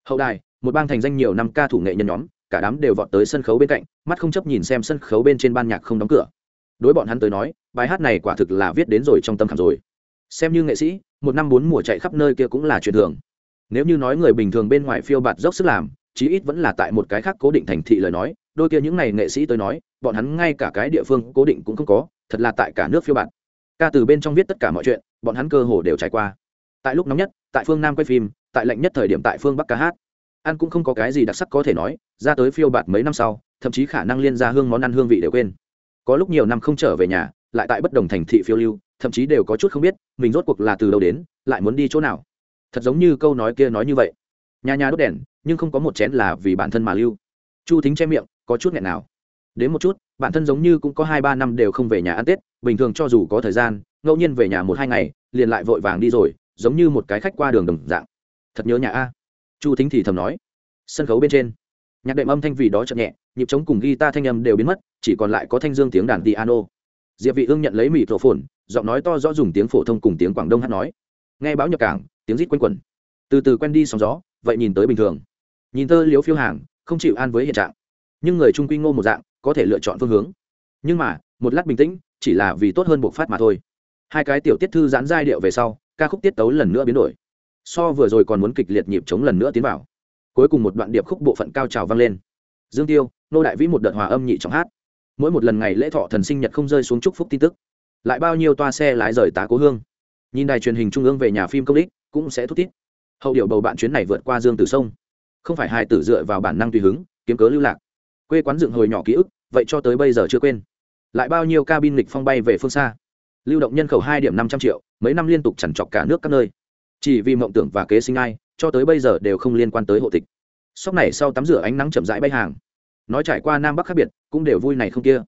Hậu đài, một bang thành danh nhiều năm ca thủ nghệ nhân nhóm, cả đám đều vọt tới sân khấu bên cạnh, mắt không chấp nhìn xem sân khấu bên trên ban nhạc không đóng cửa. Đối bọn hắn tới nói, bài hát này quả thực là viết đến rồi trong tâm khảm rồi. Xem như nghệ sĩ, một năm bốn mùa chạy khắp nơi kia cũng là chuyện thường nếu như nói người bình thường bên ngoài phiêu bạt dốc sức làm, chí ít vẫn là tại một cái khác cố định thành thị lời nói, đôi kia những n à y nghệ sĩ tới nói, bọn hắn ngay cả cái địa phương cố định cũng không có, thật là tại cả nước phiêu bạt. Ca từ bên trong viết tất cả mọi chuyện, bọn hắn cơ hồ đều trải qua. Tại lúc nóng nhất, tại phương nam quay phim, tại lạnh nhất thời điểm tại phương bắc ca hát. Ăn cũng không có cái gì đặc sắc có thể nói, ra tới phiêu bạt mấy năm sau, thậm chí khả năng liên ra hương món ăn hương vị đều quên. Có lúc nhiều năm không trở về nhà, lại tại bất đồng thành thị phiêu lưu, thậm chí đều có chút không biết, mình rốt cuộc là từ đâu đến, lại muốn đi chỗ nào thật giống như câu nói kia nói như vậy. Nhà nhà đốt đèn, nhưng không có một chén là vì bản thân mà lưu. Chu thính che miệng, có chút nghẹn nào. Đến một chút, bản thân giống như cũng có hai ba năm đều không về nhà ăn tết, bình thường cho dù có thời gian, ngẫu nhiên về nhà một hai ngày, liền lại vội vàng đi rồi, giống như một cái khách qua đường đồng dạng. Thật nhớ nhà a. Chu thính thì thầm nói. Sân khấu bên trên. Nhạc đệm âm thanh vì đó chậm nhẹ, nhịp trống cùng guitar thanh âm đều biến mất, chỉ còn lại có thanh dương tiếng đàn piano. Diệp vị ương nhận lấy mịt rổ phồn giọng nói to rõ dùng tiếng phổ thông cùng tiếng quảng đông hát nói. Nghe báo nhập cảng tiếng rít quanh quẩn. Từ từ quen đi sóng gió, vậy nhìn tới bình thường. Nhìn tơ liếu phiêu hàng, không chịu an với hiện trạng. Nhưng người trung quy ngô một dạng, có thể lựa chọn phương hướng. Nhưng mà, một lát bình tĩnh, chỉ là vì tốt hơn buộc phát mà thôi. Hai cái tiểu tiết thư giãn giai điệu về sau, ca khúc tiết tấu lần nữa biến đổi. So vừa rồi còn muốn kịch liệt nhịp chống lần nữa tiến vào. Cuối cùng một đoạn điệp khúc bộ phận cao trào vang lên. Dương tiêu, nô đại vĩ một đợt hòa âm nhị trọng hát. Mỗi một lần ngày lễ thọ thần sinh nhật không rơi xuống chúc phúc tin tức. Lại bao nhiêu toa xe lái rời tá cố hương. Nhìn đài truyền hình trung ương về nhà phim công đích cũng sẽ thúc tít hậu điệu bầu bạn chuyến này vượt qua dương tử sông. Không phải hai tử dựa vào bản năng tùy hứng, kiếm cớ lưu lạc. Quê quán dựng hồi nhỏ ký ức, vậy cho tới bây giờ chưa quên. Lại bao nhiêu cabin lịch phong bay về phương xa. Lưu động nhân khẩu hai điểm năm trăm triệu, mấy năm liên tục chằn trọc cả nước các nơi. Chỉ vì mộng tưởng và kế sinh ai, cho tới bây giờ đều không liên quan tới hộ tịch. Sóc này sau tắm rửa ánh nắng chậm rãi bay hàng. Nói trải qua nam bắc khác biệt, cũng đều vui này không kia.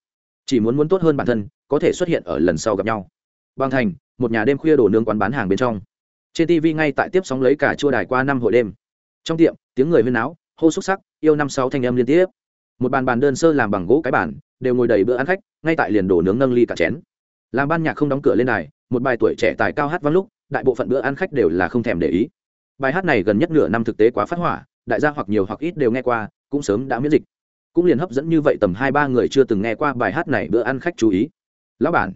Chỉ muốn muốn tốt hơn bản thân, có thể xuất hiện ở lần sau gặp nhau. Bằng thành, một nhà đêm khuya đổ nướng quán bán hàng bên trong trên tv ngay tại tiếp sóng lấy cả chua đài qua năm hội đêm. Trong tiệm, tiếng người huyên áo hô xúc sắc, yêu năm sáu thanh âm liên tiếp. Một bàn bàn đơn sơ làm bằng gỗ cái bàn, đều ngồi đầy bữa ăn khách, ngay tại liền đổ nướng nâng ly cả chén. Làm ban nhạc không đóng cửa lên đài, một bài tuổi trẻ tài cao hát vang lúc, đại bộ phận bữa ăn khách đều là không thèm để ý. Bài hát này gần nhất nửa năm thực tế quá phát hỏa, đại gia hoặc nhiều hoặc ít đều nghe qua, cũng sớm đã miễn dịch. Cũng liền hấp dẫn như vậy tầm hai ba người chưa từng nghe qua bài hát này bữa ăn khách chú ý. Lão bản,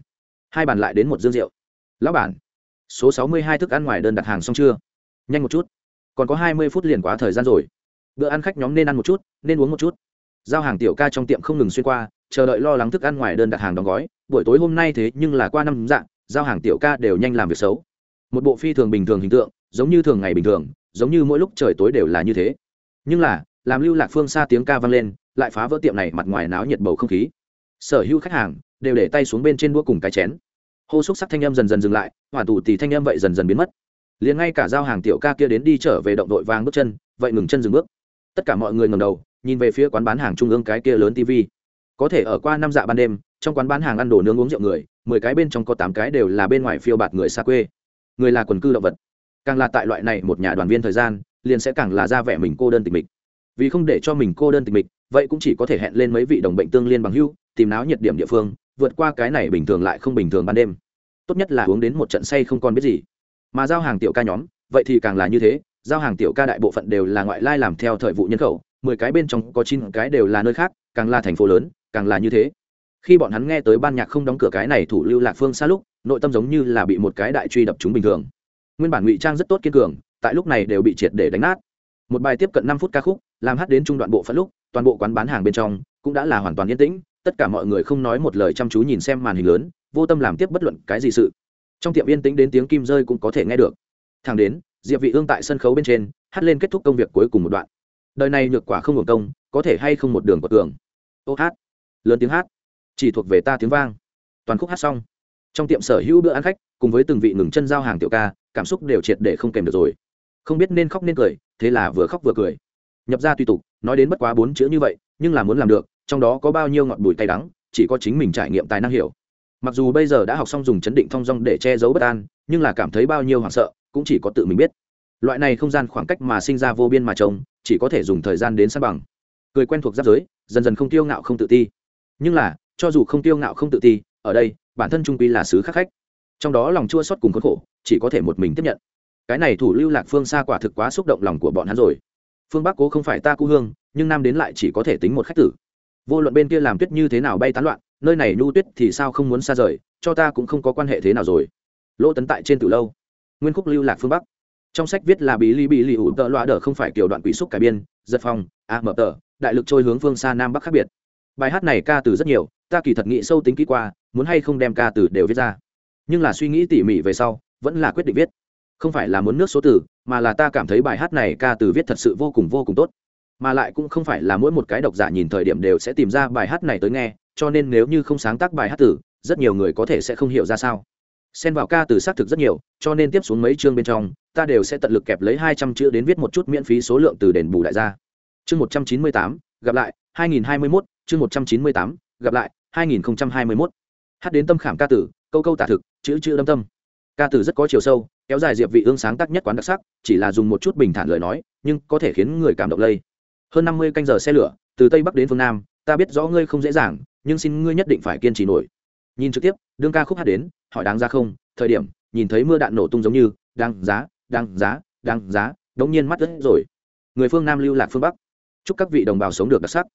hai bàn lại đến một dương rượu. Lão bản số sáu mươi hai thức ăn ngoài đơn đặt hàng xong chưa? Nhanh một chút. Còn có hai mươi phút liền quá thời gian rồi. Bữa ăn khách nhóm nên ăn một chút, nên uống một chút. Giao hàng tiểu ca trong tiệm không ngừng xuyên qua, chờ đợi lo lắng thức ăn ngoài đơn đặt hàng đóng gói. Buổi tối hôm nay thế nhưng là qua năm dạng, giao hàng tiểu ca đều nhanh làm việc xấu. Một bộ phi thường bình thường hình tượng, giống như thường ngày bình thường, giống như mỗi lúc trời tối đều là như thế. Nhưng là, làm lưu lạc phương xa tiếng ca vang lên, lại phá vỡ tiệm này mặt ngoài náo nhiệt bầu không khí. Sở hữu khách hàng đều để tay xuống bên trên đũa cùng cái chén hô xúc sắc thanh âm dần dần dừng lại, hoàn tù thì thanh âm vậy dần dần biến mất. Liền ngay cả giao hàng tiểu ca kia đến đi trở về động đội vàng bước chân, vậy ngừng chân dừng bước. Tất cả mọi người ngầm đầu, nhìn về phía quán bán hàng trung ương cái kia lớn tv có thể ở qua năm dạ ban đêm, trong quán bán hàng ăn đồ nướng uống rượu người, mười cái bên trong có tám cái đều là bên ngoài phiêu bạt người xa quê. Người là quần cư động vật. Càng là tại loại này một nhà đoàn viên thời gian, liền sẽ càng là ra vẻ mình cô đơn tịch mịch. Vì không để cho mình cô đơn tịch mịch, vậy cũng chỉ có thể hẹn lên mấy vị đồng bệnh tương liên bằng hưu tìm náo nhiệt điểm địa phương vượt qua cái này bình thường lại không bình thường ban đêm. Tốt nhất là uống đến một trận say không còn biết gì. Mà giao hàng tiểu ca nhóm, vậy thì càng là như thế, giao hàng tiểu ca đại bộ phận đều là ngoại lai làm theo thời vụ nhân khẩu, mười cái bên trong có chín cái đều là nơi khác, càng là thành phố lớn, càng là như thế. Khi bọn hắn nghe tới ban nhạc không đóng cửa cái này thủ lưu lạc phương xa lúc, nội tâm giống như là bị một cái đại truy đập chúng bình thường. Nguyên bản ngụy trang rất tốt kiên cường, tại lúc này đều bị triệt để đánh nát. Một bài tiếp cận năm phút ca khúc, làm hát đến trung đoạn bộ phận lúc, toàn bộ quán bán hàng bên trong cũng đã là hoàn toàn yên tĩnh tất cả mọi người không nói một lời chăm chú nhìn xem màn hình lớn, vô tâm làm tiếp bất luận cái gì sự. Trong tiệm yên tĩnh đến tiếng kim rơi cũng có thể nghe được. Thẳng đến, diệp vị ương tại sân khấu bên trên, hát lên kết thúc công việc cuối cùng một đoạn. Đời này nhược quả không hưởng công, có thể hay không một đường của tường ô hát. Lớn tiếng hát. Chỉ thuộc về ta tiếng vang. Toàn khúc hát xong. Trong tiệm sở hữu bữa ăn khách, cùng với từng vị ngừng chân giao hàng tiểu ca, cảm xúc đều triệt để không kèm được rồi. Không biết nên khóc nên cười, thế là vừa khóc vừa cười. Nhập ra tùy tục, nói đến bất quá bốn chữ như vậy, nhưng là muốn làm được trong đó có bao nhiêu ngọt bùi tay đắng, chỉ có chính mình trải nghiệm tài năng hiểu. Mặc dù bây giờ đã học xong dùng chấn định thong dong để che giấu bất an, nhưng là cảm thấy bao nhiêu hoảng sợ, cũng chỉ có tự mình biết. Loại này không gian khoảng cách mà sinh ra vô biên mà trông, chỉ có thể dùng thời gian đến san bằng. Cười quen thuộc giáp giới, dần dần không tiêu ngạo không tự ti. Nhưng là, cho dù không tiêu ngạo không tự ti, ở đây, bản thân trung quy là sứ khắc khách. Trong đó lòng chua xót cùng khốn khổ, chỉ có thể một mình tiếp nhận. Cái này thủ lưu lạc phương xa quả thực quá xúc động lòng của bọn hắn rồi. Phương bắc cố không phải ta cũ hương, nhưng nam đến lại chỉ có thể tính một khách tử vô luận bên kia làm tuyết như thế nào bay tán loạn, nơi này nhu tuyết thì sao không muốn xa rời, cho ta cũng không có quan hệ thế nào rồi. Lỗ tấn tại trên từ lâu, nguyên khúc lưu lạc phương bắc. Trong sách viết là bí ly bí lì ủ tợ loa đờ không phải kiểu đoạn quỷ xúc cải biên, giật phong, a mở tờ đại lực trôi hướng phương xa nam bắc khác biệt. Bài hát này ca từ rất nhiều, ta kỳ thật nghĩ sâu tính kỹ qua, muốn hay không đem ca từ đều viết ra. Nhưng là suy nghĩ tỉ mỉ về sau, vẫn là quyết định viết. Không phải là muốn nước số từ, mà là ta cảm thấy bài hát này ca từ viết thật sự vô cùng vô cùng tốt mà lại cũng không phải là mỗi một cái độc giả nhìn thời điểm đều sẽ tìm ra bài hát này tới nghe cho nên nếu như không sáng tác bài hát tử, rất nhiều người có thể sẽ không hiểu ra sao. Xen vào ca từ xác thực rất nhiều cho nên tiếp xuống mấy chương bên trong ta đều sẽ tận lực kẹp lấy hai trăm chữ đến viết một chút miễn phí số lượng từ đền bù đại gia. Chương một trăm chín mươi tám gặp lại hai nghìn hai mươi mốt chương một trăm chín mươi tám gặp lại hai nghìn hai mươi mốt. Hát đến tâm khảm ca tử câu câu tả thực chữ chữ đâm tâm. Ca tử rất có chiều sâu kéo dài diệp vị ương sáng tác nhất quán đặc sắc chỉ là dùng một chút bình thản lời nói nhưng có thể khiến người cảm động lây hơn năm mươi canh giờ xe lửa, từ tây bắc đến phương nam, ta biết rõ ngươi không dễ dàng, nhưng xin ngươi nhất định phải kiên trì nổi. Nhìn trực tiếp, đương ca khúc hát đến, hỏi đáng ra không? Thời điểm, nhìn thấy mưa đạn nổ tung giống như, đáng giá đáng giá đáng giá, đống nhiên mắt đất rồi. Người phương nam lưu lạc phương bắc. Chúc các vị đồng bào sống được đặc sắc.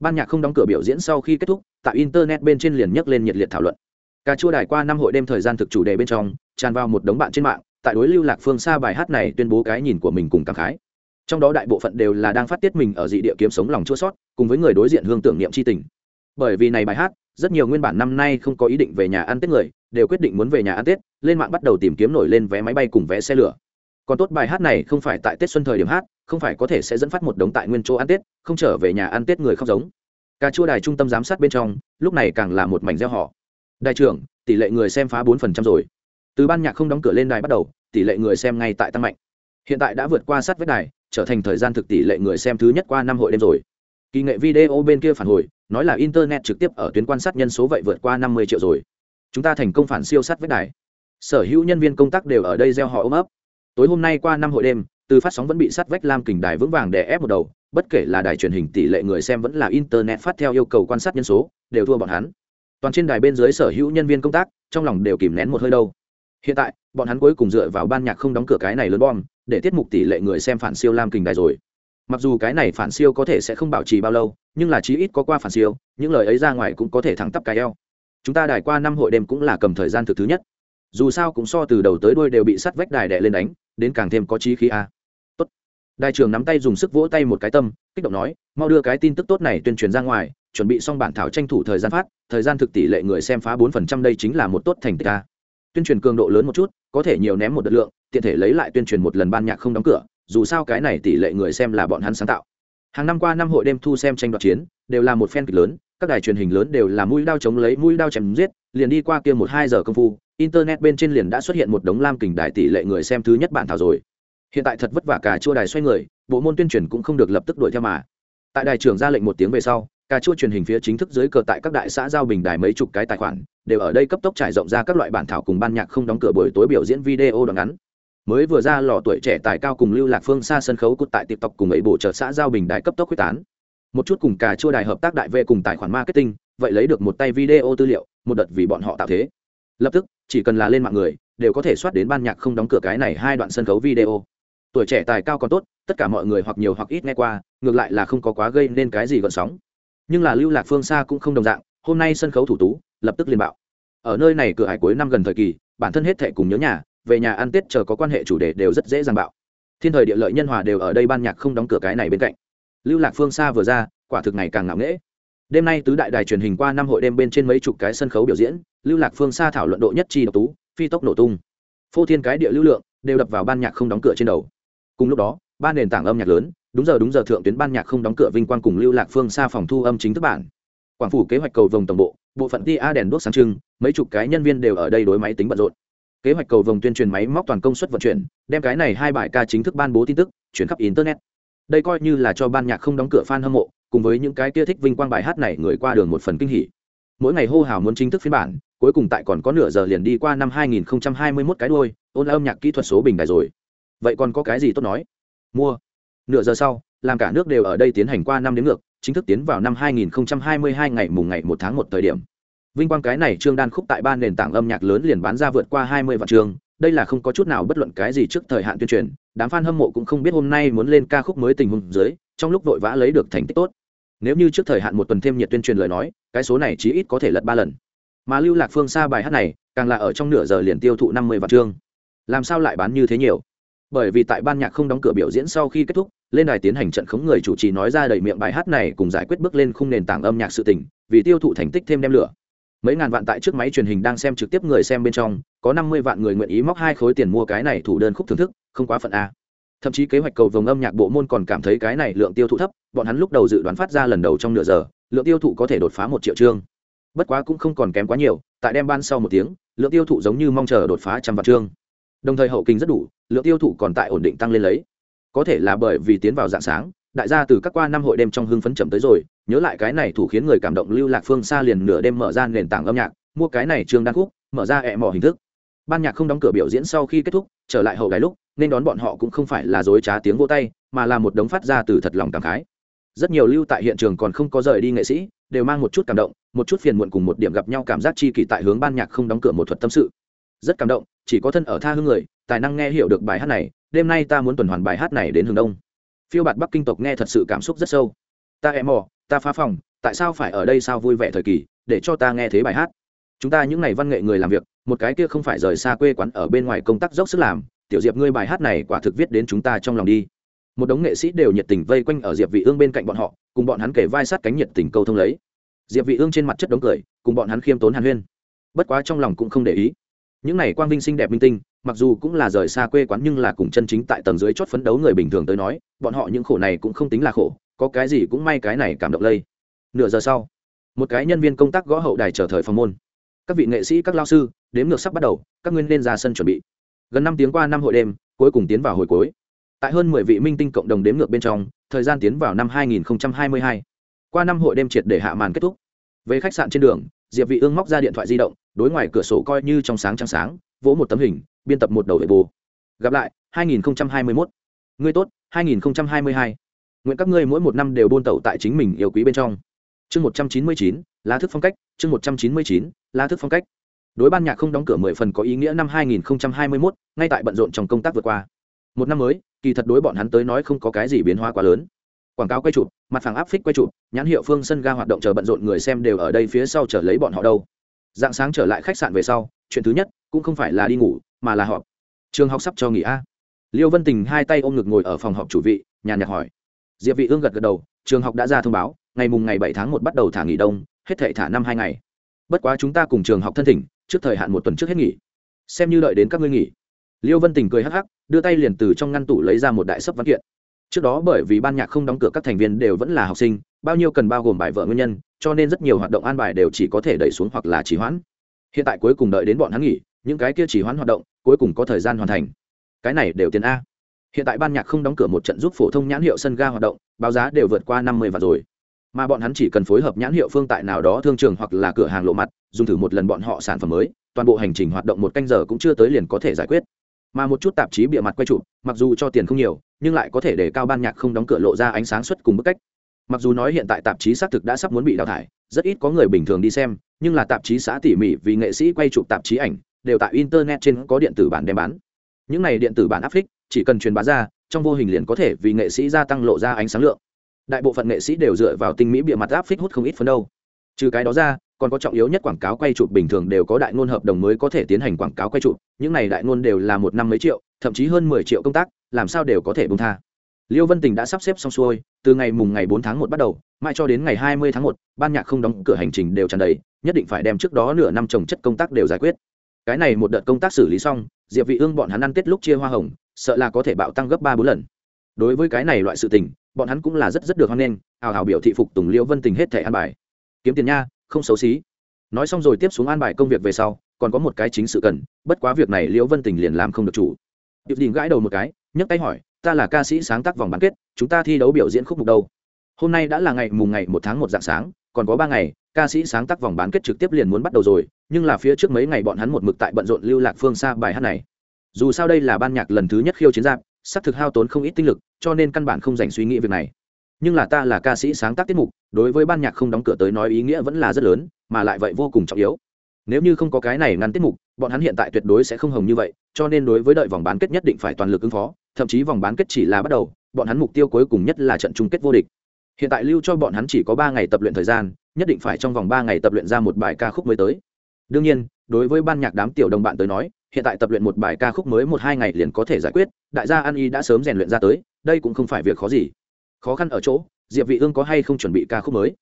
Ban nhạc không đóng cửa biểu diễn sau khi kết thúc, tại internet bên trên liền nhấc lên nhiệt liệt thảo luận. Cà chua đài qua năm hội đêm thời gian thực chủ đề bên trong, tràn vào một đống bạn trên mạng, tại đối lưu lạc phương xa bài hát này tuyên bố cái nhìn của mình cùng cảm khái trong đó đại bộ phận đều là đang phát tiết mình ở dị địa kiếm sống lòng chua sót, cùng với người đối diện hương tưởng niệm c h i tình. Bởi vì này bài hát, rất nhiều nguyên bản năm nay không có ý định về nhà ăn tết người, đều quyết định muốn về nhà ăn tết, lên mạng bắt đầu tìm kiếm nổi lên vé máy bay cùng vé xe lửa. Còn tốt bài hát này không phải tại tết xuân thời điểm hát, không phải có thể sẽ dẫn phát một đống tại nguyên chỗ ăn tết, không trở về nhà ăn tết người không giống. Cà chua đài trung tâm giám sát bên trong, lúc này càng là một mảnh gieo họ. Đại trưởng, tỷ lệ người xem phá bốn phần trăm rồi. Từ ban nhạc không đóng cửa lên đài bắt đầu, tỷ lệ người xem ngay tại tăng mạnh. Hiện tại đã vượt qua sát vết đài trở thành thời gian thực tỷ lệ người xem thứ nhất qua năm hội đêm rồi. Kỳ nghệ video bên kia phản hồi, nói là internet trực tiếp ở tuyến quan sát nhân số vậy vượt qua năm mươi triệu rồi. Chúng ta thành công phản siêu sát vết đài. Sở hữu nhân viên công tác đều ở đây gieo họ ôm ấp. Tối hôm nay qua năm hội đêm, từ phát sóng vẫn bị sát vách lam kình đài vững vàng để ép một đầu, bất kể là đài truyền hình tỷ lệ người xem vẫn là internet phát theo yêu cầu quan sát nhân số, đều thua bọn hắn. Toàn trên đài bên dưới sở hữu nhân viên công tác, trong lòng đều kìm nén một hơi đâu. Hiện tại, bọn hắn cuối cùng dựa vào ban nhạc không đóng cửa cái này lớn bom để tiết mục tỷ lệ người xem phản siêu lam kình đài rồi. Mặc dù cái này phản siêu có thể sẽ không bảo trì bao lâu, nhưng là chí ít có qua phản siêu, những lời ấy ra ngoài cũng có thể thẳng tắp cái eo. Chúng ta đài qua năm hội đêm cũng là cầm thời gian thực thứ nhất. Dù sao cũng so từ đầu tới đuôi đều bị sắt vách đài đè lên đánh, đến càng thêm có trí khí a. Tốt. Đại trưởng nắm tay dùng sức vỗ tay một cái tâm, kích động nói, mau đưa cái tin tức tốt này tuyên truyền ra ngoài, chuẩn bị xong bản thảo tranh thủ thời gian phát, thời gian thực tỷ lệ người xem phá bốn phần trăm đây chính là một tốt thành tích a tuyên truyền cường độ lớn một chút, có thể nhiều ném một đợt lượng, tiện thể lấy lại tuyên truyền một lần ban nhạc không đóng cửa, dù sao cái này tỷ lệ người xem là bọn hắn sáng tạo. Hàng năm qua năm hội đêm thu xem tranh đoạt chiến, đều là một fan kịch lớn, các đài truyền hình lớn đều là mũi đao chống lấy mũi đao chém giết, liền đi qua kia một hai giờ công phu, internet bên trên liền đã xuất hiện một đống lam kình đài tỷ lệ người xem thứ nhất bản thảo rồi. Hiện tại thật vất vả cả chua đài xoay người, bộ môn tuyên truyền cũng không được lập tức đuổi theo mà. Tại đài trưởng ra lệnh một tiếng về sau cà chua truyền hình phía chính thức dưới cờ tại các đại xã giao bình đài mấy chục cái tài khoản, đều ở đây cấp tốc trải rộng ra các loại bản thảo cùng ban nhạc không đóng cửa buổi tối biểu diễn video đoạn ngắn. Mới vừa ra lò tuổi trẻ tài cao cùng lưu lạc phương xa sân khấu cút tại tiktok cùng ấy bộ trợ xã giao bình đài cấp tốc quyết tán. Một chút cùng cà chua đài hợp tác đại vệ cùng tài khoản marketing, vậy lấy được một tay video tư liệu, một đợt vì bọn họ tạo thế. Lập tức, chỉ cần là lên mạng người, đều có thể soát đến ban nhạc không đóng cửa cái này hai đoạn sân khấu video. Tuổi trẻ tài cao còn tốt, tất cả mọi người hoặc nhiều hoặc ít nghe qua, ngược lại là không có quá gây nên cái gì gợn sóng nhưng là lưu lạc phương xa cũng không đồng dạng, hôm nay sân khấu thủ tú, lập tức liền bạo. Ở nơi này cửa hải cuối năm gần thời kỳ, bản thân hết thệ cùng nhớ nhà, về nhà ăn tết chờ có quan hệ chủ đề đều rất dễ dàng bạo. Thiên thời địa lợi nhân hòa đều ở đây ban nhạc không đóng cửa cái này bên cạnh. Lưu lạc phương xa vừa ra, quả thực này càng ngạo nghễ. Đêm nay tứ đại đài truyền hình qua năm hội đêm bên trên mấy chục cái sân khấu biểu diễn, lưu lạc phương xa thảo luận độ nhất chi độc tú, phi tốc nổ tung. Phô thiên cái địa lưu lượng, đều đập vào ban nhạc không đóng cửa trên đầu. Cùng lúc đó, ba nền tảng âm nhạc lớn đúng giờ đúng giờ thượng tuyến ban nhạc không đóng cửa vinh quang cùng lưu lạc phương xa phòng thu âm chính thức bản. Quảng phủ kế hoạch cầu vồng tổng bộ bộ phận ti a đèn đốt sáng trưng, mấy chục cái nhân viên đều ở đây đối máy tính bận rộn. Kế hoạch cầu vồng tuyên truyền máy móc toàn công suất vận chuyển, đem cái này hai bài ca chính thức ban bố tin tức, chuyển khắp internet. Đây coi như là cho ban nhạc không đóng cửa fan hâm mộ, cùng với những cái kia thích vinh quang bài hát này người qua đường một phần kinh hỉ. Mỗi ngày hô hào muốn chính thức phiên bản, cuối cùng tại còn có nửa giờ liền đi qua năm 2021 cái đuôi, ôn âm nhạc kỹ thuật số bình đài rồi. Vậy còn có cái gì tốt nói? Mua nửa giờ sau, làm cả nước đều ở đây tiến hành qua năm đến ngược, chính thức tiến vào năm 2022 ngày mùng ngày một tháng một thời điểm. Vinh quang cái này trương đan khúc tại ba nền tảng âm nhạc lớn liền bán ra vượt qua 20 vạn trường, đây là không có chút nào bất luận cái gì trước thời hạn tuyên truyền, đám fan hâm mộ cũng không biết hôm nay muốn lên ca khúc mới tình huống dưới, trong lúc vội vã lấy được thành tích tốt. Nếu như trước thời hạn một tuần thêm nhiệt tuyên truyền lời nói, cái số này chí ít có thể lật ba lần. Mà lưu lạc phương xa bài hát này, càng là ở trong nửa giờ liền tiêu thụ năm mươi vạn chương làm sao lại bán như thế nhiều? Bởi vì tại ban nhạc không đóng cửa biểu diễn sau khi kết thúc, lên đài tiến hành trận khống người chủ trì nói ra đầy miệng bài hát này cùng giải quyết bước lên khung nền tảng âm nhạc sự tình, vì tiêu thụ thành tích thêm đem lửa. Mấy ngàn vạn tại trước máy truyền hình đang xem trực tiếp người xem bên trong, có năm mươi vạn người nguyện ý móc hai khối tiền mua cái này thủ đơn khúc thưởng thức, không quá phận a. Thậm chí kế hoạch cầu vồng âm nhạc bộ môn còn cảm thấy cái này lượng tiêu thụ thấp, bọn hắn lúc đầu dự đoán phát ra lần đầu trong nửa giờ, lượng tiêu thụ có thể đột phá một triệu chương. Bất quá cũng không còn kém quá nhiều, tại đem ban sau một tiếng, lượng tiêu thụ giống như mong chờ đột phá trăm vạn chương. Đồng thời hậu kinh rất đủ lượng tiêu thụ còn tại ổn định tăng lên lấy. Có thể là bởi vì tiến vào dạng sáng, đại gia từ các qua năm hội đêm trong hưng phấn chậm tới rồi, nhớ lại cái này thủ khiến người cảm động lưu lạc phương xa liền nửa đêm mở ra nền tảng âm nhạc, mua cái này trường đan khúc, mở ra ẹ mỏ hình thức. Ban nhạc không đóng cửa biểu diễn sau khi kết thúc, trở lại hậu đài lúc, nên đón bọn họ cũng không phải là dối trá tiếng vô tay, mà là một đống phát ra từ thật lòng cảm khái. Rất nhiều lưu tại hiện trường còn không có rời đi nghệ sĩ, đều mang một chút cảm động, một chút phiền muộn cùng một điểm gặp nhau cảm giác chi kỳ tại hướng ban nhạc không đóng cửa một thuật tâm sự. Rất cảm động, chỉ có thân ở tha hương người tài năng nghe hiểu được bài hát này, đêm nay ta muốn tuần hoàn bài hát này đến hướng đông. Phiêu bạt bắc kinh tộc nghe thật sự cảm xúc rất sâu. Ta em mò, ta phá phòng, tại sao phải ở đây sao vui vẻ thời kỳ, để cho ta nghe thế bài hát? Chúng ta những ngày văn nghệ người làm việc, một cái kia không phải rời xa quê quán ở bên ngoài công tác dốc sức làm, tiểu diệp ngươi bài hát này quả thực viết đến chúng ta trong lòng đi. Một đống nghệ sĩ đều nhiệt tình vây quanh ở diệp vị ương bên cạnh bọn họ, cùng bọn hắn kể vai sát cánh nhiệt tình câu thông lấy. Diệp vị ương trên mặt chất đống cười, cùng bọn hắn khiêm tốn hàn huyên. Bất quá trong lòng cũng không để ý. Những này quang vinh xinh đẹp minh tinh mặc dù cũng là rời xa quê quán nhưng là cùng chân chính tại tầng dưới chót phấn đấu người bình thường tới nói, bọn họ những khổ này cũng không tính là khổ, có cái gì cũng may cái này cảm động lây. Nửa giờ sau, một cái nhân viên công tác gõ hậu đài chờ thời phòng môn. Các vị nghệ sĩ, các lao sư, đếm ngược sắp bắt đầu, các nguyên nên ra sân chuẩn bị. Gần năm tiếng qua năm hội đêm, cuối cùng tiến vào hồi cuối. Tại hơn mười vị minh tinh cộng đồng đếm ngược bên trong, thời gian tiến vào năm hai nghìn hai mươi hai. Qua năm hội đêm triệt để hạ màn kết thúc. Về khách sạn trên đường, diệp vị ương móc ra điện thoại di động, đối ngoài cửa sổ coi như trong sáng trăng sáng vỗ một tấm hình, biên tập một đầu vệ bù gặp lại 2021 ngươi tốt 2022 nguyện các ngươi mỗi một năm đều buôn tẩu tại chính mình yêu quý bên trong. Chương 199 lá thức phong cách. Chương 199 lá thức phong cách. Đối ban nhạc không đóng cửa mười phần có ý nghĩa năm 2021 ngay tại bận rộn trong công tác vượt qua. Một năm mới, kỳ thật đối bọn hắn tới nói không có cái gì biến hóa quá lớn. Quảng cáo quay chụp, mặt phẳng áp phích quay chụp, nhãn hiệu phương sân ga hoạt động chờ bận rộn người xem đều ở đây phía sau chờ lấy bọn họ đâu. Dạng sáng trở lại khách sạn về sau, chuyện thứ nhất cũng không phải là đi ngủ, mà là họp. Trường học sắp cho nghỉ a. Liêu vân tình hai tay ôm ngực ngồi ở phòng họp chủ vị, nhàn nhạt hỏi. Diệp vị ương gật gật đầu, trường học đã ra thông báo, ngày mùng ngày 7 tháng 1 bắt đầu thả nghỉ đông, hết thảy thả năm hai ngày. Bất quá chúng ta cùng trường học thân thỉnh, trước thời hạn một tuần trước hết nghỉ. Xem như đợi đến các ngươi nghỉ. Liêu vân tình cười hắc hắc, đưa tay liền từ trong ngăn tủ lấy ra một đại sấp văn kiện. Trước đó bởi vì ban nhạc không đóng cửa các thành viên đều vẫn là học sinh, bao nhiêu cần bao gồm bài vợ nguyên nhân, cho nên rất nhiều hoạt động an bài đều chỉ có thể đẩy xuống hoặc là trì hoãn. Hiện tại cuối cùng đợi đến bọn hắn nghỉ những cái kia chỉ hoãn hoạt động, cuối cùng có thời gian hoàn thành. Cái này đều tiền a. Hiện tại ban nhạc không đóng cửa một trận giúp phổ thông nhãn hiệu sân ga hoạt động, báo giá đều vượt qua năm mươi vạn rồi. Mà bọn hắn chỉ cần phối hợp nhãn hiệu phương tại nào đó thương trường hoặc là cửa hàng lộ mặt, dùng thử một lần bọn họ sản phẩm mới, toàn bộ hành trình hoạt động một canh giờ cũng chưa tới liền có thể giải quyết. Mà một chút tạp chí bịa mặt quay chụp, mặc dù cho tiền không nhiều, nhưng lại có thể để cao ban nhạc không đóng cửa lộ ra ánh sáng xuất cùng bức cách. Mặc dù nói hiện tại tạp chí xác thực đã sắp muốn bị đào thải, rất ít có người bình thường đi xem, nhưng là tạp chí xã tỉ mỉ vì nghệ sĩ quay chụp tạp chí ảnh đều tại internet trên có điện tử bản đem bán. Những này điện tử bản áp phích chỉ cần truyền bá ra, trong vô hình liền có thể vì nghệ sĩ gia tăng lộ ra ánh sáng lượng. Đại bộ phận nghệ sĩ đều dựa vào tinh mỹ bịa mặt áp phích hút không ít phấn đâu trừ cái đó ra, còn có trọng yếu nhất quảng cáo quay chụp bình thường đều có đại ngôn hợp đồng mới có thể tiến hành quảng cáo quay chụp. Những này đại ngôn đều là một năm mấy triệu, thậm chí hơn mười triệu công tác, làm sao đều có thể bông tha. Liêu vân tình đã sắp xếp xong xuôi, từ ngày mùng ngày bốn tháng một bắt đầu, mãi cho đến ngày hai mươi tháng một, ban nhạc không đóng cửa hành trình đều tràn đầy, nhất định phải đem trước đó nửa năm trồng chất công tác đều giải quyết cái này một đợt công tác xử lý xong, diệp vị ương bọn hắn ăn tết lúc chia hoa hồng, sợ là có thể bạo tăng gấp ba bốn lần. Đối với cái này loại sự tình, bọn hắn cũng là rất rất được hoan nghênh, hào hào biểu thị phục tùng liêu vân tình hết thể an bài. Kiếm tiền nha, không xấu xí. Nói xong rồi tiếp xuống an bài công việc về sau, còn có một cái chính sự cần, bất quá việc này liễu vân tình liền làm không được chủ. Điệp đình gãi đầu một cái, nhấc tay hỏi, ta là ca sĩ sáng tác vòng bán kết, chúng ta thi đấu biểu diễn khúc mục đâu? Hôm nay đã là ngày mùng ngày một tháng một dạng sáng còn có ba ngày, ca sĩ sáng tác vòng bán kết trực tiếp liền muốn bắt đầu rồi, nhưng là phía trước mấy ngày bọn hắn một mực tại bận rộn lưu lạc phương xa bài hát này. Dù sao đây là ban nhạc lần thứ nhất khiêu chiến giáp sắp thực hao tốn không ít tinh lực, cho nên căn bản không dành suy nghĩ việc này. Nhưng là ta là ca sĩ sáng tác tiết mục, đối với ban nhạc không đóng cửa tới nói ý nghĩa vẫn là rất lớn, mà lại vậy vô cùng trọng yếu. Nếu như không có cái này ngăn tiết mục, bọn hắn hiện tại tuyệt đối sẽ không hồng như vậy, cho nên đối với đợi vòng bán kết nhất định phải toàn lực ứng phó, thậm chí vòng bán kết chỉ là bắt đầu, bọn hắn mục tiêu cuối cùng nhất là trận chung kết vô địch hiện tại lưu cho bọn hắn chỉ có ba ngày tập luyện thời gian, nhất định phải trong vòng ba ngày tập luyện ra một bài ca khúc mới tới. Đương nhiên, đối với ban nhạc đám tiểu đồng bạn tới nói, hiện tại tập luyện một bài ca khúc mới một hai ngày liền có thể giải quyết, đại gia an y đã sớm rèn luyện ra tới, đây cũng không phải việc khó gì. Khó khăn ở chỗ, diệp vị ương có hay không chuẩn bị ca khúc mới?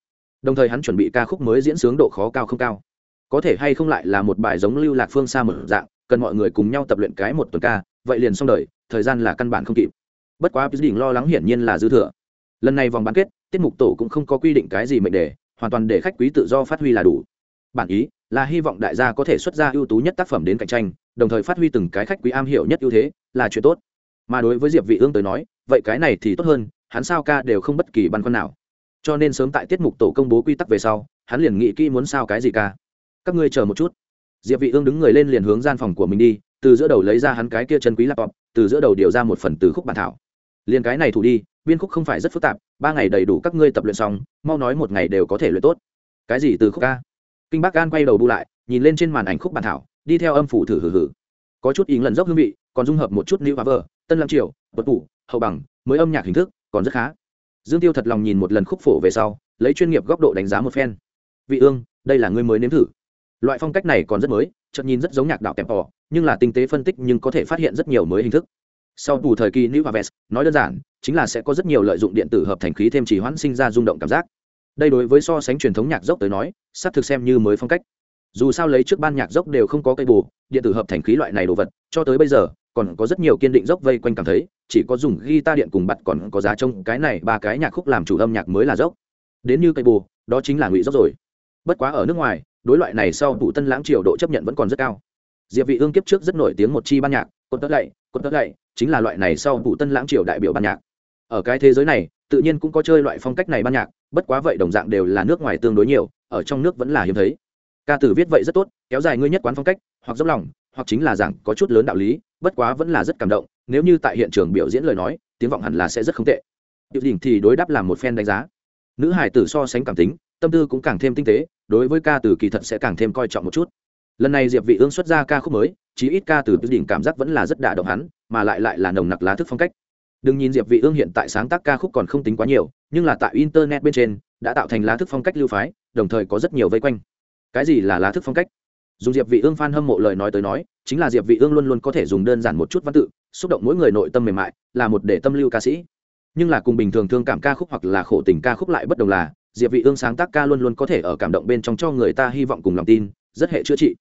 Đồng thời hắn chuẩn bị ca khúc mới diễn sướng độ khó cao không cao? Có thể hay không lại là một bài giống lưu lạc phương xa một dạng, cần mọi người cùng nhau tập luyện cái một tuần ca, vậy liền xong đời, thời gian là căn bản không kịp. Bất quá đỉnh lo lắng hiển nhiên là dư thừa. Lần này vòng bán kết tiết mục tổ cũng không có quy định cái gì mệnh đề, hoàn toàn để khách quý tự do phát huy là đủ. Bản ý là hy vọng đại gia có thể xuất ra ưu tú nhất tác phẩm đến cạnh tranh, đồng thời phát huy từng cái khách quý am hiểu nhất ưu thế là chuyện tốt. Mà đối với diệp vị ương tới nói, vậy cái này thì tốt hơn, hắn sao ca đều không bất kỳ băn khoăn nào. Cho nên sớm tại tiết mục tổ công bố quy tắc về sau, hắn liền nghĩ kỹ muốn sao cái gì ca. Các ngươi chờ một chút. Diệp vị ương đứng người lên liền hướng gian phòng của mình đi, từ giữa đầu lấy ra hắn cái kia chân quý laptop, từ giữa đầu điều ra một phần từ khúc bản thảo. Liền cái này thủ đi biên khúc không phải rất phức tạp, ba ngày đầy đủ các ngươi tập luyện xong, mau nói một ngày đều có thể luyện tốt. Cái gì từ khúc ca kinh bác gan quay đầu bu lại, nhìn lên trên màn ảnh khúc bản thảo, đi theo âm phủ thử hử hử. Có chút ý lần dốc hương vị, còn dung hợp một chút new power tân lam triều vật tủ hậu bằng, mới âm nhạc hình thức, còn rất khá. Dương tiêu thật lòng nhìn một lần khúc phổ về sau, lấy chuyên nghiệp góc độ đánh giá một phen. Vị ương, đây là ngươi mới nếm thử. Loại phong cách này còn rất mới, chợt nhìn rất giống nhạc đạo kẹp nhưng là tinh tế phân tích nhưng có thể phát hiện rất nhiều mới hình thức sau đủ thời kỳ new harvest nói đơn giản, chính là sẽ có rất nhiều lợi dụng điện tử hợp thành khí thêm chỉ hoãn sinh ra rung động cảm giác. Đây đối với so sánh truyền thống nhạc dốc tới nói, sắp thực xem như mới phong cách. Dù sao lấy trước ban nhạc dốc đều không có cây bù, điện tử hợp thành khí loại này đồ vật, cho tới bây giờ, còn có rất nhiều kiên định dốc vây quanh cảm thấy, chỉ có dùng guitar điện cùng bặt còn có giá trông, cái này ba cái nhạc khúc làm chủ âm nhạc mới là dốc. Đến như cây bù, đó chính là ngụy dốc rồi. Bất quá ở nước ngoài, đối loại này sau thủ tân lãng triều độ chấp nhận vẫn còn rất cao. Diệp vị ương kiếp trước rất nổi tiếng một chi ban nhạc, cột tớ lạy, cột tớ lạy chính là loại này sau vụ tân lãng triều đại biểu ban nhạc. Ở cái thế giới này, tự nhiên cũng có chơi loại phong cách này ban nhạc, bất quá vậy đồng dạng đều là nước ngoài tương đối nhiều, ở trong nước vẫn là hiếm thấy. Ca tử viết vậy rất tốt, kéo dài ngươi nhất quán phong cách, hoặc dốc lòng, hoặc chính là rằng có chút lớn đạo lý, bất quá vẫn là rất cảm động, nếu như tại hiện trường biểu diễn lời nói, tiếng vọng hẳn là sẽ rất không tệ. Điệu đỉnh thì đối đáp làm một phen đánh giá. Nữ hải tử so sánh cảm tính, tâm tư cũng càng thêm tinh tế, đối với ca tử kỳ thật sẽ càng thêm coi trọng một chút lần này diệp vị ương xuất ra ca khúc mới, chí ít ca từ đỉnh cảm giác vẫn là rất đả động hắn, mà lại lại là nồng nặc lá thức phong cách. Đừng nhìn diệp vị ương hiện tại sáng tác ca khúc còn không tính quá nhiều, nhưng là tại internet bên trên, đã tạo thành lá thức phong cách lưu phái, đồng thời có rất nhiều vây quanh. Cái gì là lá thức phong cách? Dùng diệp vị ương fan hâm mộ lời nói tới nói, chính là diệp vị ương luôn luôn có thể dùng đơn giản một chút văn tự, xúc động mỗi người nội tâm mềm mại, là một để tâm lưu ca sĩ. Nhưng là cùng bình thường thương cảm ca khúc hoặc là khổ tình ca khúc lại bất đồng là, diệp vị ương sáng tác ca luôn luôn có thể ở cảm động bên trong cho người ta hy vọng cùng lòng tin, rất hệ chữa trị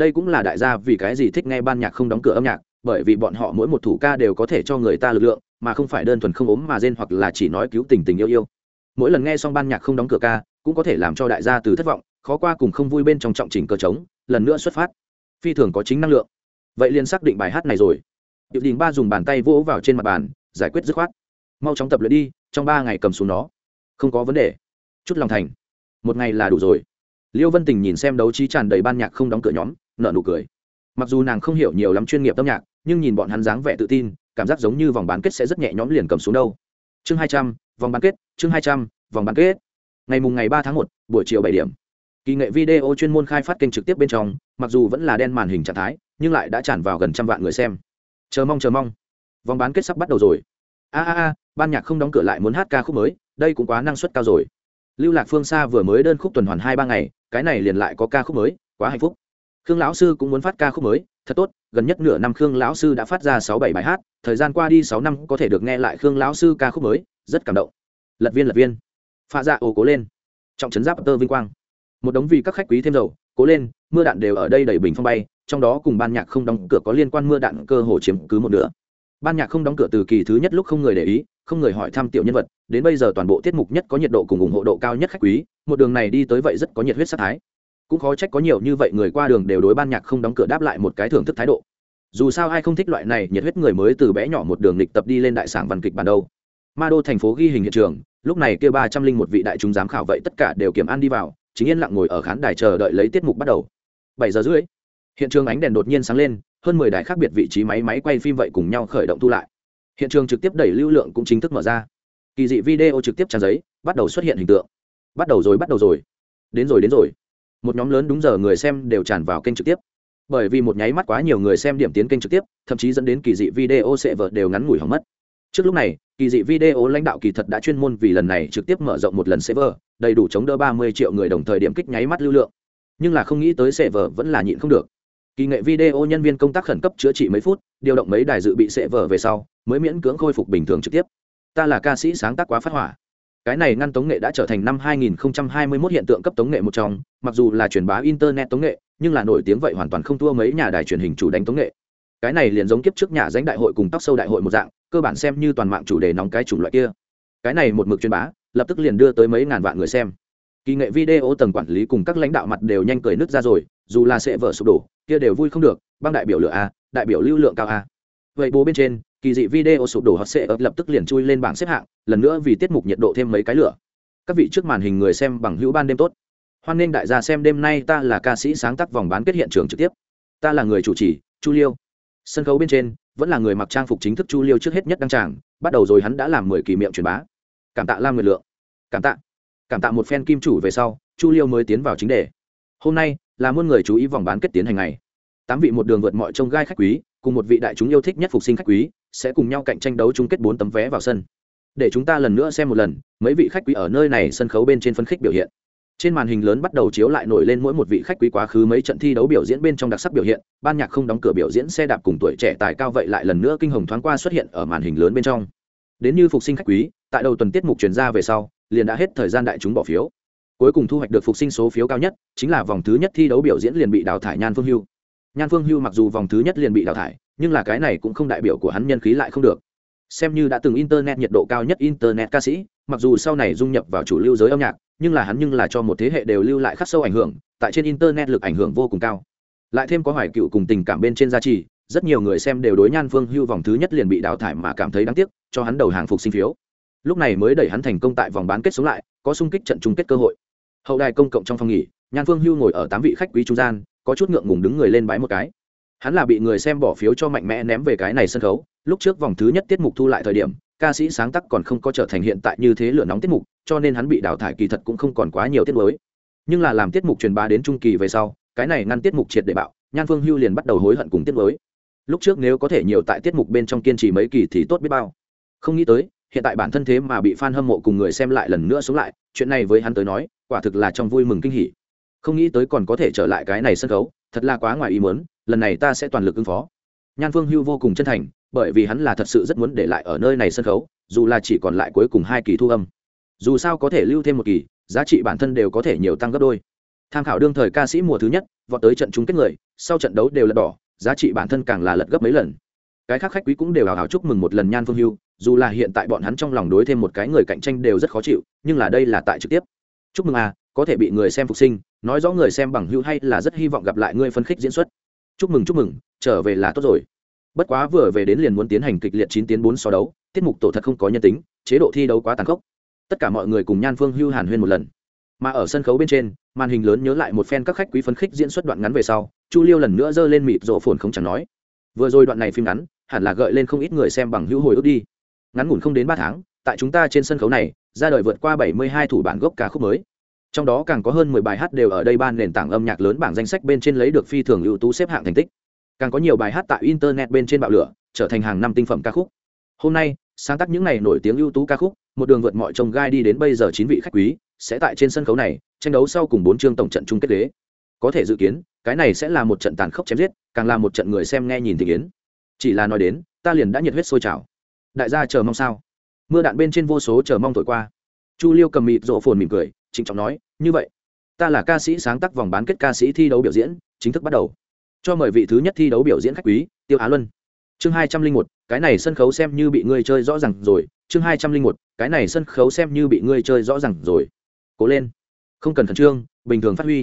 đây cũng là đại gia vì cái gì thích nghe ban nhạc không đóng cửa âm nhạc, bởi vì bọn họ mỗi một thủ ca đều có thể cho người ta lực lượng, mà không phải đơn thuần không ốm mà rên hoặc là chỉ nói cứu tình tình yêu yêu. Mỗi lần nghe xong ban nhạc không đóng cửa ca, cũng có thể làm cho đại gia từ thất vọng, khó qua cùng không vui bên trong trọng trình cơ trống, lần nữa xuất phát. Phi thường có chính năng lượng. Vậy liền xác định bài hát này rồi. Điệu đình ba dùng bàn tay vỗ vào trên mặt bàn, giải quyết dứt khoát. Mau chóng tập luyện đi, trong ba ngày cầm xuống nó. Không có vấn đề. Chút lòng thành. Một ngày là đủ rồi. Liêu vân tình nhìn xem đấu trí tràn đầy ban nhạc không đóng cửa nhóm nợ nụ cười. Mặc dù nàng không hiểu nhiều lắm chuyên nghiệp âm nhạc, nhưng nhìn bọn hắn dáng vẻ tự tin, cảm giác giống như vòng bán kết sẽ rất nhẹ nhõm liền cầm xuống đâu. Chương hai trăm, vòng bán kết, chương hai trăm, vòng bán kết. Ngày mùng ngày ba tháng một, buổi chiều bảy điểm. Kỳ nghệ video chuyên môn khai phát kênh trực tiếp bên trong, mặc dù vẫn là đen màn hình trạng thái, nhưng lại đã tràn vào gần trăm vạn người xem. Chờ mong chờ mong. Vòng bán kết sắp bắt đầu rồi. A a a, ban nhạc không đóng cửa lại muốn hát ca khúc mới, đây cũng quá năng suất cao rồi. Lưu lạc phương xa vừa mới đơn khúc tuần hoàn hai ba ngày, cái này liền lại có ca khúc mới, quá hạnh phúc khương lão sư cũng muốn phát ca khúc mới, thật tốt, gần nhất nửa năm khương lão sư đã phát ra sáu bảy bài hát, thời gian qua đi sáu năm có thể được nghe lại khương lão sư ca khúc mới, rất cảm động. Lật viên lật viên. Pha dạ ồ cố lên. Trọng trấn giáp tơ vinh quang. Một đống vì các khách quý thêm dầu, cố lên, mưa đạn đều ở đây đẩy bình phong bay, trong đó cùng ban nhạc không đóng cửa có liên quan mưa đạn cơ hồ chiếm cứ một nửa. Ban nhạc không đóng cửa từ kỳ thứ nhất lúc không người để ý, không người hỏi thăm tiểu nhân vật, đến bây giờ toàn bộ tiết mục nhất có nhiệt độ cùng ủng hộ độ cao nhất khách quý, một đường này đi tới vậy rất có nhiệt huyết sát thái cũng khó trách có nhiều như vậy người qua đường đều đối ban nhạc không đóng cửa đáp lại một cái thưởng thức thái độ. Dù sao ai không thích loại này nhiệt huyết người mới từ bé nhỏ một đường lịch tập đi lên đại sảng văn kịch bản đâu. Ma đô thành phố ghi hình hiện trường, lúc này kêu ba trăm linh một vị đại chúng giám khảo vậy tất cả đều kiểm an đi vào, chính yên lặng ngồi ở khán đài chờ đợi lấy tiết mục bắt đầu. Bảy giờ rưỡi, hiện trường ánh đèn đột nhiên sáng lên, hơn mười đài khác biệt vị trí máy máy quay phim vậy cùng nhau khởi động thu lại. Hiện trường trực tiếp đẩy lưu lượng cũng chính thức mở ra. Kỳ dị video trực tiếp trang giấy, bắt đầu xuất hiện hình tượng. Bắt đầu rồi, bắt đầu rồi. Đến rồi đến rồi một nhóm lớn đúng giờ người xem đều tràn vào kênh trực tiếp. Bởi vì một nháy mắt quá nhiều người xem điểm tiến kênh trực tiếp, thậm chí dẫn đến kỳ dị video sẽ vợt đều ngắn ngủi hỏng mất. Trước lúc này, kỳ dị video lãnh đạo kỳ thật đã chuyên môn vì lần này trực tiếp mở rộng một lần server đầy đủ chống đỡ ba mươi triệu người đồng thời điểm kích nháy mắt lưu lượng. Nhưng là không nghĩ tới server vẫn là nhịn không được. Kỳ nghệ video nhân viên công tác khẩn cấp chữa trị mấy phút, điều động mấy đài dự bị server về sau, mới miễn cưỡng khôi phục bình thường trực tiếp. Ta là ca sĩ sáng tác quá phát hỏa cái này ngăn tống nghệ đã trở thành năm 2021 hiện tượng cấp tống nghệ một trong, mặc dù là truyền bá internet tống nghệ, nhưng là nổi tiếng vậy hoàn toàn không thua mấy nhà đài truyền hình chủ đánh tống nghệ. Cái này liền giống kiếp trước nhà danh đại hội cùng tóc sâu đại hội một dạng, cơ bản xem như toàn mạng chủ đề nóng cái chủng loại kia. Cái này một mực truyền bá, lập tức liền đưa tới mấy ngàn vạn người xem. Kỳ nghệ video tầng quản lý cùng các lãnh đạo mặt đều nhanh cười nứt ra rồi, dù là sẽ vỡ sụp đổ, kia đều vui không được, băng đại biểu lựa a, đại biểu lưu lượng cao a. Vậy bố bên trên kỳ dị video sụp đổ hoặc sẽ ập lập tức liền chui lên bảng xếp hạng, lần nữa vì tiết mục nhiệt độ thêm mấy cái lửa. Các vị trước màn hình người xem bằng hữu ban đêm tốt. Hoan nghênh đại gia xem đêm nay ta là ca sĩ sáng tác vòng bán kết hiện trường trực tiếp. Ta là người chủ trì, chu liêu. Sân khấu bên trên, vẫn là người mặc trang phục chính thức chu liêu trước hết nhất đăng tràng, bắt đầu rồi hắn đã làm mười kỳ miệng truyền bá. Cảm tạ lam Nguyệt lượng. Cảm tạ. Cảm tạ một phen kim chủ về sau, chu liêu mới tiến vào chính đề. Hôm nay, là muôn người chú ý vòng bán kết tiến hành ngày. Tám vị một đường vượt mọi trông gai khách quý, cùng một vị đại chúng yêu thích nhất phục sinh khách quý sẽ cùng nhau cạnh tranh đấu chung kết bốn tấm vé vào sân. Để chúng ta lần nữa xem một lần, mấy vị khách quý ở nơi này sân khấu bên trên phân khích biểu hiện. Trên màn hình lớn bắt đầu chiếu lại nổi lên mỗi một vị khách quý quá khứ mấy trận thi đấu biểu diễn bên trong đặc sắc biểu hiện, ban nhạc không đóng cửa biểu diễn xe đạp cùng tuổi trẻ tài cao vậy lại lần nữa kinh hồng thoáng qua xuất hiện ở màn hình lớn bên trong. Đến như phục sinh khách quý, tại đầu tuần tiết mục truyền ra về sau, liền đã hết thời gian đại chúng bỏ phiếu. Cuối cùng thu hoạch được phục sinh số phiếu cao nhất, chính là vòng thứ nhất thi đấu biểu diễn liền bị đào thải nhan phương hưu. Nhan phương hưu mặc dù vòng thứ nhất liền bị đào thải nhưng là cái này cũng không đại biểu của hắn nhân khí lại không được. Xem như đã từng internet nhiệt độ cao nhất internet ca sĩ, mặc dù sau này dung nhập vào chủ lưu giới âm nhạc, nhưng là hắn nhưng là cho một thế hệ đều lưu lại khắc sâu ảnh hưởng, tại trên internet lực ảnh hưởng vô cùng cao. Lại thêm có hoài cựu cùng tình cảm bên trên gia trì, rất nhiều người xem đều đối nhan phương hưu vòng thứ nhất liền bị đào thải mà cảm thấy đáng tiếc, cho hắn đầu hàng phục sinh phiếu. Lúc này mới đẩy hắn thành công tại vòng bán kết sống lại, có sung kích trận chung kết cơ hội. Hậu đài công cộng trong phòng nghỉ, nhan phương hưu ngồi ở tám vị khách quý trung gian, có chút ngượng ngùng đứng người lên bái một cái hắn là bị người xem bỏ phiếu cho mạnh mẽ ném về cái này sân khấu, lúc trước vòng thứ nhất tiết mục thu lại thời điểm, ca sĩ sáng tác còn không có trở thành hiện tại như thế lửa nóng tiết mục, cho nên hắn bị đào thải kỳ thật cũng không còn quá nhiều tiết mới. Nhưng là làm tiết mục truyền bá đến trung kỳ về sau, cái này ngăn tiết mục triệt để bạo, nhan phương hưu liền bắt đầu hối hận cùng tiết mới. Lúc trước nếu có thể nhiều tại tiết mục bên trong kiên trì mấy kỳ thì tốt biết bao. Không nghĩ tới, hiện tại bản thân thế mà bị fan hâm mộ cùng người xem lại lần nữa sống lại, chuyện này với hắn tới nói, quả thực là trong vui mừng kinh hỉ. Không nghĩ tới còn có thể trở lại cái này sân khấu, thật là quá ngoài ý muốn lần này ta sẽ toàn lực ứng phó. Nhan phương hưu vô cùng chân thành, bởi vì hắn là thật sự rất muốn để lại ở nơi này sân khấu, dù là chỉ còn lại cuối cùng hai kỳ thu âm. Dù sao có thể lưu thêm một kỳ, giá trị bản thân đều có thể nhiều tăng gấp đôi. Tham khảo đương thời ca sĩ mùa thứ nhất, vọt tới trận chung kết người, sau trận đấu đều lật đỏ, giá trị bản thân càng là lật gấp mấy lần. Cái khác khách quý cũng đều hào hào chúc mừng một lần nhan phương hưu, dù là hiện tại bọn hắn trong lòng đối thêm một cái người cạnh tranh đều rất khó chịu, nhưng là đây là tại trực tiếp. Chúc mừng à có thể bị người xem phục sinh, nói rõ người xem bằng hữu hay là rất hy vọng gặp lại ngươi phân khích diễn xuất chúc mừng chúc mừng, trở về là tốt rồi. Bất quá vừa về đến liền muốn tiến hành kịch liệt chín tiến bốn so đấu, tiết mục tổ thật không có nhân tính, chế độ thi đấu quá tàn khốc. Tất cả mọi người cùng nhan phương hưu hàn huyên một lần. Mà ở sân khấu bên trên, màn hình lớn nhớ lại một phen các khách quý phấn khích diễn xuất đoạn ngắn về sau, chu liêu lần nữa giơ lên mịt rộ phồn không chẳng nói. Vừa rồi đoạn này phim ngắn, hẳn là gợi lên không ít người xem bằng hữu hồi ức đi. Ngắn ngủn không đến ba tháng, tại chúng ta trên sân khấu này, ra đời vượt qua bảy mươi hai thủ bản gốc ca khúc mới trong đó càng có hơn mười bài hát đều ở đây ban nền tảng âm nhạc lớn bảng danh sách bên trên lấy được phi thường ưu tú xếp hạng thành tích. Càng có nhiều bài hát tại internet bên trên bạo lửa, trở thành hàng năm tinh phẩm ca khúc. Hôm nay, sáng tác những ngày nổi tiếng ưu tú ca khúc, một đường vượt mọi trông gai đi đến bây giờ chín vị khách quý, sẽ tại trên sân khấu này, tranh đấu sau cùng bốn chương tổng trận chung kết đế có thể dự kiến, cái này sẽ là một trận tàn khốc chém giết, càng là một trận người xem nghe nhìn thị kiến. Chỉ là nói đến, ta liền đã nhiệt huyết sôi trào. Đại gia chờ mong sao? Mưa đạn bên trên vô số chờ mong thổi qua. Chu liêu cầm mịt rộ phồn mỉm cười trịnh trọng nói, như vậy, ta là ca sĩ sáng tác vòng bán kết ca sĩ thi đấu biểu diễn, chính thức bắt đầu. Cho mời vị thứ nhất thi đấu biểu diễn khách quý, tiêu á luân. Chương hai trăm linh một, cái này sân khấu xem như bị ngươi chơi rõ r à n g rồi. Chương hai trăm linh một, cái này sân khấu xem như bị ngươi chơi rõ r à n g rồi. Cố lên. Không cần khẩn trương, bình thường phát huy.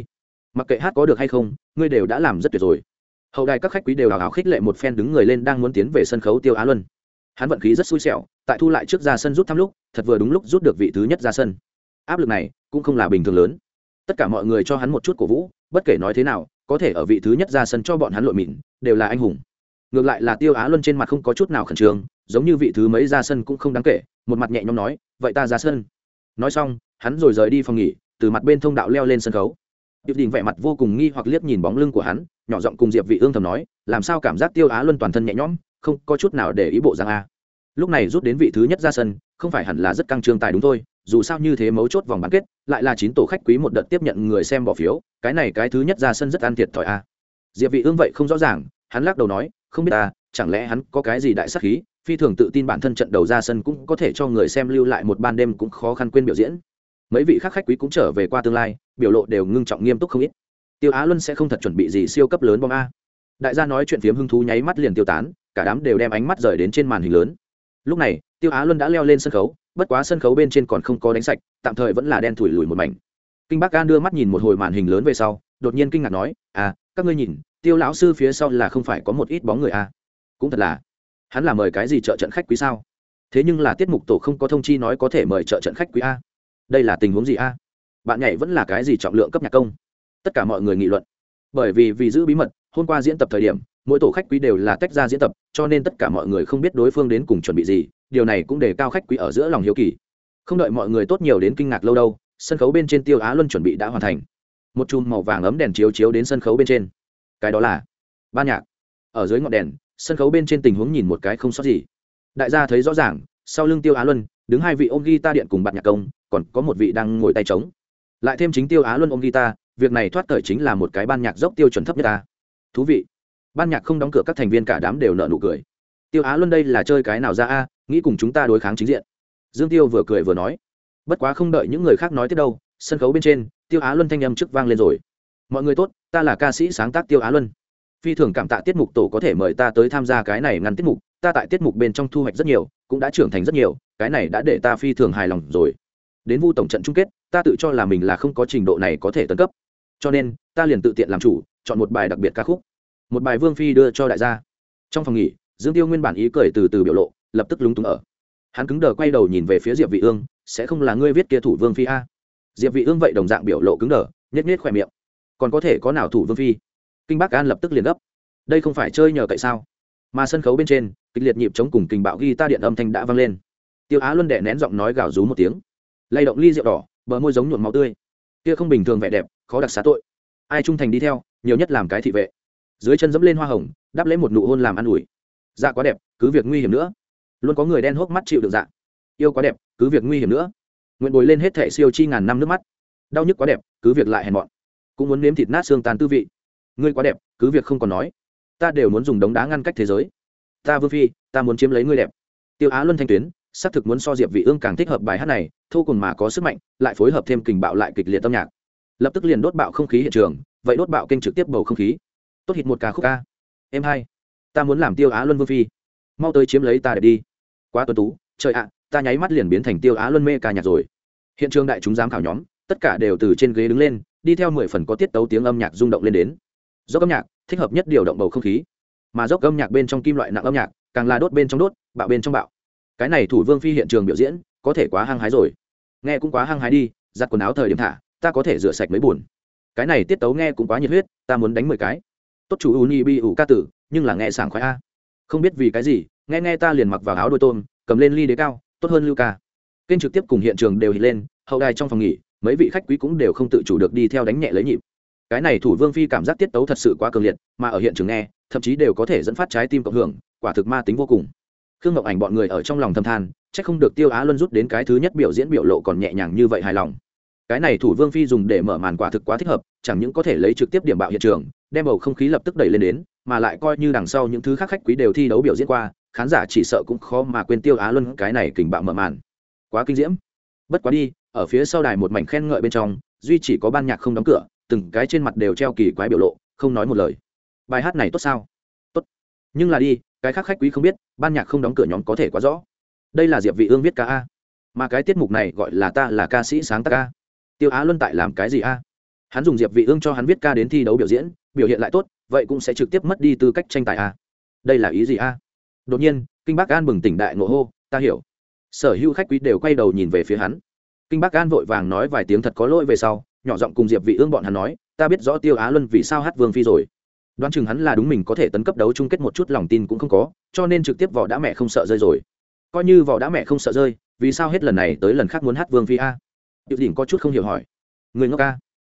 Mặc kệ hát có được hay không, ngươi đều đã làm rất tuyệt rồi. Hậu đài các khách quý đều hào hào khích lệ một phen đứng người lên đang muốn tiến về sân khấu tiêu á luân. Hắn vận khí rất xui xẻo, tại thu lại trước ra sân rút thăm lúc, thật vừa đúng lúc rút được vị thứ nhất ra sân áp lực này cũng không là bình thường lớn. Tất cả mọi người cho hắn một chút cổ vũ, bất kể nói thế nào, có thể ở vị thứ nhất ra sân cho bọn hắn lội mịn, đều là anh hùng. Ngược lại là tiêu á luân trên mặt không có chút nào khẩn trương, giống như vị thứ mấy ra sân cũng không đáng kể, một mặt nhẹ nhõm nói, vậy ta ra sân. Nói xong, hắn rồi rời đi phòng nghỉ, từ mặt bên thông đạo leo lên sân khấu. Điệp đình vẻ mặt vô cùng nghi hoặc liếc nhìn bóng lưng của hắn, nhỏ giọng cùng diệp vị ương thầm nói, làm sao cảm giác tiêu á luân toàn thân nhẹ nhõm, không có chút nào để ý bộ giang a? Lúc này rút đến vị thứ nhất ra sân, không phải hẳn là rất căng trương tài đúng thôi dù sao như thế mấu chốt vòng bán kết, lại là chín tổ khách quý một đợt tiếp nhận người xem bỏ phiếu, cái này cái thứ nhất ra sân rất ăn thiệt thòi a. Diệp vị ương vậy không rõ ràng, hắn lắc đầu nói, không biết ta, chẳng lẽ hắn có cái gì đại sắc khí, phi thường tự tin bản thân trận đầu ra sân cũng có thể cho người xem lưu lại một ban đêm cũng khó khăn quên biểu diễn. Mấy vị khác khách quý cũng trở về qua tương lai, biểu lộ đều ngưng trọng nghiêm túc không ít. Tiêu á luân sẽ không thật chuẩn bị gì siêu cấp lớn bom a. Đại gia nói chuyện phiếm hứng thú nháy mắt liền tiêu tán, cả đám đều đem ánh mắt rời đến trên màn hình lớn. Lúc này, tiêu á luân đã leo lên sân khấu bất quá sân khấu bên trên còn không có đánh sạch, tạm thời vẫn là đen thủi lùi một mảnh. Kinh bắc an đưa mắt nhìn một hồi màn hình lớn về sau, đột nhiên kinh ngạc nói à các ngươi nhìn, tiêu lão sư phía sau là không phải có một ít bóng người à? Cũng thật là. Hắn là mời cái gì trợ trận khách quý sao? Thế nhưng là tiết mục tổ không có thông chi nói có thể mời trợ trận khách quý a đây là tình huống gì a bạn nhảy vẫn là cái gì trọng lượng cấp nhạc công? Tất cả mọi người nghị luận. Bởi vì vì giữ bí mật, hôm qua diễn tập thời điểm mỗi tổ khách quý đều là tách ra diễn tập, cho nên tất cả mọi người không biết đối phương đến cùng chuẩn bị gì, điều này cũng để cao khách quý ở giữa lòng hiếu kỳ. Không đợi mọi người tốt nhiều đến kinh ngạc lâu đâu, sân khấu bên trên tiêu á luân chuẩn bị đã hoàn thành. Một chùm màu vàng ấm đèn chiếu chiếu đến sân khấu bên trên. Cái đó là ban nhạc. Ở dưới ngọn đèn, sân khấu bên trên tình huống nhìn một cái không sót gì. Đại gia thấy rõ ràng, sau lưng tiêu á luân, đứng hai vị ôm guitar điện cùng bạn nhạc công, còn có một vị đang ngồi tay trống. Lại thêm chính tiêu á luân ôm guitar, việc này thoát thời chính là một cái ban nhạc dốc tiêu chuẩn thấp nhất ta. Thú vị ban nhạc không đóng cửa các thành viên cả đám đều nợ nụ cười. Tiêu á luân đây là chơi cái nào ra a, nghĩ cùng chúng ta đối kháng chính diện. Dương tiêu vừa cười vừa nói, bất quá không đợi những người khác nói tiếp đâu, sân khấu bên trên, tiêu á luân thanh âm trước vang lên rồi. Mọi người tốt, ta là ca sĩ sáng tác tiêu á luân. Phi thường cảm tạ tiết mục tổ có thể mời ta tới tham gia cái này ngăn tiết mục, ta tại tiết mục bên trong thu hoạch rất nhiều, cũng đã trưởng thành rất nhiều, cái này đã để ta phi thường hài lòng rồi. Đến vu tổng trận chung kết, ta tự cho là mình là không có trình độ này có thể tấn cấp. Cho nên, ta liền tự tiện làm chủ, chọn một bài đặc biệt ca khúc một bài vương phi đưa cho đại gia. Trong phòng nghỉ, dương tiêu nguyên bản ý cười từ từ biểu lộ, lập tức lúng túng ở. Hắn cứng đờ quay đầu nhìn về phía diệp vị ương, sẽ không là ngươi viết kia thủ vương phi a? Diệp vị ương vậy đồng dạng biểu lộ cứng đờ, nhếch nhếch khỏe miệng. Còn có thể có nào thủ vương phi? Kinh bắc an lập tức liền gấp. Đây không phải chơi nhờ cậy sao? Mà sân khấu bên trên, kịch liệt nhịp chống cùng kình bạo ghi ta điện âm thanh đã vang lên. Tiêu á luân đệ nén giọng nói gào rú một tiếng. Lay động ly rượu đỏ, bờ môi giống nhuộm máu tươi. Kia không bình thường vẻ đẹp, khó đặc xá tội. Ai trung thành đi theo, nhiều nhất làm cái thị vệ dưới chân dẫm lên hoa hồng, đáp lấy một nụ hôn làm ăn ủi. Dạ quá đẹp, cứ việc nguy hiểm nữa. Luôn có người đen hốc mắt chịu được dạ. Yêu quá đẹp, cứ việc nguy hiểm nữa. Nguyện bồi lên hết thẻ siêu chi ngàn năm nước mắt. Đau nhức quá đẹp, cứ việc lại hèn mọn. Cũng muốn nếm thịt nát xương tàn tư vị. Ngươi quá đẹp, cứ việc không còn nói. Ta đều muốn dùng đống đá ngăn cách thế giới. Ta vương phi, ta muốn chiếm lấy ngươi đẹp. Tiêu á luân thanh tuyến, xác thực muốn so diệp vị ương càng thích hợp bài hát này thu cùng mà có sức mạnh, lại phối hợp thêm kình bạo lại kịch liệt tâm nhạc. Lập tức liền đốt bạo không khí hiện trường, vậy đốt bạo kênh trực tiếp bầu không khí tốt hít một ca khúc ca. Em hai, ta muốn làm tiêu á luân vương phi. Mau tới chiếm lấy ta để đi. Quá tuấn tú, trời ạ, ta nháy mắt liền biến thành tiêu á luân mê ca nhạc rồi. Hiện trường đại chúng giám khảo nhóm, tất cả đều từ trên ghế đứng lên, đi theo mười phần có tiết tấu tiếng âm nhạc rung động lên đến. Dốc âm nhạc, thích hợp nhất điều động bầu không khí. Mà dốc âm nhạc bên trong kim loại nặng âm nhạc, càng là đốt bên trong đốt, bạo bên trong bạo. Cái này thủ vương phi hiện trường biểu diễn, có thể quá hăng hái rồi. Nghe cũng quá hăng hái đi, giặt quần áo thời điểm thả, ta có thể rửa sạch mấy buồn. Cái này tiết tấu nghe cũng quá nhiệt huyết, ta muốn đánh mười cái tốt chủ uni bi ủ ca tử, nhưng là nghe sảng khoái a. Không biết vì cái gì, nghe nghe ta liền mặc vào áo đôi tôm, cầm lên ly đế cao, tốt hơn lưu ca. Kênh trực tiếp cùng hiện trường đều hít lên, hậu đài trong phòng nghỉ, mấy vị khách quý cũng đều không tự chủ được đi theo đánh nhẹ lấy nhịp. Cái này thủ vương phi cảm giác tiết tấu thật sự quá cường liệt, mà ở hiện trường nghe, thậm chí đều có thể dẫn phát trái tim cộng hưởng, quả thực ma tính vô cùng. Khương ngọc ảnh bọn người ở trong lòng thâm than c h ắ c không được tiêu á luân rút đến cái thứ nhất biểu diễn biểu lộ còn nhẹ nhàng như vậy hài lòng. Cái này thủ vương phi dùng để mở màn quả thực quá thích hợp, chẳng những có thể lấy trực tiếp điểm bạo hiện trường đem bầu không khí lập tức đẩy lên đến, mà lại coi như đằng sau những thứ khác khách quý đều thi đấu biểu diễn qua, khán giả chỉ sợ cũng khó mà quên tiêu á luân cái này kình bạo mở màn. Quá kinh diễm. Bất quá đi, ở phía sau đài một mảnh khen ngợi bên trong, duy chỉ có ban nhạc không đóng cửa, từng cái trên mặt đều treo kỳ quái biểu lộ, không nói một lời. Bài hát này tốt sao? Tốt. Nhưng là đi, cái khác khách quý không biết, ban nhạc không đóng cửa nhóm có thể quá rõ. Đây là diệp vị ương viết ca a. Mà cái tiết mục này gọi là ta là ca sĩ sáng tác ca tiêu á luân tại làm cái gì a? Hắn dùng diệp vị ương cho hắn viết ca đến thi đấu biểu diễn biểu hiện lại tốt, vậy cũng sẽ trực tiếp mất đi tư cách tranh tài a. Đây là ý gì a? Đột nhiên, kinh bắc an bừng tỉnh đại ngộ hô, ta hiểu. Sở hữu khách quý đều quay đầu nhìn về phía hắn. Kinh bắc an vội vàng nói vài tiếng thật có lỗi về sau, nhỏ giọng cùng diệp vị ương bọn hắn nói, ta biết rõ tiêu á luân vì sao hát vương phi rồi. Đoán chừng hắn là đúng mình có thể tấn cấp đấu chung kết một chút lòng tin cũng không có, cho nên trực tiếp vỏ đã mẹ không sợ rơi rồi. Coi như vỏ đã mẹ không sợ rơi, vì sao hết lần này tới lần khác muốn hát vương phi a? Điệu đỉnh có chút không hiểu hỏi. Người ngốc a?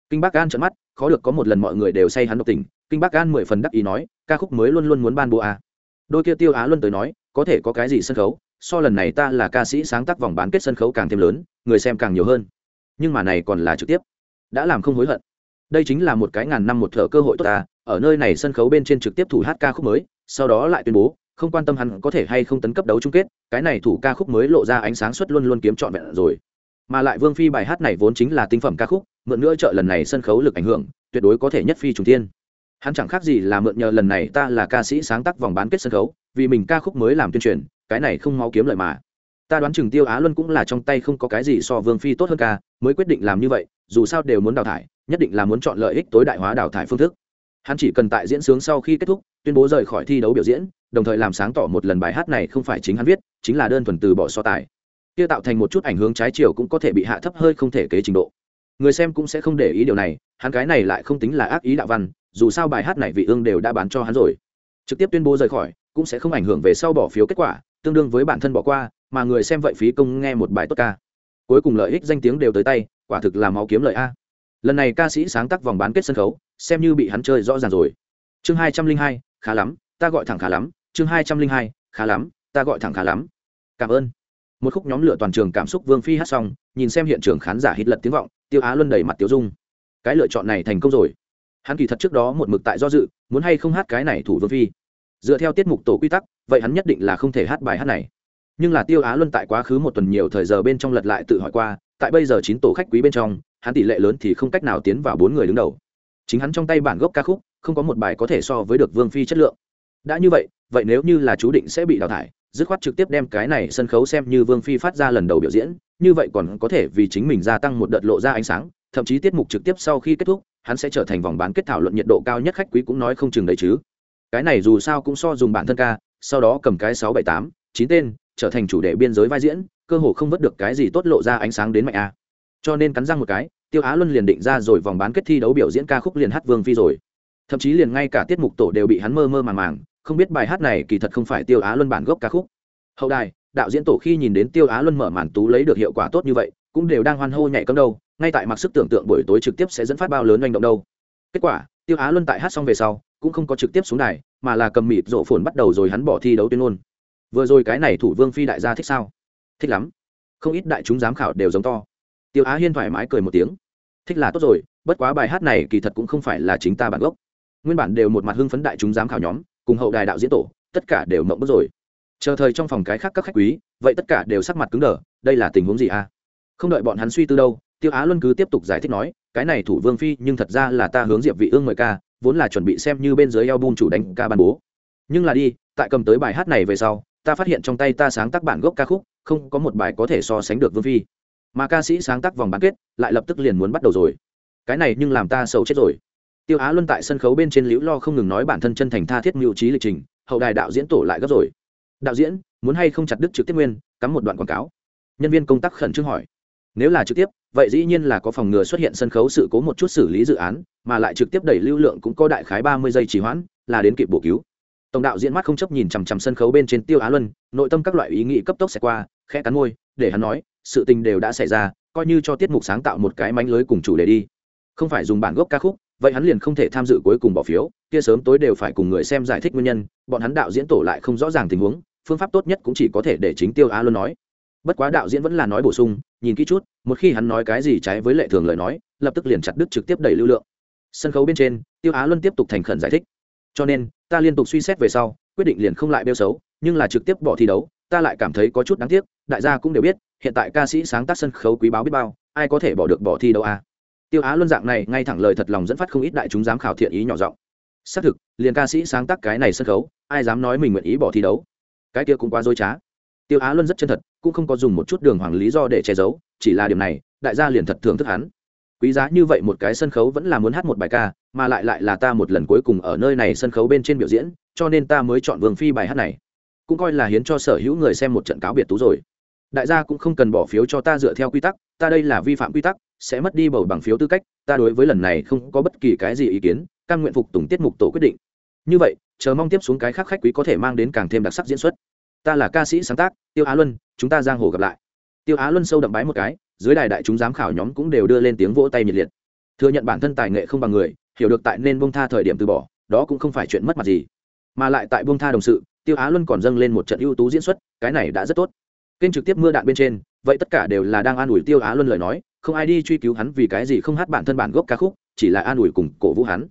Kinh bắc an trợn mắt khó được có một lần mọi người đều say hắn độc tình, kinh bắc an mười phần đắc ý nói, ca khúc mới luôn luôn muốn ban bộ a à. đôi kia tiêu á luân tới nói, có thể có cái gì sân khấu, so lần này ta là ca sĩ sáng tác vòng bán kết sân khấu càng thêm lớn, người xem càng nhiều hơn. Nhưng mà này còn là trực tiếp, đã làm không hối hận. Đây chính là một cái ngàn năm một thợ cơ hội tốt ta ở nơi này sân khấu bên trên trực tiếp thủ hát ca khúc mới, sau đó lại tuyên bố, không quan tâm hắn có thể hay không tấn cấp đấu chung kết, cái này thủ ca khúc mới lộ ra ánh sáng suất luôn luôn kiếm trọn vẹn rồi. Mà lại vương phi bài hát này vốn chính là tinh phẩm ca khúc mượn nữa trợ lần này sân khấu lực ảnh hưởng, tuyệt đối có thể nhất phi trùng thiên. Hắn chẳng khác gì là mượn nhờ lần này ta là ca sĩ sáng tác vòng bán kết sân khấu, vì mình ca khúc mới làm tuyên truyền, cái này không mau kiếm lợi mà. Ta đoán chừng tiêu á luân cũng là trong tay không có cái gì so vương phi tốt hơn ca, mới quyết định làm như vậy, dù sao đều muốn đào thải, nhất định là muốn chọn lợi ích tối đại hóa đào thải phương thức. Hắn chỉ cần tại diễn sướng sau khi kết thúc, tuyên bố rời khỏi thi đấu biểu diễn, đồng thời làm sáng tỏ một lần bài hát này không phải chính hắn viết, chính là đơn thuần từ bỏ so tài. Kia tạo thành một chút ảnh hưởng trái chiều cũng có thể bị hạ thấp hơi không thể kế trình độ người xem cũng sẽ không để ý điều này, hắn cái này lại không tính là ác ý đạo văn, dù sao bài hát này vị ương đều đã bán cho hắn rồi. Trực tiếp tuyên bố rời khỏi, cũng sẽ không ảnh hưởng về sau bỏ phiếu kết quả, tương đương với bản thân bỏ qua, mà người xem vậy phí công nghe một bài tốt ca. Cuối cùng lợi ích danh tiếng đều tới tay, quả thực là máu kiếm lợi a. Lần này ca sĩ sáng tác vòng bán kết sân khấu, xem như bị hắn chơi rõ ràng rồi. Chương hai trăm linh hai, khá lắm, ta gọi thẳng khá lắm. Chương hai trăm linh hai, khá lắm, ta gọi thẳng khá lắm. Cảm ơn. Một khúc nhóm lửa toàn trường cảm xúc vương phi hát xong, nhìn xem hiện trường khán giả hít lật tiếng vọng tiêu á luân đầy mặt tiêu dung. Cái lựa chọn này thành công rồi. Hắn kỳ thật trước đó một mực tại do dự, muốn hay không hát cái này thủ vương phi. Dựa theo tiết mục tổ quy tắc, vậy hắn nhất định là không thể hát bài hát này. Nhưng là tiêu á luân tại quá khứ một tuần nhiều thời giờ bên trong lật lại tự hỏi qua, tại bây giờ chín tổ khách quý bên trong, hắn tỷ lệ lớn thì không cách nào tiến vào bốn người đứng đầu. Chính hắn trong tay bản gốc ca khúc, không có một bài có thể so với được vương phi chất lượng. Đã như vậy vậy nếu như là chú định sẽ bị đào thải dứt khoát trực tiếp đem cái này sân khấu xem như vương phi phát ra lần đầu biểu diễn, như vậy còn có thể vì chính mình gia tăng một đợt lộ ra ánh sáng, thậm chí tiết mục trực tiếp sau khi kết thúc, hắn sẽ trở thành vòng bán kết thảo luận nhiệt độ cao nhất khách quý cũng nói không chừng đấy chứ. Cái này dù sao cũng so dùng bản thân ca, sau đó cầm cái sáu bảy tám, chín tên, trở thành chủ đề biên giới vai diễn, cơ hồ không vớt được cái gì tốt lộ ra ánh sáng đến mạnh a. Cho nên cắn răng một cái, tiêu á luân liền định ra rồi vòng bán kết thi đấu biểu diễn ca khúc liền hát vương phi rồi. Thậm chí liền ngay cả tiết mục tổ đều bị hắn mơ mơ màng màng không biết bài hát này kỳ thật không phải tiêu á luân bản gốc ca khúc. Hậu đài, đạo diễn tổ khi nhìn đến tiêu á luân mở màn tú lấy được hiệu quả tốt như vậy, cũng đều đang hoan hô nhảy cấm đâu ngay tại mặc sức tưởng tượng buổi tối trực tiếp sẽ dẫn phát bao lớn manh động đâu. Kết quả, tiêu á luân tại hát xong về sau, cũng không có trực tiếp xuống đài, mà là cầm mịt rộ phồn bắt đầu rồi hắn bỏ thi đấu tuyên ngôn. Vừa rồi cái này thủ vương phi đại gia thích sao? Thích lắm. Không ít đại chúng giám khảo đều giống to. Tiêu á hiên thoải mái cười một tiếng. Thích là tốt rồi, bất quá bài hát này kỳ thật cũng không phải là chính ta bản gốc. Nguyên bản đều một mặt hưng phấn đại chúng giám khảo nhóm cùng hậu đài đạo diễn tổ, tất cả đều mộng bức rồi. Chờ thời trong phòng cái khác các khách quý, vậy tất cả đều sắc mặt cứng đờ, đây là tình huống gì a không đợi bọn hắn suy tư đâu, tiêu á luân cứ tiếp tục giải thích nói, cái này thủ vương phi nhưng thật ra là ta hướng diệp vị ương mời ca, vốn là chuẩn bị xem như bên dưới album chủ đánh ca ban bố. Nhưng là đi, tại cầm tới bài hát này về sau, ta phát hiện trong tay ta sáng tác bản gốc ca khúc, không có một bài có thể so sánh được vương phi. Mà ca sĩ sáng tác vòng bán kết, lại lập tức liền muốn bắt đầu rồi. Cái này nhưng làm ta sầu chết rồi tiêu á luân tại sân khấu bên trên liễu lo không ngừng nói bản thân chân thành tha thiết mưu trí lịch trình, hậu đài đạo diễn tổ lại gấp rồi. Đạo diễn, muốn hay không chặt đứt trực tiếp nguyên, cắm một đoạn quảng cáo. Nhân viên công tác khẩn trương hỏi. Nếu là trực tiếp, vậy dĩ nhiên là có phòng ngừa xuất hiện sân khấu sự cố một chút xử lý dự án, mà lại trực tiếp đẩy lưu lượng cũng có đại khái ba mươi giây trì hoãn, là đến kịp bổ cứu. Tổng đạo diễn mắt không chấp nhìn chằm chằm sân khấu bên trên tiêu á luân, nội tâm các loại ý nghĩ cấp tốc sẽ qua, khẽ cắn môi, để hắn nói, sự tình đều đã xảy ra, coi như cho tiết mục sáng tạo một cái mánh lưới cùng chủ đề đi. Không phải dùng bản gốc ca khúc vậy hắn liền không thể tham dự cuối cùng bỏ phiếu, kia sớm tối đều phải cùng người xem giải thích nguyên nhân, bọn hắn đạo diễn tổ lại không rõ ràng tình huống, phương pháp tốt nhất cũng chỉ có thể để chính tiêu á luân nói. Bất quá đạo diễn vẫn là nói bổ sung, nhìn kỹ chút, một khi hắn nói cái gì trái với lệ thường lời nói, lập tức liền chặt đứt trực tiếp đẩy lưu lượng. Sân khấu bên trên, tiêu á luân tiếp tục thành khẩn giải thích. Cho nên, ta liên tục suy xét về sau, quyết định liền không lại bêu xấu, nhưng là trực tiếp bỏ thi đấu, ta lại cảm thấy có chút đáng tiếc, đại gia cũng đều biết, hiện tại ca sĩ sáng tác sân khấu quý báo biết bao, ai có thể bỏ được bỏ thi đấu à tiêu á luân dạng này ngay thẳng lời thật lòng dẫn phát không ít đại chúng dám khảo thiện ý nhỏ giọng. Xác thực, liền ca sĩ sáng tác cái này sân khấu, ai dám nói mình nguyện ý bỏ thi đấu? Cái kia cũng quá dối trá. Tiêu á luân rất chân thật, cũng không có dùng một chút đường hoàng lý do để che giấu, chỉ là điểm này, đại gia liền thật thưởng thức hắn. Quý giá như vậy một cái sân khấu vẫn là muốn hát một bài ca, mà lại lại là ta một lần cuối cùng ở nơi này sân khấu bên trên biểu diễn, cho nên ta mới chọn vương phi bài hát này. Cũng coi là hiến cho sở hữu người xem một trận cáo biệt tú rồi đại gia cũng không cần bỏ phiếu cho ta dựa theo quy tắc, ta đây là vi phạm quy tắc, sẽ mất đi bầu bằng phiếu tư cách, ta đối với lần này không có bất kỳ cái gì ý kiến căn nguyện phục tùng tiết mục tổ quyết định. Như vậy, chờ mong tiếp xuống cái khác khách quý có thể mang đến càng thêm đặc sắc diễn xuất. Ta là ca sĩ sáng tác, tiêu á luân, chúng ta giang hồ gặp lại. Tiêu á luân sâu đậm bái một cái, dưới đài đại chúng giám khảo nhóm cũng đều đưa lên tiếng vỗ tay nhiệt liệt. Thừa nhận bản thân tài nghệ không bằng người, hiểu được tại nên bông tha thời điểm từ bỏ, đó cũng không phải chuyện mất mặt gì. Mà lại tại bông tha đồng sự, tiêu á luân còn dâng lên một trận ưu tú diễn xuất, cái này đã rất tốt kênh trực tiếp mưa đạn bên trên, vậy tất cả đều là đang an ủi tiêu á luân lời nói, không ai đi truy cứu hắn vì cái gì không hát bản thân bản gốc ca khúc, chỉ là an ủi cùng cổ vũ hắn.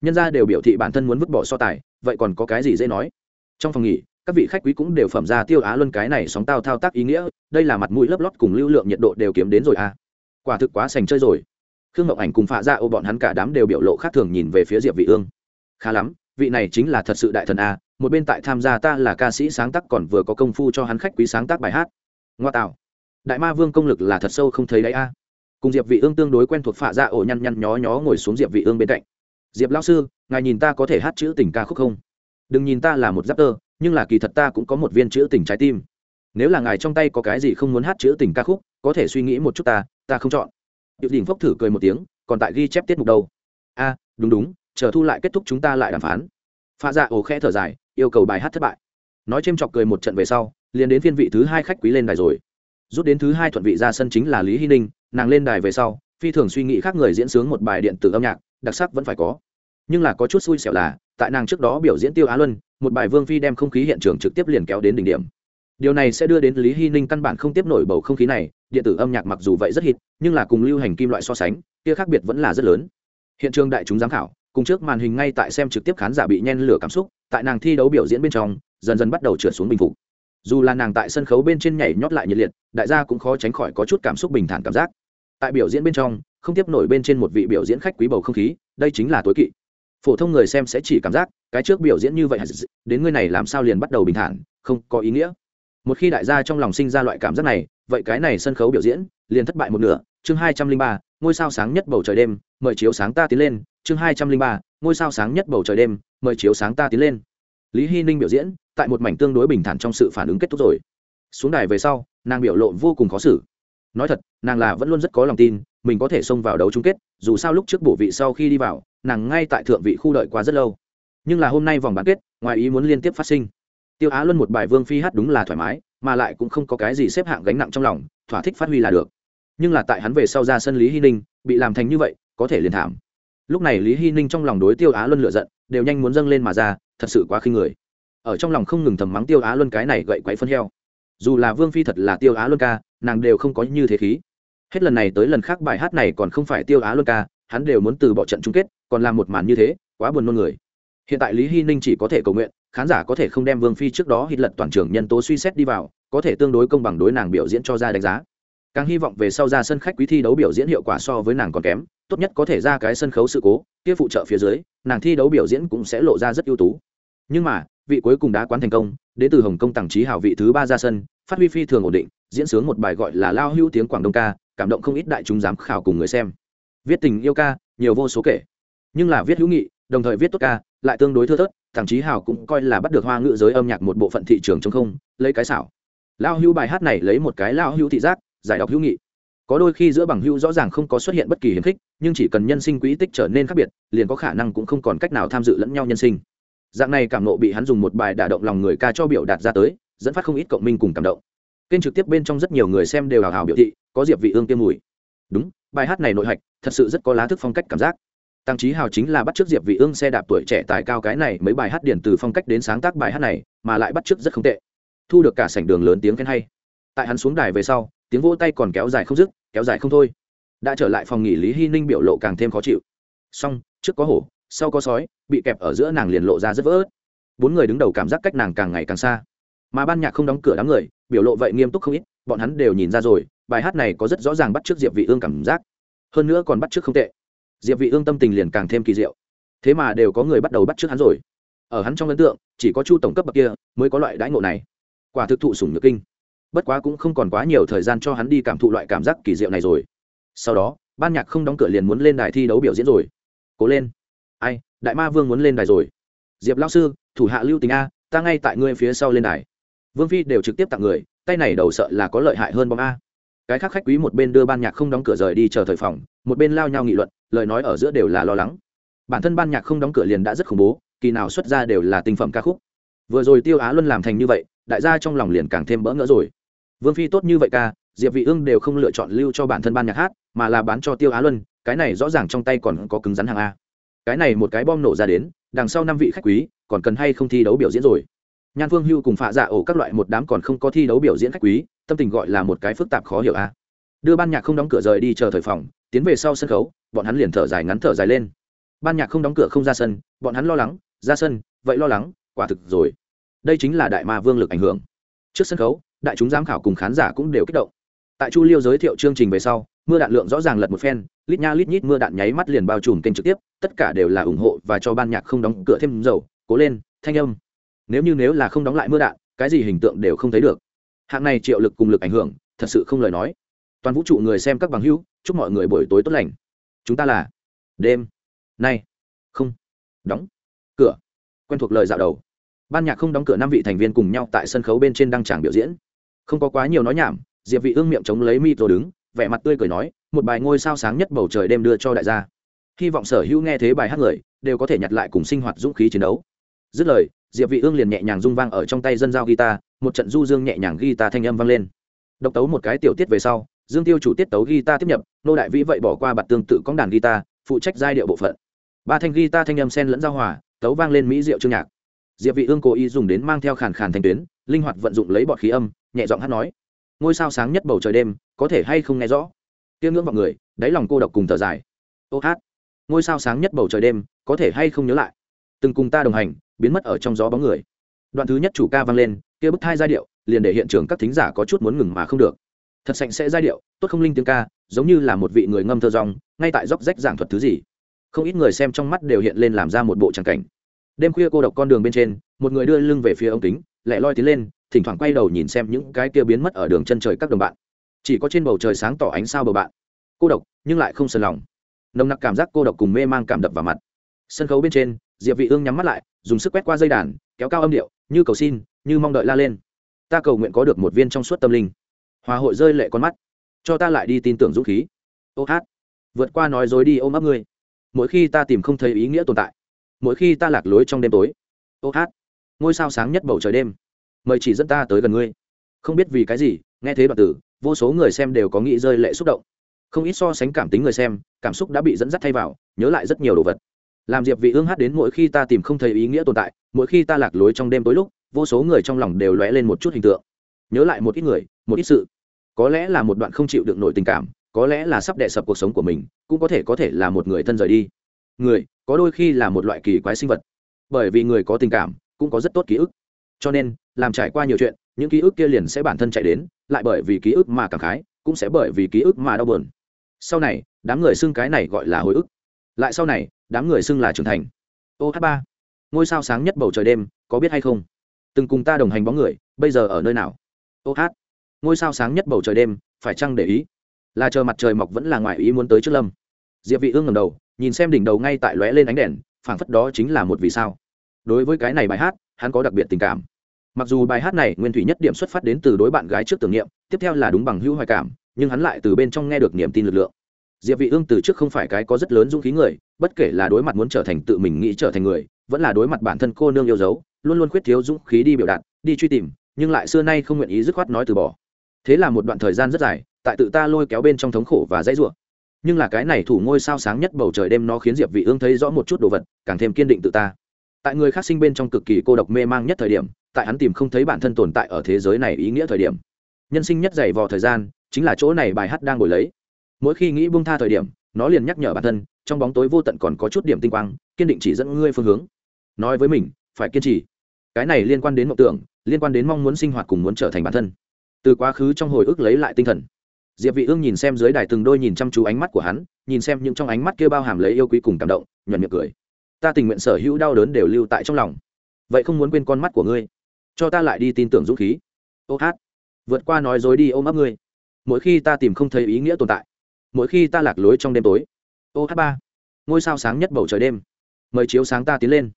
Nhân ra đều biểu thị bản thân muốn vứt bỏ so tài, vậy còn có cái gì dễ nói? Trong phòng nghỉ, các vị khách quý cũng đều phẩm ra tiêu á luân cái này sóng tao thao tác ý nghĩa, đây là mặt mũi lấp lót cùng lưu lượng nhiệt độ đều kiếm đến rồi à. Quả thực quá sành chơi rồi. Khương ngọc ảnh cùng phạ ra ô bọn hắn cả đám đều biểu lộ khác thường nhìn về phía diệp vị ương. Khá lắm, vị này chính là thật sự đại thần a một bên tại tham gia ta là ca sĩ sáng tác còn vừa có công phu cho hắn khách quý sáng tác bài hát. Ngoa tạo đại ma vương công lực là thật sâu không thấy đấy a. Cùng diệp vị ương tương đối quen thuộc phạ ra dạ ổ nhăn nhăn nhó nhó ngồi xuống diệp vị ương bên cạnh. Diệp lão sư, ngài nhìn ta có thể hát chữ tình ca khúc không? Đừng nhìn ta là một giáp tơ, nhưng là kỳ thật ta cũng có một viên chữ tình trái tim. Nếu là ngài trong tay có cái gì không muốn hát chữ tình ca khúc, có thể suy nghĩ một chút ta ta không chọn. Điệu đình phốc thử cười một tiếng, còn tại ghi chép tiết mục đâu. A, đúng đúng, chờ thu lại kết thúc chúng ta lại đàm phán. Pha dạ ồ khẽ thở dài yêu cầu bài hát thất bại. Nói chêm chọc cười một trận về sau, liền đến phiên vị thứ hai khách quý lên đài rồi. Rút đến thứ hai thuận vị ra sân chính là lý hy ninh, nàng lên đài về sau, phi thường suy nghĩ khác người diễn sướng một bài điện tử âm nhạc, đặc sắc vẫn phải có. Nhưng là có chút xui xẻo là, tại nàng trước đó biểu diễn tiêu á luân, một bài vương phi đem không khí hiện trường trực tiếp liền kéo đến đỉnh điểm. Điều này sẽ đưa đến lý hy ninh căn bản không tiếp nổi bầu không khí này, điện tử âm nhạc mặc dù vậy rất hít nhưng là cùng lưu hành kim loại so sánh, kia khác biệt vẫn là rất lớn. Hiện trường đại chúng giám khảo cùng trước màn hình ngay tại xem trực tiếp khán giả bị nhen lửa cảm xúc, tại nàng thi đấu biểu diễn bên trong, dần dần bắt đầu trượt xuống bình phục. Dù là nàng tại sân khấu bên trên nhảy nhót lại nhiệt liệt, đại gia cũng khó tránh khỏi có chút cảm xúc bình thản cảm giác. Tại biểu diễn bên trong, không tiếp nổi bên trên một vị biểu diễn khách quý bầu không khí, đây chính là tối kỵ. Phổ thông người xem sẽ chỉ cảm giác, cái trước biểu diễn như vậy, đến người này làm sao liền bắt đầu bình thản, không có ý nghĩa. Một khi đại gia trong lòng sinh ra loại cảm giác này, vậy cái này sân khấu biểu diễn, liền thất bại một nửa. Chương hai trăm linh ba, ngôi sao sáng nhất bầu trời đêm, mời chiếu sáng ta tiến lên chương hai trăm linh ba, ngôi sao sáng nhất bầu trời đêm, mời chiếu sáng ta tiến lên. Lý hy ninh biểu diễn, tại một mảnh tương đối bình thản trong sự phản ứng kết thúc rồi. Xuống đài về sau, nàng biểu lộ vô cùng khó xử. Nói thật, nàng là vẫn luôn rất có lòng tin, mình có thể xông vào đấu chung kết, dù sao lúc trước bổ vị sau khi đi vào, nàng ngay tại thượng vị khu đợi qua rất lâu. Nhưng là hôm nay vòng bán kết, ngoài ý muốn liên tiếp phát sinh. Tiêu á luân một bài vương phi hát đúng là thoải mái, mà lại cũng không có cái gì xếp hạng gánh nặng trong lòng, thỏa thích phát huy là được. Nhưng là tại hắn về sau ra sân lý hy ninh, bị làm thành như vậy, có thể liền thảm lúc này lý hy ninh trong lòng đối tiêu á luân lựa giận, đều nhanh muốn dâng lên mà ra, thật sự quá khinh người. Ở trong lòng không ngừng thầm mắng tiêu á luân cái này gậy quậy phân heo. Dù là vương phi thật là tiêu á luân ca, nàng đều không có như thế khí. Hết lần này tới lần khác bài hát này còn không phải tiêu á luân ca, hắn đều muốn từ bỏ trận chung kết, còn làm một màn như thế, quá buồn nôn người. Hiện tại lý hy ninh chỉ có thể cầu nguyện, khán giả có thể không đem vương phi trước đó hít lật toàn trường nhân tố suy xét đi vào, có thể tương đối công bằng đối nàng biểu diễn cho ra đánh giá càng hy vọng về sau ra sân khách quý thi đấu biểu diễn hiệu quả so với nàng còn kém, tốt nhất có thể ra cái sân khấu sự cố, kia phụ trợ phía dưới, nàng thi đấu biểu diễn cũng sẽ lộ ra rất ưu tú. Nhưng mà, vị cuối cùng đã quán thành công, đến từ hồng kông tàng trí hảo vị thứ ba ra sân, phát huy phi thường ổn định, diễn sướng một bài gọi là lao hữu tiếng quảng đông ca, cảm động không ít đại chúng giám khảo cùng người xem. Viết tình yêu ca, nhiều vô số kể. Nhưng là viết hữu nghị, đồng thời viết tốt ca, lại tương đối thưa thớt thằng chí hào cũng coi là bắt được hoa ngữ giới âm nhạc một bộ phận thị trường chống không, lấy cái xảo. Lao hữu bài hát này lấy một cái lao hữu thị giác giải đọc hữu nghị. Có đôi khi giữa bằng hữu rõ ràng không có xuất hiện bất kỳ hiếm khích, nhưng chỉ cần nhân sinh quỹ tích trở nên khác biệt, liền có khả năng cũng không còn cách nào tham dự lẫn nhau nhân sinh. Dạng này cảm nộ bị hắn dùng một bài đả động lòng người ca cho biểu đạt ra tới, dẫn phát không ít cộng minh cùng cảm động. Kênh trực tiếp bên trong rất nhiều người xem đều hào hào biểu thị, có diệp vị ương tiêm mùi. Đúng, bài hát này nội hạch, thật sự rất có lá thức phong cách cảm giác. Tăng trí hào chính là bắt chước diệp vị ương xe đạp tuổi trẻ tài cao cái này mấy bài hát điển từ phong cách đến sáng tác bài hát này, mà lại bắt chước rất không tệ. Thu được cả sảnh đường lớn tiếng khen hay. Tại hắn xuống đài về sau tiếng vỗ tay còn kéo dài không dứt, kéo dài không thôi. Đã trở lại phòng nghỉ lý hy ninh biểu lộ càng thêm khó chịu. Song trước có hổ, sau có sói, bị kẹp ở giữa nàng liền lộ ra rất vỡ ớt. bốn người đứng đầu cảm giác cách nàng càng ngày càng xa. Mà ban nhạc không đóng cửa đám người, biểu lộ vậy nghiêm túc không ít, bọn hắn đều nhìn ra rồi, bài hát này có rất rõ ràng bắt t diệp vị ương cảm giác. Hơn nữa còn bắt t không tệ. Diệp vị ương tâm tình liền càng thêm kỳ diệu. Thế mà đều có người bắt đầu bắt t hắn rồi. Ở hắn trong ấn tượng, chỉ có chu tổng cấp bậc kia mới có loại đãi ngộ này. Quả thực thụ sủng nhược kinh bất quá cũng không còn quá nhiều thời gian cho hắn đi cảm thụ loại cảm giác kỳ diệu này rồi. Sau đó, ban nhạc không đóng cửa liền muốn lên đài thi đấu biểu diễn rồi. Cố lên. Ai, đại ma vương muốn lên đài rồi. Diệp lao sư, thủ hạ lưu tình a, ta ngay tại ngươi phía sau lên đài. Vương phi đều trực tiếp tặng người, tay này đầu sợ là có lợi hại hơn bom a. Cái khác khách quý một bên đưa ban nhạc không đóng cửa rời đi chờ thời phòng, một bên lao nhau nghị luận, lời nói ở giữa đều là lo lắng. Bản thân ban nhạc không đóng cửa liền đã rất khủng bố, kỳ nào xuất ra đều là tinh phẩm ca khúc. Vừa rồi tiêu á luân làm thành như vậy, đại gia trong lòng liền càng thêm bỡ ngỡ rồi vương phi tốt như vậy ca, diệp vị ương đều không lựa chọn lưu cho bản thân ban nhạc hát, mà là bán cho tiêu á luân, cái này rõ ràng trong tay còn có cứng rắn hàng a. Cái này một cái bom nổ ra đến, đằng sau năm vị khách quý, còn cần hay không thi đấu biểu diễn rồi. Nhan phương hưu cùng phạ dạ ổ các loại một đám còn không có thi đấu biểu diễn khách quý, tâm tình gọi là một cái phức tạp khó hiểu a. Đưa ban nhạc không đóng cửa rời đi chờ thời phòng, tiến về sau sân khấu, bọn hắn liền thở dài ngắn thở dài lên. Ban nhạc không đóng cửa không ra sân, bọn hắn lo lắng, ra sân, vậy lo lắng, quả thực rồi. Đây chính là đại ma vương lực ảnh hưởng. Trước sân khấu đại chúng giám khảo cùng khán giả cũng đều kích động. Tại chu liêu giới thiệu chương trình về sau, mưa đạn lượng rõ ràng lật một phen, lít nha lít nhít mưa đạn nháy mắt liền bao trùm kênh trực tiếp, tất cả đều là ủng hộ và cho ban nhạc không đóng cửa thêm dầu, cố lên, thanh âm. Nếu như nếu là không đóng lại mưa đạn, cái gì hình tượng đều không thấy được. Hạng này triệu lực cùng lực ảnh hưởng, thật sự không lời nói. Toàn vũ trụ người xem các bằng hữu, chúc mọi người buổi tối tốt lành. Chúng ta là đêm. Nay không. Đóng. Cửa. Quen thuộc lời dạo đầu. Ban nhạc không đóng cửa năm vị thành viên cùng nhau tại sân khấu bên trên đăng tràng biểu diễn không có quá nhiều nói nhảm, diệp vị ương miệng chống lấy mi rồi đứng, vẻ mặt tươi cười nói, một bài ngôi sao sáng nhất bầu trời đêm đưa cho đại gia. Hy vọng sở hữu nghe thế bài hát người đều có thể nhặt lại cùng sinh hoạt dũng khí chiến đấu. Dứt lời, diệp vị ương liền nhẹ nhàng rung vang ở trong tay dân giao guitar, một trận du dương nhẹ nhàng guitar thanh âm vang lên. Độc tấu một cái tiểu tiết về sau, dương tiêu chủ tiết tấu guitar tiếp nhập, nô đại vĩ vậy bỏ qua bạt tương tự cong đàn guitar, phụ trách giai điệu bộ phận. Ba thanh guitar thanh âm xen lẫn giao hòa, tấu vang lên mỹ diệu chương nhạc. Diệp vị ương cố ý dùng đến mang theo khàn khàn thanh tuyến, linh hoạt vận dụng lấy bọt khí âm nhẹ giọng hát nói, ngôi sao sáng nhất bầu trời đêm, có thể hay không nghe rõ? Tiếng ngưỡng vào người, đáy lòng cô độc cùng thở dài. Ô hát, ngôi sao sáng nhất bầu trời đêm, có thể hay không nhớ lại? Từng cùng ta đồng hành, biến mất ở trong gió bóng người. Đoạn thứ nhất chủ ca vang lên, kia bức thai giai điệu, liền để hiện trường các thính giả có chút muốn ngừng mà không được. Thật sạch sẽ giai điệu, tốt không linh tiếng ca, giống như là một vị người ngâm thơ rong, ngay tại dốc rách giảng thuật thứ gì. Không ít người xem trong mắt đều hiện lên làm ra một bộ tràng cảnh. Đêm khuya cô độc con đường bên trên, một người đưa lưng về phía ống kính lẹ loi tiến lên thỉnh thoảng quay đầu nhìn xem những cái kia biến mất ở đường chân trời các đồng bạn. Chỉ có trên bầu trời sáng tỏ ánh sao bờ bạn. Cô độc, nhưng lại không sờn lòng. Nồng nặc cảm giác cô độc cùng mê mang cảm đập vào mặt. Sân khấu bên trên, diệp vị ương nhắm mắt lại, dùng sức quét qua dây đàn, kéo cao âm điệu, như cầu xin, như mong đợi la lên. Ta cầu nguyện có được một viên trong suốt tâm linh. Hòa hội rơi lệ con mắt. Cho ta lại đi tin tưởng dũng khí. Ô hát. Vượt qua nói dối đi ôm ấp ngươi. Mỗi khi ta tìm không thấy ý nghĩa tồn tại, mỗi khi ta lạc lối trong đêm tối. Ô hát. Ngôi sao sáng nhất bầu trời đêm mời chỉ dẫn ta tới gần ngươi. Không biết vì cái gì, nghe thế đoạn tử, vô số người xem đều có nghĩ rơi lệ xúc động. Không ít so sánh cảm tính người xem, cảm xúc đã bị dẫn dắt thay vào, nhớ lại rất nhiều đồ vật. Làm diệp vị ương hát đến mỗi khi ta tìm không thấy ý nghĩa tồn tại, mỗi khi ta lạc lối trong đêm tối lúc, vô số người trong lòng đều lóe lên một chút hình tượng. Nhớ lại một ít người, một ít sự. Có lẽ là một đoạn không chịu được nổi tình cảm, có lẽ là sắp đè sập cuộc sống của mình, cũng có thể có thể là một người thân rời đi. Người, có đôi khi là một loại kỳ quái sinh vật. Bởi vì người có tình cảm, cũng có rất tốt ký ức. Cho nên làm trải qua nhiều chuyện, những ký ức kia liền sẽ bản thân chạy đến, lại bởi vì ký ức mà cảm khái, cũng sẽ bởi vì ký ức mà đau buồn. Sau này, đám người xưng cái này gọi là hồi ức. Lại sau này, đám người xưng là trưởng thành. Ô h ba, ngôi sao sáng nhất bầu trời đêm, có biết hay không? Từng cùng ta đồng hành bóng người, bây giờ ở nơi nào? Ô hát, ngôi sao sáng nhất bầu trời đêm, phải chăng để ý? Là chờ mặt trời mọc vẫn là ngoài ý muốn tới trước lâm. Diệp vị ương ngầm đầu, nhìn xem đỉnh đầu ngay tại lóe lên ánh đèn, phảng phất đó chính là một vì sao. Đối với cái này bài hát, hắn có đặc biệt tình cảm mặc dù bài hát này nguyên thủy nhất điểm xuất phát đến từ đối bạn gái trước tưởng niệm, tiếp theo là đúng bằng hữu hoài cảm, nhưng hắn lại từ bên trong nghe được niềm tin lực lượng. Diệp vị ương từ trước không phải cái có rất lớn dũng khí người, bất kể là đối mặt muốn trở thành tự mình nghĩ trở thành người, vẫn là đối mặt bản thân cô nương yêu dấu, luôn luôn khuyết thiếu dũng khí đi biểu đạt, đi truy tìm, nhưng lại xưa nay không nguyện ý dứt khoát nói từ bỏ. Thế là một đoạn thời gian rất dài, tại tự ta lôi kéo bên trong thống khổ và dãy rủa. Nhưng là cái này thủ ngôi sao sáng nhất bầu trời đêm nó khiến diệp vị ương thấy rõ một chút đồ vật, càng thêm kiên định tự ta tại người khác sinh bên trong cực kỳ cô độc mê mang nhất thời điểm, tại hắn tìm không thấy bản thân tồn tại ở thế giới này ý nghĩa thời điểm. Nhân sinh nhất dày vò thời gian, chính là chỗ này bài hát đang ngồi lấy. Mỗi khi nghĩ buông tha thời điểm, nó liền nhắc nhở bản thân, trong bóng tối vô tận còn có chút điểm tinh quang, kiên định chỉ dẫn ngươi phương hướng. Nói với mình, phải kiên trì. Cái này liên quan đến mộng tưởng, liên quan đến mong muốn sinh hoạt cùng muốn trở thành bản thân. Từ quá khứ trong hồi ức lấy lại tinh thần. Diệp vị ương nhìn xem dưới đài từng đôi nhìn chăm chú ánh mắt của hắn, nhìn xem những trong ánh mắt kia bao hàm lấy yêu quý cùng cảm động, nhuận miệng cười ta tình nguyện sở hữu đau đớn đều lưu tại trong lòng. Vậy không muốn quên con mắt của ngươi. Cho ta lại đi tin tưởng dũng khí. Ô hát. Vượt qua nói dối đi ôm ấp ngươi. Mỗi khi ta tìm không thấy ý nghĩa tồn tại, mỗi khi ta lạc lối trong đêm tối. Ô hát ba. Ngôi sao sáng nhất bầu trời đêm. Mời chiếu sáng ta tiến lên.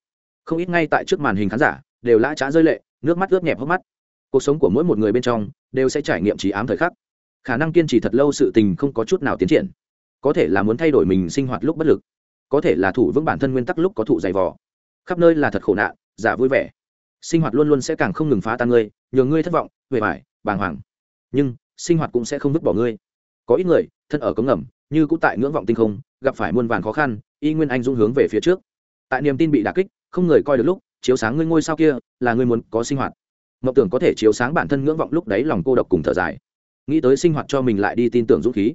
Không ít ngay tại trước màn hình khán giả đều lã trá rơi lệ, nước mắt ướt nhẹp hốc mắt. Cuộc sống của mỗi một người bên trong đều sẽ trải nghiệm trí ám thời khắc. Khả năng kiên trì thật lâu sự tình không có chút nào tiến triển. Có thể là muốn thay đổi mình sinh hoạt lúc bất lực có thể là thủ vững bản thân nguyên tắc lúc có thụ dày vò. Khắp nơi là thật khổ nạn, giả vui vẻ. Sinh hoạt luôn luôn sẽ càng không ngừng phá tan ngươi, nhường ngươi thất vọng về vải bàng hoàng. Nhưng, sinh hoạt cũng sẽ không vứt bỏ ngươi. Có ít người, thân ở cống ngầm, như cũng tại ngưỡng vọng tinh không, gặp phải muôn vàn khó khăn, y nguyên anh dũng hướng về phía trước. Tại niềm tin bị đà kích, không người coi được lúc, chiếu sáng ngươi ngôi sao kia, là ngươi muốn có sinh hoạt. Mộng tưởng có thể chiếu sáng bản thân ngưỡng vọng lúc đấy lòng cô độc cùng thở dài. Nghĩ tới sinh hoạt cho mình lại đi tin tưởng dũng khí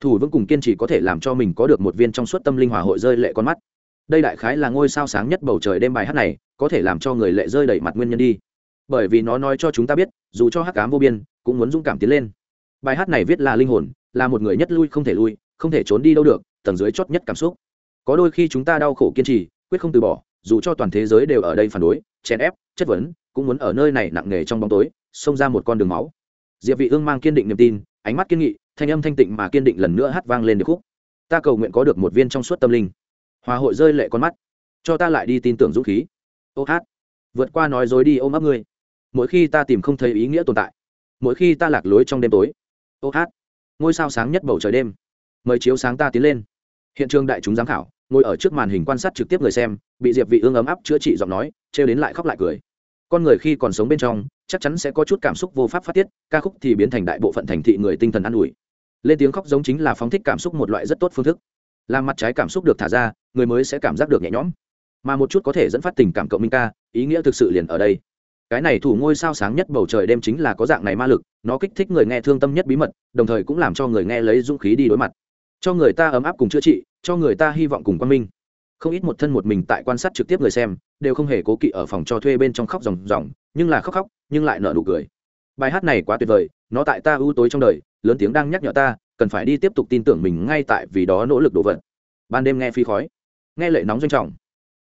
thủ vững cùng kiên trì có thể làm cho mình có được một viên trong suốt tâm linh hòa hội rơi lệ con mắt. Đây đại khái là ngôi sao sáng nhất bầu trời đêm bài hát này, có thể làm cho người lệ rơi đầy mặt nguyên nhân đi. Bởi vì nó nói cho chúng ta biết, dù cho hắc cám vô biên, cũng muốn dũng cảm tiến lên. Bài hát này viết là linh hồn, là một người nhất lui không thể lui, không thể trốn đi đâu được, tầng dưới chót nhất cảm xúc. Có đôi khi chúng ta đau khổ kiên trì, quyết không từ bỏ, dù cho toàn thế giới đều ở đây phản đối, chèn ép, chất vấn, cũng muốn ở nơi này nặng nề trong bóng tối, xông ra một con đường máu. Diệp vị ương mang kiên định niềm tin ánh mắt kiên nghị, thanh âm thanh tịnh mà kiên định lần nữa hát vang lên điệp khúc. Ta cầu nguyện có được một viên trong suốt tâm linh. Hòa hội rơi lệ con mắt. Cho ta lại đi tin tưởng dũng khí. Ô hát. Vượt qua nói dối đi ôm ấp ngươi. Mỗi khi ta tìm không thấy ý nghĩa tồn tại. Mỗi khi ta lạc lối trong đêm tối. Ô hát. Ngôi sao sáng nhất bầu trời đêm. Mời chiếu sáng ta tiến lên. Hiện trường đại chúng giám khảo, ngồi ở trước màn hình quan sát trực tiếp người xem, bị diệp vị ương ấm áp chữa trị giọng nói treo đến lại khóc lại cười con người khi còn sống bên trong, chắc chắn sẽ có chút cảm xúc vô pháp phát tiết, ca khúc thì biến thành đại bộ phận thành thị người tinh thần an ủi. Lên tiếng khóc giống chính là phóng thích cảm xúc một loại rất tốt phương thức. Làm mặt trái cảm xúc được thả ra, người mới sẽ cảm giác được nhẹ nhõm. Mà một chút có thể dẫn phát tình cảm cộng minh ca, ý nghĩa thực sự liền ở đây. Cái này thủ ngôi sao sáng nhất bầu trời đêm chính là có dạng này ma lực, nó kích thích người nghe thương tâm nhất bí mật, đồng thời cũng làm cho người nghe lấy dũng khí đi đối mặt. Cho người ta ấm áp cùng chữa trị, cho người ta hy vọng cùng quan minh. Không ít một thân một mình tại quan sát trực tiếp người xem đều không hề cố kỵ ở phòng cho thuê bên trong khóc ròng ròng, nhưng là khóc khóc, nhưng lại nở nụ cười. Bài hát này quá tuyệt vời, nó tại ta ưu tối trong đời, lớn tiếng đang nhắc nhở ta, cần phải đi tiếp tục tin tưởng mình ngay tại vì đó nỗ lực đổ vật ban đêm nghe phi khói, nghe lệ nóng doanh trọng.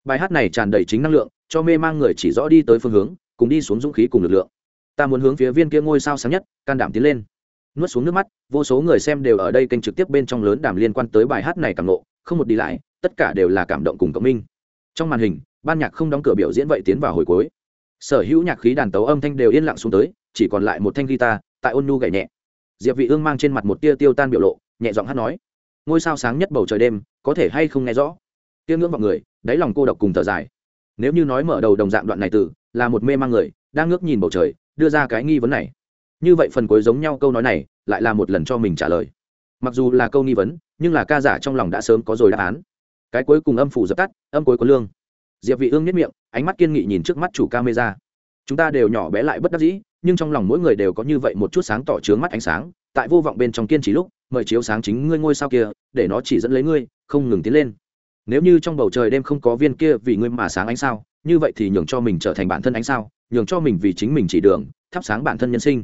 Bài hát này tràn đầy chính năng lượng, cho mê mang người chỉ rõ đi tới phương hướng, cùng đi xuống dũng khí cùng lực lượng. Ta muốn hướng phía viên kia ngôi sao sáng nhất, can đảm tiến lên. Nuốt xuống nước mắt, vô số người xem đều ở đây kênh trực tiếp bên trong lớn đàm liên quan tới bài hát này cảm nộ không một đi lại, tất cả đều là cảm động cùng cộng minh. Trong màn hình ban nhạc không đóng cửa biểu diễn vậy tiến vào hồi cuối. Sở hữu nhạc khí đàn tấu âm thanh đều yên lặng xuống tới, chỉ còn lại một thanh guitar, tại ôn nhu gậy nhẹ. Diệp vị ương mang trên mặt một tia tiêu tan biểu lộ, nhẹ giọng hát nói, ngôi sao sáng nhất bầu trời đêm, có thể hay không nghe rõ? Tiêu ngưỡng vào người, đáy lòng cô độc cùng thở dài. Nếu như nói mở đầu đồng dạng đoạn này từ, là một mê mang người, đang ngước nhìn bầu trời, đưa ra cái nghi vấn này. Như vậy phần cuối giống nhau câu nói này, lại là một lần cho mình trả lời. Mặc dù là câu nghi vấn, nhưng là ca giả trong lòng đã sớm có rồi đáp án. Cái cuối cùng âm phủ dập tắt, âm cuối có lương diệp vị ương nhất miệng, ánh mắt kiên nghị nhìn trước mắt chủ camera. Chúng ta đều nhỏ bé lại bất đắc dĩ, nhưng trong lòng mỗi người đều có như vậy một chút sáng tỏ trướng mắt ánh sáng, tại vô vọng bên trong kiên trì lúc, mời chiếu sáng chính ngươi ngôi sao kia, để nó chỉ dẫn lấy ngươi, không ngừng tiến lên. Nếu như trong bầu trời đêm không có viên kia vì ngươi mà sáng ánh sao, như vậy thì nhường cho mình trở thành bản thân ánh sao, nhường cho mình vì chính mình chỉ đường, thắp sáng bản thân nhân sinh.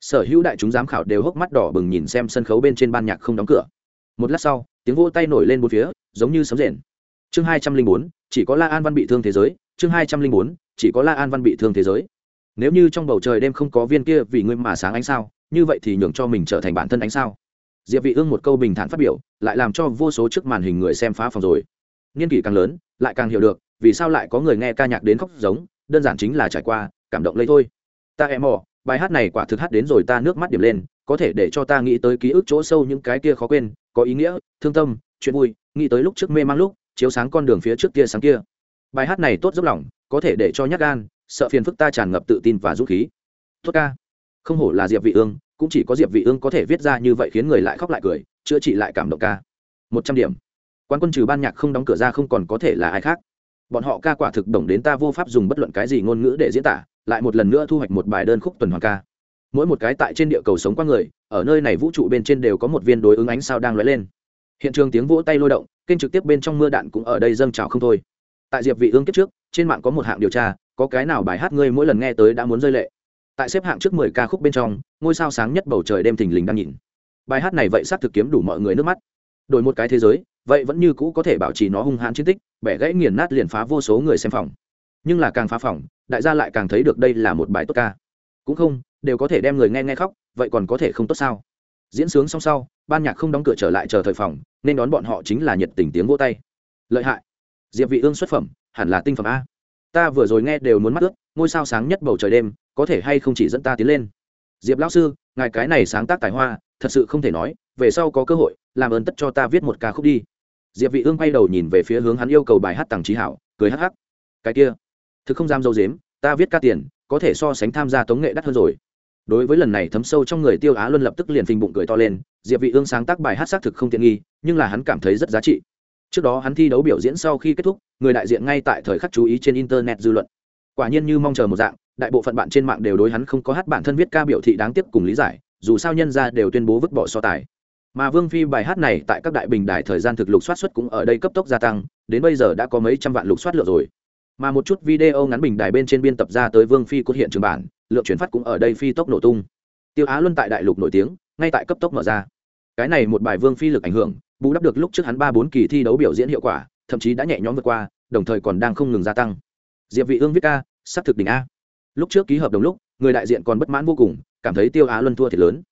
Sở hữu đại chúng giám khảo đều hốc mắt đỏ bừng nhìn xem sân khấu bên trên ban nhạc không đóng cửa. Một lát sau, tiếng vỗ tay nổi lên bốn phía, giống như sấm rền chương hai trăm linh bốn, chỉ có la an văn bị thương thế giới. Chương hai trăm linh bốn, chỉ có la an văn bị thương thế giới. Nếu như trong bầu trời đêm không có viên kia vì ngươi mà sáng ánh sao, như vậy thì nhường cho mình trở thành bản thân ánh sao. Diệp vị ương một câu bình thản phát biểu, lại làm cho vô số trước màn hình người xem phá phòng rồi. Niên kỷ càng lớn, lại càng hiểu được, vì sao lại có người nghe ca nhạc đến khóc giống, đơn giản chính là trải qua, cảm động lấy thôi. Ta em mò, bài hát này quả thực hát đến rồi ta nước mắt điểm lên, có thể để cho ta nghĩ tới ký ức chỗ sâu những cái kia khó quên, có ý nghĩa, thương tâm, chuyện vui, nghĩ tới lúc trước mê mang lúc chiếu sáng con đường phía trước kia sáng kia. Bài hát này tốt dốc lòng, có thể để cho nhắc gan, sợ phiền phức ta tràn ngập tự tin và dũng khí. Tốt ca. Không hổ là diệp vị ương, cũng chỉ có diệp vị ương có thể viết ra như vậy khiến người lại khóc lại cười, chữa trị lại cảm động ca. Một trăm điểm. Quan quân trừ ban nhạc không đóng cửa ra không còn có thể là ai khác. Bọn họ ca quả thực đồng đến ta vô pháp dùng bất luận cái gì ngôn ngữ để diễn tả, lại một lần nữa thu hoạch một bài đơn khúc tuần hoàn ca. Mỗi một cái tại trên địa cầu sống qua người, ở nơi này vũ trụ bên trên đều có một viên đối ứng ánh sao đang lóe lên hiện trường tiếng vỗ tay lôi động, kênh trực tiếp bên trong mưa đạn cũng ở đây dâng trào không thôi. Tại diệp vị ương kiếp trước, trên mạng có một hạng điều tra, có cái nào bài hát ngươi mỗi lần nghe tới đã muốn rơi lệ? Tại xếp hạng trước 10 ca khúc bên trong, ngôi sao sáng nhất bầu trời đêm thình lình đang nhìn. Bài hát này vậy xác thực kiếm đủ mọi người nước mắt. Đổi một cái thế giới, vậy vẫn như cũ có thể bảo trì nó hung hãn chiến tích, bẻ gãy nghiền nát liền phá vô số người xem phòng. Nhưng là càng phá phòng, đại gia lại càng thấy được đây là một bài tốt ca. Cũng không, đều có thể đem người nghe nghe khóc, vậy còn có thể không tốt sao? Diễn sướng xong sau, ban nhạc không đóng cửa trở lại chờ thời phòng nên đón bọn họ chính là nhiệt tình tiếng vô tay. Lợi hại. Diệp vị ương xuất phẩm, hẳn là tinh phẩm a. Ta vừa rồi nghe đều muốn mắt ướt, ngôi sao sáng nhất bầu trời đêm, có thể hay không chỉ dẫn ta tiến lên? Diệp lão sư, ngài cái này sáng tác tài hoa, thật sự không thể nói, về sau có cơ hội, làm ơn tất cho ta viết một ca khúc đi. Diệp vị ương quay đầu nhìn về phía hướng hắn yêu cầu bài hát tàng trí hảo, cười hắc hắc. Cái kia, thực không dám dâu dếm, ta viết ca tiền, có thể so sánh tham gia tống nghệ đắt hơn rồi đối với lần này thấm sâu trong người tiêu á luân lập tức liền phình bụng cười to lên, diệp vị ương sáng tác bài hát xác thực không tiện nghi, nhưng là hắn cảm thấy rất giá trị. Trước đó hắn thi đấu biểu diễn sau khi kết thúc, người đại diện ngay tại thời khắc chú ý trên internet dư luận. Quả nhiên như mong chờ một dạng, đại bộ phận bạn trên mạng đều đối hắn không có hát bản thân viết ca biểu thị đáng tiếc cùng lý giải, dù sao nhân ra đều tuyên bố vứt bỏ so tài. Mà vương phi bài hát này tại các đại bình đài thời gian thực lục soát xuất cũng ở đây cấp tốc gia tăng, đến bây giờ đã có mấy trăm vạn lục soát lượt rồi mà một chút video ngắn bình đài bên trên biên tập ra tới vương phi cốt hiện trường bản, lượng chuyển phát cũng ở đây phi tốc nổ tung. Tiêu á luân tại đại lục nổi tiếng, ngay tại cấp tốc mở ra. Cái này một bài vương phi lực ảnh hưởng, bù đắp được lúc trước hắn ba bốn kỳ thi đấu biểu diễn hiệu quả, thậm chí đã nhẹ nhõm vượt qua, đồng thời còn đang không ngừng gia tăng. Diệp vị ương viết ca, sắp thực đỉnh a. Lúc trước ký hợp đồng lúc, người đại diện còn bất mãn vô cùng, cảm thấy tiêu á luân thua thiệt lớn.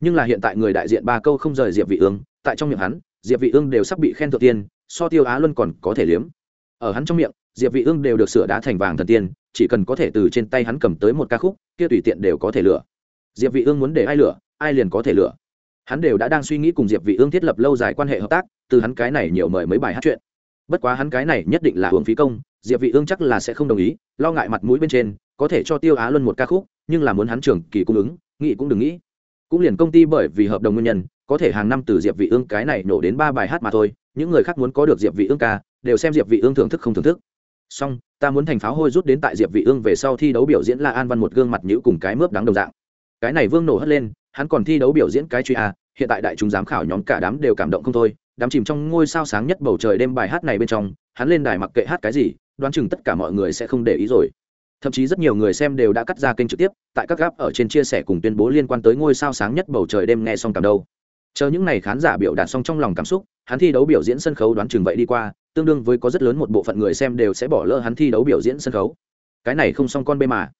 Nhưng là hiện tại người đại diện ba câu không rời diệp vị ương, tại trong miệng hắn, diệp vị ương đều sắp bị khen thượng tiên so tiêu á luân còn có thể liếm. Ở hắn trong miệng diệp vị ương đều được sửa đá thành vàng thần tiên, chỉ cần có thể từ trên tay hắn cầm tới một ca khúc, kia tùy tiện đều có thể lựa diệp vị ương muốn để ai lựa ai liền có thể lựa hắn đều đã đang suy nghĩ cùng diệp vị ương thiết lập lâu dài quan hệ hợp tác, từ hắn cái này nhiều mời mấy bài hát chuyện. Bất quá hắn cái này nhất định là hưởng phí công, diệp vị ương chắc là sẽ không đồng ý, lo ngại mặt mũi bên trên, có thể cho tiêu á luân một ca khúc, nhưng là muốn hắn trưởng kỳ cung ứng, nghĩ cũng đừng nghĩ. Cũng liền công ty bởi vì hợp đồng nguyên nhân, có thể hàng năm từ diệp vị ương cái này nổ đến ba bài hát mà thôi, những người khác muốn có được diệp vị ương ca, đều xem diệp vị ương thưởng thức không thưởng thức song ta muốn thành pháo hôi rút đến tại diệp vị ương về sau thi đấu biểu diễn la an văn một gương mặt nhũ cùng cái mướp đáng đồng dạng. Cái này vương nổ hất lên, hắn còn thi đấu biểu diễn cái truy a, hiện tại đại chúng giám khảo nhóm cả đám đều cảm động không thôi, đám chìm trong ngôi sao sáng nhất bầu trời đêm bài hát này bên trong, hắn lên đài mặc kệ hát cái gì, đoán chừng tất cả mọi người sẽ không để ý rồi. Thậm chí rất nhiều người xem đều đã cắt ra kênh trực tiếp, tại các gáp ở trên chia sẻ cùng tuyên bố liên quan tới ngôi sao sáng nhất bầu trời đêm nghe xong cảm đâu chờ những n à y khán giả biểu đạt xong trong lòng cảm xúc, hắn thi đấu biểu diễn sân khấu đoán chừng vậy đi qua tương đương với có rất lớn một bộ phận người xem đều sẽ bỏ lỡ hắn thi đấu biểu diễn sân khấu. Cái này không xong con bê mà.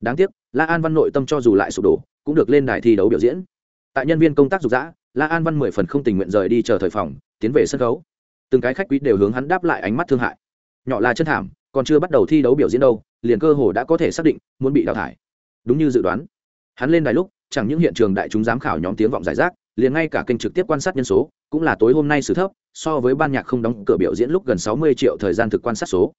Đáng tiếc, la an văn nội tâm cho dù lại sụp đổ, cũng được lên đài thi đấu biểu diễn. Tại nhân viên công tác dục dã, la an văn mười phần không tình nguyện rời đi chờ thời phòng, tiến về sân khấu. Từng cái khách quý đều hướng hắn đáp lại ánh mắt thương hại. Nhỏ là chân thảm, còn chưa bắt đầu thi đấu biểu diễn đâu, liền cơ hồ đã có thể xác định, muốn bị đào thải. Đúng như dự đoán. Hắn lên đài lúc, chẳng những hiện trường đại chúng giám khảo nhóm tiếng vọng giải rác liền ngay cả kênh trực tiếp quan sát nhân số cũng là tối hôm nay sự thấp, so với ban nhạc không đóng cửa biểu diễn lúc gần sáu mươi triệu thời gian thực quan sát số.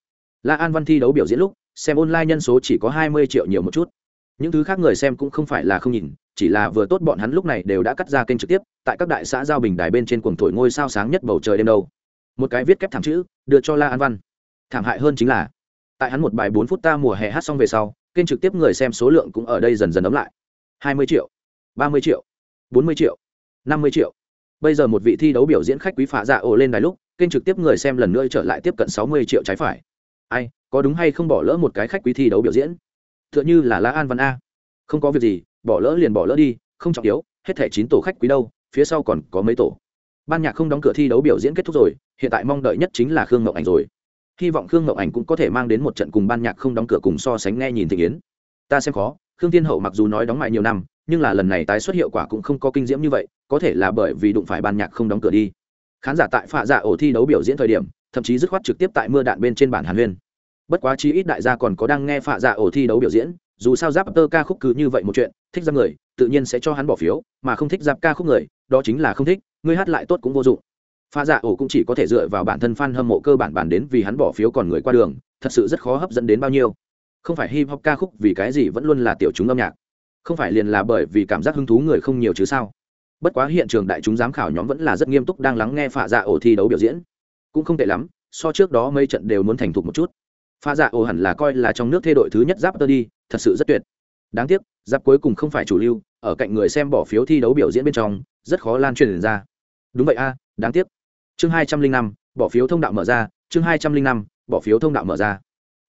La an văn thi đấu biểu diễn lúc, xem online nhân số chỉ có hai mươi triệu nhiều một chút. Những thứ khác người xem cũng không phải là không nhìn, chỉ là vừa tốt bọn hắn lúc này đều đã cắt ra kênh trực tiếp, tại các đại xã giao bình đài bên trên cuồng thổi ngôi sao sáng nhất bầu trời đêm đâu. Một cái viết kép thảm chữ, đưa cho la an văn. Thảm hại hơn chính là, tại hắn một bài bốn phút ta mùa hè hát xong về sau, kênh trực tiếp người xem số lượng cũng ở đây dần dần ấm lại. hai mươi triệu, ba mươi triệu, bốn mươi triệu năm mươi triệu. Bây giờ một vị thi đấu biểu diễn khách quý phá dạ ổ lên đài lúc, kênh trực tiếp người xem lần nữa trở lại tiếp cận sáu mươi triệu trái phải. Ai, có đúng hay không bỏ lỡ một cái khách quý thi đấu biểu diễn? T h ư ợ n h ư là la an văn a. Không có việc gì, bỏ lỡ liền bỏ lỡ đi, không trọng yếu, hết thẻ chín tổ khách quý đâu, phía sau còn có mấy tổ. Ban nhạc không đóng cửa thi đấu biểu diễn kết thúc rồi, hiện tại mong đợi nhất chính là khương ngậu ảnh rồi. Hy vọng khương ngậu ảnh cũng có thể mang đến một trận cùng ban nhạc không đóng cửa cùng so sánh nghe nhìn thị kiến ta xem khó, khương thiên hậu mặc dù nói đóng mại nhiều năm nhưng là lần này tái xuất hiệu quả cũng không có kinh diễm như vậy, có thể là bởi vì đụng phải ban nhạc không đóng cửa đi. Khán giả tại phạ dạ ổ thi đấu biểu diễn thời điểm, thậm chí dứt khoát trực tiếp tại mưa đạn bên trên bản hàn huyên. Bất quá chi ít đại gia còn có đang nghe phạ dạ ổ thi đấu biểu diễn, dù sao giáp tơ ca khúc cứ như vậy một chuyện, thích giáp người, tự nhiên sẽ cho hắn bỏ phiếu, mà không thích giáp ca khúc người, đó chính là không thích, ngươi hát lại tốt cũng vô dụng. Pha dạ ổ cũng chỉ có thể dựa vào bản thân fan hâm mộ cơ bản bản đến vì hắn bỏ phiếu còn người qua đường, thật sự rất khó hấp dẫn đến bao nhiêu. Không phải hip hop ca khúc vì cái gì vẫn luôn là tiểu chúng âm nhạc không phải liền là bởi vì cảm giác hứng thú người không nhiều chứ sao? Bất quá hiện trường đại chúng giám khảo nhóm vẫn là rất nghiêm túc đang lắng nghe phạ dạ ổ thi đấu biểu diễn. Cũng không tệ lắm, so trước đó mấy trận đều muốn thành thục một chút. Pha dạ ổ hẳn là coi là trong nước thê đội thứ nhất giáp tơ đi, thật sự rất tuyệt. Đáng tiếc, giáp cuối cùng không phải chủ lưu, ở cạnh người xem bỏ phiếu thi đấu biểu diễn bên trong, rất khó lan truyền ra. Đúng vậy a, đáng tiếc. Chương hai trăm linh năm, bỏ phiếu thông đạo mở ra, chương hai trăm linh năm, bỏ phiếu thông đạo mở ra.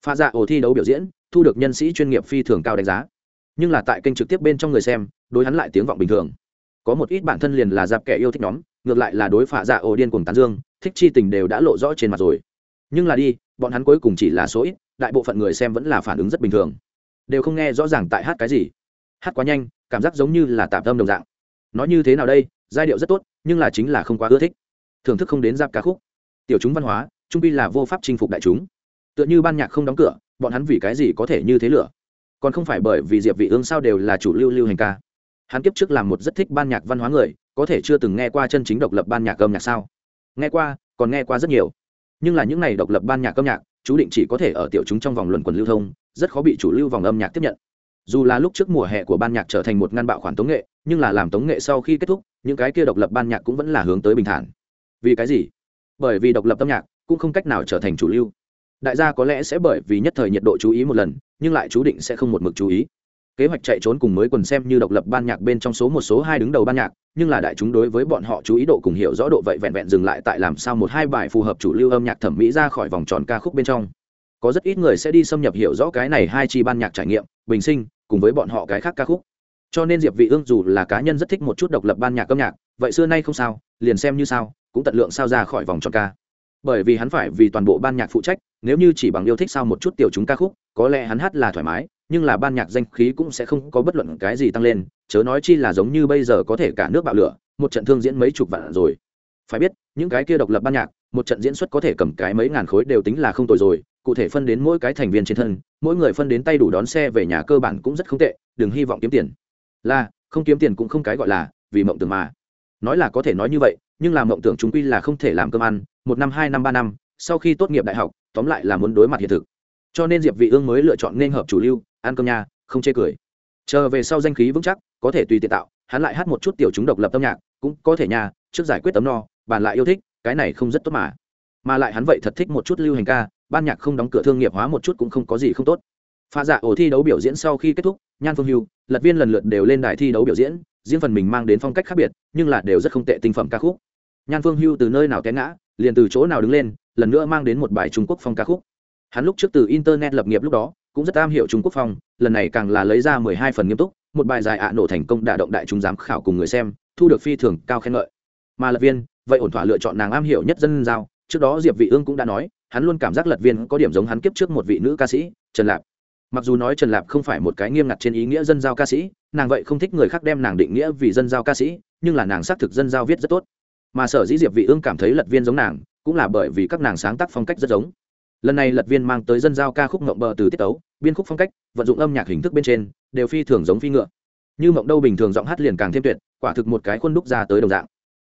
Pha dạ ổ thi đấu biểu diễn, thu được nhân sĩ chuyên nghiệp phi thường cao đánh giá nhưng là tại kênh trực tiếp bên trong người xem, đối hắn lại tiếng vọng bình thường. Có một ít bản thân liền là giáp kẻ yêu thích nhóm, ngược lại là đối phạ dạ ổ điên cùng tán dương, thích chi tình đều đã lộ rõ trên mặt rồi. Nhưng là đi, bọn hắn cuối cùng chỉ là số ít, đại bộ phận người xem vẫn là phản ứng rất bình thường. Đều không nghe rõ ràng tại hát cái gì. Hát quá nhanh, cảm giác giống như là tạm tâm đồng dạng. Nói như thế nào đây, giai điệu rất tốt, nhưng là chính là không quá ưa thích. Thưởng thức không đến giáp ca khúc. Tiểu chúng văn hóa, trung bi là vô pháp chinh phục đại chúng. Tựa như ban nhạc không đóng cửa, bọn hắn vì cái gì có thể như thế lửa? Còn không phải bởi vì diệp vị ương sao đều là chủ lưu lưu hành ca. Hắn kiếp trước làm một rất thích ban nhạc văn hóa người, có thể chưa từng nghe qua chân chính độc lập ban nhạc âm nhạc sao? Nghe qua, còn nghe qua rất nhiều. Nhưng là những này độc lập ban nhạc âm nhạc, chú định chỉ có thể ở tiểu chúng trong vòng luận quần lưu thông, rất khó bị chủ lưu vòng âm nhạc tiếp nhận. Dù là lúc trước mùa hè của ban nhạc trở thành một ngăn bạo khoản tống nghệ, nhưng là làm tống nghệ sau khi kết thúc, những cái kia độc lập ban nhạc cũng vẫn là hướng tới bình thản. Vì cái gì? Bởi vì độc lập âm nhạc cũng không cách nào trở thành chủ lưu đại gia có lẽ sẽ bởi vì nhất thời nhiệt độ chú ý một lần, nhưng lại chú định sẽ không một mực chú ý. Kế hoạch chạy trốn cùng mới quần xem như độc lập ban nhạc bên trong số một số hai đứng đầu ban nhạc, nhưng là đại chúng đối với bọn họ chú ý độ cùng hiểu rõ độ vậy vẹn vẹn dừng lại tại làm sao một hai bài phù hợp chủ lưu âm nhạc thẩm mỹ ra khỏi vòng tròn ca khúc bên trong. Có rất ít người sẽ đi xâm nhập hiểu rõ cái này hai chi ban nhạc trải nghiệm, bình sinh, cùng với bọn họ cái khác ca khúc. Cho nên diệp vị ương dù là cá nhân rất thích một chút độc lập ban nhạc âm nhạc, vậy xưa nay không sao, liền xem như sao, cũng tận lượng sao ra khỏi vòng tròn ca bởi vì hắn phải vì toàn bộ ban nhạc phụ trách, nếu như chỉ bằng yêu thích sao một chút tiểu chúng ca khúc, có lẽ hắn hát là thoải mái, nhưng là ban nhạc danh khí cũng sẽ không có bất luận cái gì tăng lên, chớ nói chi là giống như bây giờ có thể cả nước bạo lửa, một trận thương diễn mấy chục vạn rồi. Phải biết, những cái kia độc lập ban nhạc, một trận diễn xuất có thể cầm cái mấy ngàn khối đều tính là không tồi rồi, cụ thể phân đến mỗi cái thành viên trên thân, mỗi người phân đến tay đủ đón xe về nhà cơ bản cũng rất không tệ, đừng hy vọng kiếm tiền. Là, không kiếm tiền cũng không cái gọi là vì mộng tưởng mà. Nói là có thể nói như vậy nhưng làm mộng tưởng chúng quy là không thể làm cơm ăn, một năm, hai năm, ba năm, sau khi tốt nghiệp đại học, tóm lại là muốn đối mặt hiện thực. Cho nên diệp vị ương mới lựa chọn nên hợp chủ lưu, ăn cơm nhà, không chê cười. Chờ về sau danh khí vững chắc, có thể tùy tiện tạo, hắn lại hát một chút tiểu chúng độc lập âm nhạc, cũng có thể nhà, trước giải quyết tấm no bàn lại yêu thích, cái này không rất tốt mà. Mà lại hắn vậy thật thích một chút lưu hành ca, ban nhạc không đóng cửa thương nghiệp hóa một chút cũng không có gì không tốt. Pha dạ ổ thi đấu biểu diễn sau khi kết thúc, nhan phương hưu, lật viên lần lượt đều lên đài thi đấu biểu diễn, riêng phần mình mang đến phong cách khác biệt, nhưng là đều rất không tệ tinh phẩm ca khúc nhan phương hưu từ nơi nào té ngã, liền từ chỗ nào đứng lên, lần nữa mang đến một bài trung quốc phong ca khúc. Hắn lúc trước từ internet lập nghiệp lúc đó, cũng rất am hiểu trung quốc phong, lần này càng là lấy ra mười hai phần nghiêm túc, một bài dài ạ nổ thành công đả động đại chúng giám khảo cùng người xem, thu được phi thường cao khen ngợi. Mà lật viên, vậy ổn thỏa lựa chọn nàng am hiểu nhất dân giao, trước đó diệp vị ương cũng đã nói, hắn luôn cảm giác lật viên có điểm giống hắn kiếp trước một vị nữ ca sĩ, trần lạp. Mặc dù nói trần lạp không phải một cái nghiêm ngặt trên ý nghĩa dân giao ca sĩ, nàng vậy không thích người khác đem nàng định nghĩa vì dân giao ca sĩ, nhưng là nàng xác thực dân giao viết rất tốt mà sở dĩ diệp vị ương cảm thấy lật viên giống nàng cũng là bởi vì các nàng sáng tác phong cách rất giống. Lần này lật viên mang tới dân giao ca khúc ngậm bờ từ tiết tấu, biên khúc phong cách, vận dụng âm nhạc hình thức bên trên, đều phi thường giống phi ngựa. Như mộng đâu bình thường giọng hát liền càng thêm tuyệt, quả thực một cái khuôn đúc ra tới đồng dạng.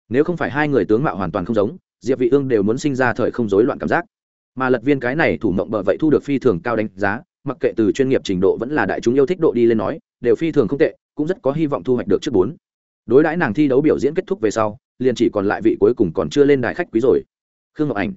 Nếu không phải hai người tướng mạo hoàn toàn không giống, diệp vị ương đều muốn sinh ra thời không rối loạn cảm giác. Mà lật viên cái này thủ mộng bờ vậy thu được phi thường cao đánh giá, mặc kệ từ chuyên nghiệp trình độ vẫn là đại chúng yêu thích độ đi lên nói, đều phi thường không tệ, cũng rất có hy vọng thu hoạch được trước bốn. Đối đãi nàng thi đấu biểu diễn kết thúc về sau liền chỉ còn lại vị cuối cùng còn chưa lên đài khách quý rồi. Khương ngọc ảnh,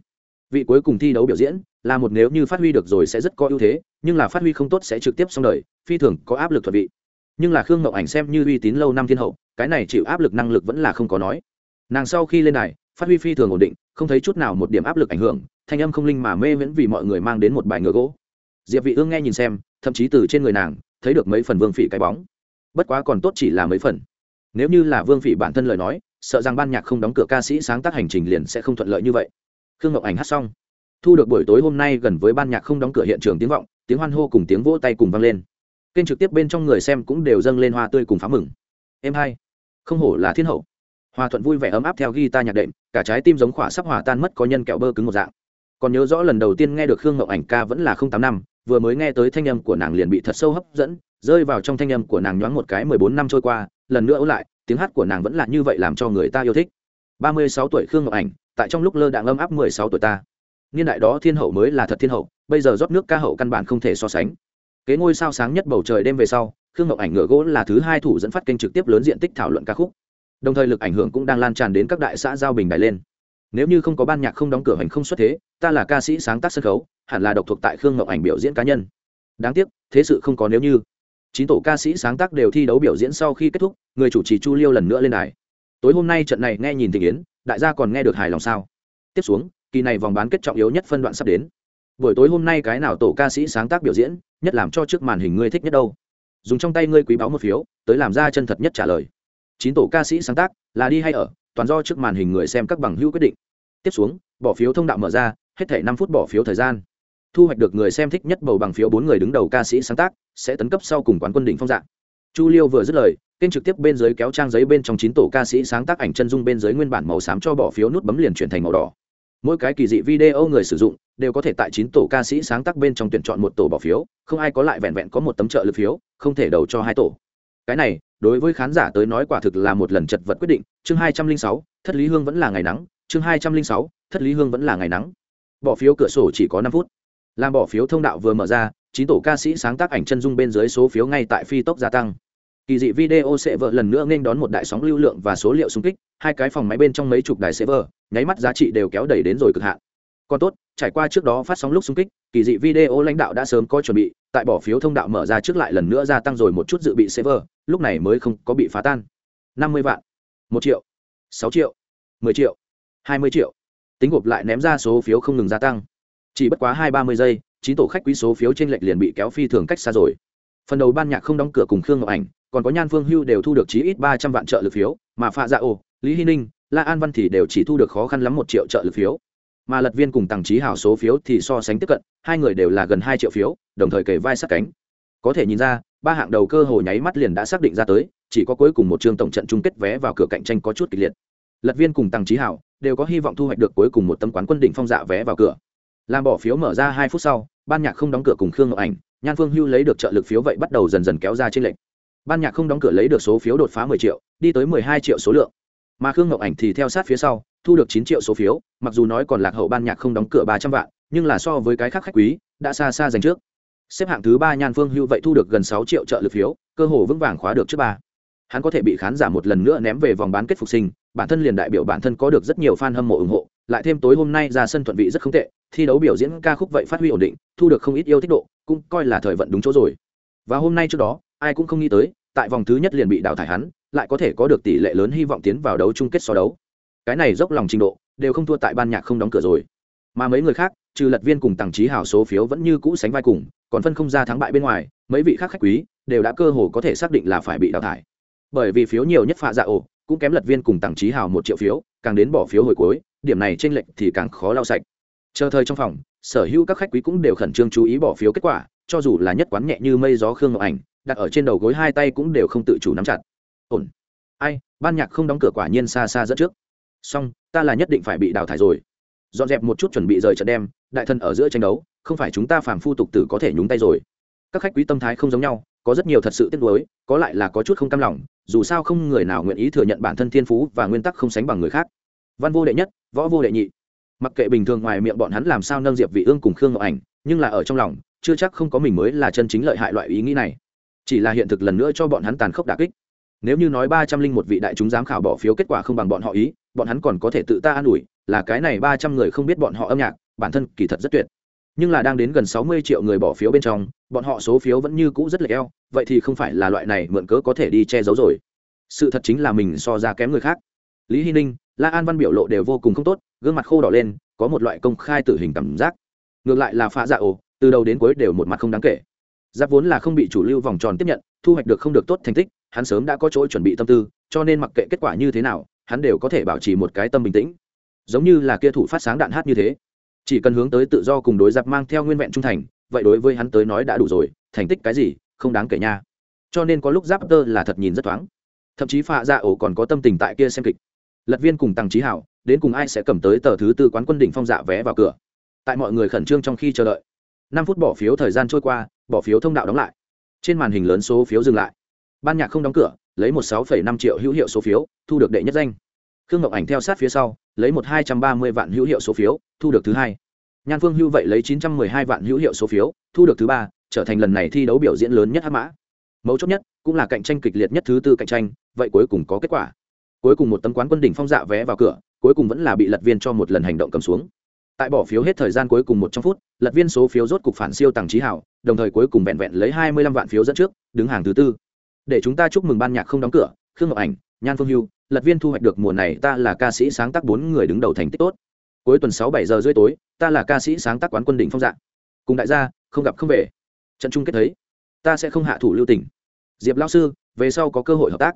vị cuối cùng thi đấu biểu diễn là một nếu như phát huy được rồi sẽ rất có ưu thế, nhưng là phát huy không tốt sẽ trực tiếp xong đời, phi thường có áp lực thuận vị. Nhưng là khương ngọc ảnh xem như uy tín lâu năm thiên hậu, cái này chịu áp lực năng lực vẫn là không có nói. Nàng sau khi lên đài, phát huy phi thường ổn định, không thấy chút nào một điểm áp lực ảnh hưởng, thanh âm không linh mà mê miễn vì mọi người mang đến một bài ngựa gỗ. Diệp vị ương nghe nhìn xem, thậm chí từ trên người nàng, thấy được mấy phần vương phỉ cái bóng. Bất quá còn tốt chỉ là mấy phần. Nếu như là vương phỉ bản thân lời nói sợ rằng ban nhạc không đóng cửa ca sĩ sáng tác hành trình liền sẽ không thuận lợi như vậy. Khương ngọc ảnh hát xong. Thu được buổi tối hôm nay gần với ban nhạc không đóng cửa hiện trường tiếng vọng, tiếng hoan hô cùng tiếng vỗ tay cùng vang lên. Kênh trực tiếp bên trong người xem cũng đều dâng lên hoa tươi cùng phá mừng. Em hai, không hổ là thiên hậu. Hòa thuận vui vẻ ấm áp theo guitar nhạc đệm, cả trái tim giống khỏa sắp hòa tan mất có nhân kẹo bơ cứng một dạng. Còn nhớ rõ lần đầu tiên nghe được khương ngọc ảnh ca vẫn là không tám năm, vừa mới nghe tới thanh âm của nàng liền bị thật sâu hấp dẫn, rơi vào trong thanh âm của nàng nhoáng một cái mười bốn năm trôi qua, lần nữa lại tiếng hát của nàng vẫn là như vậy làm cho người ta yêu thích. Ba mươi sáu tuổi khương ngọc ảnh, tại trong lúc lơ đạn âm áp mười sáu tuổi ta. Niên đại đó thiên hậu mới là thật thiên hậu, bây giờ rót nước ca hậu căn bản không thể so sánh. Kế ngôi sao sáng nhất bầu trời đêm về sau, khương ngọc ảnh ngựa gỗ là thứ hai thủ dẫn phát kênh trực tiếp lớn diện tích thảo luận ca khúc. Đồng thời lực ảnh hưởng cũng đang lan tràn đến các đại xã giao bình đài lên. Nếu như không có ban nhạc không đóng cửa hành không xuất thế, ta là ca sĩ sáng tác sân khấu, hẳn là độc thuộc tại khương ngọc ảnh biểu diễn cá nhân. Đáng tiếc, thế sự không có nếu như chín tổ ca sĩ sáng tác đều thi đấu biểu diễn sau khi kết thúc, người chủ trì chu liêu lần nữa lên đài. Tối hôm nay trận này nghe nhìn tình yến, đại gia còn nghe được hài lòng sao? Tiếp xuống, kỳ này vòng bán kết trọng yếu nhất phân đoạn sắp đến. Buổi tối hôm nay cái nào tổ ca sĩ sáng tác biểu diễn, nhất làm cho trước màn hình ngươi thích nhất đâu? Dùng trong tay ngươi quý báo một phiếu, tới làm ra chân thật nhất trả lời. Chín tổ ca sĩ sáng tác, là đi hay ở, toàn do trước màn hình người xem các bằng hữu quyết định. Tiếp xuống, bỏ phiếu thông đạo mở ra, hết thể năm phút bỏ phiếu thời gian thu hoạch được người xem thích nhất bầu bằng phiếu bốn người đứng đầu ca sĩ sáng tác, sẽ tấn cấp sau cùng quán quân đỉnh phong dạng. Chu liêu vừa dứt lời, kênh trực tiếp bên dưới kéo trang giấy bên trong chín tổ ca sĩ sáng tác ảnh chân dung bên dưới nguyên bản màu xám cho bỏ phiếu nút bấm liền chuyển thành màu đỏ. Mỗi cái kỳ dị video người sử dụng đều có thể tại chín tổ ca sĩ sáng tác bên trong tuyển chọn một tổ bỏ phiếu, không ai có lại vẹn vẹn có một tấm trợ lực phiếu, không thể đầu cho hai tổ. Cái này, đối với khán giả tới nói quả thực là một lần chật vật quyết định. Chương hai trăm linh sáu, thất lý hương vẫn là ngày nắng. Chương hai trăm linh sáu, thất lý hương vẫn là ngày nắng. Bỏ phiếu cửa sổ chỉ có năm phút làm bỏ phiếu thông đạo vừa mở ra, chín tổ ca sĩ sáng tác ảnh chân dung bên dưới số phiếu ngay tại phi tốc gia tăng. Kỳ dị video sẽ vợ lần nữa nên đón một đại sóng lưu lượng và số liệu xung kích, hai cái phòng máy bên trong mấy chục đài sẽ vợ, nháy mắt giá trị đều kéo đẩy đến rồi cực hạn. Còn tốt, trải qua trước đó phát sóng lúc xung kích, kỳ dị video lãnh đạo đã sớm có chuẩn bị, tại bỏ phiếu thông đạo mở ra trước lại lần nữa gia tăng rồi một chút dự bị server lúc này mới không có bị phá tan. Năm mươi vạn, một triệu, sáu triệu, mười triệu, hai mươi triệu. Tính gộp lại ném ra số phiếu không ngừng gia tăng chỉ bất quá hai ba mươi giây, chín tổ khách quý số phiếu trên lệch liền bị kéo phi thường cách xa rồi. Phần đầu ban nhạc không đóng cửa cùng khương ngọc ảnh, còn có nhan phương hưu đều thu được chí ít ba trăm vạn trợ lực phiếu, mà pha dạ ô lý hy ninh, la an văn thì đều chỉ thu được khó khăn lắm một triệu trợ lực phiếu. Mà lật viên cùng tàng trí hào số phiếu thì so sánh tiếp cận, hai người đều là gần hai triệu phiếu, đồng thời kề vai sát cánh. Có thể nhìn ra, ba hạng đầu cơ hồ nháy mắt liền đã xác định ra tới, chỉ có cuối cùng một chương tổng trận chung kết vé vào cửa cạnh tranh có chút kịch liệt. Lật viên cùng tàng trí hảo đều có hy vọng thu hoạch được cuối cùng một tấm quán quân đỉnh phong dạ vé vào cửa làm bỏ phiếu mở ra hai phút sau, ban nhạc không đóng cửa cùng khương ngọc ảnh, nhan phương hưu lấy được trợ lực phiếu vậy bắt đầu dần dần kéo ra trên lệnh ban nhạc không đóng cửa lấy được số phiếu đột phá mười triệu, đi tới mười hai triệu số lượng. Mà khương ngọc ảnh thì theo sát phía sau, thu được chín triệu số phiếu, mặc dù nói còn lạc hậu ban nhạc không đóng cửa ba trăm vạn, nhưng là so với cái khác khách quý, đã xa xa dành trước. Xếp hạng thứ ba nhan phương hưu vậy thu được gần sáu triệu trợ lực phiếu, cơ hồ vững vàng khóa được trước ba. Hắn có thể bị khán giả một lần nữa ném về vòng bán kết phục sinh, bản thân liền đại biểu bản thân có được rất nhiều fan hâm mộ ủng hộ lại thêm tối hôm nay ra sân thuận vị rất không tệ, thi đấu biểu diễn ca khúc vậy phát huy ổn định, thu được không ít yêu thích độ, cũng coi là thời vận đúng chỗ rồi. Và hôm nay trước đó, ai cũng không nghĩ tới, tại vòng thứ nhất liền bị đào thải hắn, lại có thể có được tỷ lệ lớn hy vọng tiến vào đấu chung kết so đấu. Cái này dốc lòng trình độ, đều không thua tại ban nhạc không đóng cửa rồi. Mà mấy người khác, trừ lật viên cùng tàng trí hào số phiếu vẫn như cũ sánh vai cùng, còn phân không ra thắng bại bên ngoài, mấy vị khác khách quý, đều đã cơ hồ có thể xác định là phải bị đào thải. Bởi vì phiếu nhiều nhất phạ dạ ổ, cũng kém lật viên cùng tặng trí hào một triệu phiếu, càng đến bỏ phiếu hồi cuối điểm này trên lệnh thì càng khó lau sạch. Chờ thời trong phòng, sở hữu các khách quý cũng đều khẩn trương chú ý bỏ phiếu kết quả, cho dù là nhất quán nhẹ như mây gió khương ngọc ảnh, đặt ở trên đầu gối hai tay cũng đều không tự chủ nắm chặt. Ổn. Ai, ban nhạc không đóng cửa quả nhiên xa xa dẫn trước. Song ta là nhất định phải bị đào thải rồi. Dọn dẹp một chút chuẩn bị rời trận đem đại thân ở giữa tranh đấu, không phải chúng ta phàm phu tục tử có thể nhúng tay rồi. Các khách quý tâm thái không giống nhau, có rất nhiều thật sự tiếc nuối, có lại là có chút không cam lòng, dù sao không người nào nguyện ý thừa nhận bản thân thiên phú và nguyên tắc không sánh bằng người khác văn vô đệ nhất, võ vô đệ nhị. Mặc kệ bình thường ngoài miệng bọn hắn làm sao nâng diệp vị ương cùng khương ngọc ảnh, nhưng là ở trong lòng, chưa chắc không có mình mới là chân chính lợi hại loại ý nghĩ này. Chỉ là hiện thực lần nữa cho bọn hắn tàn khốc đả kích. Nếu như nói ba trăm linh một vị đại chúng giám khảo bỏ phiếu kết quả không bằng bọn họ ý, bọn hắn còn có thể tự ta an ủi, là cái này ba trăm người không biết bọn họ âm nhạc, bản thân kỳ thật rất tuyệt. Nhưng là đang đến gần sáu mươi triệu người bỏ phiếu bên trong, bọn họ số phiếu vẫn như cũ rất lệch eo, vậy thì không phải là loại này mượn cớ có thể đi che giấu rồi. Sự thật chính là mình so ra kém người khác. Lý hy ninh la an văn biểu lộ đều vô cùng không tốt, gương mặt khô đỏ lên, có một loại công khai tử hình cảm giác. Ngược lại là pha dạ ồ từ đầu đến cuối đều một mặt không đáng kể. Giáp vốn là không bị chủ lưu vòng tròn tiếp nhận, thu hoạch được không được tốt thành tích, hắn sớm đã có chỗ chuẩn bị tâm tư, cho nên mặc kệ kết quả như thế nào, hắn đều có thể bảo trì một cái tâm bình tĩnh. Giống như là kia thủ phát sáng đạn hát như thế. Chỉ cần hướng tới tự do cùng đối giáp mang theo nguyên vẹn trung thành, vậy đối với hắn tới nói đã đủ rồi, thành tích cái gì, không đáng kể nha. Cho nên có lúc giáp tơ là thật nhìn rất thoáng. Thậm chí phạ dạ ổ còn có tâm tình tại kia xem kịch lật viên cùng tăng trí hảo, đến cùng ai sẽ cầm tới tờ thứ tư quán quân đỉnh phong dạ vé vào cửa. Tại mọi người khẩn trương trong khi chờ đợi. Năm phút bỏ phiếu thời gian trôi qua, bỏ phiếu thông đạo đóng lại. Trên màn hình lớn số phiếu dừng lại. Ban nhạc không đóng cửa, lấy một sáu năm triệu hữu hiệu số phiếu, thu được đệ nhất danh. Khương ngọc ảnh theo sát phía sau, lấy một hai trăm ba mươi vạn hữu hiệu số phiếu, thu được thứ hai. Nhan phương hưu vậy lấy chín trăm mười hai vạn hữu hiệu số phiếu, thu được thứ ba, trở thành lần này thi đấu biểu diễn lớn nhất hát mã. Mấu chốt nhất, cũng là cạnh tranh kịch liệt nhất thứ tư cạnh tranh, vậy cuối cùng có kết quả cuối cùng một tấm quán quân đỉnh phong dạ vé vào cửa, cuối cùng vẫn là bị lật viên cho một lần hành động cầm xuống. Tại bỏ phiếu hết thời gian cuối cùng một trăm phút, lật viên số phiếu rốt cục phản siêu tàng trí hảo, đồng thời cuối cùng vẹn vẹn lấy hai mươi lăm vạn phiếu dẫn trước, đứng hàng thứ tư. Để chúng ta chúc mừng ban nhạc không đóng cửa, khương ngọc ảnh, nhan phương hưu, lật viên thu hoạch được mùa này ta là ca sĩ sáng tác bốn người đứng đầu thành tích tốt. Cuối tuần sáu bảy giờ rưỡi tối, ta là ca sĩ sáng tác quán quân đỉnh phong dạng cùng đại gia, không gặp không về. Trận chung kết thấy, ta sẽ không hạ thủ lưu tình. Diệp lao sư, về sau có cơ hội hợp tác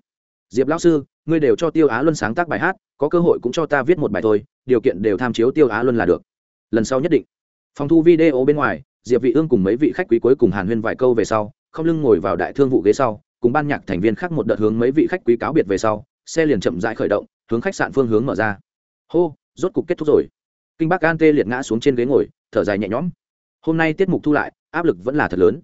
diệp lão sư, ngươi đều cho tiêu á luân sáng tác bài hát, có cơ hội cũng cho ta viết một bài thôi, điều kiện đều tham chiếu tiêu á luân là được. Lần sau nhất định. Phòng thu video bên ngoài, diệp vị ương cùng mấy vị khách quý cuối cùng hàn huyên vài câu về sau, không lưng ngồi vào đại thương vụ ghế sau, cùng ban nhạc thành viên khác một đợt hướng mấy vị khách quý cáo biệt về sau, xe liền chậm rãi khởi động, hướng khách sạn phương hướng mở ra. Hô, rốt cục kết thúc rồi. Kinh bắc an tê liệt ngã xuống trên ghế ngồi, thở dài nhẹ nhõm. Hôm nay tiết mục thu lại, áp lực vẫn là thật lớn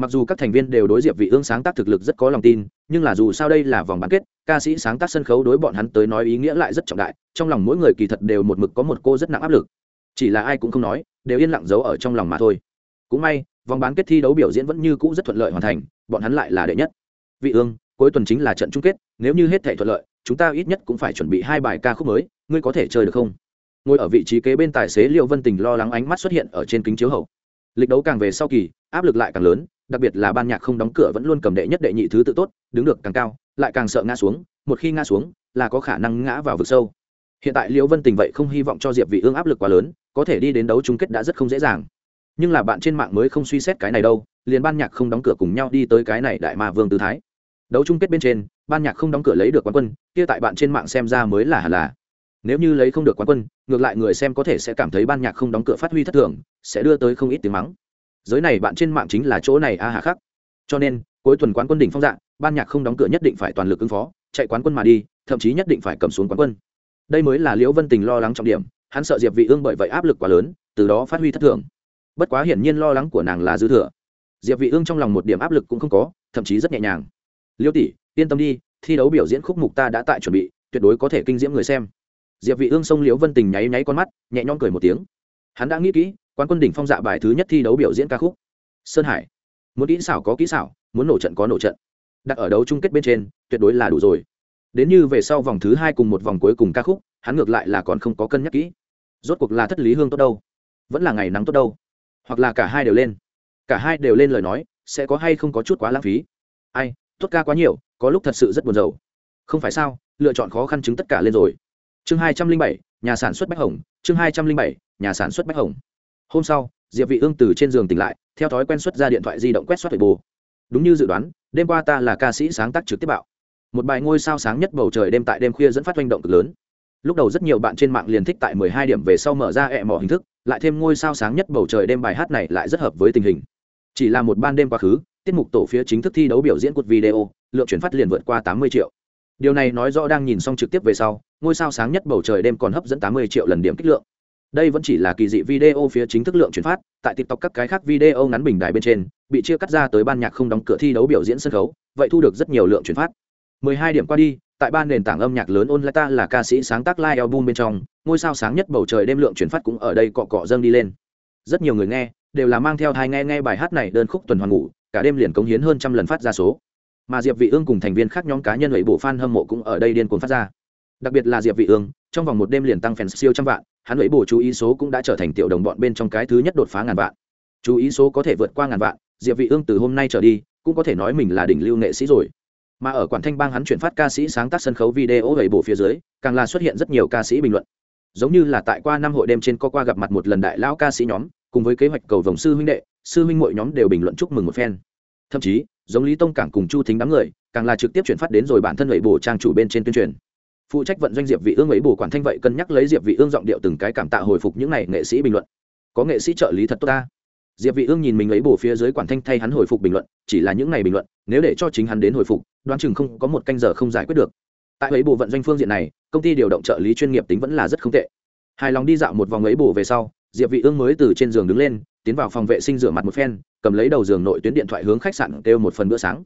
mặc dù các thành viên đều đối diệp vị ương sáng tác thực lực rất có lòng tin, nhưng là dù sao đây là vòng bán kết, ca sĩ sáng tác sân khấu đối bọn hắn tới nói ý nghĩa lại rất trọng đại, trong lòng mỗi người kỳ thật đều một mực có một cô rất nặng áp lực. Chỉ là ai cũng không nói, đều yên lặng giấu ở trong lòng mà thôi. Cũng may, vòng bán kết thi đấu biểu diễn vẫn như cũ rất thuận lợi hoàn thành, bọn hắn lại là đệ nhất. Vị ương, cuối tuần chính là trận chung kết, nếu như hết thảy thuận lợi, chúng ta ít nhất cũng phải chuẩn bị hai bài ca khúc mới, ngươi có thể chơi được không? Ngồi ở vị trí kế bên tài xế liệu vân tình lo lắng ánh mắt xuất hiện ở trên kính chiếu hậu. Lịch đấu càng về sau kỳ, áp lực lại càng lớn đặc biệt là ban nhạc không đóng cửa vẫn luôn cầm đệ nhất đệ nhị thứ tự tốt, đứng được càng cao, lại càng sợ ngã xuống, một khi ngã xuống, là có khả năng ngã vào vực sâu. Hiện tại liễu vân tình vậy không hy vọng cho diệp vị ương áp lực quá lớn, có thể đi đến đấu chung kết đã rất không dễ dàng. Nhưng là bạn trên mạng mới không suy xét cái này đâu, liền ban nhạc không đóng cửa cùng nhau đi tới cái này đại ma vương tư thái. Đấu chung kết bên trên, ban nhạc không đóng cửa lấy được quán quân, kia tại bạn trên mạng xem ra mới là hẳn là. Nếu như lấy không được quán quân, ngược lại người xem có thể sẽ cảm thấy ban nhạc không đóng cửa phát huy thất thường, sẽ đưa tới không ít tiếng mắng giới này bạn trên mạng chính là chỗ này a hà khắc. Cho nên, cuối tuần quán quân đỉnh phong dạng ban nhạc không đóng cửa nhất định phải toàn lực ứng phó, chạy quán quân mà đi, thậm chí nhất định phải cầm xuống quán quân. Đây mới là liễu vân tình lo lắng trọng điểm, hắn sợ diệp vị ương bởi vậy áp lực quá lớn, từ đó phát huy thất thường. Bất quá hiển nhiên lo lắng của nàng là dư thừa. Diệp vị ương trong lòng một điểm áp lực cũng không có, thậm chí rất nhẹ nhàng. Liễu tỷ, yên tâm đi, thi đấu biểu diễn khúc mục ta đã tại chuẩn bị, tuyệt đối có thể kinh diễm người xem. Diệp vị ương xông liễu vân tình nháy nháy con mắt, nhẹ nhõm cười một tiếng. Hắn đã nghĩ kỹ quan quân đỉnh phong dạ bài thứ nhất thi đấu biểu diễn ca khúc. Sơn hải. Muốn kỹ xảo có kỹ xảo, muốn nổ trận có nổ trận. Đặt ở đấu chung kết bên trên, tuyệt đối là đủ rồi. Đến như về sau vòng thứ hai cùng một vòng cuối cùng ca khúc, hắn ngược lại là còn không có cân nhắc kỹ. Rốt cuộc là thất lý hương tốt đâu? Vẫn là ngày nắng tốt đâu? Hoặc là cả hai đều lên? Cả hai đều lên lời nói, sẽ có hay không có chút quá lãng phí? Ai, tốt ca quá nhiều, có lúc thật sự rất buồn rầu. Không phải sao, lựa chọn khó khăn chứng tất cả lên rồi. Chương hai trăm linh bảy, nhà sản xuất bách hồng, chương hai trăm linh bảy, nhà sản xuất bách hồng hôm sau, diệp vị ương từ trên giường tỉnh lại, theo thói quen xuất ra điện thoại di động quét soát thời bù đúng như dự đoán, đêm qua ta là ca sĩ sáng tác trực tiếp bạo. Một bài ngôi sao sáng nhất bầu trời đêm tại đêm khuya dẫn phát hoành động cực lớn. Lúc đầu rất nhiều bạn trên mạng liền thích tại 12 điểm về sau mở ra ẹ mỏ hình thức, lại thêm ngôi sao sáng nhất bầu trời đêm bài hát này lại rất hợp với tình hình. Chỉ là một ban đêm quá khứ, tiết mục tổ phía chính thức thi đấu biểu diễn cuộc video, lượng chuyển phát liền vượt qua 80 triệu. Điều này nói rõ đang nhìn xong trực tiếp về sau, ngôi sao sáng nhất bầu trời đêm còn hấp dẫn 80 triệu lần điểm kích lượng đây vẫn chỉ là kỳ dị video phía chính thức lượng chuyển phát, tại tiktok các cái khác video ngắn bình đài bên trên, bị chia cắt ra tới ban nhạc không đóng cửa thi đấu biểu diễn sân khấu, vậy thu được rất nhiều lượng chuyển phát. 12 điểm qua đi, tại ban nền tảng âm nhạc lớn online ta là ca sĩ sáng tác live album bên trong, ngôi sao sáng nhất bầu trời đêm lượng chuyển phát cũng ở đây cọ cọ dâng đi lên. Rất nhiều người nghe, đều là mang theo thai nghe nghe bài hát này đơn khúc tuần hoàn ngủ, cả đêm liền cống hiến hơn trăm lần phát ra số. Mà diệp vị ương cùng thành viên khác nhóm cá nhân lẩy bộ fan hâm mộ cũng ở đây điên cuồng phát ra. Đặc biệt là diệp vị ương, trong vòng một đêm liền tăng fans siêu trăm vạn hắn ấy bổ chú ý số cũng đã trở thành tiểu đồng bọn bên trong cái thứ nhất đột phá ngàn vạn. Chú ý số có thể vượt qua ngàn vạn, diệp vị ương từ hôm nay trở đi, cũng có thể nói mình là đỉnh lưu nghệ sĩ rồi. Mà ở quản thanh bang hắn chuyển phát ca sĩ sáng tác sân khấu video ấy bổ phía dưới, càng là xuất hiện rất nhiều ca sĩ bình luận. Giống như là tại qua năm hội đêm trên có qua gặp mặt một lần đại lão ca sĩ nhóm, cùng với kế hoạch cầu vòng sư huynh đệ, sư huynh muội nhóm đều bình luận chúc mừng một phen. Thậm chí, giống lý tông cảng cùng chu thính đám người, càng là trực tiếp chuyển phát đến rồi bản thân ấy bổ trang chủ bên trên tuyên truyền phụ trách vận doanh diệp vị ương ấy bổ quản thanh vậy cân nhắc lấy diệp vị ương giọng điệu từng cái cảm tạ hồi phục những này nghệ sĩ bình luận. Có nghệ sĩ trợ lý thật tốt ta. Diệp vị ương nhìn mình ấy bổ phía dưới quản thanh thay hắn hồi phục bình luận, chỉ là những này bình luận, nếu để cho chính hắn đến hồi phục, đoán chừng không có một canh giờ không giải quyết được. Tại ấy bổ vận doanh phương diện này, công ty điều động trợ lý chuyên nghiệp tính vẫn là rất không tệ. Hài lòng đi dạo một vòng ấy bổ về sau, diệp vị ương mới từ trên giường đứng lên, tiến vào phòng vệ sinh rửa mặt một phen, cầm lấy đầu giường nội tuyến điện thoại hướng khách sạn kêu một phần bữa sáng.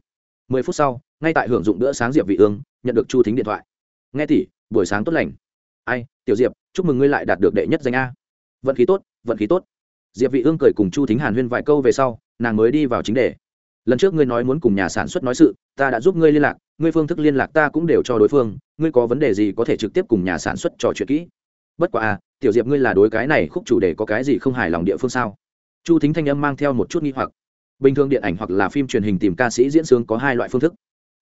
Mười phút sau, ngay tại hưởng dụng bữa sáng diệp vị ương, nhận được chu thính điện thoại nghe tỷ, buổi sáng tốt lành. Ai, tiểu diệp, chúc mừng ngươi lại đạt được đệ nhất danh a. Vận khí tốt, vận khí tốt. Diệp vị ương cười cùng chu thính hàn huyên vài câu về sau, nàng mới đi vào chính đề. Lần trước ngươi nói muốn cùng nhà sản xuất nói sự, ta đã giúp ngươi liên lạc, ngươi phương thức liên lạc ta cũng đều cho đối phương, ngươi có vấn đề gì có thể trực tiếp cùng nhà sản xuất trò chuyện kỹ. Bất quá à tiểu diệp ngươi là đối cái này khúc chủ đề có cái gì không hài lòng địa phương sao? Chu thính thanh âm mang theo một chút nghi hoặc. Bình thường điện ảnh hoặc là phim truyền hình tìm ca sĩ diễn sướng có hai loại phương thức.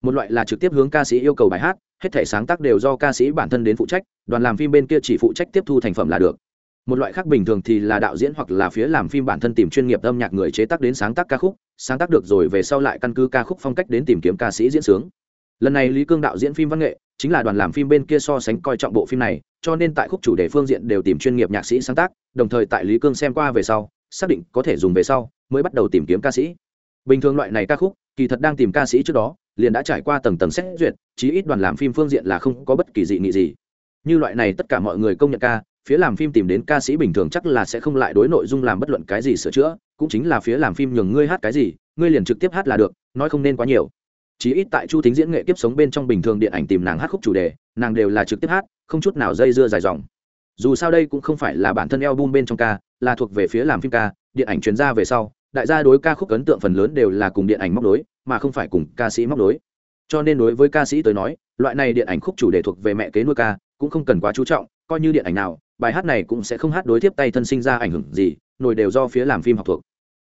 Một loại là trực tiếp hướng ca sĩ yêu cầu bài hát hết thể sáng tác đều do ca sĩ bản thân đến phụ trách, đoàn làm phim bên kia chỉ phụ trách tiếp thu thành phẩm là được. Một loại khác bình thường thì là đạo diễn hoặc là phía làm phim bản thân tìm chuyên nghiệp âm nhạc người chế tác đến sáng tác ca khúc, sáng tác được rồi về sau lại căn cứ ca khúc phong cách đến tìm kiếm ca sĩ diễn sướng. Lần này lý cương đạo diễn phim văn nghệ, chính là đoàn làm phim bên kia so sánh coi trọng bộ phim này, cho nên tại khúc chủ đề phương diện đều tìm chuyên nghiệp nhạc sĩ sáng tác, đồng thời tại lý cương xem qua về sau, xác định có thể dùng về sau, mới bắt đầu tìm kiếm ca sĩ. Bình thường loại này ca khúc, kỳ thật đang tìm ca sĩ trước đó liền đã trải qua tầng tầng xét duyệt, chí ít đoàn làm phim phương diện là không có bất kỳ dị nghị gì. Như loại này tất cả mọi người công nhận ca, phía làm phim tìm đến ca sĩ bình thường chắc là sẽ không lại đối nội dung làm bất luận cái gì sửa chữa, cũng chính là phía làm phim nhường ngươi hát cái gì, ngươi liền trực tiếp hát là được, nói không nên quá nhiều. Chí ít tại chu thính diễn nghệ tiếp sống bên trong bình thường điện ảnh tìm nàng hát khúc chủ đề, nàng đều là trực tiếp hát, không chút nào dây dưa dài dòng. Dù sao đây cũng không phải là bản thân album bên trong ca, là thuộc về phía làm phim ca, điện ảnh chuyên ra về sau, đại gia đối ca khúc ấn tượng phần lớn đều là cùng điện ảnh móc đối mà không phải cùng ca sĩ móc đối cho nên đối với ca sĩ tới nói, loại này điện ảnh khúc chủ đề thuộc về mẹ kế nuôi ca, cũng không cần quá chú trọng, coi như điện ảnh nào, bài hát này cũng sẽ không hát đối tiếp tay thân sinh ra ảnh hưởng gì, nổi đều do phía làm phim học thuộc.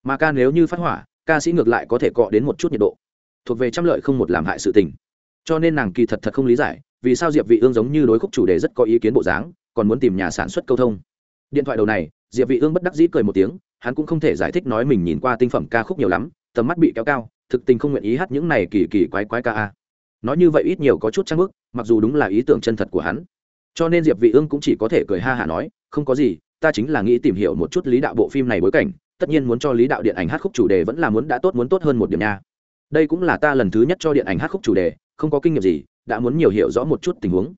Mà ca nếu như phát hỏa, ca sĩ ngược lại có thể cọ đến một chút nhiệt độ. Thuộc về trăm lợi không một làm hại sự tình. Cho nên nàng kỳ thật thật không lý giải, vì sao diệp vị ương giống như đối khúc chủ đề rất có ý kiến bộ dáng, còn muốn tìm nhà sản xuất câu thông. Điện thoại đầu này, diệp vị ương bất đắc dĩ cười một tiếng, hắn cũng không thể giải thích nói mình nhìn qua tinh phẩm ca khúc nhiều lắm, tầm mắt bị kéo cao thực tình không nguyện ý hát những này kỳ kỳ quái quái ca a. Nói như vậy ít nhiều có chút trang bức, mặc dù đúng là ý tưởng chân thật của hắn. Cho nên diệp vị ương cũng chỉ có thể cười ha hả nói, không có gì, ta chính là nghĩ tìm hiểu một chút lý đạo bộ phim này bối cảnh, tất nhiên muốn cho lý đạo điện ảnh hát khúc chủ đề vẫn là muốn đã tốt muốn tốt hơn một điểm nha. Đây cũng là ta lần thứ nhất cho điện ảnh hát khúc chủ đề, không có kinh nghiệm gì, đã muốn nhiều hiểu rõ một chút tình huống.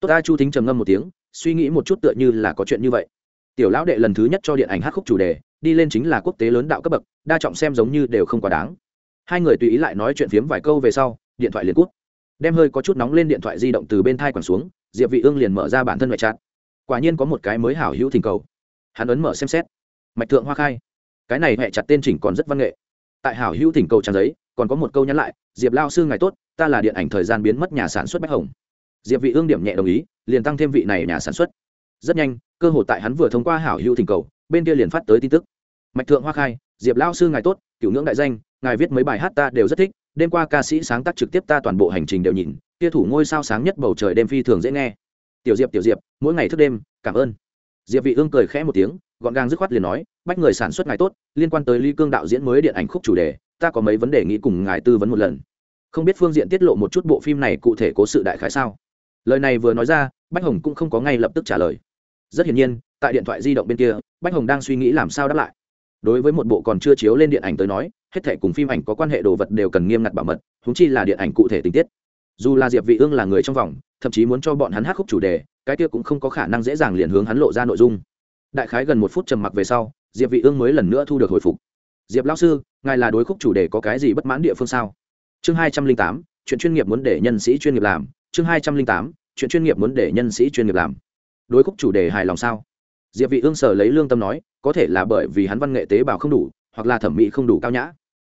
Tốt, ta chu thính trầm ngâm một tiếng, suy nghĩ một chút tựa như là có chuyện như vậy. Tiểu lão đệ lần thứ nhất cho điện ảnh hát khúc chủ đề, đi lên chính là quốc tế lớn đạo cấp bậc, đa trọng xem giống như đều không quá đáng hai người tùy ý lại nói chuyện phiếm vài câu về sau, điện thoại liền cút. Đem hơi có chút nóng lên điện thoại di động từ bên thai quẳng xuống, diệp vị ương liền mở ra bản thân ngoại trạng quả nhiên có một cái mới hảo hữu thỉnh cầu. Hắn ấn mở xem xét. Mạch thượng hoa khai. Cái này hệ chặt tên chỉnh còn rất văn nghệ. Tại hảo hữu thỉnh cầu trang giấy, còn có một câu nhắn lại, diệp lao sư, ngài tốt, ta là điện ảnh thời gian biến mất nhà sản xuất bách hồng. Diệp vị ương điểm nhẹ đồng ý, liền tăng thêm vị này nhà sản xuất. Rất nhanh, cơ hội tại hắn vừa thông qua hảo hữu thỉnh cầu, bên kia liền phát tới tin tức. Mạch thượng hoa khai diệp lao sư ngài tốt, cựu ngưỡng đại danh, ngài viết mấy bài hát ta đều rất thích, đêm qua ca sĩ sáng tác trực tiếp ta toàn bộ hành trình đều nhìn, kia thủ ngôi sao sáng nhất bầu trời đêm phi thường dễ nghe. Tiểu diệp tiểu diệp, mỗi ngày thức đêm, cảm ơn. Diệp vị ương cười khẽ một tiếng, gọn gàng dứt khoát liền nói, bách người sản xuất ngài tốt, liên quan tới lý cương đạo diễn mới điện ảnh khúc chủ đề, ta có mấy vấn đề nghĩ cùng ngài tư vấn một lần. Không biết phương diện tiết lộ một chút bộ phim này cụ thể cố sự đại khái sao? Lời này vừa nói ra, bách hồng cũng không có ngay lập tức trả lời. Rất hiển nhiên, tại điện thoại di động bên kia, bách hồng đang suy nghĩ làm sao đáp lại đối với một bộ còn chưa chiếu lên điện ảnh tới nói, hết thể cùng phim ảnh có quan hệ đồ vật đều cần nghiêm ngặt bảo mật húng chi là điện ảnh cụ thể tình tiết. Dù là diệp vị ương là người trong vòng, thậm chí muốn cho bọn hắn hát khúc chủ đề, cái kia cũng không có khả năng dễ dàng liền hướng hắn lộ ra nội dung. Đại khái gần một phút trầm mặc về sau, diệp vị ương mới lần nữa thu được hồi phục. Diệp lão sư, ngài là đối khúc chủ đề có cái gì bất mãn địa phương sao? Chương hai trăm linh tám, chuyện chuyên nghiệp muốn để nhân sĩ chuyên nghiệp làm. Chương hai trăm linh tám, chuyện chuyên nghiệp muốn để nhân sĩ chuyên nghiệp làm. Đối khúc chủ đề hài lòng sao? Diệp vị ương sở lấy lương tâm nói có thể là bởi vì hắn văn nghệ tế bào không đủ, hoặc là thẩm mỹ không đủ cao nhã.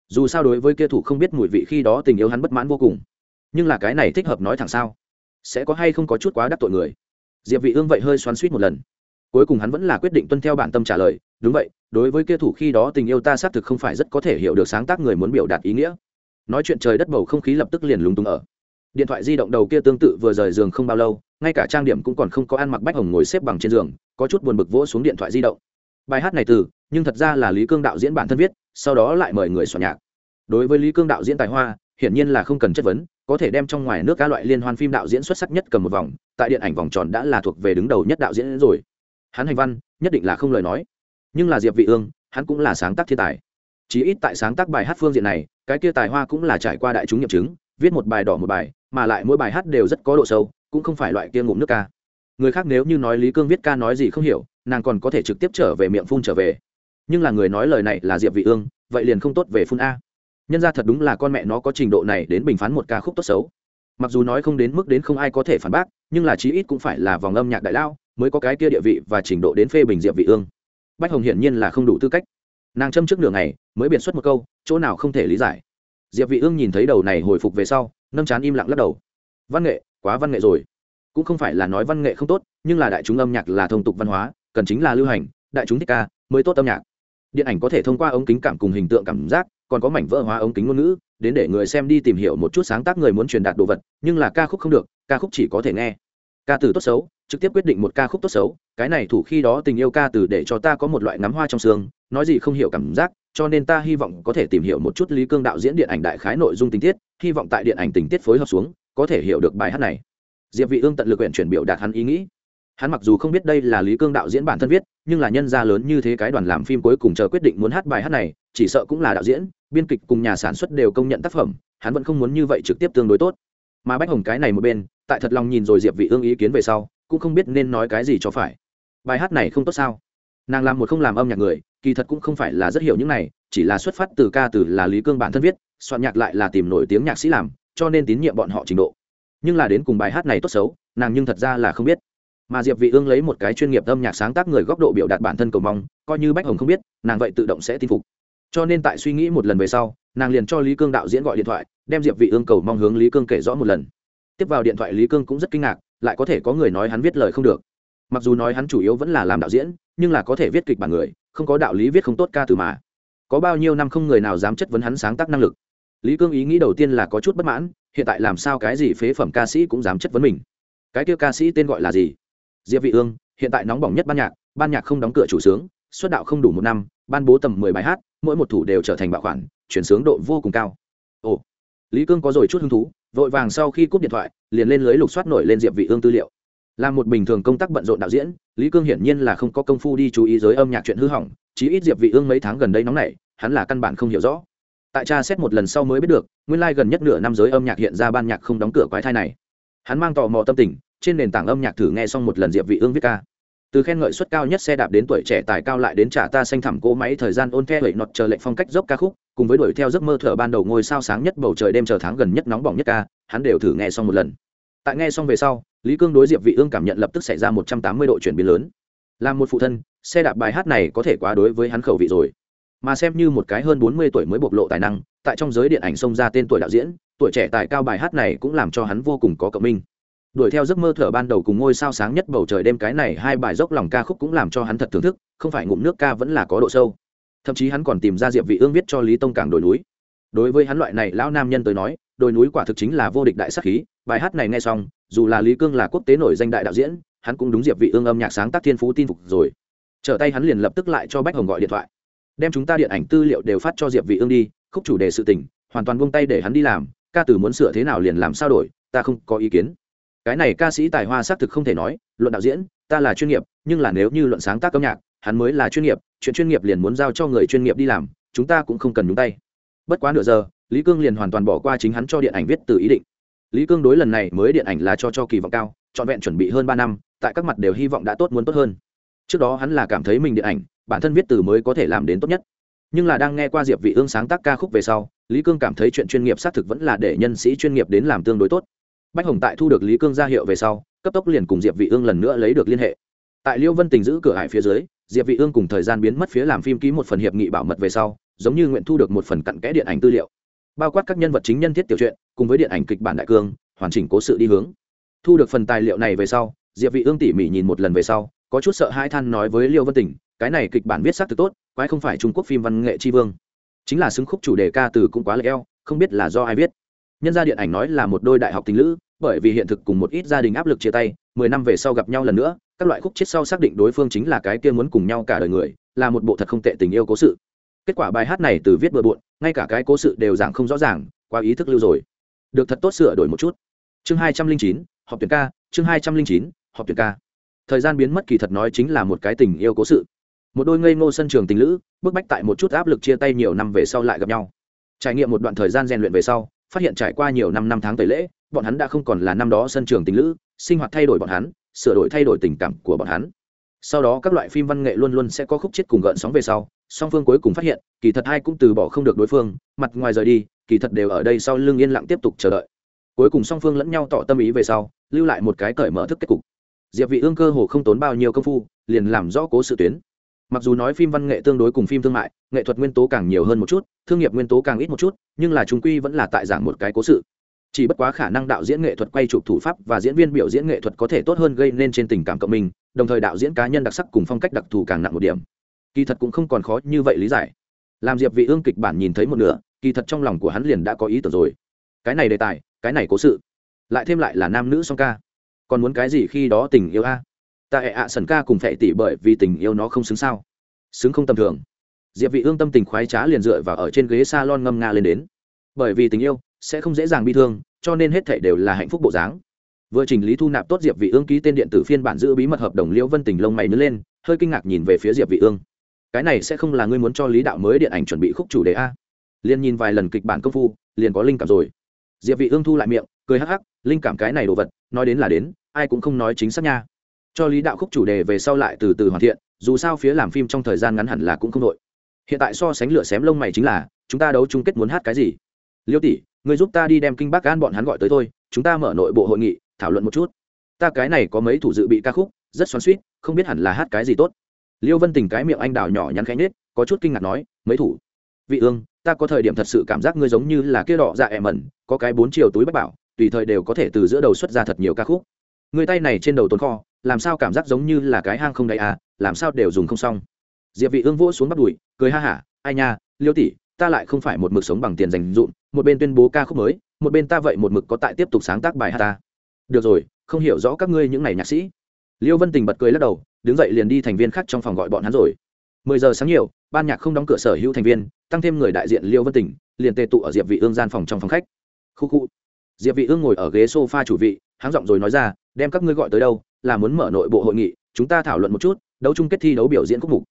Dù sao đối với kia thủ không biết mùi vị khi đó tình yêu hắn bất mãn vô cùng. Nhưng là cái này thích hợp nói thẳng sao? Sẽ có hay không có chút quá đắc tội người? Diệp vị ương vậy hơi xoắn xuýt một lần. Cuối cùng hắn vẫn là quyết định tuân theo bản tâm trả lời, đúng vậy, đối với kia thủ khi đó tình yêu ta xác thực không phải rất có thể hiểu được sáng tác người muốn biểu đạt ý nghĩa. Nói chuyện trời đất bầu không khí lập tức liền lúng túng ở. Điện thoại di động đầu kia tương tự vừa rời giường không bao lâu, ngay cả trang điểm cũng còn không có ăn mặc bách hồng ngồi xếp bằng trên giường, có chút buồn bực vỗ xuống điện thoại di động bài hát này từ, nhưng thật ra là lý cương đạo diễn bản thân viết, sau đó lại mời người soạn nhạc. Đối với lý cương đạo diễn tài hoa, hiển nhiên là không cần chất vấn, có thể đem trong ngoài nước các loại liên hoan phim đạo diễn xuất sắc nhất cầm một vòng, tại điện ảnh vòng tròn đã là thuộc về đứng đầu nhất đạo diễn rồi. Hắn hành văn, nhất định là không lời nói. Nhưng là diệp vị ương, hắn cũng là sáng tác thiên tài. Chí ít tại sáng tác bài hát phương diện này, cái kia tài hoa cũng là trải qua đại chúng nghiệm chứng, viết một bài đỏ một bài, mà lại mỗi bài hát đều rất có độ sâu, cũng không phải loại kia ngụm nước ca người khác nếu như nói lý cương viết ca nói gì không hiểu, nàng còn có thể trực tiếp trở về miệng phun trở về. Nhưng là người nói lời này là diệp vị ương, vậy liền không tốt về phun a. Nhân ra thật đúng là con mẹ nó có trình độ này đến bình phán một ca khúc tốt xấu. Mặc dù nói không đến mức đến không ai có thể phản bác, nhưng là chí ít cũng phải là vòng âm nhạc đại lao mới có cái kia địa vị và trình độ đến phê bình diệp vị ương. Bách hồng hiển nhiên là không đủ tư cách. Nàng châm trước nửa ngày, mới biện xuất một câu, chỗ nào không thể lý giải. Diệp vị ương nhìn thấy đầu này hồi phục về sau, nâng chán im lặng lắc đầu. Văn nghệ, quá văn nghệ rồi cũng không phải là nói văn nghệ không tốt, nhưng là đại chúng âm nhạc là thông tục văn hóa, cần chính là lưu hành, đại chúng thích ca mới tốt âm nhạc. Điện ảnh có thể thông qua ống kính cảm cùng hình tượng cảm giác, còn có mảnh vỡ hóa ống kính ngôn ngữ, đến để người xem đi tìm hiểu một chút sáng tác người muốn truyền đạt đồ vật, nhưng là ca khúc không được, ca khúc chỉ có thể nghe. Ca từ tốt xấu, trực tiếp quyết định một ca khúc tốt xấu, cái này thủ khi đó tình yêu ca từ để cho ta có một loại ngắm hoa trong xương nói gì không hiểu cảm giác, cho nên ta hy vọng có thể tìm hiểu một chút lý cương đạo diễn điện ảnh đại khái nội dung tình tiết, hy vọng tại điện ảnh tình tiết phối hợp xuống, có thể hiểu được bài hát này diệp vị ương tận lực quyển chuyển biểu đạt hắn ý nghĩ. Hắn mặc dù không biết đây là lý cương đạo diễn bản thân viết, nhưng là nhân gia lớn như thế cái đoàn làm phim cuối cùng chờ quyết định muốn hát bài hát này, chỉ sợ cũng là đạo diễn, biên kịch cùng nhà sản xuất đều công nhận tác phẩm, hắn vẫn không muốn như vậy trực tiếp tương đối tốt. Mà bách hồng cái này một bên, tại thật lòng nhìn rồi diệp vị ương ý kiến về sau, cũng không biết nên nói cái gì cho phải. Bài hát này không tốt sao? Nàng làm một không làm âm nhạc người, kỳ thật cũng không phải là rất hiểu những này, chỉ là xuất phát từ ca từ là lý cương bản thân viết, soạn nhạc lại là tìm nổi tiếng nhạc sĩ làm, cho nên tín nhiệm bọn họ trình độ nhưng là đến cùng bài hát này tốt xấu, nàng nhưng thật ra là không biết. Mà diệp vị ương lấy một cái chuyên nghiệp âm nhạc sáng tác người góc độ biểu đạt bản thân cầu mong, coi như bách hồng không biết, nàng vậy tự động sẽ tin phục. Cho nên tại suy nghĩ một lần về sau, nàng liền cho lý cương đạo diễn gọi điện thoại, đem diệp vị ương cầu mong hướng lý cương kể rõ một lần. Tiếp vào điện thoại lý cương cũng rất kinh ngạc, lại có thể có người nói hắn viết lời không được. Mặc dù nói hắn chủ yếu vẫn là làm đạo diễn, nhưng là có thể viết kịch bản người, không có đạo lý viết không tốt ca từ mà. Có bao nhiêu năm không người nào dám chất vấn hắn sáng tác năng lực. Lý cương ý nghĩ đầu tiên là có chút bất mãn hiện tại làm sao cái gì phế phẩm ca sĩ cũng dám chất vấn mình? Cái kia ca sĩ tên gọi là gì? Diệp vị ương, hiện tại nóng bỏng nhất ban nhạc ban nhạc không đóng cửa chủ sướng xuất đạo không đủ một năm, ban bố tầm 10 bài hát, mỗi một thủ đều trở thành bảo khoản, chuyển sướng độ vô cùng cao. Ồ, lý cương có rồi chút hứng thú, vội vàng sau khi cúp điện thoại, liền lên lưới lục soát nổi lên diệp vị ương tư liệu. Làm một bình thường công tác bận rộn đạo diễn, lý cương hiển nhiên là không có công phu đi chú ý giới âm nhạc chuyện hư hỏng, chí ít diệp vị ương mấy tháng gần đây nóng nảy, hắn là căn bản không hiểu rõ tại tra xét một lần sau mới biết được, nguyên lai gần nhất nửa năm giới âm nhạc hiện ra ban nhạc không đóng cửa quái thai này. Hắn mang tò mò tâm tình, trên nền tảng âm nhạc thử nghe xong một lần diệp vị ương viết ca. Từ khen ngợi suất cao nhất xe đạp đến tuổi trẻ tài cao lại đến trả ta xanh thẳm cỗ máy thời gian ôn the vậy nọt chờ lệnh phong cách dốc ca khúc, cùng với đuổi theo giấc mơ thở ban đầu ngôi sao sáng nhất bầu trời đêm chờ tháng gần nhất nóng bỏng nhất ca, hắn đều thử nghe xong một lần. Tại nghe xong về sau, lý cương đối diệp vị ương cảm nhận lập tức xảy ra 180 độ chuyển biến lớn. Làm một phụ thân, xe đạp bài hát này có thể quá đối với hắn khẩu vị rồi mà xem như một cái hơn 40 tuổi mới bộc lộ tài năng, tại trong giới điện ảnh xông ra tên tuổi đạo diễn, tuổi trẻ tài cao bài hát này cũng làm cho hắn vô cùng có cộng minh. Đuổi theo giấc mơ thở ban đầu cùng ngôi sao sáng nhất bầu trời đêm cái này hai bài dốc lòng ca khúc cũng làm cho hắn thật thưởng thức, không phải ngụm nước ca vẫn là có độ sâu. Thậm chí hắn còn tìm ra diệp vị ương viết cho lý tông cảng đồi núi. Đối với hắn loại này lão nam nhân tới nói, đồi núi quả thực chính là vô địch đại sắc khí, bài hát này nghe xong, dù là lý cương là quốc tế nổi danh đại đạo diễn, hắn cũng đúng diệp vị ương âm nhạc sáng tác thiên phú tin phục rồi. Trở tay hắn liền lập tức lại cho bách hồng gọi điện thoại đem chúng ta điện ảnh tư liệu đều phát cho diệp vị ương đi, khúc chủ đề sự tình, hoàn toàn buông tay để hắn đi làm, ca từ muốn sửa thế nào liền làm sao đổi, ta không có ý kiến. Cái này ca sĩ tài hoa xác thực không thể nói, luận đạo diễn, ta là chuyên nghiệp, nhưng là nếu như luận sáng tác âm nhạc, hắn mới là chuyên nghiệp, chuyện chuyên nghiệp liền muốn giao cho người chuyên nghiệp đi làm, chúng ta cũng không cần nhúng tay. Bất quá nửa giờ, lý cương liền hoàn toàn bỏ qua chính hắn cho điện ảnh viết từ ý định. Lý cương đối lần này mới điện ảnh là cho cho kỳ vọng cao, trọn vẹn chuẩn bị hơn ba năm, tại các mặt đều hy vọng đã tốt muốn tốt hơn. Trước đó hắn là cảm thấy mình điện ảnh bản thân viết từ mới có thể làm đến tốt nhất. Nhưng là đang nghe qua diệp vị ương sáng tác ca khúc về sau, lý cương cảm thấy chuyện chuyên nghiệp xác thực vẫn là để nhân sĩ chuyên nghiệp đến làm tương đối tốt. Bách hồng tại thu được lý cương ra hiệu về sau, cấp tốc liền cùng diệp vị ương lần nữa lấy được liên hệ. Tại liêu vân tình giữ cửa hải phía dưới, diệp vị ương cùng thời gian biến mất phía làm phim ký một phần hiệp nghị bảo mật về sau, giống như nguyện thu được một phần cặn kẽ điện ảnh tư liệu. Bao quát các nhân vật chính nhân thiết tiểu truyện, cùng với điện ảnh kịch bản đại cương, hoàn chỉnh cố sự đi hướng. Thu được phần tài liệu này về sau, diệp vị ương tỉ mỉ nhìn một lần về sau, có chút sợ hai than nói với liêu vân tình cái này kịch bản viết sắc thực tốt, quái không phải trung quốc phim văn nghệ tri vương. Chính là xứng khúc chủ đề ca từ cũng quá lệ eo, không biết là do ai viết. Nhân gia điện ảnh nói là một đôi đại học tình lữ, bởi vì hiện thực cùng một ít gia đình áp lực chia tay, mười năm về sau gặp nhau lần nữa, các loại khúc chết sau xác định đối phương chính là cái kia muốn cùng nhau cả đời người, là một bộ thật không tệ tình yêu cố sự. Kết quả bài hát này từ viết bừa bộn, ngay cả cái cố sự đều giảng không rõ ràng qua ý thức lưu rồi. Được thật tốt sửa đổi một chút. Chương hai trăm linh chín, họp tuyển ca, chương hai trăm linh chín, họp tuyển ca. Thời gian biến mất kỳ thật nói chính là một cái tình yêu cố sự một đôi ngây ngô sân trường tình lữ, bức bách tại một chút áp lực chia tay nhiều năm về sau lại gặp nhau. Trải nghiệm một đoạn thời gian rèn luyện về sau, phát hiện trải qua nhiều năm năm tháng tẩy lễ, bọn hắn đã không còn là năm đó sân trường tình lữ, sinh hoạt thay đổi bọn hắn, sửa đổi thay đổi tình cảm của bọn hắn. Sau đó các loại phim văn nghệ luôn luôn sẽ có khúc chết cùng gợn sóng về sau, song phương cuối cùng phát hiện, kỳ thật hai cũng từ bỏ không được đối phương, mặt ngoài rời đi, kỳ thật đều ở đây sau lưng yên lặng tiếp tục chờ đợi. Cuối cùng song phương lẫn nhau tỏ tâm ý về sau, lưu lại một cái cởi mở thức kết cục. Diệp vị ương cơ hồ không tốn bao nhiêu công phu, liền làm rõ cố sự tuyến mặc dù nói phim văn nghệ tương đối cùng phim thương mại, nghệ thuật nguyên tố càng nhiều hơn một chút, thương nghiệp nguyên tố càng ít một chút, nhưng là chúng quy vẫn là tại giảng một cái cố sự. Chỉ bất quá khả năng đạo diễn nghệ thuật quay chụp thủ pháp và diễn viên biểu diễn nghệ thuật có thể tốt hơn gây nên trên tình cảm cộng mình, đồng thời đạo diễn cá nhân đặc sắc cùng phong cách đặc thù càng nặng một điểm. Kỳ thật cũng không còn khó như vậy lý giải. Làm diệp vị ương kịch bản nhìn thấy một nửa, kỳ thật trong lòng của hắn liền đã có ý tưởng rồi. Cái này đề tài, cái này cố sự. Lại thêm lại là nam nữ song ca. Còn muốn cái gì khi đó tình yêu a? Ta ẹ ạ sần ca cùng phệ tỷ bởi vì tình yêu nó không xứng sao. Xứng không tầm thường. Diệp vị ương tâm tình khoái trá liền dựa vào ở trên ghế salon ngâm nga lên đến. Bởi vì tình yêu sẽ không dễ dàng bị thương, cho nên hết thảy đều là hạnh phúc bộ dáng. Vừa chỉnh lý thu nạp tốt diệp vị ương ký tên điện tử phiên bản giữ bí mật hợp đồng liễu vân tình lông mày nhướng lên, hơi kinh ngạc nhìn về phía diệp vị ương. Cái này sẽ không là ngươi muốn cho lý đạo mới điện ảnh chuẩn bị khúc chủ đề a? Liền nhìn vài lần kịch bản công phu, liền có linh cảm rồi. Diệp vị ương thu lại miệng, cười hắc hắc, linh cảm cái này đồ vật, nói đến là đến, ai cũng không nói chính xác nha cho lý đạo khúc chủ đề về sau lại từ từ hoàn thiện, dù sao phía làm phim trong thời gian ngắn hẳn là cũng không đội hiện tại so sánh lửa xém lông mày chính là, chúng ta đấu chung kết muốn hát cái gì? Liêu tỷ, người giúp ta đi đem kinh bác gan bọn hắn gọi tới thôi, chúng ta mở nội bộ hội nghị, thảo luận một chút. Ta cái này có mấy thủ dự bị ca khúc, rất xoắn suýt không biết hẳn là hát cái gì tốt. Liêu vân tình cái miệng anh đào nhỏ nhắn khẽ nhết có chút kinh ngạc nói, mấy thủ? Vị ương, ta có thời điểm thật sự cảm giác ngươi giống như là kia đỏ dạ ẹ mẩn, có cái bốn chiều túi bách bảo, tùy thời đều có thể từ giữa đầu xuất ra thật nhiều ca khúc. Người tay này trên đầu tồn kho làm sao cảm giác giống như là cái hang không đầy à làm sao đều dùng không xong. Diệp vị ương vỗ xuống bắt đùi, cười ha hả, ai nha, liêu tỷ, ta lại không phải một mực sống bằng tiền dành dụm một bên tuyên bố ca khúc mới, một bên ta vậy một mực có tại tiếp tục sáng tác bài hát ta. Được rồi, không hiểu rõ các ngươi những này nhạc sĩ. Liêu vân tình bật cười lắc đầu, đứng dậy liền đi thành viên khác trong phòng gọi bọn hắn rồi. Mười giờ sáng nhiều, ban nhạc không đóng cửa sở hữu thành viên, tăng thêm người đại diện liêu vân tình, liền tề tụ ở diệp vị ương gian phòng trong phòng khách. Khu khu. Diệp vị ương ngồi ở ghế sofa chủ vị, háng giọng rồi nói ra, đem các ngươi gọi tới đâu là muốn mở nội bộ hội nghị, chúng ta thảo luận một chút, đấu chung kết thi đấu biểu diễn khúc mục.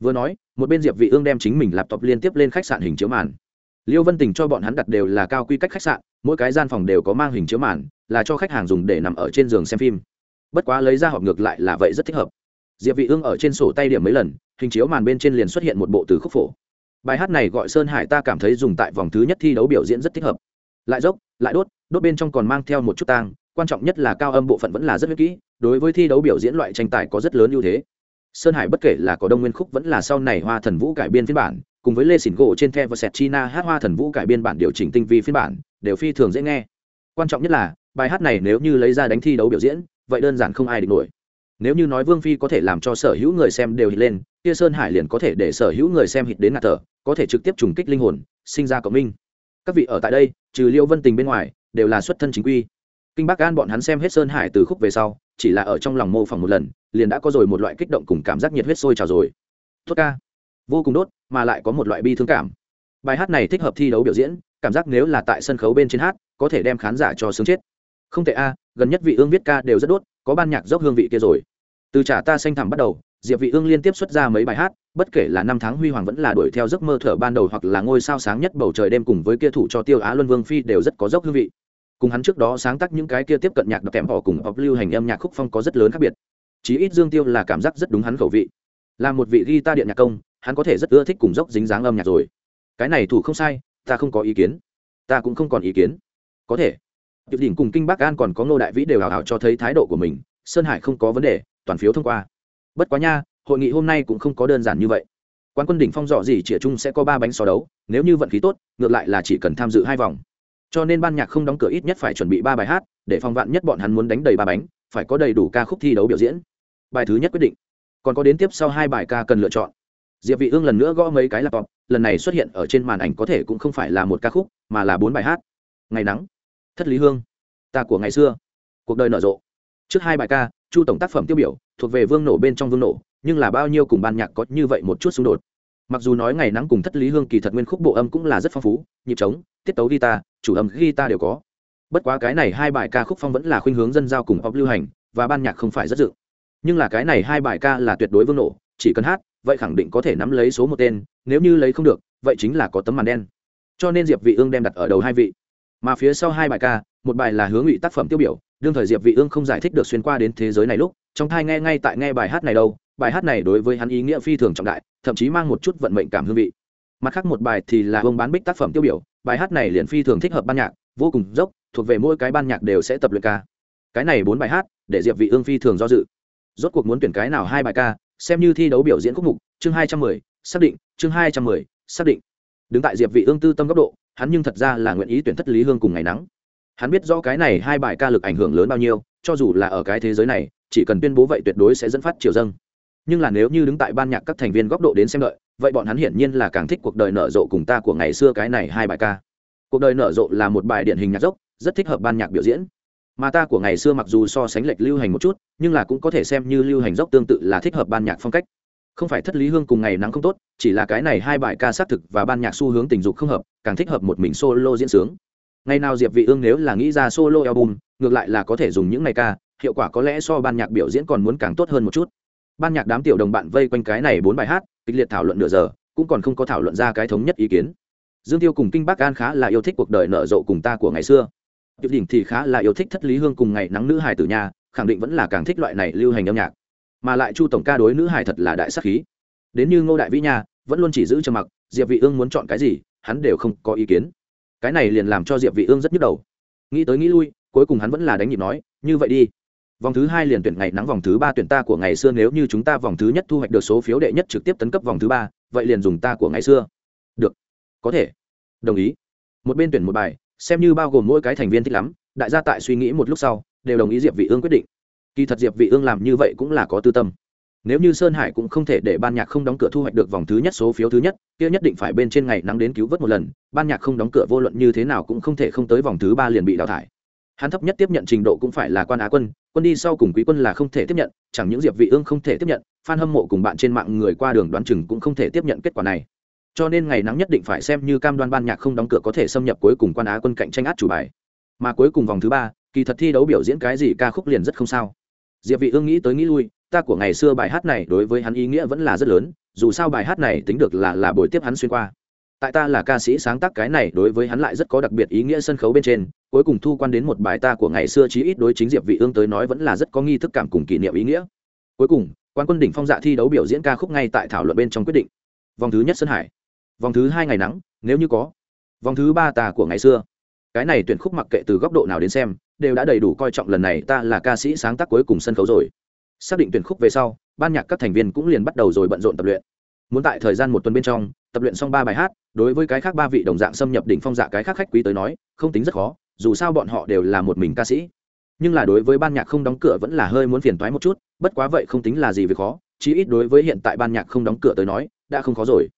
Vừa nói, một bên diệp vị ương đem chính mình laptop liên tiếp lên khách sạn hình chiếu màn. Liêu vân tình cho bọn hắn đặt đều là cao quy cách khách sạn, mỗi cái gian phòng đều có mang hình chiếu màn, là cho khách hàng dùng để nằm ở trên giường xem phim. Bất quá lấy ra họp ngược lại là vậy rất thích hợp. Diệp vị ương ở trên sổ tay điểm mấy lần, hình chiếu màn bên trên liền xuất hiện một bộ từ khúc phổ. Bài hát này gọi sơn hải ta cảm thấy dùng tại vòng thứ nhất thi đấu biểu diễn rất thích hợp. Lại dốc, lại đốt đốt bên trong còn mang theo một chút tang, quan trọng nhất là cao âm bộ phận vẫn là rất kỹ đối với thi đấu biểu diễn loại tranh tài có rất lớn ưu thế. Sơn hải bất kể là có đông nguyên khúc vẫn là sau này hoa thần vũ cải biên phiên bản, cùng với lê xỉn gỗ trên the và sẹt china hát hoa thần vũ cải biên bản điều chỉnh tinh vi phiên bản, đều phi thường dễ nghe. Quan trọng nhất là, bài hát này nếu như lấy ra đánh thi đấu biểu diễn, vậy đơn giản không ai địch nổi. Nếu như nói vương phi có thể làm cho sở hữu người xem đều hít lên, kia sơn hải liền có thể để sở hữu người xem hít đến ngạt thở, có thể trực tiếp trùng kích linh hồn, sinh ra cộng minh. Các vị ở tại đây, trừ liêu vân tình bên ngoài, đều là xuất thân chính quy kinh bắc an bọn hắn xem hết sơn hải từ khúc về sau, chỉ là ở trong lòng mô phỏng một lần, liền đã có rồi một loại kích động cùng cảm giác nhiệt huyết sôi trào rồi. Tốt ca. Vô cùng đốt, mà lại có một loại bi thương cảm. Bài hát này thích hợp thi đấu biểu diễn, cảm giác nếu là tại sân khấu bên trên hát, có thể đem khán giả cho sướng chết. Không thể a, gần nhất vị ương viết ca đều rất đốt, có ban nhạc dốc hương vị kia rồi. Từ trả ta xanh thẳm bắt đầu, diệp vị ương liên tiếp xuất ra mấy bài hát, bất kể là năm tháng huy hoàng vẫn là đuổi theo giấc mơ thở ban đầu hoặc là ngôi sao sáng nhất bầu trời đêm cùng với kia thủ cho tiêu á luân vương phi đều rất có dốc hương vị cùng hắn trước đó sáng tác những cái kia tiếp cận nhạc đập kèm họ cùng học lưu hành âm nhạc khúc phong có rất lớn khác biệt. Chí ít dương tiêu là cảm giác rất đúng hắn khẩu vị. Là một vị guitar điện nhạc công, hắn có thể rất ưa thích cùng dốc dính dáng âm nhạc rồi. Cái này thủ không sai, ta không có ý kiến. Ta cũng không còn ý kiến. Có thể. Diệp đỉnh cùng kinh bắc an còn có ngô đại vĩ đều hào hào cho thấy thái độ của mình, sơn hải không có vấn đề, toàn phiếu thông qua. Bất quá nha, hội nghị hôm nay cũng không có đơn giản như vậy. Quan quân đỉnh phong dọ gì chỉ chung sẽ có ba bánh so đấu, nếu như vận khí tốt, ngược lại là chỉ cần tham dự hai vòng cho nên ban nhạc không đóng cửa ít nhất phải chuẩn bị ba bài hát, để phòng vạn nhất bọn hắn muốn đánh đầy ba bánh, phải có đầy đủ ca khúc thi đấu biểu diễn. Bài thứ nhất quyết định. Còn có đến tiếp sau hai bài ca cần lựa chọn. Diệp vị ương lần nữa gõ mấy cái laptop, lần này xuất hiện ở trên màn ảnh có thể cũng không phải là một ca khúc, mà là bốn bài hát. Ngày nắng. Thất lý hương. Ta của ngày xưa. Cuộc đời nở rộ. Trước hai bài ca, chu tổng tác phẩm tiêu biểu, thuộc về vương nổ bên trong vương nổ, nhưng là bao nhiêu cùng ban nhạc có như vậy một chút xung đột mặc dù nói ngày nắng cùng thất lý hương kỳ thật nguyên khúc bộ âm cũng là rất phong phú, nhịp trống, tiết tấu guitar, chủ âm guitar đều có. Bất quá cái này hai bài ca khúc phong vẫn là khuynh hướng dân giao cùng pop lưu hành, và ban nhạc không phải rất dự. Nhưng là cái này hai bài ca là tuyệt đối vương nổ, chỉ cần hát, vậy khẳng định có thể nắm lấy số một tên, nếu như lấy không được, vậy chính là có tấm màn đen. Cho nên diệp vị ương đem đặt ở đầu hai vị. Mà phía sau hai bài ca, một bài là hướng ngụy tác phẩm tiêu biểu, đương thời diệp vị ương không giải thích được xuyên qua đến thế giới này lúc, trong thai nghe ngay tại nghe bài hát này đâu bài hát này đối với hắn ý nghĩa phi thường trọng đại, thậm chí mang một chút vận mệnh cảm hương vị. Mặt khác một bài thì là ông bán bích tác phẩm tiêu biểu, bài hát này liền phi thường thích hợp ban nhạc, vô cùng dốc, thuộc về mỗi cái ban nhạc đều sẽ tập luyện ca. Cái này bốn bài hát, để diệp vị ương phi thường do dự. Rốt cuộc muốn tuyển cái nào hai bài ca, xem như thi đấu biểu diễn khúc mục, chương hai trăm mười, xác định, chương hai trăm mười, xác định. Đứng tại diệp vị ương tư tâm góc độ, hắn nhưng thật ra là nguyện ý tuyển thất lý hương cùng ngày nắng. Hắn biết rõ cái này hai bài ca lực ảnh hưởng lớn bao nhiêu, cho dù là ở cái thế giới này, chỉ cần tuyên bố vậy tuyệt đối sẽ dẫn phát triều dâng nhưng là nếu như đứng tại ban nhạc các thành viên góc độ đến xem đợi, vậy bọn hắn hiển nhiên là càng thích cuộc đời nở rộ cùng ta của ngày xưa cái này hai bài ca. Cuộc đời nở rộ là một bài điển hình nhạc dốc, rất thích hợp ban nhạc biểu diễn. Mà ta của ngày xưa mặc dù so sánh lệch lưu hành một chút, nhưng là cũng có thể xem như lưu hành dốc tương tự là thích hợp ban nhạc phong cách. Không phải thất lý hương cùng ngày nắng không tốt, chỉ là cái này hai bài ca xác thực và ban nhạc xu hướng tình dục không hợp, càng thích hợp một mình solo diễn sướng. Ngày nào diệp vị ương nếu là nghĩ ra solo album, ngược lại là có thể dùng những ngày ca, hiệu quả có lẽ so ban nhạc biểu diễn còn muốn càng tốt hơn một chút ban nhạc đám tiểu đồng bạn vây quanh cái này bốn bài hát kịch liệt thảo luận nửa giờ cũng còn không có thảo luận ra cái thống nhất ý kiến dương tiêu cùng kinh bắc an khá là yêu thích cuộc đời nở rộ cùng ta của ngày xưa Diệp Đỉnh thì khá là yêu thích Thất Lý Hương cùng ngày nắng nữ hài tử nhà, khẳng định vẫn là càng thích loại này lưu hành âm nhạc. Mà lại Chu tổng ca đối nữ hài thật là đại sắc khí. Đến như Ngô Đại Vĩ nhà vẫn luôn chỉ giữ trầm mặc, Diệp Vị Ương muốn chọn cái gì, hắn đều không có ý kiến. Cái này liền làm cho Diệp Vị Ương rất nhức đầu. Nghĩ tới nghĩ lui, cuối cùng hắn vẫn là đánh nhịp nói, như vậy đi. Vòng thứ hai liền tuyển ngày nắng vòng thứ ba tuyển ta của ngày xưa. Nếu như chúng ta vòng thứ nhất thu hoạch được số phiếu đệ nhất trực tiếp tấn cấp vòng thứ ba, vậy liền dùng ta của ngày xưa. Được, có thể. Đồng ý. Một bên tuyển một bài, xem như bao gồm mỗi cái thành viên thích lắm. Đại gia tại suy nghĩ một lúc sau đều đồng ý diệp vị ương quyết định. Kỳ thật diệp vị ương làm như vậy cũng là có tư tâm. Nếu như sơn hải cũng không thể để ban nhạc không đóng cửa thu hoạch được vòng thứ nhất số phiếu thứ nhất kia nhất định phải bên trên ngày nắng đến cứu vớt một lần. Ban nhạc không đóng cửa vô luận như thế nào cũng không thể không tới vòng thứ ba liền bị đào thải hắn thấp nhất tiếp nhận trình độ cũng phải là quan á quân quân đi sau cùng quý quân là không thể tiếp nhận, chẳng những diệp vị ương không thể tiếp nhận fan hâm mộ cùng bạn trên mạng người qua đường đoán chừng cũng không thể tiếp nhận kết quả này. Cho nên ngày nắng nhất định phải xem như cam đoan ban nhạc không đóng cửa có thể xâm nhập cuối cùng quan á quân cạnh tranh át chủ bài. Mà cuối cùng vòng thứ ba, kỳ thật thi đấu biểu diễn cái gì ca khúc liền rất không sao. Diệp vị ương nghĩ tới nghĩ lui, ta của ngày xưa bài hát này đối với hắn ý nghĩa vẫn là rất lớn, dù sao bài hát này tính được là là buổi tiếp hắn xuyên qua tại ta là ca sĩ sáng tác cái này đối với hắn lại rất có đặc biệt ý nghĩa sân khấu bên trên, cuối cùng thu quan đến một bài ta của ngày xưa chí ít đối chính diệp vị ương tới nói vẫn là rất có nghi thức cảm cùng kỷ niệm ý nghĩa. Cuối cùng, quan quân đỉnh phong dạ thi đấu biểu diễn ca khúc ngay tại thảo luận bên trong quyết định. Vòng thứ nhất sân hải. Vòng thứ hai ngày nắng, nếu như có. Vòng thứ ba ta của ngày xưa. Cái này tuyển khúc mặc kệ từ góc độ nào đến xem, đều đã đầy đủ coi trọng lần này ta là ca sĩ sáng tác cuối cùng sân khấu rồi. Xác định tuyển khúc về sau, ban nhạc các thành viên cũng liền bắt đầu rồi bận rộn tập luyện. Muốn tại thời gian một tuần bên trong tập luyện xong ba bài hát, đối với cái khác ba vị đồng dạng xâm nhập đỉnh phong dạ cái khác khách quý tới nói, không tính rất khó, dù sao bọn họ đều là một mình ca sĩ. Nhưng là đối với ban nhạc không đóng cửa vẫn là hơi muốn phiền toái một chút, bất quá vậy không tính là gì về khó, chí ít đối với hiện tại ban nhạc không đóng cửa tới nói, đã không khó rồi.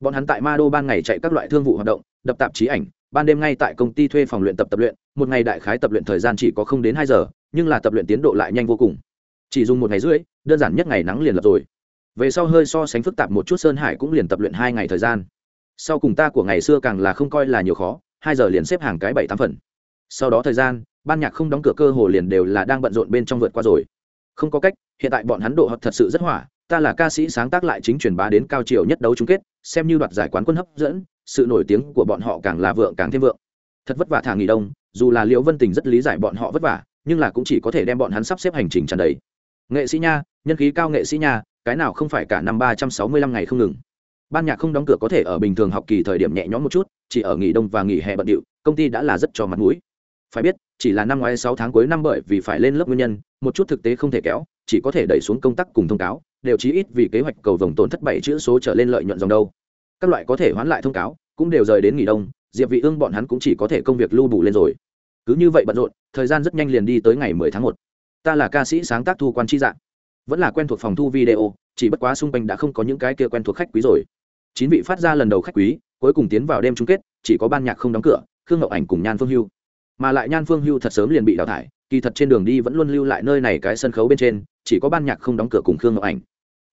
Bọn hắn tại ma đô ban ngày chạy các loại thương vụ hoạt động, đập tạp chí ảnh, ban đêm ngay tại công ty thuê phòng luyện tập tập luyện, một ngày đại khái tập luyện thời gian chỉ có không đến hai giờ, nhưng là tập luyện tiến độ lại nhanh vô cùng. Chỉ dùng một ngày rưỡi, đơn giản nhất ngày nắng liền lập rồi về sau hơi so sánh phức tạp một chút sơn hải cũng liền tập luyện hai ngày thời gian. Sau cùng ta của ngày xưa càng là không coi là nhiều khó, hai giờ liền xếp hàng cái bảy tám phần. Sau đó thời gian, ban nhạc không đóng cửa cơ hồ liền đều là đang bận rộn bên trong vượt qua rồi. Không có cách, hiện tại bọn hắn độ hợp thật sự rất hỏa, ta là ca sĩ sáng tác lại chính truyền bá đến cao triều nhất đấu chung kết, xem như đoạt giải quán quân hấp dẫn, sự nổi tiếng của bọn họ càng là vượng càng thêm vượng. Thật vất vả thả nghỉ đông, dù là liễu vân tình rất lý giải bọn họ vất vả, nhưng là cũng chỉ có thể đem bọn hắn sắp xếp hành trình tràn đầy. Nghệ sĩ nha nhân khí cao nghệ sĩ nhà, cái nào không phải cả năm ba trăm sáu mươi lăm ngày không ngừng. Ban nhạc không đóng cửa có thể ở bình thường học kỳ thời điểm nhẹ nhõm một chút chỉ ở nghỉ đông và nghỉ hè bận điệu công ty đã là rất cho mặt mũi. Phải biết chỉ là năm ngoái sáu tháng cuối năm bởi vì phải lên lớp nguyên nhân một chút thực tế không thể kéo chỉ có thể đẩy xuống công tác cùng thông cáo đều chí ít vì kế hoạch cầu vồng tổn thất bảy chữ số trở lên lợi nhuận dòng đâu. Các loại có thể hoán lại thông cáo cũng đều rời đến nghỉ đông diệp vị ương bọn hắn cũng chỉ có thể công việc lưu bù lên rồi. Cứ như vậy bận rộn thời gian rất nhanh liền đi tới ngày 10 tháng 1. ta là ca sĩ sáng tác thu quan chi dạng vẫn là quen thuộc phòng thu video, chỉ bất quá xung quanh đã không có những cái kia quen thuộc khách quý rồi. Chín vị phát ra lần đầu khách quý, cuối cùng tiến vào đêm chung kết, chỉ có ban nhạc không đóng cửa, khương ngọc ảnh cùng nhan phương hưu. Mà lại nhan phương hưu thật sớm liền bị đào thải, kỳ thật trên đường đi vẫn luôn lưu lại nơi này cái sân khấu bên trên, chỉ có ban nhạc không đóng cửa cùng khương ngọc ảnh.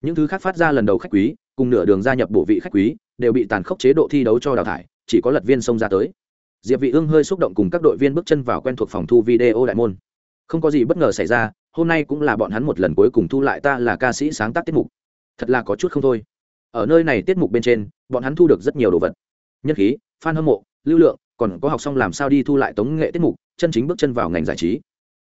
Những thứ khác phát ra lần đầu khách quý, cùng nửa đường gia nhập bộ vị khách quý, đều bị tàn khốc chế độ thi đấu cho đào thải, chỉ có lật viên xông ra tới. Diệp vị ương hơi xúc động cùng các đội viên bước chân vào quen thuộc phòng thu video đại môn. Không có gì bất ngờ xảy ra hôm nay cũng là bọn hắn một lần cuối cùng thu lại ta là ca sĩ sáng tác tiết mục. Thật là có chút không thôi. Ở nơi này tiết mục bên trên, bọn hắn thu được rất nhiều đồ vật. Nhân khí, fan hâm mộ, lưu lượng, còn có học xong làm sao đi thu lại tống nghệ tiết mục, chân chính bước chân vào ngành giải trí.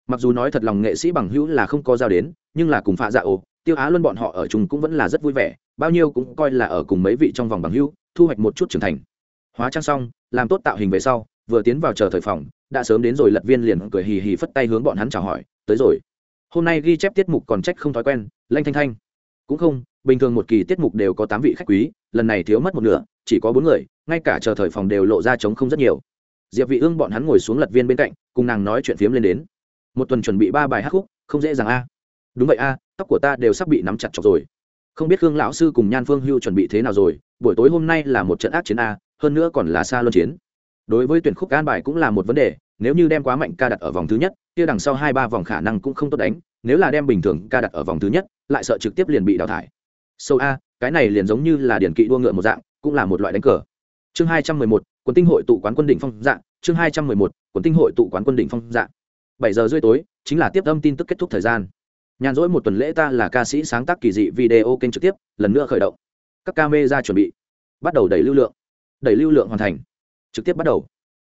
Mặc dù nói thật lòng nghệ sĩ bằng hữu là không có giao đến, nhưng là cùng phạ dạ ồ, tiêu á luôn bọn họ ở chung cũng vẫn là rất vui vẻ, bao nhiêu cũng coi là ở cùng mấy vị trong vòng bằng hữu, thu hoạch một chút trưởng thành. Hóa trang xong, làm tốt tạo hình về sau, vừa tiến vào chờ thời phòng, đã sớm đến rồi lật viên liền cười hì hì phất tay hướng bọn hắn chào hỏi, tới rồi hôm nay ghi chép tiết mục còn trách không thói quen, lanh thanh thanh. Cũng không, bình thường một kỳ tiết mục đều có tám vị khách quý, lần này thiếu mất một nửa, chỉ có bốn người, ngay cả chờ thời phòng đều lộ ra trống không rất nhiều. Diệp vị ương bọn hắn ngồi xuống lật viên bên cạnh, cùng nàng nói chuyện phiếm lên đến. Một tuần chuẩn bị ba bài hát khúc, không dễ dàng a. Đúng vậy a, tóc của ta đều sắp bị nắm chặt chọc rồi. Không biết khương lão sư cùng nhan phương hưu chuẩn bị thế nào rồi, buổi tối hôm nay là một trận ác chiến a, hơn nữa còn là xa luân chiến. Đối với tuyển khúc an bài cũng là một vấn đề nếu như đem quá mạnh ca đặt ở vòng thứ nhất, kia đằng sau hai ba vòng khả năng cũng không tốt đánh, nếu là đem bình thường ca đặt ở vòng thứ nhất, lại sợ trực tiếp liền bị đào thải. Sâu a, cái này liền giống như là điển kỵ đua ngựa một dạng, cũng là một loại đánh cờ. Chương hai trăm mười một, quần tinh hội tụ quán quân đỉnh phong dạng, chương hai trăm mười một, quần tinh hội tụ quán quân đỉnh phong dạng. Bảy giờ rưỡi tối, chính là tiếp âm tin tức kết thúc thời gian. Nhàn rỗi một tuần lễ ta là ca sĩ sáng tác kỳ dị video kênh trực tiếp, lần nữa khởi động. Các ca mê ra chuẩn bị. Bắt đầu đẩy lưu lượng. Đẩy lưu lượng hoàn thành. Trực tiếp bắt đầu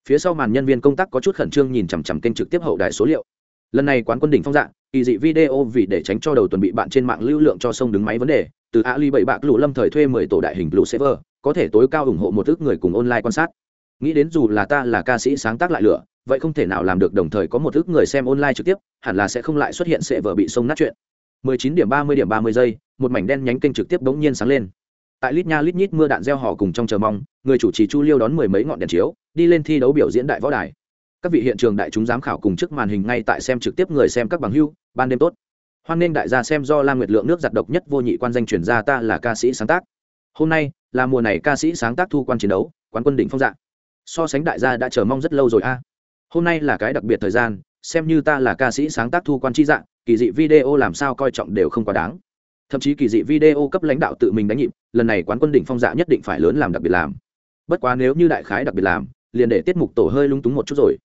phía sau màn nhân viên công tác có chút khẩn trương nhìn chằm chằm kênh trực tiếp hậu đại số liệu. Lần này quán quân đỉnh phong dạng kỳ dị video vì để tránh cho đầu tuần bị bạn trên mạng lưu lượng cho sông đứng máy vấn đề, từ ali bảy bạc lũ lâm thời thuê mười tổ đại hình blue server có thể tối cao ủng hộ một ước người cùng online quan sát. Nghĩ đến dù là ta là ca sĩ sáng tác lại lửa, vậy không thể nào làm được đồng thời có một ước người xem online trực tiếp, hẳn là sẽ không lại xuất hiện sẽ vợ bị sông nát chuyện. 19 điểm 30 điểm 30 giây, một mảnh đen nhánh kênh trực tiếp bỗng nhiên sáng lên tại lít nha lít nhít mưa đạn gieo họ cùng trong chờ mong, người chủ trì chu liêu đón mười mấy ngọn đèn chiếu, đi lên thi đấu biểu diễn đại võ đài. Các vị hiện trường đại chúng giám khảo cùng trước màn hình ngay tại xem trực tiếp người xem các bằng hưu, ban đêm tốt. Hoan nghênh đại gia xem do lam nguyệt lượng nước giặt độc nhất vô nhị quan danh chuyển ra ta là ca sĩ sáng tác. Hôm nay, là mùa này ca sĩ sáng tác thu quan chiến đấu, quán quân đỉnh phong dạng so sánh đại gia đã chờ mong rất lâu rồi a. Hôm nay là cái đặc biệt thời gian, xem như ta là ca sĩ sáng tác thu quan chi dạng kỳ dị video làm sao coi trọng đều không quá đáng thậm chí kỳ dị video cấp lãnh đạo tự mình đánh nhịp, lần này quán quân đỉnh phong dạ nhất định phải lớn làm đặc biệt làm. Bất quá nếu như đại khái đặc biệt làm, liền để tiết mục tổ hơi lung túng một chút rồi.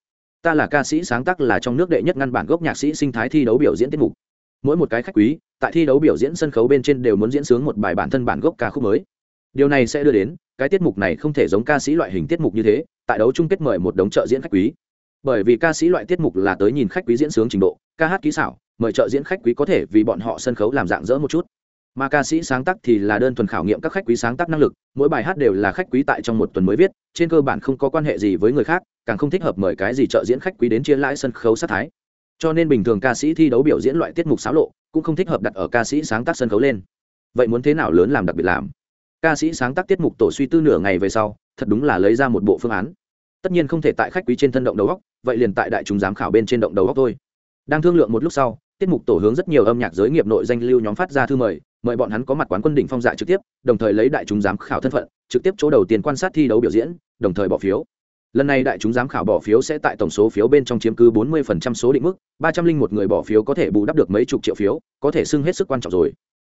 Ta là ca sĩ sáng tác là trong nước đệ nhất ngăn bản gốc nhạc sĩ sinh thái thi đấu biểu diễn tiết mục. Mỗi một cái khách quý, tại thi đấu biểu diễn sân khấu bên trên đều muốn diễn sướng một bài bản thân bản gốc ca khúc mới. Điều này sẽ đưa đến, cái tiết mục này không thể giống ca sĩ loại hình tiết mục như thế, tại đấu chung kết mời một đống trợ diễn khách quý. Bởi vì ca sĩ loại tiết mục là tới nhìn khách quý diễn sướng trình độ, ca hát kỹ xảo, mời trợ diễn khách quý có thể vì bọn họ sân khấu làm dạng dỡ một chút mà ca sĩ sáng tác thì là đơn thuần khảo nghiệm các khách quý sáng tác năng lực, mỗi bài hát đều là khách quý tại trong một tuần mới viết, trên cơ bản không có quan hệ gì với người khác, càng không thích hợp mời cái gì trợ diễn khách quý đến chia lãi sân khấu sát thái. Cho nên bình thường ca sĩ thi đấu biểu diễn loại tiết mục xáo lộ, cũng không thích hợp đặt ở ca sĩ sáng tác sân khấu lên. Vậy muốn thế nào lớn làm đặc biệt làm? Ca sĩ sáng tác tiết mục tổ suy tư nửa ngày về sau, thật đúng là lấy ra một bộ phương án. Tất nhiên không thể tại khách quý trên thân động đầu góc vậy liền tại đại chúng giám khảo bên trên động đầu góc thôi. Đang thương lượng một lúc sau, tiết mục tổ hướng rất nhiều âm nhạc giới nghiệp nội danh lưu nhóm phát ra thư mời mời bọn hắn có mặt quán quân đỉnh phong dạ trực tiếp, đồng thời lấy đại chúng giám khảo thân phận, trực tiếp chỗ đầu tiên quan sát thi đấu biểu diễn, đồng thời bỏ phiếu. Lần này đại chúng giám khảo bỏ phiếu sẽ tại tổng số phiếu bên trong chiếm cứ 40% số định mức, ba trăm linh một người bỏ phiếu có thể bù đắp được mấy chục triệu phiếu, có thể xưng hết sức quan trọng rồi.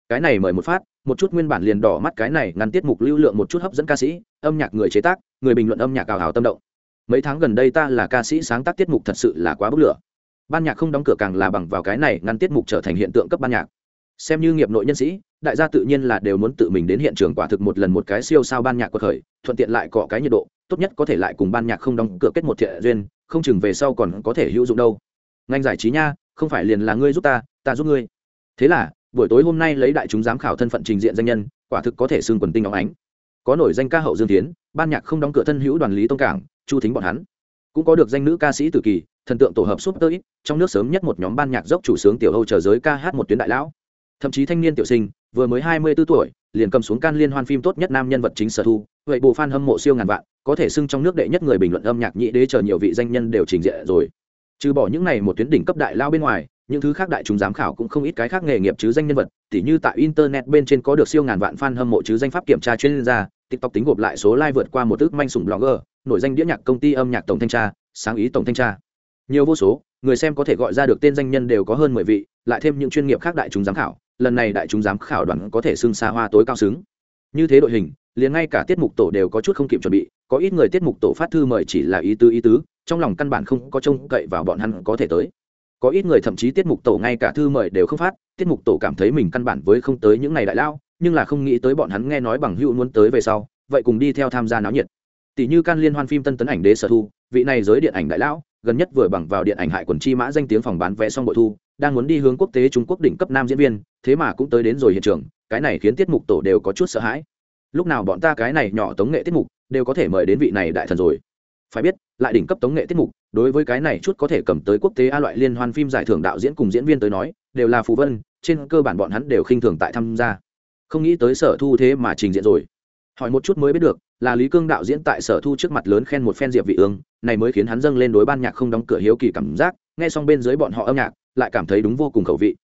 Cái này mời một phát, một chút nguyên bản liền đỏ mắt cái này ngăn tiết mục lưu lượng một chút hấp dẫn ca sĩ, âm nhạc người chế tác, người bình luận âm nhạc ảo hào tâm động. Mấy tháng gần đây ta là ca sĩ sáng tác tiết mục thật sự là quá bức lửa. Ban nhạc không đóng cửa càng là bằng vào cái này ngăn tiết mục trở thành hiện tượng cấp ban nhạc xem như nghiệp nội nhân sĩ, đại gia tự nhiên là đều muốn tự mình đến hiện trường quả thực một lần một cái siêu sao ban nhạc của khởi, thuận tiện lại cọ cái nhiệt độ, tốt nhất có thể lại cùng ban nhạc không đóng cửa kết một thiện duyên, không chừng về sau còn có thể hữu dụng đâu. Ngành giải trí nha, không phải liền là ngươi giúp ta ta giúp ngươi. Thế là, buổi tối hôm nay lấy đại chúng giám khảo thân phận trình diện danh nhân, quả thực có thể xương quần tinh óng ánh. Có nổi danh ca hậu dương tiến, ban nhạc không đóng cửa thân hữu đoàn lý tông cảng, chu thính bọn hắn. Cũng có được danh nữ ca sĩ tử kỳ, thần tượng tổ hợp súp tơ ít trong nước sớm nhất một nhóm ban nhạc dốc chủ sướng tiểu âu chờ giới ca hát một tuyến đại lão thậm chí thanh niên tiểu sinh, vừa mới hai mươi 24 tuổi, liền cầm xuống can liên hoan phim tốt nhất nam nhân vật chính sở thu, vậy bộ fan hâm mộ siêu ngàn vạn, có thể xưng trong nước đệ nhất người bình luận âm nhạc nhị đế chờ nhiều vị danh nhân đều trình diện rồi. Trừ bỏ những này một tuyến đỉnh cấp đại lao bên ngoài, những thứ khác đại chúng giám khảo cũng không ít cái khác nghề nghiệp chứ danh nhân vật, tỉ như tại internet bên trên có được siêu ngàn vạn fan hâm mộ chứ danh pháp kiểm tra chuyên gia, tiktok tính gộp lại số like vượt qua một ước manh sủng blogger, nổi danh đĩa nhạc công ty âm nhạc tổng thanh tra, sáng ý tổng thanh tra. Nhiều vô số, người xem có thể gọi ra được tên danh nhân đều có hơn mười vị, lại thêm những chuyên nghiệp khác đại chúng giám khảo lần này đại chúng giám khảo đoàn có thể xưng xa hoa tối cao xứng. Như thế đội hình, liền ngay cả tiết mục tổ đều có chút không kịp chuẩn bị, có ít người tiết mục tổ phát thư mời chỉ là ý tứ ý tứ, trong lòng căn bản không có trông cậy vào bọn hắn có thể tới. Có ít người thậm chí tiết mục tổ ngay cả thư mời đều không phát, tiết mục tổ cảm thấy mình căn bản với không tới những ngày đại lao, nhưng là không nghĩ tới bọn hắn nghe nói bằng hữu muốn tới về sau, vậy cùng đi theo tham gia náo nhiệt. Tỷ như can liên hoan phim tân tấn ảnh đế sở thu, vị này giới điện ảnh đại lão gần nhất vừa bằng vào điện ảnh hại quần chi mã danh tiếng phòng bán vé xong bội thu, đang muốn đi hướng quốc tế trung quốc đỉnh cấp nam diễn viên, thế mà cũng tới đến rồi hiện trường, cái này khiến tiết mục tổ đều có chút sợ hãi. Lúc nào bọn ta cái này nhỏ tống nghệ tiết mục đều có thể mời đến vị này đại thần rồi. Phải biết, lại đỉnh cấp tống nghệ tiết mục, đối với cái này chút có thể cầm tới quốc tế a loại liên hoan phim giải thưởng đạo diễn cùng diễn viên tới nói, đều là phù vân, trên cơ bản bọn hắn đều khinh thường tại tham gia. Không nghĩ tới sở thu thế mà trình diện rồi. Hỏi một chút mới biết được là lý cương đạo diễn tại sở thu trước mặt lớn khen một phen diệp vị ương, này mới khiến hắn dâng lên đối ban nhạc không đóng cửa hiếu kỳ cảm giác, nghe xong bên dưới bọn họ âm nhạc, lại cảm thấy đúng vô cùng khẩu vị.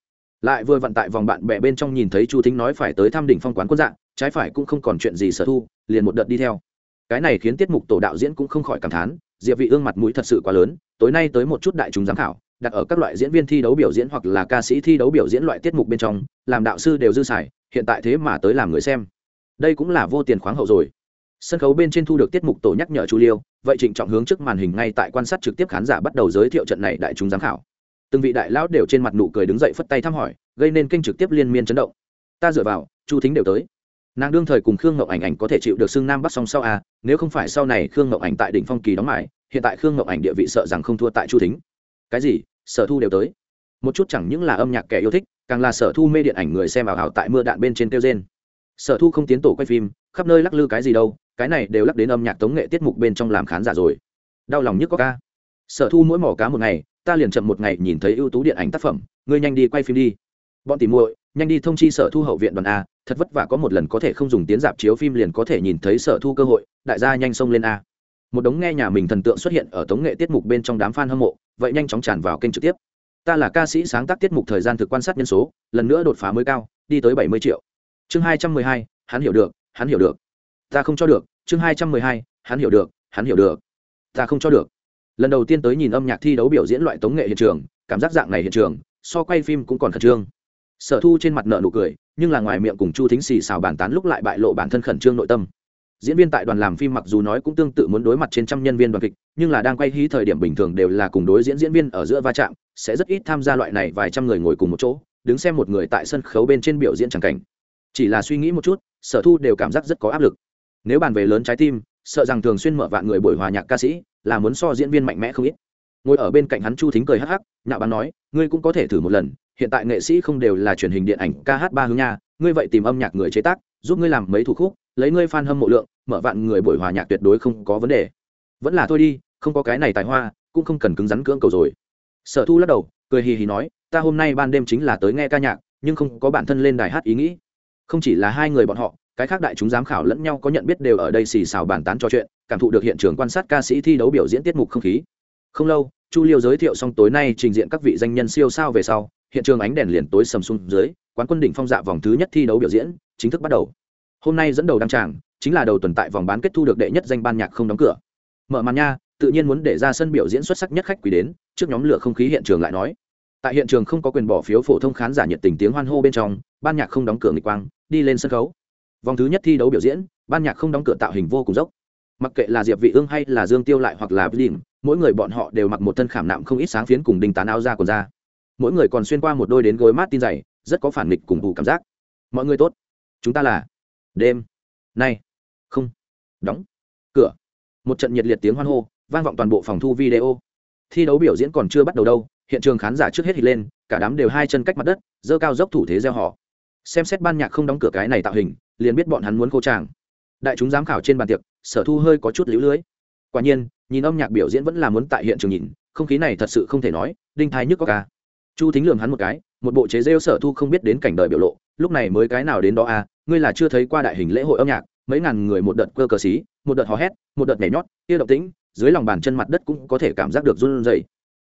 Lại vừa vặn tại vòng bạn bè bên trong nhìn thấy chu thính nói phải tới thăm đỉnh phong quán quân dạng, trái phải cũng không còn chuyện gì sở thu, liền một đợt đi theo. Cái này khiến tiết mục tổ đạo diễn cũng không khỏi cảm thán, diệp vị ương mặt mũi thật sự quá lớn, tối nay tới một chút đại chúng giám khảo, đặt ở các loại diễn viên thi đấu biểu diễn hoặc là ca sĩ thi đấu biểu diễn loại tiết mục bên trong, làm đạo sư đều dư xài, hiện tại thế mà tới làm người xem. Đây cũng là vô tiền khoáng hậu rồi sân khấu bên trên thu được tiết mục tổ nhắc nhở chu liêu, vậy trịnh trọng hướng trước màn hình ngay tại quan sát trực tiếp khán giả bắt đầu giới thiệu trận này đại chúng giám khảo. Từng vị đại lão đều trên mặt nụ cười đứng dậy phất tay thăm hỏi, gây nên kênh trực tiếp liên miên chấn động. Ta dựa vào, chu thính đều tới. Nàng đương thời cùng khương ngậu ảnh ảnh có thể chịu được xưng nam bắc song sau à nếu không phải sau này khương ngậu ảnh tại đỉnh phong kỳ đóng mải hiện tại khương ngậu ảnh địa vị sợ rằng không thua tại chu thính. Cái gì? Sở thu đều tới. Một chút chẳng những là âm nhạc kẻ yêu thích, càng là sở thu mê điện ảnh người xem ảo hảo tại mưa đạn bên trên tiêu gen sở thu không tiến tổ quay phim khắp nơi lắc lư cái gì đâu, cái này đều lắc đến âm nhạc tống nghệ tiết mục bên trong làm khán giả rồi. Đau lòng nhất có ca. Sở thu mỗi mỏ cá một ngày, ta liền chậm một ngày nhìn thấy ưu tú điện ảnh tác phẩm, ngươi nhanh đi quay phim đi. Bọn tìm muội, nhanh đi thông chi sở thu hậu viện đoàn a, thật vất vả có một lần có thể không dùng tiến dạp chiếu phim liền có thể nhìn thấy sở thu cơ hội, đại gia nhanh xông lên a. Một đống nghe nhà mình thần tượng xuất hiện ở tống nghệ tiết mục bên trong đám f a n hâm mộ, vậy nhanh chóng tràn vào kênh trực tiếp. Ta là ca sĩ sáng tác tiết mục thời gian thực quan sát nhân số, lần nữa đột phá mới cao, đi tới bảy mươi triệu. Chương hai trăm mười hai, hắn hiểu được hắn hiểu được. Ta không cho được, chương hai trăm mười hai, hắn hiểu được, hắn hiểu được. Ta không cho được. Lần đầu tiên tới nhìn âm nhạc thi đấu biểu diễn loại tống nghệ hiện trường, cảm giác dạng này hiện trường, so quay phim cũng còn khẩn trương. Sở thu trên mặt nợ nụ cười, nhưng là ngoài miệng cùng chu thính xì xào bàn tán lúc lại bại lộ bản thân khẩn trương nội tâm. Diễn viên tại đoàn làm phim mặc dù nói cũng tương tự muốn đối mặt trên trăm nhân viên đoàn kịch, nhưng là đang quay hí thời điểm bình thường đều là cùng đối diễn diễn viên ở giữa va chạm, sẽ rất ít tham gia loại này vài trăm người ngồi cùng một chỗ, đứng xem một người tại sân khấu bên trên biểu diễn tràng cảnh. Chỉ là suy nghĩ một chút sở thu đều cảm giác rất có áp lực. Nếu bàn về lớn trái tim, sợ rằng thường xuyên mở vạn người buổi hòa nhạc ca sĩ là muốn so diễn viên mạnh mẽ không ít. Ngồi ở bên cạnh hắn chu thính cười hắc hắc, nhạo bán nói, ngươi cũng có thể thử một lần, hiện tại nghệ sĩ không đều là truyền hình điện ảnh ca hát ba hướng nha, ngươi vậy tìm âm nhạc người chế tác, giúp ngươi làm mấy thủ khúc, lấy ngươi fan hâm mộ lượng, mở vạn người buổi hòa nhạc tuyệt đối không có vấn đề. Vẫn là thôi đi, không có cái này tài hoa, cũng không cần cứng rắn cưỡng cầu rồi. Sở thu lắc đầu, cười hì hì nói, ta hôm nay ban đêm chính là tới nghe ca nhạc, nhưng không có bản thân lên đài hát ý nghĩ không chỉ là hai người bọn họ, cái khác đại chúng giám khảo lẫn nhau có nhận biết đều ở đây xì xào bàn tán trò chuyện, cảm thụ được hiện trường quan sát ca sĩ thi đấu biểu diễn tiết mục không khí. Không lâu, chu liêu giới thiệu xong tối nay trình diện các vị danh nhân siêu sao về sau, hiện trường ánh đèn liền tối sầm sung. dưới, quán quân đỉnh phong dạ vòng thứ nhất thi đấu biểu diễn chính thức bắt đầu. Hôm nay dẫn đầu đăng tràng chính là đầu tuần tại vòng bán kết thu được đệ nhất danh ban nhạc không đóng cửa. Mở màn nha, tự nhiên muốn để ra sân biểu diễn xuất sắc nhất khách quý đến, trước nhóm lửa không khí hiện trường lại nói. Tại hiện trường không có quyền bỏ phiếu phổ thông khán giả nhiệt tình tiếng hoan hô bên trong, ban nhạc không đóng cửa nghịch quang đi lên sân khấu. Vòng thứ nhất thi đấu biểu diễn, ban nhạc không đóng cửa tạo hình vô cùng dốc. Mặc kệ là diệp vị ương hay là dương tiêu lại hoặc là đỉnh mỗi người bọn họ đều mặc một thân khảm nạm không ít sáng phiến cùng đinh tán áo ra còn ra mỗi người còn xuyên qua một đôi đến gối mát tin dày, rất có phản nghịch cùng bù cảm giác. Mọi người tốt. Chúng ta là đêm. Nay không. Đóng. Cửa. Một trận nhiệt liệt tiếng hoan hô, vang vọng toàn bộ phòng thu video. Thi đấu biểu diễn còn chưa bắt đầu đâu, hiện trường khán giả trước hết hít lên, cả đám đều hai chân cách mặt đất, dơ cao dốc thủ thế gieo họ xem xét ban nhạc không đóng cửa cái này tạo hình, liền biết bọn hắn muốn cô tràng. Đại chúng giám khảo trên bàn tiệc, sở thu hơi có chút lũ lưới. Quả nhiên, nhìn âm nhạc biểu diễn vẫn là muốn tại hiện trường nhìn, không khí này thật sự không thể nói, đinh thái nhức có ca. Chu thính lường hắn một cái, một bộ chế rêu sở thu không biết đến cảnh đời biểu lộ, lúc này mới cái nào đến đó à ngươi là chưa thấy qua đại hình lễ hội âm nhạc, mấy ngàn người một đợt cơ cờ xí, một đợt hò hét, một đợt nhảy nhót, kia động tĩnh, dưới lòng bàn chân mặt đất cũng có thể cảm giác được run rẩy.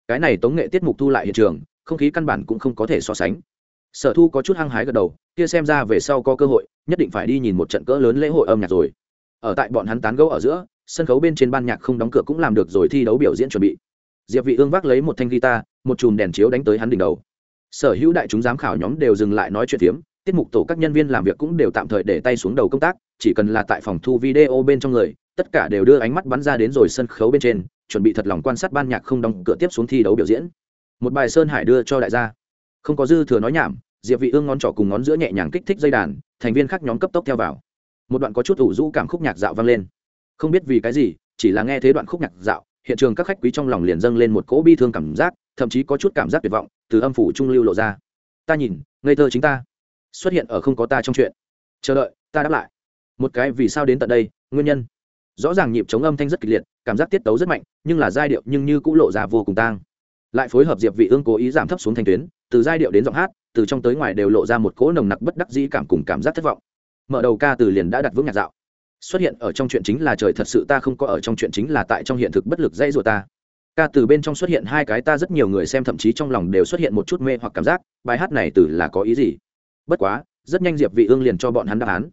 Cái này tống nghệ tiết mục thu lại hiện trường, không khí căn bản cũng không có thể so sánh. Sở thu có chút hăng hái gật đầu kia xem ra về sau có cơ hội, nhất định phải đi nhìn một trận cỡ lớn lễ hội âm nhạc rồi. Ở tại bọn hắn tán gẫu ở giữa, sân khấu bên trên ban nhạc không đóng cửa cũng làm được rồi thi đấu biểu diễn chuẩn bị. Diệp vị ương vác lấy một thanh guitar, một chùm đèn chiếu đánh tới hắn đỉnh đầu. Sở hữu đại chúng giám khảo nhóm đều dừng lại nói chuyện tiếm tiết mục tổ các nhân viên làm việc cũng đều tạm thời để tay xuống đầu công tác, chỉ cần là tại phòng thu video bên trong người, tất cả đều đưa ánh mắt bắn ra đến rồi sân khấu bên trên, chuẩn bị thật lòng quan sát ban nhạc không đóng cửa tiếp xuống thi đấu biểu diễn. Một bài sơn hải đưa cho đại gia. Không có dư thừa nói nhảm diệp vị ương ngón trỏ cùng ngón giữa nhẹ nhàng kích thích dây đàn, thành viên khác nhóm cấp tốc theo vào. Một đoạn có chút ủ rũ cảm khúc nhạc dạo vang lên. Không biết vì cái gì, chỉ là nghe thế đoạn khúc nhạc dạo, hiện trường các khách quý trong lòng liền dâng lên một cỗ bi thương cảm giác, thậm chí có chút cảm giác tuyệt vọng, từ âm phủ trung lưu lộ ra. Ta nhìn, ngây thơ chính ta. Xuất hiện ở không có ta trong chuyện. Chờ đợi, ta đáp lại. Một cái vì sao đến tận đây, nguyên nhân. Rõ ràng nhịp chống âm thanh rất kịch liệt, cảm giác tiết tấu rất mạnh, nhưng là giai điệu nhưng như cũng lộ ra vô cùng tang. Lại phối hợp diệp vị ương cố ý giảm thấp xuống thanh tuyến, từ giai điệu đến giọng hát từ trong tới ngoài đều lộ ra một cỗ nồng nặc bất đắc dĩ cảm cùng cảm giác thất vọng. Mở đầu ca từ liền đã đặt vững nhạc dạo. Xuất hiện ở trong chuyện chính là trời thật sự ta không có ở trong chuyện chính là tại trong hiện thực bất lực dây rùa ta. Ca từ bên trong xuất hiện hai cái ta rất nhiều người xem thậm chí trong lòng đều xuất hiện một chút mê hoặc cảm giác, bài hát này từ là có ý gì? Bất quá, rất nhanh diệp vị ương liền cho bọn hắn đáp án.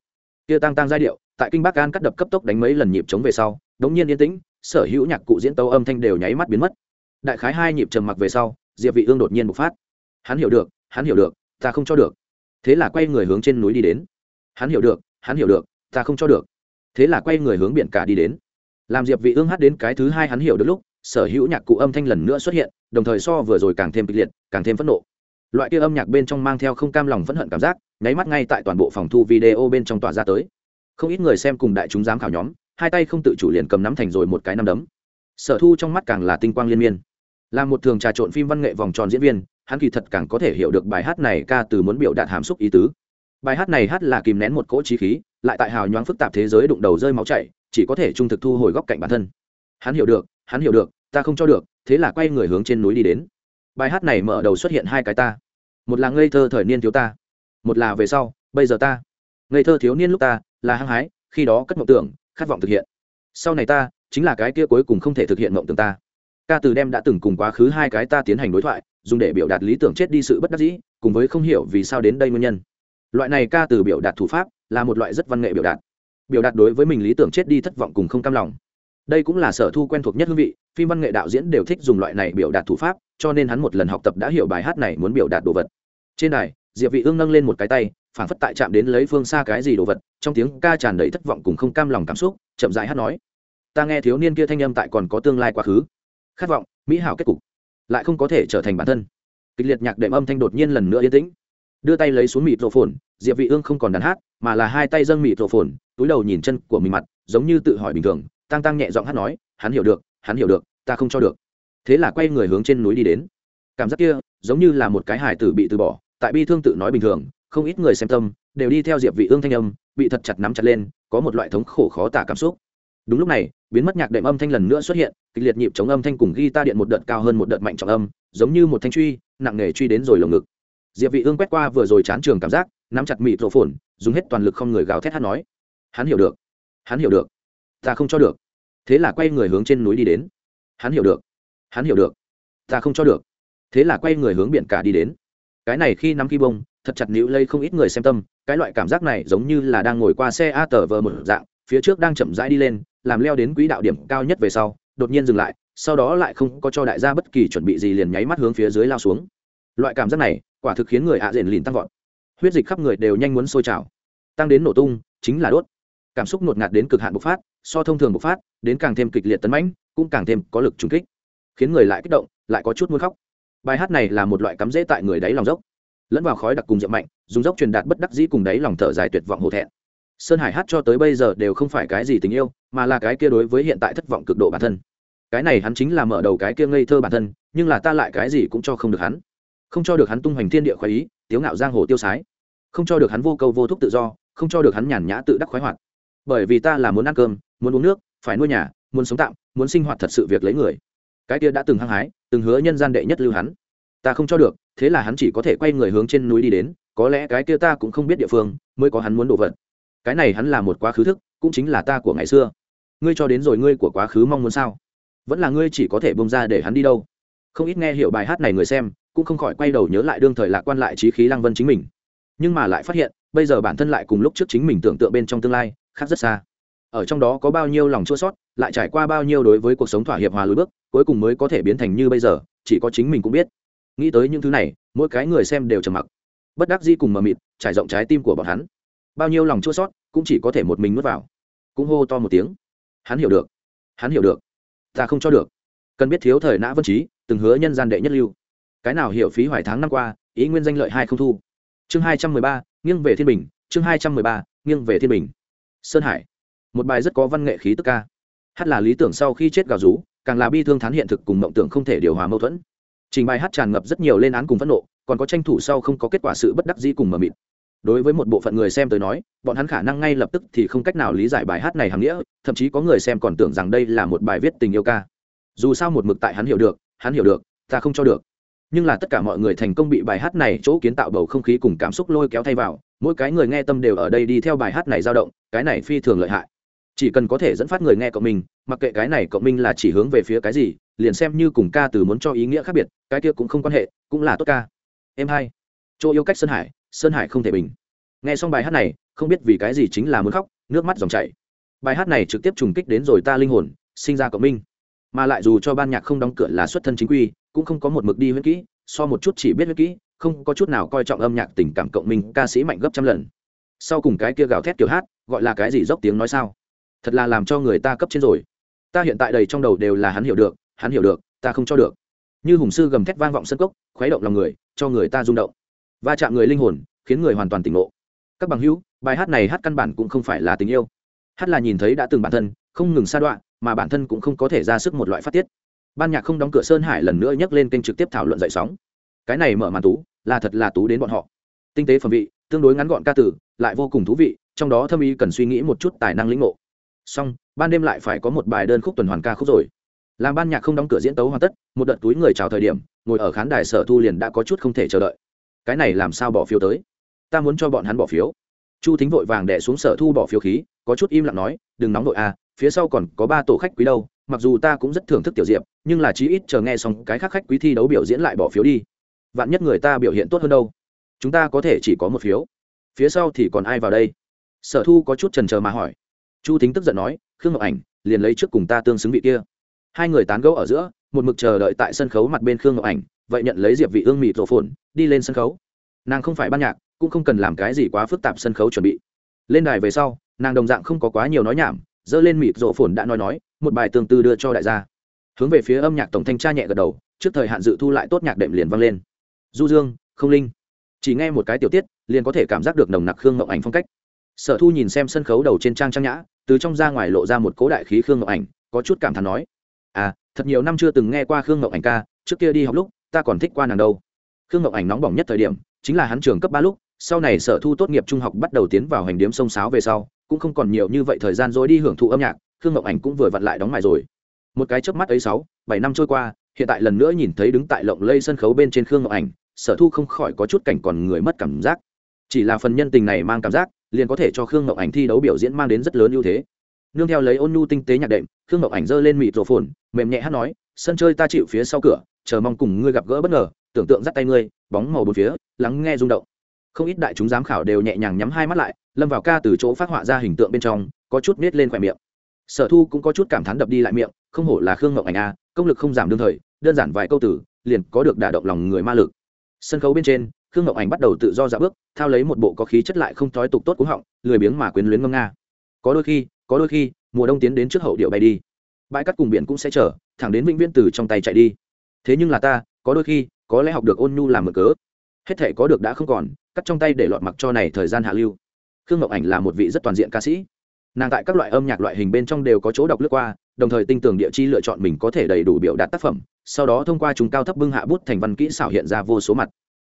Kia tăng tăng giai điệu, tại kinh bắc an cắt đập cấp tốc đánh mấy lần nhịp chống về sau, đống nhiên yên tĩnh, sở hữu nhạc cụ diễn tấu âm thanh đều nháy mắt biến mất. Đại khái hai nhịp trầm mặc về sau, diệp vị ương đột nhiên bộc phát. Hắn hiểu được hắn hiểu được, ta không cho được. Thế là quay người hướng trên núi đi đến. Hắn hiểu được, hắn hiểu được, ta không cho được. Thế là quay người hướng biển cả đi đến. Làm diệp vị ương hát đến cái thứ hai hắn hiểu được lúc, sở hữu nhạc cụ âm thanh lần nữa xuất hiện, đồng thời so vừa rồi càng thêm kịch liệt, càng thêm phẫn nộ. Loại kia âm nhạc bên trong mang theo không cam lòng phẫn hận cảm giác, nháy mắt ngay tại toàn bộ phòng thu video bên trong tỏa ra tới. Không ít người xem cùng đại chúng giám khảo nhóm, hai tay không tự chủ liền cầm nắm thành rồi một cái nắm đấm. Sở thu trong mắt càng là tinh quang liên miên. Là một thường trà trộn phim văn nghệ vòng tròn diễn viên hắn kỳ thật càng có thể hiểu được bài hát này ca từ muốn biểu đạt hàm xúc ý tứ. Bài hát này hát là kìm nén một cỗ trí khí, lại tại hào nhoáng phức tạp thế giới đụng đầu rơi máu chảy, chỉ có thể trung thực thu hồi góc cạnh bản thân. Hắn hiểu được, hắn hiểu được, ta không cho được, thế là quay người hướng trên núi đi đến. Bài hát này mở đầu xuất hiện hai cái ta. Một là ngây thơ thời niên thiếu ta, một là về sau, bây giờ ta. Ngây thơ thiếu niên lúc ta, là hăng hái, khi đó cất mộng tưởng, khát vọng thực hiện. Sau này ta, chính là cái kia cuối cùng không thể thực hiện mộng tưởng ta ca từ đem đã từng cùng quá khứ hai cái ta tiến hành đối thoại, dùng để biểu đạt lý tưởng chết đi sự bất đắc dĩ, cùng với không hiểu vì sao đến đây nguyên nhân. Loại này ca từ biểu đạt thủ pháp là một loại rất văn nghệ biểu đạt. Biểu đạt đối với mình lý tưởng chết đi thất vọng cùng không cam lòng. Đây cũng là sở thu quen thuộc nhất hương vị, phim văn nghệ đạo diễn đều thích dùng loại này biểu đạt thủ pháp, cho nên hắn một lần học tập đã hiểu bài hát này muốn biểu đạt đồ vật. Trên đài, diệp vị ương nâng lên một cái tay phản phất tại chạm đến lấy phương xa cái gì đồ vật, trong tiếng ca tràn đầy thất vọng cùng không cam lòng cảm xúc, chậm rãi hát nói, ta nghe thiếu niên kia thanh âm tại còn có tương lai quá khứ khát vọng, mỹ hảo kết cục, lại không có thể trở thành bản thân. Kịch liệt nhạc đệm âm thanh đột nhiên lần nữa yên tĩnh. Đưa tay lấy xuống mịt rổ phồn diệp vị ương không còn đàn hát, mà là hai tay dâng mịt rổ phồn túi đầu nhìn chân của mình mặt, giống như tự hỏi bình thường tăng tăng nhẹ giọng hát nói, hắn hiểu được, hắn hiểu được, ta không cho được. Thế là quay người hướng trên núi đi đến. Cảm giác kia, giống như là một cái hài tử bị từ bỏ, tại bi thương tự nói bình thường, không ít người xem tâm, đều đi theo diệp vị ương thanh âm, bị thật chặt nắm chặt lên, có một loại thống khổ khó tả cảm xúc đúng lúc này, biến mất nhạc đệm âm thanh lần nữa xuất hiện, kịch liệt nhịp chống âm thanh cùng ghi ta điện một đợt cao hơn một đợt mạnh trọng âm, giống như một thanh truy, nặng nề truy đến rồi lồng ngực. Diệp vị ương quét qua vừa rồi chán trường cảm giác, nắm chặt mịt rổ phồn dùng hết toàn lực không người gào thét hát nói. Hắn hiểu được. Hắn hiểu được. Ta không cho được. Thế là quay người hướng trên núi đi đến. Hắn hiểu được. Hắn hiểu được. Ta không cho được. Thế là quay người hướng biển cả đi đến. Cái này khi nắm khi bông, thật chặt níu lây không ít người xem tâm, cái loại cảm giác này giống như là đang ngồi qua xe a tờ vờ một dạng, phía trước đang chậm rãi đi lên làm leo đến quỹ đạo điểm cao nhất về sau, đột nhiên dừng lại, sau đó lại không có cho đại gia bất kỳ chuẩn bị gì liền nháy mắt hướng phía dưới lao xuống. Loại cảm giác này, quả thực khiến người ạ à lìn tăng vọt. Huyết dịch khắp người đều nhanh muốn sôi trào. Tăng đến nổ tung, chính là đốt. Cảm xúc ngột ngạt đến cực hạn bộc phát, so thông thường bộc phát, đến càng thêm kịch liệt tấn mãnh, cũng càng thêm có lực trùng kích. Khiến người lại kích động, lại có chút muốn khóc. Bài hát này là một loại cắm rễ tại người đáy lòng dốc. Lẫn vào khói đặc cùng diệm mạnh, dùng dốc truyền đạt bất đắc dĩ cùng đáy lòng thở dài tuyệt vọng hổ thẹn sơn hải hát cho tới bây giờ đều không phải cái gì tình yêu, mà là cái kia đối với hiện tại thất vọng cực độ bản thân. Cái này hắn chính là mở đầu cái kia ngây thơ bản thân, nhưng là ta lại cái gì cũng cho không được hắn. Không cho được hắn tung hoành thiên địa khoái ý, tiếu ngạo giang hồ tiêu sái. Không cho được hắn vô câu vô thúc tự do, không cho được hắn nhàn nhã tự đắc khoái hoạt. Bởi vì ta là muốn ăn cơm, muốn uống nước, phải nuôi nhà, muốn sống tạm, muốn sinh hoạt thật sự việc lấy người. Cái kia đã từng hăng hái, từng hứa nhân gian đệ nhất lưu hắn. Ta không cho được, thế là hắn chỉ có thể quay người hướng trên núi đi đến, có lẽ cái kia ta cũng không biết địa phương, mới có hắn muốn đổ vật cái này hắn là một quá khứ thức, cũng chính là ta của ngày xưa. Ngươi cho đến rồi ngươi của quá khứ mong muốn sao? Vẫn là ngươi chỉ có thể bông ra để hắn đi đâu. Không ít nghe hiểu bài hát này người xem, cũng không khỏi quay đầu nhớ lại đương thời lạc quan lại trí khí lăng vân chính mình. Nhưng mà lại phát hiện, bây giờ bản thân lại cùng lúc trước chính mình tưởng tượng bên trong tương lai, khác rất xa. Ở trong đó có bao nhiêu lòng chua sót, lại trải qua bao nhiêu đối với cuộc sống thỏa hiệp hòa lối bước, cuối cùng mới có thể biến thành như bây giờ, chỉ có chính mình cũng biết. Nghĩ tới những thứ này, mỗi cái người xem đều trầm mặc. Bất đắc di cùng mờ mịt, trải rộng trái tim của bọn hắn bao nhiêu lòng chua sót cũng chỉ có thể một mình nuốt vào. Cũng hô to một tiếng. Hắn hiểu được. Hắn hiểu được. Ta không cho được. Cần biết thiếu thời nã vân trí, từng hứa nhân gian đệ nhất lưu. Cái nào hiểu phí hoài tháng năm qua, ý nguyên danh lợi hai không thu. Chương hai trăm mười ba, nghiêng về thiên bình. Chương hai trăm mười ba, nghiêng về thiên bình. Sơn hải. Một bài rất có văn nghệ khí tức ca. Hát là lý tưởng sau khi chết gào rú, càng là bi thương thán hiện thực cùng mộng tưởng không thể điều hòa mâu thuẫn. Trình bài hát tràn ngập rất nhiều lên án cùng phẫn nộ, còn có tranh thủ sau không có kết quả sự bất đắc dĩ cùng mờ mịt đối với một bộ phận người xem tới nói, bọn hắn khả năng ngay lập tức thì không cách nào lý giải bài hát này hàm nghĩa, thậm chí có người xem còn tưởng rằng đây là một bài viết tình yêu ca. Dù sao một mực tại hắn hiểu được, hắn hiểu được, ta không cho được. Nhưng là tất cả mọi người thành công bị bài hát này chỗ kiến tạo bầu không khí cùng cảm xúc lôi kéo thay vào, mỗi cái người nghe tâm đều ở đây đi theo bài hát này dao động, cái này phi thường lợi hại. Chỉ cần có thể dẫn phát người nghe cộng minh mặc kệ cái này cộng minh là chỉ hướng về phía cái gì, liền xem như cùng ca từ muốn cho ý nghĩa khác biệt, cái kia cũng không quan hệ, cũng là tốt ca. Em hai, chỗ yêu cách sơn hải sơn hải không thể bình. Nghe xong bài hát này, không biết vì cái gì chính là muốn khóc, nước mắt dòng chảy. Bài hát này trực tiếp trùng kích đến rồi ta linh hồn, sinh ra cộng minh. Mà lại dù cho ban nhạc không đóng cửa là xuất thân chính quy, cũng không có một mực đi huyết kỹ, so một chút chỉ biết huyết kỹ, không có chút nào coi trọng âm nhạc tình cảm cộng minh ca sĩ mạnh gấp trăm lần. Sau cùng cái kia gào thét kiểu hát, gọi là cái gì dốc tiếng nói sao? Thật là làm cho người ta cấp trên rồi. Ta hiện tại đầy trong đầu đều là hắn hiểu được, hắn hiểu được, ta không cho được. Như hùng sư gầm thét vang vọng sân cốc, khuấy động lòng người, cho người ta rung động va chạm người linh hồn, khiến người hoàn toàn tỉnh ngộ. Các bằng hữu, bài hát này hát căn bản cũng không phải là tình yêu. Hát là nhìn thấy đã từng bản thân, không ngừng sa đoạn mà bản thân cũng không có thể ra sức một loại phát tiết. Ban nhạc không đóng cửa sơn hải lần nữa nhắc lên kênh trực tiếp thảo luận dậy sóng. Cái này mở màn tú, là thật là tú đến bọn họ. Tinh tế phẩm vị, tương đối ngắn gọn ca tử, lại vô cùng thú vị, trong đó thâm ý cần suy nghĩ một chút tài năng lĩnh ngộ. Song ban đêm lại phải có một bài đơn khúc tuần hoàn ca khúc rồi. Làm ban nhạc không đóng cửa diễn tấu hoàn tất, một đợt túi người chào thời điểm, ngồi ở khán đài sở thu liền đã có chút không thể chờ đợi cái này làm sao bỏ phiếu tới? Ta muốn cho bọn hắn bỏ phiếu. Chu thính vội vàng đẻ xuống sở thu bỏ phiếu khí, có chút im lặng nói, đừng nóng đội a à, phía sau còn có ba tổ khách quý đâu, mặc dù ta cũng rất thưởng thức tiểu diệp, nhưng là chí ít chờ nghe xong cái khác khách quý thi đấu biểu diễn lại bỏ phiếu đi. Vạn nhất người ta biểu hiện tốt hơn đâu? Chúng ta có thể chỉ có một phiếu. Phía sau thì còn ai vào đây? Sở thu có chút trần trờ mà hỏi. Chu thính tức giận nói, khương ngọc ảnh, liền lấy trước cùng ta tương xứng vị kia. Hai người tán gẫu ở giữa một mực chờ đợi tại sân khấu mặt bên khương ngọc ảnh, vậy nhận lấy diệp vị ương mịt rổ phồn đi lên sân khấu. Nàng không phải ban nhạc, cũng không cần làm cái gì quá phức tạp sân khấu chuẩn bị. Lên đài về sau, nàng đồng dạng không có quá nhiều nói nhảm dơ lên mịt rổ phồn đã nói nói, một bài tương tư đưa cho đại gia. Hướng về phía âm nhạc tổng thanh tra nhẹ gật đầu, trước thời hạn dự thu lại tốt nhạc đệm liền vang lên. Du dương, không linh. Chỉ nghe một cái tiểu tiết, liền có thể cảm giác được nồng nặc khương ngọc ảnh phong cách. Sở thu nhìn xem sân khấu đầu trên trang trang nhã, từ trong ra ngoài lộ ra một cố đại khí khương ngọc ảnh, có chút cảm thán nói thật nhiều năm chưa từng nghe qua khương ngọc ảnh ca, trước kia đi học lúc, ta còn thích qua nàng đâu. Khương ngọc ảnh nóng bỏng nhất thời điểm, chính là hắn trường cấp ba lúc, sau này sở thu tốt nghiệp trung học bắt đầu tiến vào hành điếm sông sáo về sau, cũng không còn nhiều như vậy thời gian rồi đi hưởng thụ âm nhạc, khương ngọc ảnh cũng vừa vặn lại đóng mài rồi. Một cái chớp mắt ấy sáu, bảy năm trôi qua, hiện tại lần nữa nhìn thấy đứng tại lộng lây sân khấu bên trên khương ngọc ảnh, sở thu không khỏi có chút cảnh còn người mất cảm giác. Chỉ là phần nhân tình này mang cảm giác, liền có thể cho khương ngọc ảnh thi đấu biểu diễn mang đến rất lớn ưu thế nương theo lấy ôn nhu tinh tế nhạc đệm, khương ngọc ảnh giơ lên mịt rổ phồn mềm nhẹ hát nói, sân chơi ta chịu phía sau cửa, chờ mong cùng ngươi gặp gỡ bất ngờ, tưởng tượng dắt tay ngươi, bóng màu bốn phía, lắng nghe rung động. Không ít đại chúng giám khảo đều nhẹ nhàng nhắm hai mắt lại, lâm vào ca từ chỗ phát họa ra hình tượng bên trong, có chút nết lên khỏe miệng. Sở thu cũng có chút cảm thán đập đi lại miệng, không hổ là khương ngọc ảnh a công lực không giảm đương thời, đơn giản vài câu tử liền có được đả động lòng người ma lực. Sân khấu bên trên, khương ngọc ảnh bắt đầu tự do dạ bước, thao lấy một bộ có khí chất lại không thói tục tốt cúng họng, lười biếng mà quyến luyến ngâm nga có đôi khi, có đôi khi, mùa đông tiến đến trước hậu điệu bay đi. Bãi cắt cùng biển cũng sẽ chở thẳng đến vĩnh viễn từ trong tay chạy đi. Thế nhưng là ta, có đôi khi, có lẽ học được ôn nhu làm mở cớ. Hết thể có được đã không còn, cắt trong tay để lọt mặc cho này thời gian hạ lưu. Khương ngọc ảnh là một vị rất toàn diện ca sĩ. Nàng tại các loại âm nhạc loại hình bên trong đều có chỗ đọc lướt qua, đồng thời tinh tường địa chi lựa chọn mình có thể đầy đủ biểu đạt tác phẩm, sau đó thông qua chúng cao thấp bưng hạ bút thành văn kỹ xảo hiện ra vô số mặt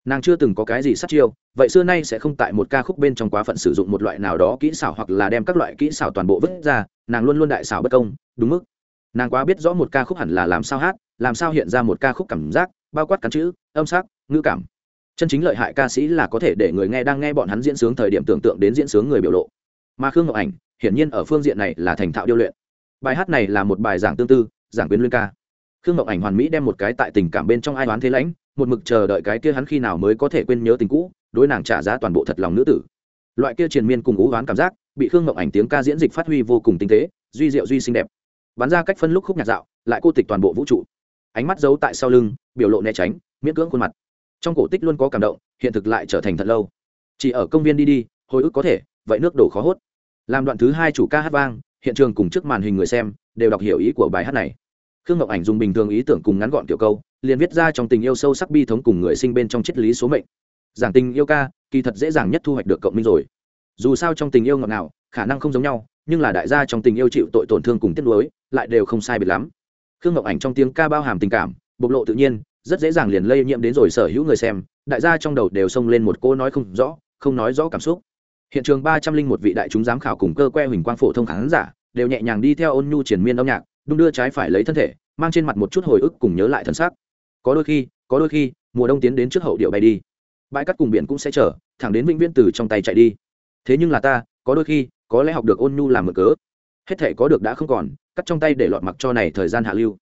nàng chưa từng có cái gì sát chiêu, vậy xưa nay sẽ không tại một ca khúc bên trong quá phận sử dụng một loại nào đó kỹ xảo hoặc là đem các loại kỹ xảo toàn bộ vứt ra, nàng luôn luôn đại xảo bất công, đúng mức. Nàng quá biết rõ một ca khúc hẳn là làm sao hát, làm sao hiện ra một ca khúc cảm giác, bao quát cắn chữ, âm sắc, ngữ cảm. Chân chính lợi hại ca sĩ là có thể để người nghe đang nghe bọn hắn diễn sướng thời điểm tưởng tượng đến diễn sướng người biểu lộ. Mà khương ngọc ảnh, hiển nhiên ở phương diện này là thành thạo điêu luyện. Bài hát này là một bài giảng tương tư, giảng quyến luyên ca. Khương ngọc ảnh hoàn mỹ đem một cái tại tình cảm bên trong ai đoán thế lãnh một mực chờ đợi cái kia hắn khi nào mới có thể quên nhớ tình cũ, đối nàng trả giá toàn bộ thật lòng nữ tử. Loại kia triền miên cùng ú oán cảm giác, bị khương mộng ảnh tiếng ca diễn dịch phát huy vô cùng tinh tế, duy diệu duy xinh đẹp. Bắn ra cách phân lúc khúc nhạc dạo, lại cô tịch toàn bộ vũ trụ. Ánh mắt giấu tại sau lưng, biểu lộ né tránh, miễn cưỡng khuôn mặt. Trong cổ tích luôn có cảm động, hiện thực lại trở thành thật lâu. Chỉ ở công viên đi đi, hồi ức có thể, vậy nước đổ khó hốt. Làm đoạn thứ hai chủ ca hát vang, hiện trường cùng trước màn hình người xem, đều đọc hiểu ý của bài hát này khương ngọc ảnh dùng bình thường ý tưởng cùng ngắn gọn kiểu câu liền viết ra trong tình yêu sâu sắc bi thống cùng người sinh bên trong triết lý số mệnh. Giảng tình yêu ca kỳ thật dễ dàng nhất thu hoạch được cộng minh rồi. Dù sao trong tình yêu ngọt nào, khả năng không giống nhau nhưng là đại gia trong tình yêu chịu tội tổn thương cùng tiết lối lại đều không sai biệt lắm. Khương ngọc ảnh trong tiếng ca bao hàm tình cảm bộc lộ tự nhiên rất dễ dàng liền lây nhiễm đến rồi sở hữu người xem đại gia trong đầu đều xông lên một cô nói không rõ không nói rõ cảm xúc. Hiện trường ba trăm linh một vị đại chúng giám khảo cùng cơ que huỳnh quang phổ thông khán giả đều nhẹ nhàng đi theo ôn nhu triển miên âm nhạc đung đưa trái phải lấy thân thể, mang trên mặt một chút hồi ức cùng nhớ lại thân xác có đôi khi, có đôi khi, mùa đông tiến đến trước hậu điệu bay đi. Bãi cắt cùng biển cũng sẽ chở thẳng đến vĩnh viễn từ trong tay chạy đi. Thế nhưng là ta, có đôi khi, có lẽ học được ôn nhu làm mực cớ. Hết thể có được đã không còn, cắt trong tay để lọt mặc cho này thời gian hạ lưu.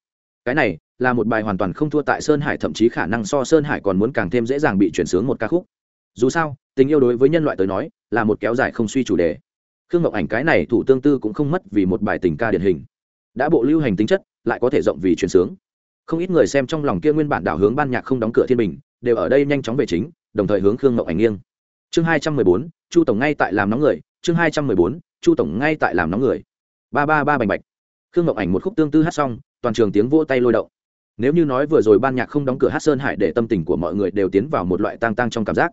Cái này, là một bài hoàn toàn không thua tại sơn hải, thậm chí khả năng so sơn hải còn muốn càng thêm dễ dàng bị chuyển sướng một ca khúc. Dù sao, tình yêu đối với nhân loại tới nói, là một kéo dài không suy chủ đề. Khương ngọc ảnh cái này thủ tương tư cũng không mất vì một bài tình ca điển hình đã bộ lưu hành tính chất, lại có thể rộng vì chuyển sướng. Không ít người xem trong lòng kia nguyên bản đảo hướng ban nhạc không đóng cửa thiên bình, đều ở đây nhanh chóng về chính, đồng thời hướng khương ngọc ảnh nghiêng. Chương hai trăm mười bốn, chu tổng ngay tại làm nóng người, chương hai trăm mười bốn, chu tổng ngay tại làm nóng người. Ba ba ba bành bạch. Khương ngọc ảnh một khúc tương tư hát xong, toàn trường tiếng vỗ tay lôi động. Nếu như nói vừa rồi ban nhạc không đóng cửa hát sơn hải để tâm tình của mọi người đều tiến vào một loại tang tang trong cảm giác.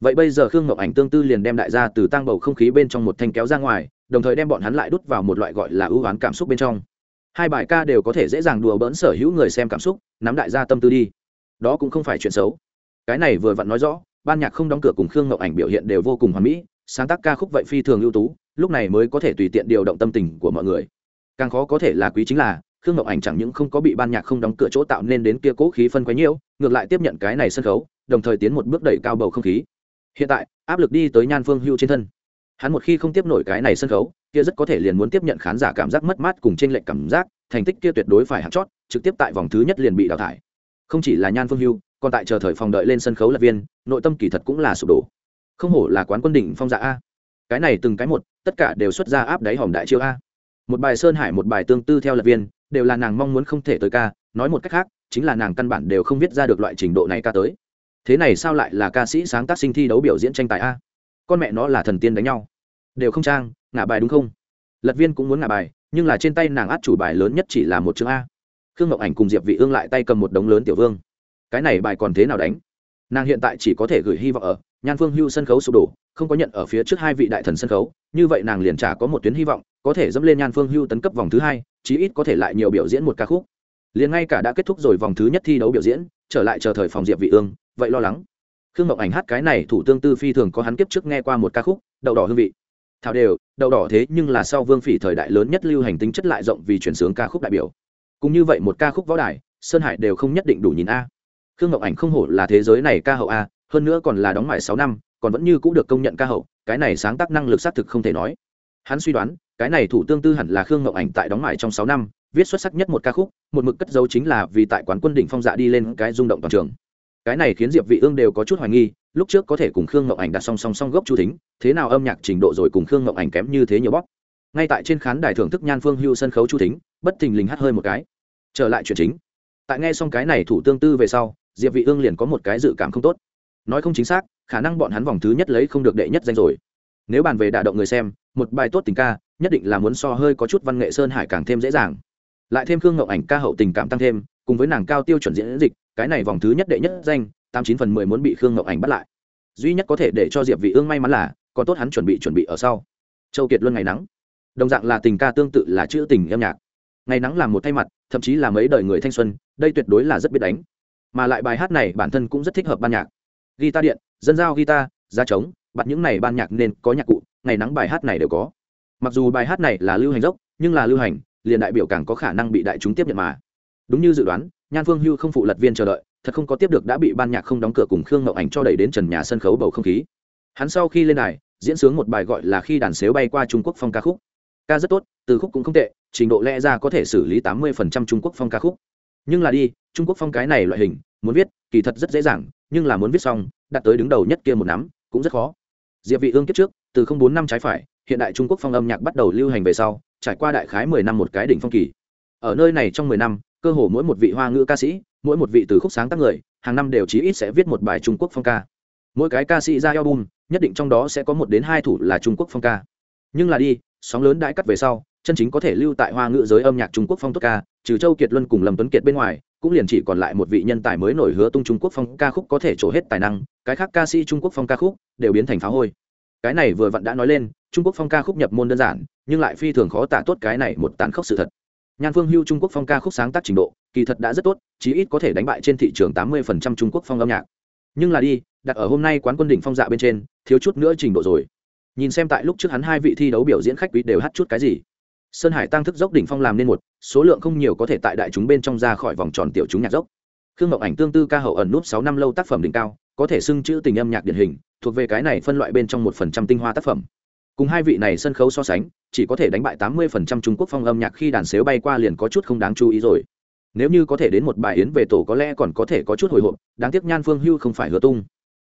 Vậy bây giờ khương ngọc ảnh tương tư liền đem đại gia từ tang bầu không khí bên trong một thanh kéo ra ngoài, đồng thời đem bọn hắn lại đút vào một loại gọi là ưu oán cảm xúc bên trong hai bài ca đều có thể dễ dàng đùa bỡn sở hữu người xem cảm xúc, nắm đại gia tâm tư đi. Đó cũng không phải chuyện xấu. Cái này vừa vặn nói rõ, ban nhạc không đóng cửa cùng khương ngọc ảnh biểu hiện đều vô cùng hoàn mỹ, sáng tác ca khúc vậy phi thường ưu tú, lúc này mới có thể tùy tiện điều động tâm tình của mọi người. Càng khó có thể là quý chính là, khương ngọc ảnh chẳng những không có bị ban nhạc không đóng cửa chỗ tạo nên đến kia cố khí phân quấy nhiễu, ngược lại tiếp nhận cái này sân khấu, đồng thời tiến một bước đẩy cao bầu không khí. Hiện tại, áp lực đi tới nhan phương hưu trên thân. Hắn một khi không tiếp nổi cái này sân khấu kia rất có thể liền muốn tiếp nhận khán giả cảm giác mất mát cùng trên lệnh cảm giác, thành tích kia tuyệt đối phải hạt chót, trực tiếp tại vòng thứ nhất liền bị đào thải. Không chỉ là nhan phương hưu, còn tại chờ thời phòng đợi lên sân khấu lập viên, nội tâm kỳ thật cũng là sụp đổ. Không hổ là quán quân đỉnh phong dạ a. Cái này từng cái một, tất cả đều xuất ra áp đáy hòm đại chiêu a. Một bài sơn hải, một bài tương tư theo lập viên, đều là nàng mong muốn không thể tới ca, nói một cách khác, chính là nàng căn bản đều không viết ra được loại trình độ này ca tới. Thế này sao lại là ca sĩ sáng tác sinh thi đấu biểu diễn tranh tài a? Con mẹ nó là thần tiên đánh nhau. Đều không trang ngả bài đúng không? Lật viên cũng muốn ngả bài, nhưng là trên tay nàng át chủ bài lớn nhất chỉ là một chương a. Khương ngọc ảnh cùng diệp vị ương lại tay cầm một đống lớn tiểu vương. Cái này bài còn thế nào đánh? Nàng hiện tại chỉ có thể gửi hy vọng ở nhan phương hưu sân khấu sụp đổ, không có nhận ở phía trước hai vị đại thần sân khấu, như vậy nàng liền trả có một tuyến hy vọng, có thể dẫm lên nhan phương hưu tấn cấp vòng thứ hai, chí ít có thể lại nhiều biểu diễn một ca khúc. Liền ngay cả đã kết thúc rồi vòng thứ nhất thi đấu biểu diễn, trở lại chờ thời phòng diệp vị ương, vậy lo lắng. Khương ngọc ảnh hát cái này thủ tương tư phi thường có hắn kiếp trước nghe qua một ca khúc, đậu đỏ hương vị thảo đều, đậu đỏ thế nhưng là sau vương phỉ thời đại lớn nhất lưu hành tính chất lại rộng vì chuyển sướng ca khúc đại biểu. Cũng như vậy một ca khúc võ đài, sơn hải đều không nhất định đủ nhìn a. Khương ngọc ảnh không hổ là thế giới này ca hậu a, hơn nữa còn là đóng mãi sáu năm, còn vẫn như cũng được công nhận ca hậu, cái này sáng tác năng lực xác thực không thể nói. Hắn suy đoán, cái này thủ tương tư hẳn là khương ngọc ảnh tại đóng mãi trong sáu năm, viết xuất sắc nhất một ca khúc, một mực cất dấu chính là vì tại quán quân đỉnh phong dạ đi lên cái rung động toàn trường cái này khiến diệp vị ương đều có chút hoài nghi, lúc trước có thể cùng khương ngọc ảnh đặt song song song gốc chu thính, thế nào âm nhạc trình độ rồi cùng khương ngọc ảnh kém như thế nhiều bóc ngay tại trên khán đài thưởng thức nhan phương hưu sân khấu chu thính, bất thình lình hắt hơi một cái. Trở lại chuyện chính. Tại nghe xong cái này thủ tương tư về sau, diệp vị ương liền có một cái dự cảm không tốt. Nói không chính xác, khả năng bọn hắn vòng thứ nhất lấy không được đệ nhất danh rồi. Nếu bàn về đả động người xem, một bài tốt tình ca, nhất định là muốn so hơi có chút văn nghệ sơn hải càng thêm dễ dàng. Lại thêm khương ngậu ảnh ca hậu tình cảm tăng thêm cùng với nàng cao tiêu chuẩn diễn dịch, cái này vòng thứ nhất đệ nhất danh, tám chín phần mười muốn bị khương ngọc ảnh bắt lại. Duy nhất có thể để cho diệp vị ương may mắn là, còn tốt hắn chuẩn bị chuẩn bị ở sau. Châu kiệt luân ngày nắng. Đồng dạng là tình ca tương tự là chữ tình âm nhạc. Ngày nắng là một thay mặt, thậm chí là mấy đời người thanh xuân, đây tuyệt đối là rất biết đánh. Mà lại bài hát này bản thân cũng rất thích hợp ban nhạc. Guitar điện, dân giao guitar gia trống bặt những này ban nhạc nên có nhạc cụ, ngày nắng bài hát này đều có. Mặc dù bài hát này là lưu hành dốc, nhưng là lưu hành, liền đại biểu càng có khả năng bị đại chúng tiếp nhận mà đúng như dự đoán, nhan phương hưu không phụ lật viên chờ đợi, thật không có tiếp được đã bị ban nhạc không đóng cửa cùng khương ngậu ảnh cho đẩy đến trần nhà sân khấu bầu không khí. Hắn sau khi lên đài, diễn sướng một bài gọi là khi đàn xếu bay qua trung quốc phong ca khúc. Ca rất tốt, từ khúc cũng không tệ, trình độ lẽ ra có thể xử lý tám mươi trung quốc phong ca khúc. Nhưng là đi, trung quốc phong cái này loại hình, muốn viết, kỳ thật rất dễ dàng, nhưng là muốn viết xong, đặt tới đứng đầu nhất kia một nắm, cũng rất khó. Diệp vị ương kiếp trước, từ không bốn năm trái phải, hiện đại trung quốc phong âm nhạc bắt đầu lưu hành về sau, trải qua đại khái mười năm một cái đỉnh phong kỳ. Ở nơi này trong mười năm cơ hồ mỗi một vị hoa ngữ ca sĩ, mỗi một vị từ khúc sáng tác người, hàng năm đều chí ít sẽ viết một bài trung quốc phong ca. Mỗi cái ca sĩ ra album, nhất định trong đó sẽ có một đến hai thủ là trung quốc phong ca. Nhưng là đi, sóng lớn đãi cắt về sau, chân chính có thể lưu tại hoa ngữ giới âm nhạc trung quốc phong tốt ca, trừ châu kiệt luân cùng lâm tuấn kiệt bên ngoài, cũng liền chỉ còn lại một vị nhân tài mới nổi hứa tung trung quốc phong ca khúc có thể trổ hết tài năng, cái khác ca sĩ trung quốc phong ca khúc đều biến thành phá hôi. Cái này vừa vặn đã nói lên, trung quốc phong ca khúc nhập môn đơn giản, nhưng lại phi thường khó tả tốt cái này một tán khốc sự thật nhan phương hưu trung quốc phong ca khúc sáng tác trình độ, kỳ thật đã rất tốt, chí ít có thể đánh bại trên thị trường tám mươi trung quốc phong âm nhạc. Nhưng là đi, đặt ở hôm nay quán quân đỉnh phong dạ bên trên, thiếu chút nữa trình độ rồi. Nhìn xem tại lúc trước hắn hai vị thi đấu biểu diễn khách quý đều hát chút cái gì. Sơn hải tăng thức dốc đỉnh phong làm nên một, số lượng không nhiều có thể tại đại chúng bên trong ra khỏi vòng tròn tiểu chúng nhạc dốc. Khương mộng ảnh tương tư ca hậu ẩn núp sáu năm lâu tác phẩm đỉnh cao, có thể xưng chữ tình âm nhạc điển hình, thuộc về cái này phân loại bên trong một phần trăm tinh hoa tác phẩm cùng hai vị này sân khấu so sánh, chỉ có thể đánh bại tám mươi phần trăm trung quốc phong âm nhạc khi đàn xếu bay qua liền có chút không đáng chú ý rồi. Nếu như có thể đến một bài yến về tổ có lẽ còn có thể có chút hồi hộp, đáng tiếc nhan phương hưu không phải hứa tung.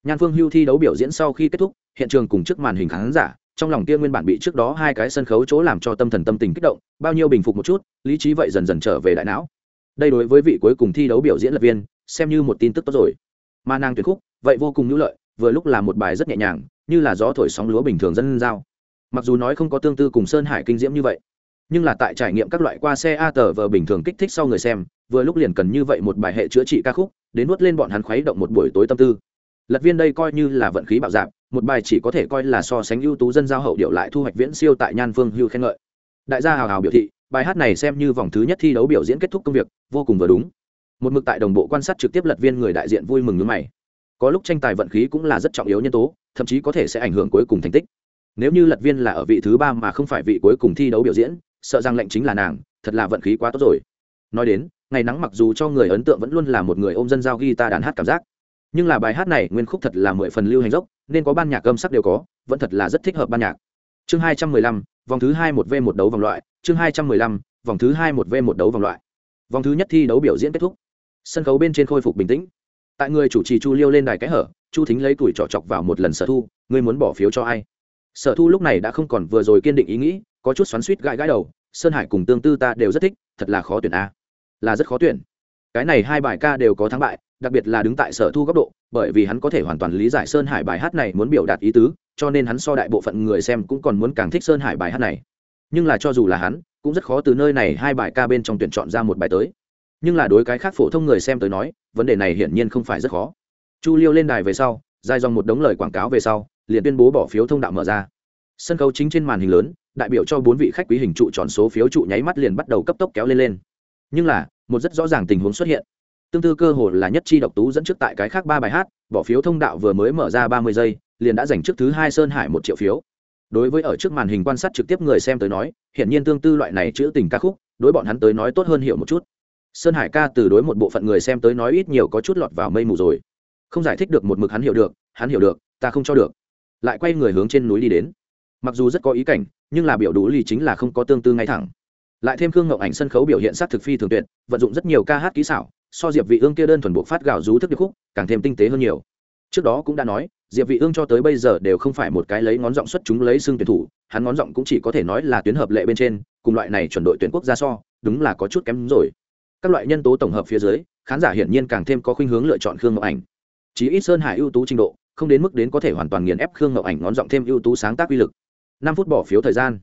Nhan phương hưu thi đấu biểu diễn sau khi kết thúc, hiện trường cùng trước màn hình khán giả, trong lòng kia nguyên bản bị trước đó hai cái sân khấu chỗ làm cho tâm thần tâm tình kích động, bao nhiêu bình phục một chút, lý trí vậy dần dần trở về đại não. Đây đối với vị cuối cùng thi đấu biểu diễn lập viên, xem như một tin tức tốt rồi. Mà nàng tuyệt khúc, vậy vô cùng hữu lợi, vừa lúc là một bài rất nhẹ nhàng, như là gió thổi sóng lúa bình thường dân giao mặc dù nói không có tương tư cùng sơn hải kinh diễm như vậy, nhưng là tại trải nghiệm các loại qua xe a tờ vờ bình thường kích thích sau người xem, vừa lúc liền cần như vậy một bài hệ chữa trị ca khúc, đến nuốt lên bọn hắn khuấy động một buổi tối tâm tư. Lật viên đây coi như là vận khí bạo dạp một bài chỉ có thể coi là so sánh ưu tú dân giao hậu điệu lại thu hoạch viễn siêu tại nhan phương hưu khen ngợi. Đại gia hào hào biểu thị, bài hát này xem như vòng thứ nhất thi đấu biểu diễn kết thúc công việc, vô cùng vừa đúng. Một mực tại đồng bộ quan sát trực tiếp lật viên người đại diện vui mừng như mày. Có lúc tranh tài vận khí cũng là rất trọng yếu nhân tố, thậm chí có thể sẽ ảnh hưởng cuối cùng thành tích nếu như lật viên là ở vị thứ ba mà không phải vị cuối cùng thi đấu biểu diễn, sợ rằng lệnh chính là nàng, thật là vận khí quá tốt rồi. Nói đến, ngày nắng mặc dù cho người ấn tượng vẫn luôn là một người ôm dân giao guitar đàn hát cảm giác. Nhưng là bài hát này nguyên khúc thật là mười phần lưu hành dốc, nên có ban nhạc âm sắc đều có, vẫn thật là rất thích hợp ban nhạc. Chương hai trăm mười lăm, vòng thứ hai một v một đấu vòng loại, chương hai trăm mười lăm, vòng thứ hai một v một đấu vòng loại. Vòng thứ nhất thi đấu biểu diễn kết thúc. Sân khấu bên trên khôi phục bình tĩnh. Tại người chủ trì chu liêu lên đài cái hở, chu thính lấy tuổi trọ chọc vào một lần sở thu ngươi muốn bỏ phiếu cho ai? Sở thu lúc này đã không còn vừa rồi kiên định ý nghĩ, có chút xoắn suýt gãi gãi đầu, sơn hải cùng tương tư ta đều rất thích, thật là khó tuyển a. Là rất khó tuyển. Cái này hai bài ca đều có thắng bại, đặc biệt là đứng tại sở thu góc độ, bởi vì hắn có thể hoàn toàn lý giải sơn hải bài hát này muốn biểu đạt ý tứ, cho nên hắn so đại bộ phận người xem cũng còn muốn càng thích sơn hải bài hát này. Nhưng là cho dù là hắn, cũng rất khó từ nơi này hai bài ca bên trong tuyển chọn ra một bài tới. Nhưng là đối cái khác phổ thông người xem tới nói, vấn đề này hiển nhiên không phải rất khó. Chu liêu lên đài về sau, dài dòng một đống lời quảng cáo về sau liền tuyên bố bỏ phiếu thông đạo mở ra. Sân khấu chính trên màn hình lớn, đại biểu cho bốn vị khách quý hình trụ tròn số phiếu trụ nháy mắt liền bắt đầu cấp tốc kéo lên lên. Nhưng là, một rất rõ ràng tình huống xuất hiện. Tương tư cơ hội là nhất chi độc tú dẫn trước tại cái khác ba bài hát, bỏ phiếu thông đạo vừa mới mở ra ba mươi giây, liền đã giành trước thứ hai sơn hải một triệu phiếu. Đối với ở trước màn hình quan sát trực tiếp người xem tới nói, hiển nhiên tương tư loại này chữ tình ca khúc, đối bọn hắn tới nói tốt hơn hiểu một chút. Sơn hải ca từ đối một bộ phận người xem tới nói ít nhiều có chút lọt vào mây mù rồi. Không giải thích được một mực hắn hiểu được, hắn hiểu được, ta không cho được lại quay người hướng trên núi đi đến. Mặc dù rất có ý cảnh, nhưng là biểu đủ lì chính là không có tương tư ngay thẳng. Lại thêm khương ngậu ảnh sân khấu biểu hiện sát thực phi thường tuyệt, vận dụng rất nhiều ca hát kỹ xảo, so diệp vị ương kia đơn thuần bộ phát gạo rú thức điệp khúc, càng thêm tinh tế hơn nhiều. Trước đó cũng đã nói, diệp vị ương cho tới bây giờ đều không phải một cái lấy ngón giọng xuất chúng lấy xương tuyển thủ, hắn ngón giọng cũng chỉ có thể nói là tuyến hợp lệ bên trên, cùng loại này chuẩn đội tuyển quốc gia so, đúng là có chút kém rồi. Các loại nhân tố tổng hợp phía dưới, khán giả hiển nhiên càng thêm có khuynh hướng lựa chọn khương ngọc ảnh. Chí ít sơn hải ưu tú trình độ không đến mức đến có thể hoàn toàn nghiền ép khương ngọc ảnh ngón giọng thêm ưu tú sáng tác uy lực. Năm phút bỏ phiếu thời gian.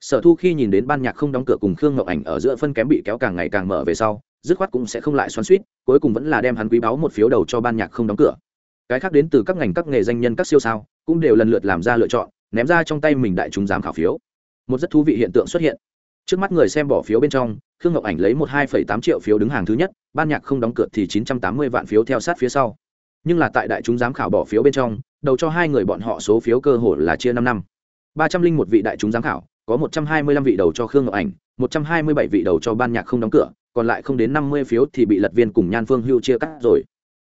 Sở thu khi nhìn đến ban nhạc không đóng cửa cùng khương ngọc ảnh ở giữa phân kém bị kéo càng ngày càng mở về sau, dứt khoát cũng sẽ không lại xoắn suýt cuối cùng vẫn là đem hắn quý báu một phiếu đầu cho ban nhạc không đóng cửa. Cái khác đến từ các ngành các nghề danh nhân các siêu sao, cũng đều lần lượt làm ra lựa chọn, ném ra trong tay mình đại chúng giám khảo phiếu. Một rất thú vị hiện tượng xuất hiện. Trước mắt người xem bỏ phiếu bên trong, khương ngọc ảnh lấy một hai tám triệu phiếu đứng hàng thứ nhất, ban nhạc không đóng cửa thì chín trăm tám mươi vạn phiếu theo sát phía sau nhưng là tại đại chúng giám khảo bỏ phiếu bên trong, đầu cho hai người bọn họ số phiếu cơ hội là chia năm năm. Ba trăm linh một vị đại chúng giám khảo, có một trăm hai mươi lăm vị đầu cho khương ngọc ảnh, một trăm hai mươi bảy vị đầu cho ban nhạc không đóng cửa, còn lại không đến năm mươi phiếu thì bị lật viên cùng nhan phương hưu chia cắt rồi.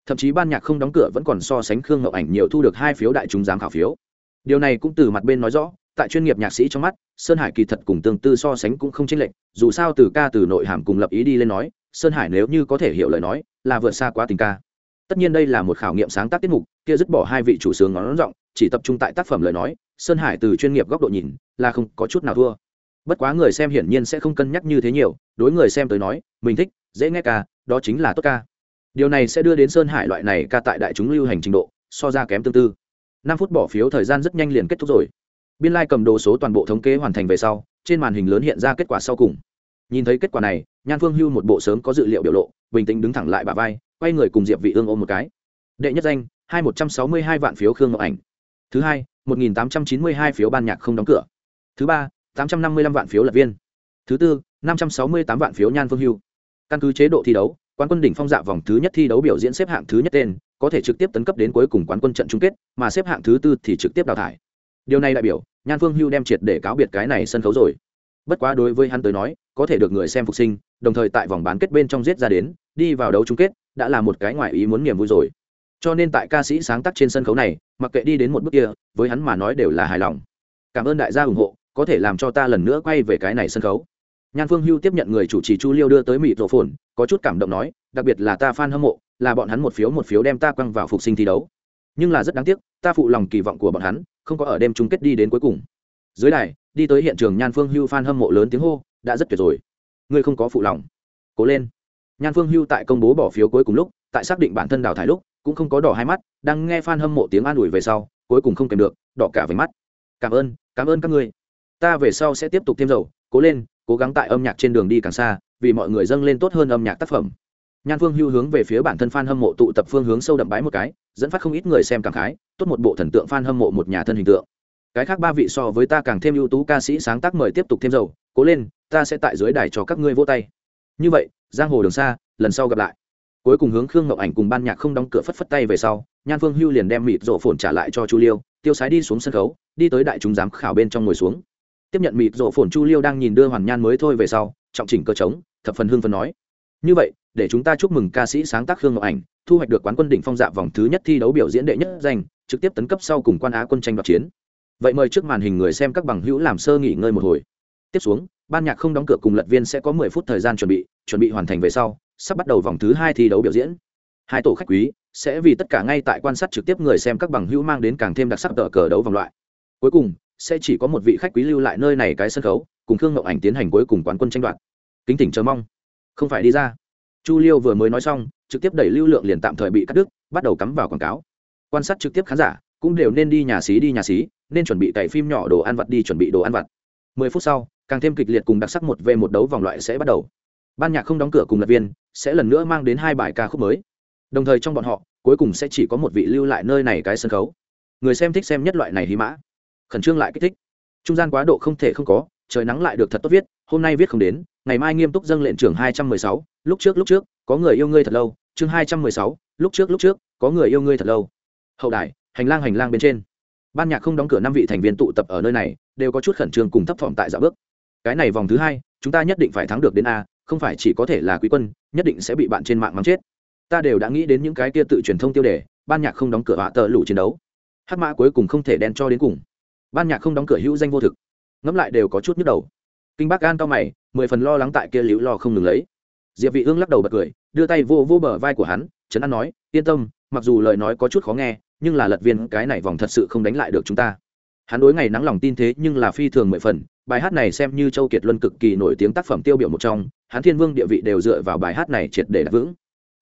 Thậm chí ban nhạc không đóng cửa vẫn còn so sánh khương ngọc ảnh nhiều thu được hai phiếu đại chúng giám khảo phiếu. Điều này cũng từ mặt bên nói rõ, tại chuyên nghiệp nhạc sĩ trong mắt, sơn hải kỳ thật cùng tương tư so sánh cũng không chênh lệch, dù sao từ ca từ nội hàm cùng lập ý đi lên nói, sơn hải nếu như có thể hiểu lời nói, là vượt xa quá tình ca tất nhiên đây là một khảo nghiệm sáng tác tiết mục, kia dứt bỏ hai vị chủ sướng ngón rộng chỉ tập trung tại tác phẩm lời nói, sơn hải từ chuyên nghiệp góc độ nhìn, là không có chút nào thua. Bất quá người xem hiển nhiên sẽ không cân nhắc như thế nhiều, đối người xem tới nói, mình thích, dễ nghe ca, đó chính là tốt ca. Điều này sẽ đưa đến sơn hải loại này ca tại đại chúng lưu hành trình độ, so ra kém tương tư. Năm phút bỏ phiếu thời gian rất nhanh liền kết thúc rồi. Biên lai、like、cầm đồ số toàn bộ thống kê hoàn thành về sau, trên màn hình lớn hiện ra kết quả sau cùng. Nhìn thấy kết quả này, nhan phương hưu một bộ sớm có dự liệu biểu lộ, bình tĩnh đứng thẳng lại bà vai quay người cùng diệp vị ương ôm một cái. Đệ nhất danh, hai một trăm sáu mươi hai vạn phiếu khương ngọc ảnh. Thứ hai, một nghìn tám trăm chín mươi hai phiếu ban nhạc không đóng cửa. Thứ ba, tám trăm năm mươi lăm vạn phiếu lập viên. Thứ tư, năm trăm sáu mươi tám vạn phiếu nhan phương hưu. Căn cứ chế độ thi đấu, quán quân đỉnh phong dạ vòng thứ nhất thi đấu biểu diễn xếp hạng thứ nhất tên, có thể trực tiếp tấn cấp đến cuối cùng quán quân trận chung kết, mà xếp hạng thứ tư thì trực tiếp đào thải. Điều này đại biểu, nhan phương hưu đem triệt để cáo biệt cái này sân khấu rồi. Bất quá đối với hắn tới nói, có thể được người xem phục sinh, đồng thời tại vòng bán kết bên trong giết ra đến, đi vào đấu chung kết đã là một cái ngoại ý muốn niềm vui rồi. Cho nên tại ca sĩ sáng tác trên sân khấu này, mặc kệ đi đến một bước kia, với hắn mà nói đều là hài lòng. Cảm ơn đại gia ủng hộ, có thể làm cho ta lần nữa quay về cái này sân khấu. Nhan phương hưu tiếp nhận người chủ trì chu liêu đưa tới mịt rổ phồn có chút cảm động nói, đặc biệt là ta f a n hâm mộ, là bọn hắn một phiếu một phiếu đem ta quăng vào phục sinh thi đấu. Nhưng là rất đáng tiếc, ta phụ lòng kỳ vọng của bọn hắn, không có ở đêm chung kết đi đến cuối cùng. Dưới đài, đi tới hiện trường nhan phương hưu f a n hâm mộ lớn tiếng hô, đã rất tuyệt rồi. Ngươi không có phụ lòng. Cố lên nhan phương hưu tại công bố bỏ phiếu cuối cùng lúc, tại xác định bản thân đào thải lúc, cũng không có đỏ hai mắt, đang nghe f a n hâm mộ tiếng an ủi về sau, cuối cùng không kèm được, đỏ cả với mắt. Cảm ơn cảm ơn các ngươi. Ta về sau sẽ tiếp tục thêm dầu, cố lên, cố gắng tại âm nhạc trên đường đi càng xa, vì mọi người dâng lên tốt hơn âm nhạc tác phẩm. Nhan phương hưu hướng về phía bản thân f a n hâm mộ tụ tập phương hướng sâu đậm bái một cái, dẫn phát không ít người xem cảm khái, tốt một bộ thần tượng f a n hâm mộ một nhà thân hình tượng. Cái khác ba vị so với ta càng thêm ưu tú ca sĩ sáng tác mời tiếp tục thêm dầu, cố lên, ta sẽ tại dưới đài cho các ngươi vô tay như vậy, giang hồ đường xa, lần sau gặp lại. Cuối cùng hướng khương ngọc ảnh cùng ban nhạc không đóng cửa phất phất tay về sau, nhan phương hưu liền đem mịt rổ phồn trả lại cho chu liêu, tiêu sái đi xuống sân khấu, đi tới đại chúng giám khảo bên trong ngồi xuống. Tiếp nhận mịt rổ phồn, chu liêu đang nhìn đưa hoàn nhan mới thôi về sau, trọng chỉnh cơ trống, thập phần hương phần nói. Như vậy, để chúng ta chúc mừng ca sĩ sáng tác khương ngọc ảnh, thu hoạch được quán quân đỉnh phong dạ vòng thứ nhất thi đấu biểu diễn đệ nhất danh, trực tiếp tấn cấp sau cùng quan á quân tranh đoạt chiến. Vậy mời trước màn hình người xem các bằng hữu làm sơ nghỉ ngơi một hồi. Tiếp xuống ban nhạc không đóng cửa cùng lật viên sẽ có mười phút thời gian chuẩn bị chuẩn bị hoàn thành về sau, sắp bắt đầu vòng thứ hai thi đấu biểu diễn. Hai tổ khách quý sẽ vì tất cả ngay tại quan sát trực tiếp người xem các bằng hữu mang đến càng thêm đặc sắc tờ cờ đấu vòng loại. Cuối cùng, sẽ chỉ có một vị khách quý lưu lại nơi này cái sân khấu, cùng khương ngậu ảnh tiến hành cuối cùng quán quân tranh đoạt. Kính tỉnh chờ mong. Không phải đi ra. Chu liêu vừa mới nói xong, trực tiếp đẩy lưu lượng liền tạm thời bị cắt đứt, bắt đầu cắm vào quảng cáo. Quan sát trực tiếp khán giả cũng đều nên đi nhà xí đi nhà xí, nên chuẩn bị cày phim nhỏ đồ ăn vặt đi chuẩn bị đồ ăn vặt. Mười phút sau càng thêm kịch liệt cùng đặc sắc một về một đấu vòng loại sẽ bắt đầu. Ban nhạc không đóng cửa cùng lật viên, sẽ lần nữa mang đến hai bài ca khúc mới. Đồng thời trong bọn họ, cuối cùng sẽ chỉ có một vị lưu lại nơi này cái sân khấu. Người xem thích xem nhất loại này hí mã. Khẩn trương lại kích thích. Trung gian quá độ không thể không có, trời nắng lại được thật tốt viết, hôm nay viết không đến, ngày mai nghiêm túc dâng lệnh trường hai trăm mười sáu, lúc trước lúc trước, có người yêu ngươi thật lâu, chương hai trăm mười sáu, lúc trước lúc trước, có người yêu ngươi thật lâu. Hậu đài, hành lang hành lang bên trên. Ban nhạc không đóng cửa năm vị thành viên tụ tập ở nơi này, đều có chút khẩn trương cùng thấp thỏm tại dạ bước cái này vòng thứ hai, chúng ta nhất định phải thắng được đến a, không phải chỉ có thể là quý quân, nhất định sẽ bị bạn trên mạng mắng chết. Ta đều đã nghĩ đến những cái kia tự truyền thông tiêu đề, ban nhạc không đóng cửa hạ tờ lũ chiến đấu. Hát mã cuối cùng không thể đen cho đến cùng. Ban nhạc không đóng cửa hữu danh vô thực. Ngẫm lại đều có chút nhức đầu. Kinh bác gan cao mày, mười phần lo lắng tại kia liễu lo không ngừng lấy. Diệp vị ương lắc đầu bật cười, đưa tay vô vô bờ vai của hắn, trấn an nói, yên tâm, mặc dù lời nói có chút khó nghe, nhưng là lật viên cái này vòng thật sự không đánh lại được chúng ta hắn đối ngày nắng lòng tin thế nhưng là phi thường mười phần, bài hát này xem như châu kiệt luân cực kỳ nổi tiếng tác phẩm tiêu biểu một trong, hắn thiên vương địa vị đều dựa vào bài hát này triệt để đặt vững.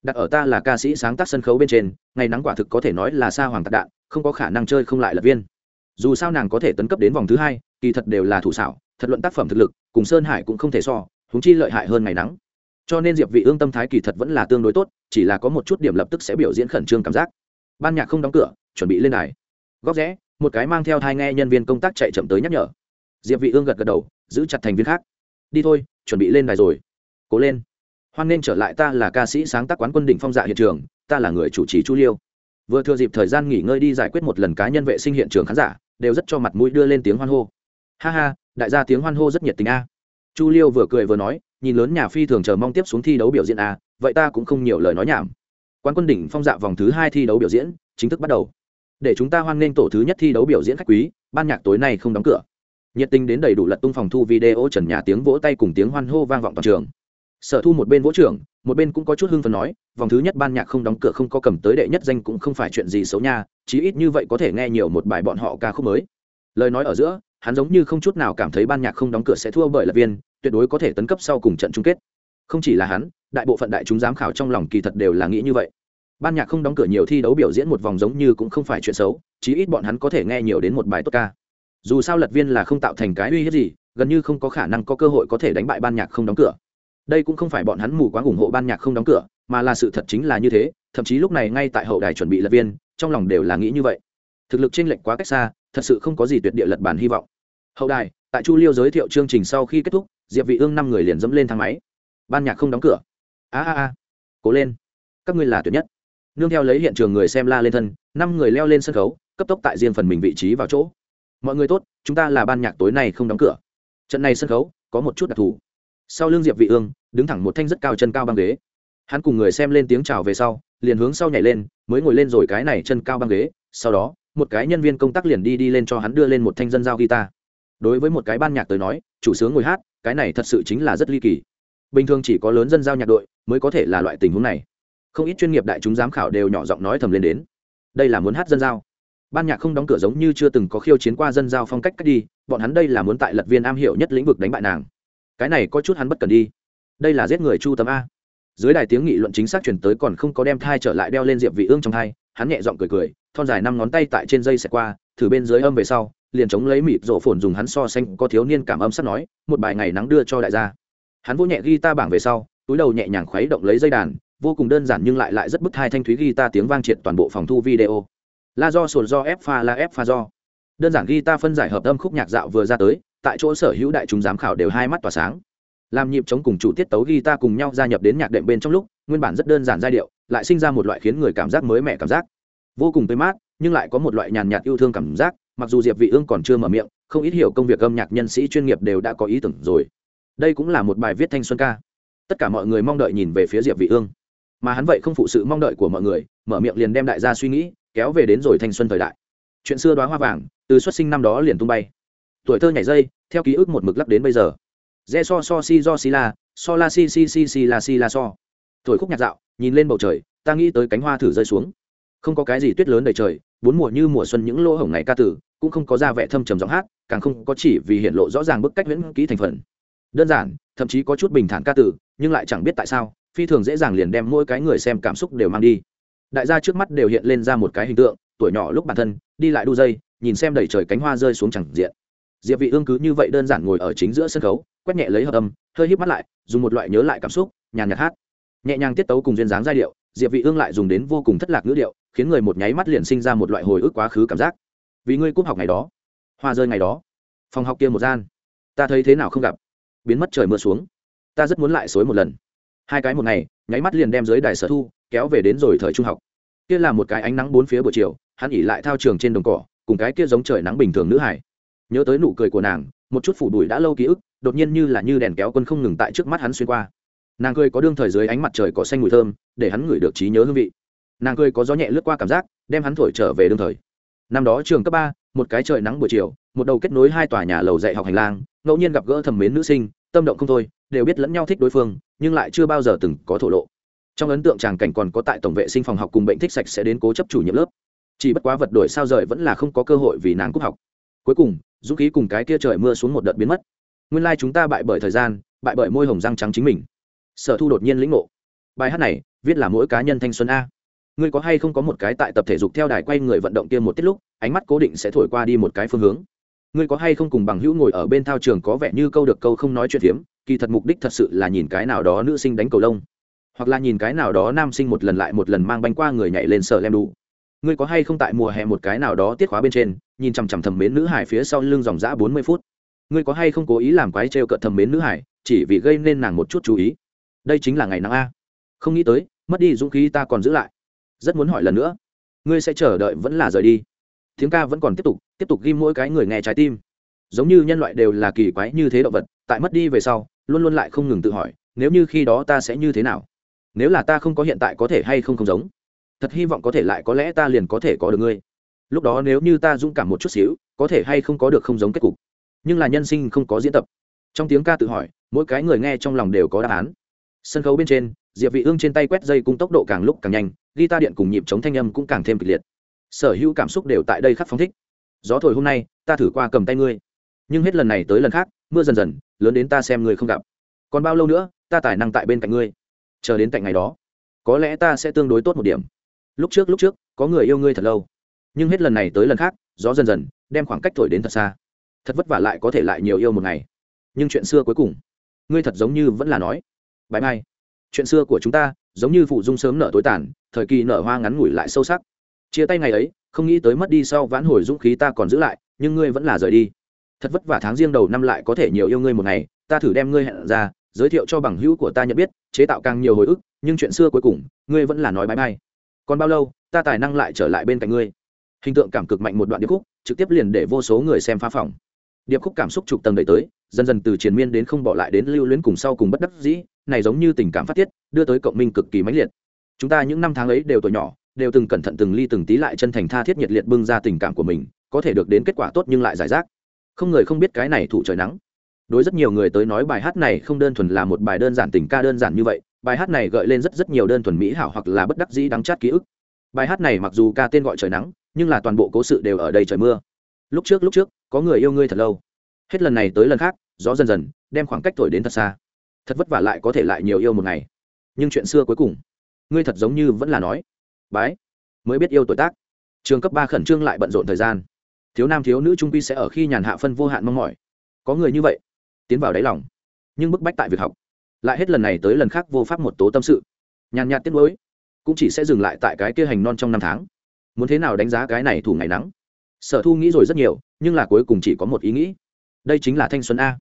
Đặt ở ta là ca sĩ sáng tác sân khấu bên trên, ngày nắng quả thực có thể nói là xa hoàng tạc đạn, không có khả năng chơi không lại lật viên. Dù sao nàng có thể tấn cấp đến vòng thứ hai, kỳ thật đều là thủ xảo, thật luận tác phẩm thực lực, cùng sơn hải cũng không thể so húng chi lợi hại hơn ngày nắng. Cho nên diệp vị ương tâm thái kỳ thật vẫn là tương đối tốt, chỉ là có một chút điểm lập tức sẽ biểu diễn khẩn trương cảm giác. Ban nhạc không đóng cửa, chuẩn bị lên đài. Góc rẽ một cái mang theo thai nghe nhân viên công tác chạy chậm tới nhắc nhở. Diệp vị ương gật gật đầu, giữ chặt thành viên khác. Đi thôi, chuẩn bị lên đài rồi. Cố lên. Hoan nên trở lại ta là ca sĩ sáng tác quán quân đỉnh phong dạ hiện trường, ta là người chủ trì chu liêu. Vừa thừa dịp thời gian nghỉ ngơi đi giải quyết một lần cá nhân vệ sinh hiện trường khán giả, đều rất cho mặt mũi đưa lên tiếng hoan hô. Ha ha, đại gia tiếng hoan hô rất nhiệt tình a. Chu liêu vừa cười vừa nói, nhìn lớn nhà phi thường chờ mong tiếp xuống thi đấu biểu diễn a, vậy ta cũng không nhiều lời nói nhảm. Quán quân đỉnh phong dạ vòng thứ hai thi đấu biểu diễn, chính thức bắt đầu để chúng ta hoan nghênh tổ thứ nhất thi đấu biểu diễn khách quý, ban nhạc tối nay không đóng cửa. Nhiệt tình đến đầy đủ lật tung phòng thu video trần nhà tiếng vỗ tay cùng tiếng hoan hô vang vọng toàn trường. Sở thu một bên vỗ trưởng, một bên cũng có chút hưng phần nói, vòng thứ nhất ban nhạc không đóng cửa không có cầm tới đệ nhất danh cũng không phải chuyện gì xấu nha, chí ít như vậy có thể nghe nhiều một bài bọn họ ca khúc mới. Lời nói ở giữa, hắn giống như không chút nào cảm thấy ban nhạc không đóng cửa sẽ thua bởi lập viên, tuyệt đối có thể tấn cấp sau cùng trận chung kết. Không chỉ là hắn, đại bộ phận đại chúng giám khảo trong lòng kỳ thật đều là nghĩ như vậy ban nhạc không đóng cửa nhiều thi đấu biểu diễn một vòng giống như cũng không phải chuyện xấu, chí ít bọn hắn có thể nghe nhiều đến một bài tốt ca. Dù sao lật viên là không tạo thành cái uy hiếp gì, gần như không có khả năng có cơ hội có thể đánh bại ban nhạc không đóng cửa. Đây cũng không phải bọn hắn mù quáng ủng hộ ban nhạc không đóng cửa, mà là sự thật chính là như thế, thậm chí lúc này ngay tại hậu đài chuẩn bị lật viên, trong lòng đều là nghĩ như vậy. Thực lực chênh lệch quá cách xa, thật sự không có gì tuyệt địa lật bản hy vọng. Hậu đài, tại chu liêu giới thiệu chương trình sau khi kết thúc, diệp vị ương năm người liền dẫm lên thang máy. Ban nhạc không đóng cửa. A a a. Cố lên. Các ngươi là tuyệt nhất nương theo lấy hiện trường người xem la lên thân, năm người leo lên sân khấu, cấp tốc tại riêng phần mình vị trí vào chỗ. Mọi người tốt, chúng ta là ban nhạc tối nay không đóng cửa. Trận này sân khấu, có một chút đặc thù. Sau lưng diệp vị ương, đứng thẳng một thanh rất cao chân cao băng ghế. Hắn cùng người xem lên tiếng chào về sau, liền hướng sau nhảy lên, mới ngồi lên rồi cái này chân cao băng ghế. Sau đó, một cái nhân viên công tác liền đi đi lên cho hắn đưa lên một thanh dân giao guitar. Đối với một cái ban nhạc tới nói, chủ sướng ngồi hát, cái này thật sự chính là rất ly kỳ. Bình thường chỉ có lớn dân giao nhạc đội mới có thể là loại tình huống này không ít chuyên nghiệp đại chúng giám khảo đều nhỏ giọng nói thầm lên đến. Đây là muốn hát dân giao. Ban nhạc không đóng cửa giống như chưa từng có khiêu chiến qua dân giao phong cách cách đi, bọn hắn đây là muốn tại lật viên am hiểu nhất lĩnh vực đánh bại nàng. Cái này có chút hắn bất cần đi. Đây là giết người chu tấm a. Dưới đài tiếng nghị luận chính xác chuyển tới còn không có đem thai trở lại đeo lên diệp vị ương trong thai, hắn nhẹ giọng cười cười, thon dài năm ngón tay tại trên dây xẹt qua, thử bên dưới âm về sau, liền chống lấy mịt rộ phồn dùng hắn so xanh có thiếu niên cảm âm sắp nói, một bài ngày nắng đưa cho đại gia. Hắn vỗ nhẹ ghi ta bảng về sau, túi đầu nhẹ nhàng khuấy động lấy dây đàn vô cùng đơn giản nhưng lại lại rất bức thai thanh thúy guitar tiếng vang triệt toàn bộ phòng thu video. La do sồn do, ép pha la, ép pha do. Đơn giản guitar phân giải hợp âm khúc nhạc dạo vừa ra tới, tại chỗ sở hữu đại chúng giám khảo đều hai mắt tỏa sáng. Làm nhịp chống cùng chủ tiết tấu guitar cùng nhau gia nhập đến nhạc đệm bên trong lúc, nguyên bản rất đơn giản giai điệu, lại sinh ra một loại khiến người cảm giác mới mẻ cảm giác. Vô cùng tươi mát, nhưng lại có một loại nhàn nhạt yêu thương cảm giác, mặc dù diệp vị ương còn chưa mở miệng, không ít hiểu công việc âm nhạc nhân sĩ chuyên nghiệp đều đã có ý tưởng rồi. Đây cũng là một bài viết thanh xuân ca. Tất cả mọi người mong đợi nhìn về phía diệp vị ương mà hắn vậy không phụ sự mong đợi của mọi người, mở miệng liền đem đại gia suy nghĩ, kéo về đến rồi thanh xuân thời đại. Chuyện xưa đoá hoa vàng, từ xuất sinh năm đó liền tung bay. Tuổi thơ nhảy dây, theo ký ức một mực lắc đến bây giờ. Re so so si do si la, so la si si si si la si la so. Thổi khúc nhạc dạo, nhìn lên bầu trời, ta nghĩ tới cánh hoa thử rơi xuống. Không có cái gì tuyết lớn đầy trời, bốn mùa như mùa xuân những lỗ hổng này ca tử, cũng không có ra vẻ thâm trầm giọng hát, càng không có chỉ vì hiện lộ rõ ràng bức cách viễn kỹ thành phần. Đơn giản, thậm chí có chút bình thản ca tử, nhưng lại chẳng biết tại sao phi thường dễ dàng liền đem mỗi cái người xem cảm xúc đều mang đi. Đại gia trước mắt đều hiện lên ra một cái hình tượng, tuổi nhỏ lúc bản thân, đi lại đu dây, nhìn xem đầy trời cánh hoa rơi xuống chẳng diện. Diệp vị ương cứ như vậy đơn giản ngồi ở chính giữa sân khấu, quét nhẹ lấy hợp âm, hơi híp mắt lại, dùng một loại nhớ lại cảm xúc, nhàn nhạt hát. Nhẹ nhàng tiết tấu cùng duyên dáng giai điệu, diệp vị ương lại dùng đến vô cùng thất lạc ngữ điệu, khiến người một nháy mắt liền sinh ra một loại hồi ức quá khứ cảm giác. Vì ngươi cúp học ngày đó, hoa rơi ngày đó, phòng học kia một gian, ta thấy thế nào không gặp, biến mất trời mưa xuống. Ta rất muốn lại xối một lần hai cái một ngày, nháy mắt liền đem dưới đài sở thu, kéo về đến rồi thời trung học. Kia là một cái ánh nắng bốn phía buổi chiều, hắn ỉ lại thao trường trên đồng cỏ, cùng cái kia giống trời nắng bình thường nữ hải nhớ tới nụ cười của nàng, một chút phủ đùi đã lâu ký ức, đột nhiên như là như đèn kéo quân không ngừng tại trước mắt hắn xuyên qua. Nàng cười có đương thời dưới ánh mặt trời có xanh mùi thơm, để hắn ngửi được trí nhớ hương vị. Nàng cười có gió nhẹ lướt qua cảm giác, đem hắn thổi trở về đương thời. Năm đó trường cấp ba, một cái trời nắng buổi chiều, một đầu kết nối hai tòa nhà lầu dạy học hành lang, ngẫu nhiên gặp gỡ thầm mến nữ sinh, tâm động không thôi đều biết lẫn nhau thích đối phương, nhưng lại chưa bao giờ từng có thổ lộ. Trong ấn tượng tràng cảnh còn có tại tổng vệ sinh phòng học cùng bệnh thích sạch sẽ đến cố chấp chủ nhiệm lớp. Chỉ bất quá vật đổi sao rời vẫn là không có cơ hội vì nàng cúc học. Cuối cùng, dũng khí cùng cái kia trời mưa xuống một đợt biến mất. Nguyên lai、like、chúng ta bại bởi thời gian, bại bởi môi hồng răng trắng chính mình. Sở thu đột nhiên lĩnh ngộ. Bài hát này, viết là mỗi cá nhân thanh xuân a. Ngươi có hay không có một cái tại tập thể dục theo đài quay người vận động kia một tiết lúc, ánh mắt cố định sẽ thổi qua đi một cái phương hướng ngươi có hay không cùng bằng hữu ngồi ở bên thao trường có vẻ như câu được câu không nói chuyện phiếm, kỳ thật mục đích thật sự là nhìn cái nào đó nữ sinh đánh cầu lông. Hoặc là nhìn cái nào đó nam sinh một lần lại một lần mang bánh qua người nhảy lên sợ lem đủ ngươi có hay không tại mùa hè một cái nào đó tiết khóa bên trên, nhìn chằm chằm thầm mến nữ hải phía sau lưng dòng dã bốn mươi phút. Ngươi có hay không cố ý làm quái trêu cợt thầm mến nữ hải, chỉ vì gây nên nàng một chút chú ý? Đây chính là ngày nắng a. Không nghĩ tới, mất đi dũng khí ta còn giữ lại. Rất muốn hỏi lần nữa. Ngươi sẽ chờ đợi vẫn là rời đi. Tiếng ca vẫn còn tiếp tục tiếp tục ghi mỗi cái người nghe trái tim. Giống như nhân loại đều là kỳ quái như thế động vật, tại mất đi về sau, luôn luôn lại không ngừng tự hỏi, nếu như khi đó ta sẽ như thế nào? Nếu là ta không có hiện tại có thể hay không không giống? Thật hy vọng có thể lại có lẽ ta liền có thể có được ngươi. Lúc đó nếu như ta dũng cảm một chút xíu, có thể hay không có được không giống kết cục. Nhưng là nhân sinh không có diễn tập. Trong tiếng ca tự hỏi, mỗi cái người nghe trong lòng đều có đáp án. Sân khấu bên trên, diệp vị ương trên tay quét dây cung tốc độ càng lúc càng nhanh, guitar điện cùng nhịp chống thanh âm cũng càng thêm kịch liệt. Sở hữu cảm xúc đều tại đây khắc phóng thích gió thổi hôm nay, ta thử qua cầm tay ngươi. Nhưng hết lần này tới lần khác, mưa dần dần, lớn đến ta xem ngươi không gặp. Còn bao lâu nữa, ta tài năng tại bên cạnh ngươi. Chờ đến cạnh ngày đó, có lẽ ta sẽ tương đối tốt một điểm. Lúc trước lúc trước, có người yêu ngươi thật lâu. Nhưng hết lần này tới lần khác, gió dần dần, đem khoảng cách thổi đến thật xa. Thật vất vả lại có thể lại nhiều yêu một ngày. Nhưng chuyện xưa cuối cùng, ngươi thật giống như vẫn là nói. Bãi mai chuyện xưa của chúng ta, giống như phụ dung sớm nở tối tàn, thời kỳ nở hoa ngắn ngủi lại sâu sắc chia tay ngày ấy, không nghĩ tới mất đi sau vãn hồi dũng khí ta còn giữ lại, nhưng ngươi vẫn là rời đi. Thật vất vả tháng riêng đầu năm lại có thể nhiều yêu ngươi một ngày, ta thử đem ngươi hẹn ra, giới thiệu cho bằng hữu của ta nhận biết, chế tạo càng nhiều hồi ức, nhưng chuyện xưa cuối cùng, ngươi vẫn là nói bãi bay còn bao lâu, ta tài năng lại trở lại bên cạnh ngươi. Hình tượng cảm cực mạnh một đoạn điệp khúc, trực tiếp liền để vô số người xem phá phòng. Điệp khúc cảm xúc trục tầng đẩy tới, dần dần từ triền miên đến không bỏ lại đến lưu luyến cùng sau cùng bất đắc dĩ, này giống như tình cảm phát tiết, đưa tới cộng minh cực kỳ mãnh liệt. Chúng ta những năm tháng ấy đều tuổi nhỏ đều từng cẩn thận từng ly từng tí lại chân thành tha thiết nhiệt liệt bưng ra tình cảm của mình, có thể được đến kết quả tốt nhưng lại giải rác. Không người không biết cái này thủ trời nắng. Đối rất nhiều người tới nói bài hát này không đơn thuần là một bài đơn giản tình ca đơn giản như vậy, bài hát này gợi lên rất rất nhiều đơn thuần mỹ hảo hoặc là bất đắc dĩ đắng chát ký ức. Bài hát này mặc dù ca tên gọi trời nắng, nhưng là toàn bộ cố sự đều ở đây trời mưa. Lúc trước lúc trước, có người yêu ngươi thật lâu. Hết lần này tới lần khác, gió dần dần đem khoảng cách thổi đến thật xa. Thật vất vả lại có thể lại nhiều yêu một ngày. Nhưng chuyện xưa cuối cùng, ngươi thật giống như vẫn là nói bái, mới biết yêu tuổi tác. Trường cấp ba khẩn trương lại bận rộn thời gian. Thiếu nam thiếu nữ trung quy sẽ ở khi nhàn hạ phân vô hạn mong mỏi. Có người như vậy, tiến vào đáy lòng, nhưng bức bách tại việc học. Lại hết lần này tới lần khác vô pháp một tố tâm sự. Nhàn nhạt tiết lối cũng chỉ sẽ dừng lại tại cái kia hành non trong năm tháng. Muốn thế nào đánh giá cái này thủ ngày nắng? Sở thu nghĩ rồi rất nhiều, nhưng là cuối cùng chỉ có một ý nghĩ. Đây chính là thanh xuân a.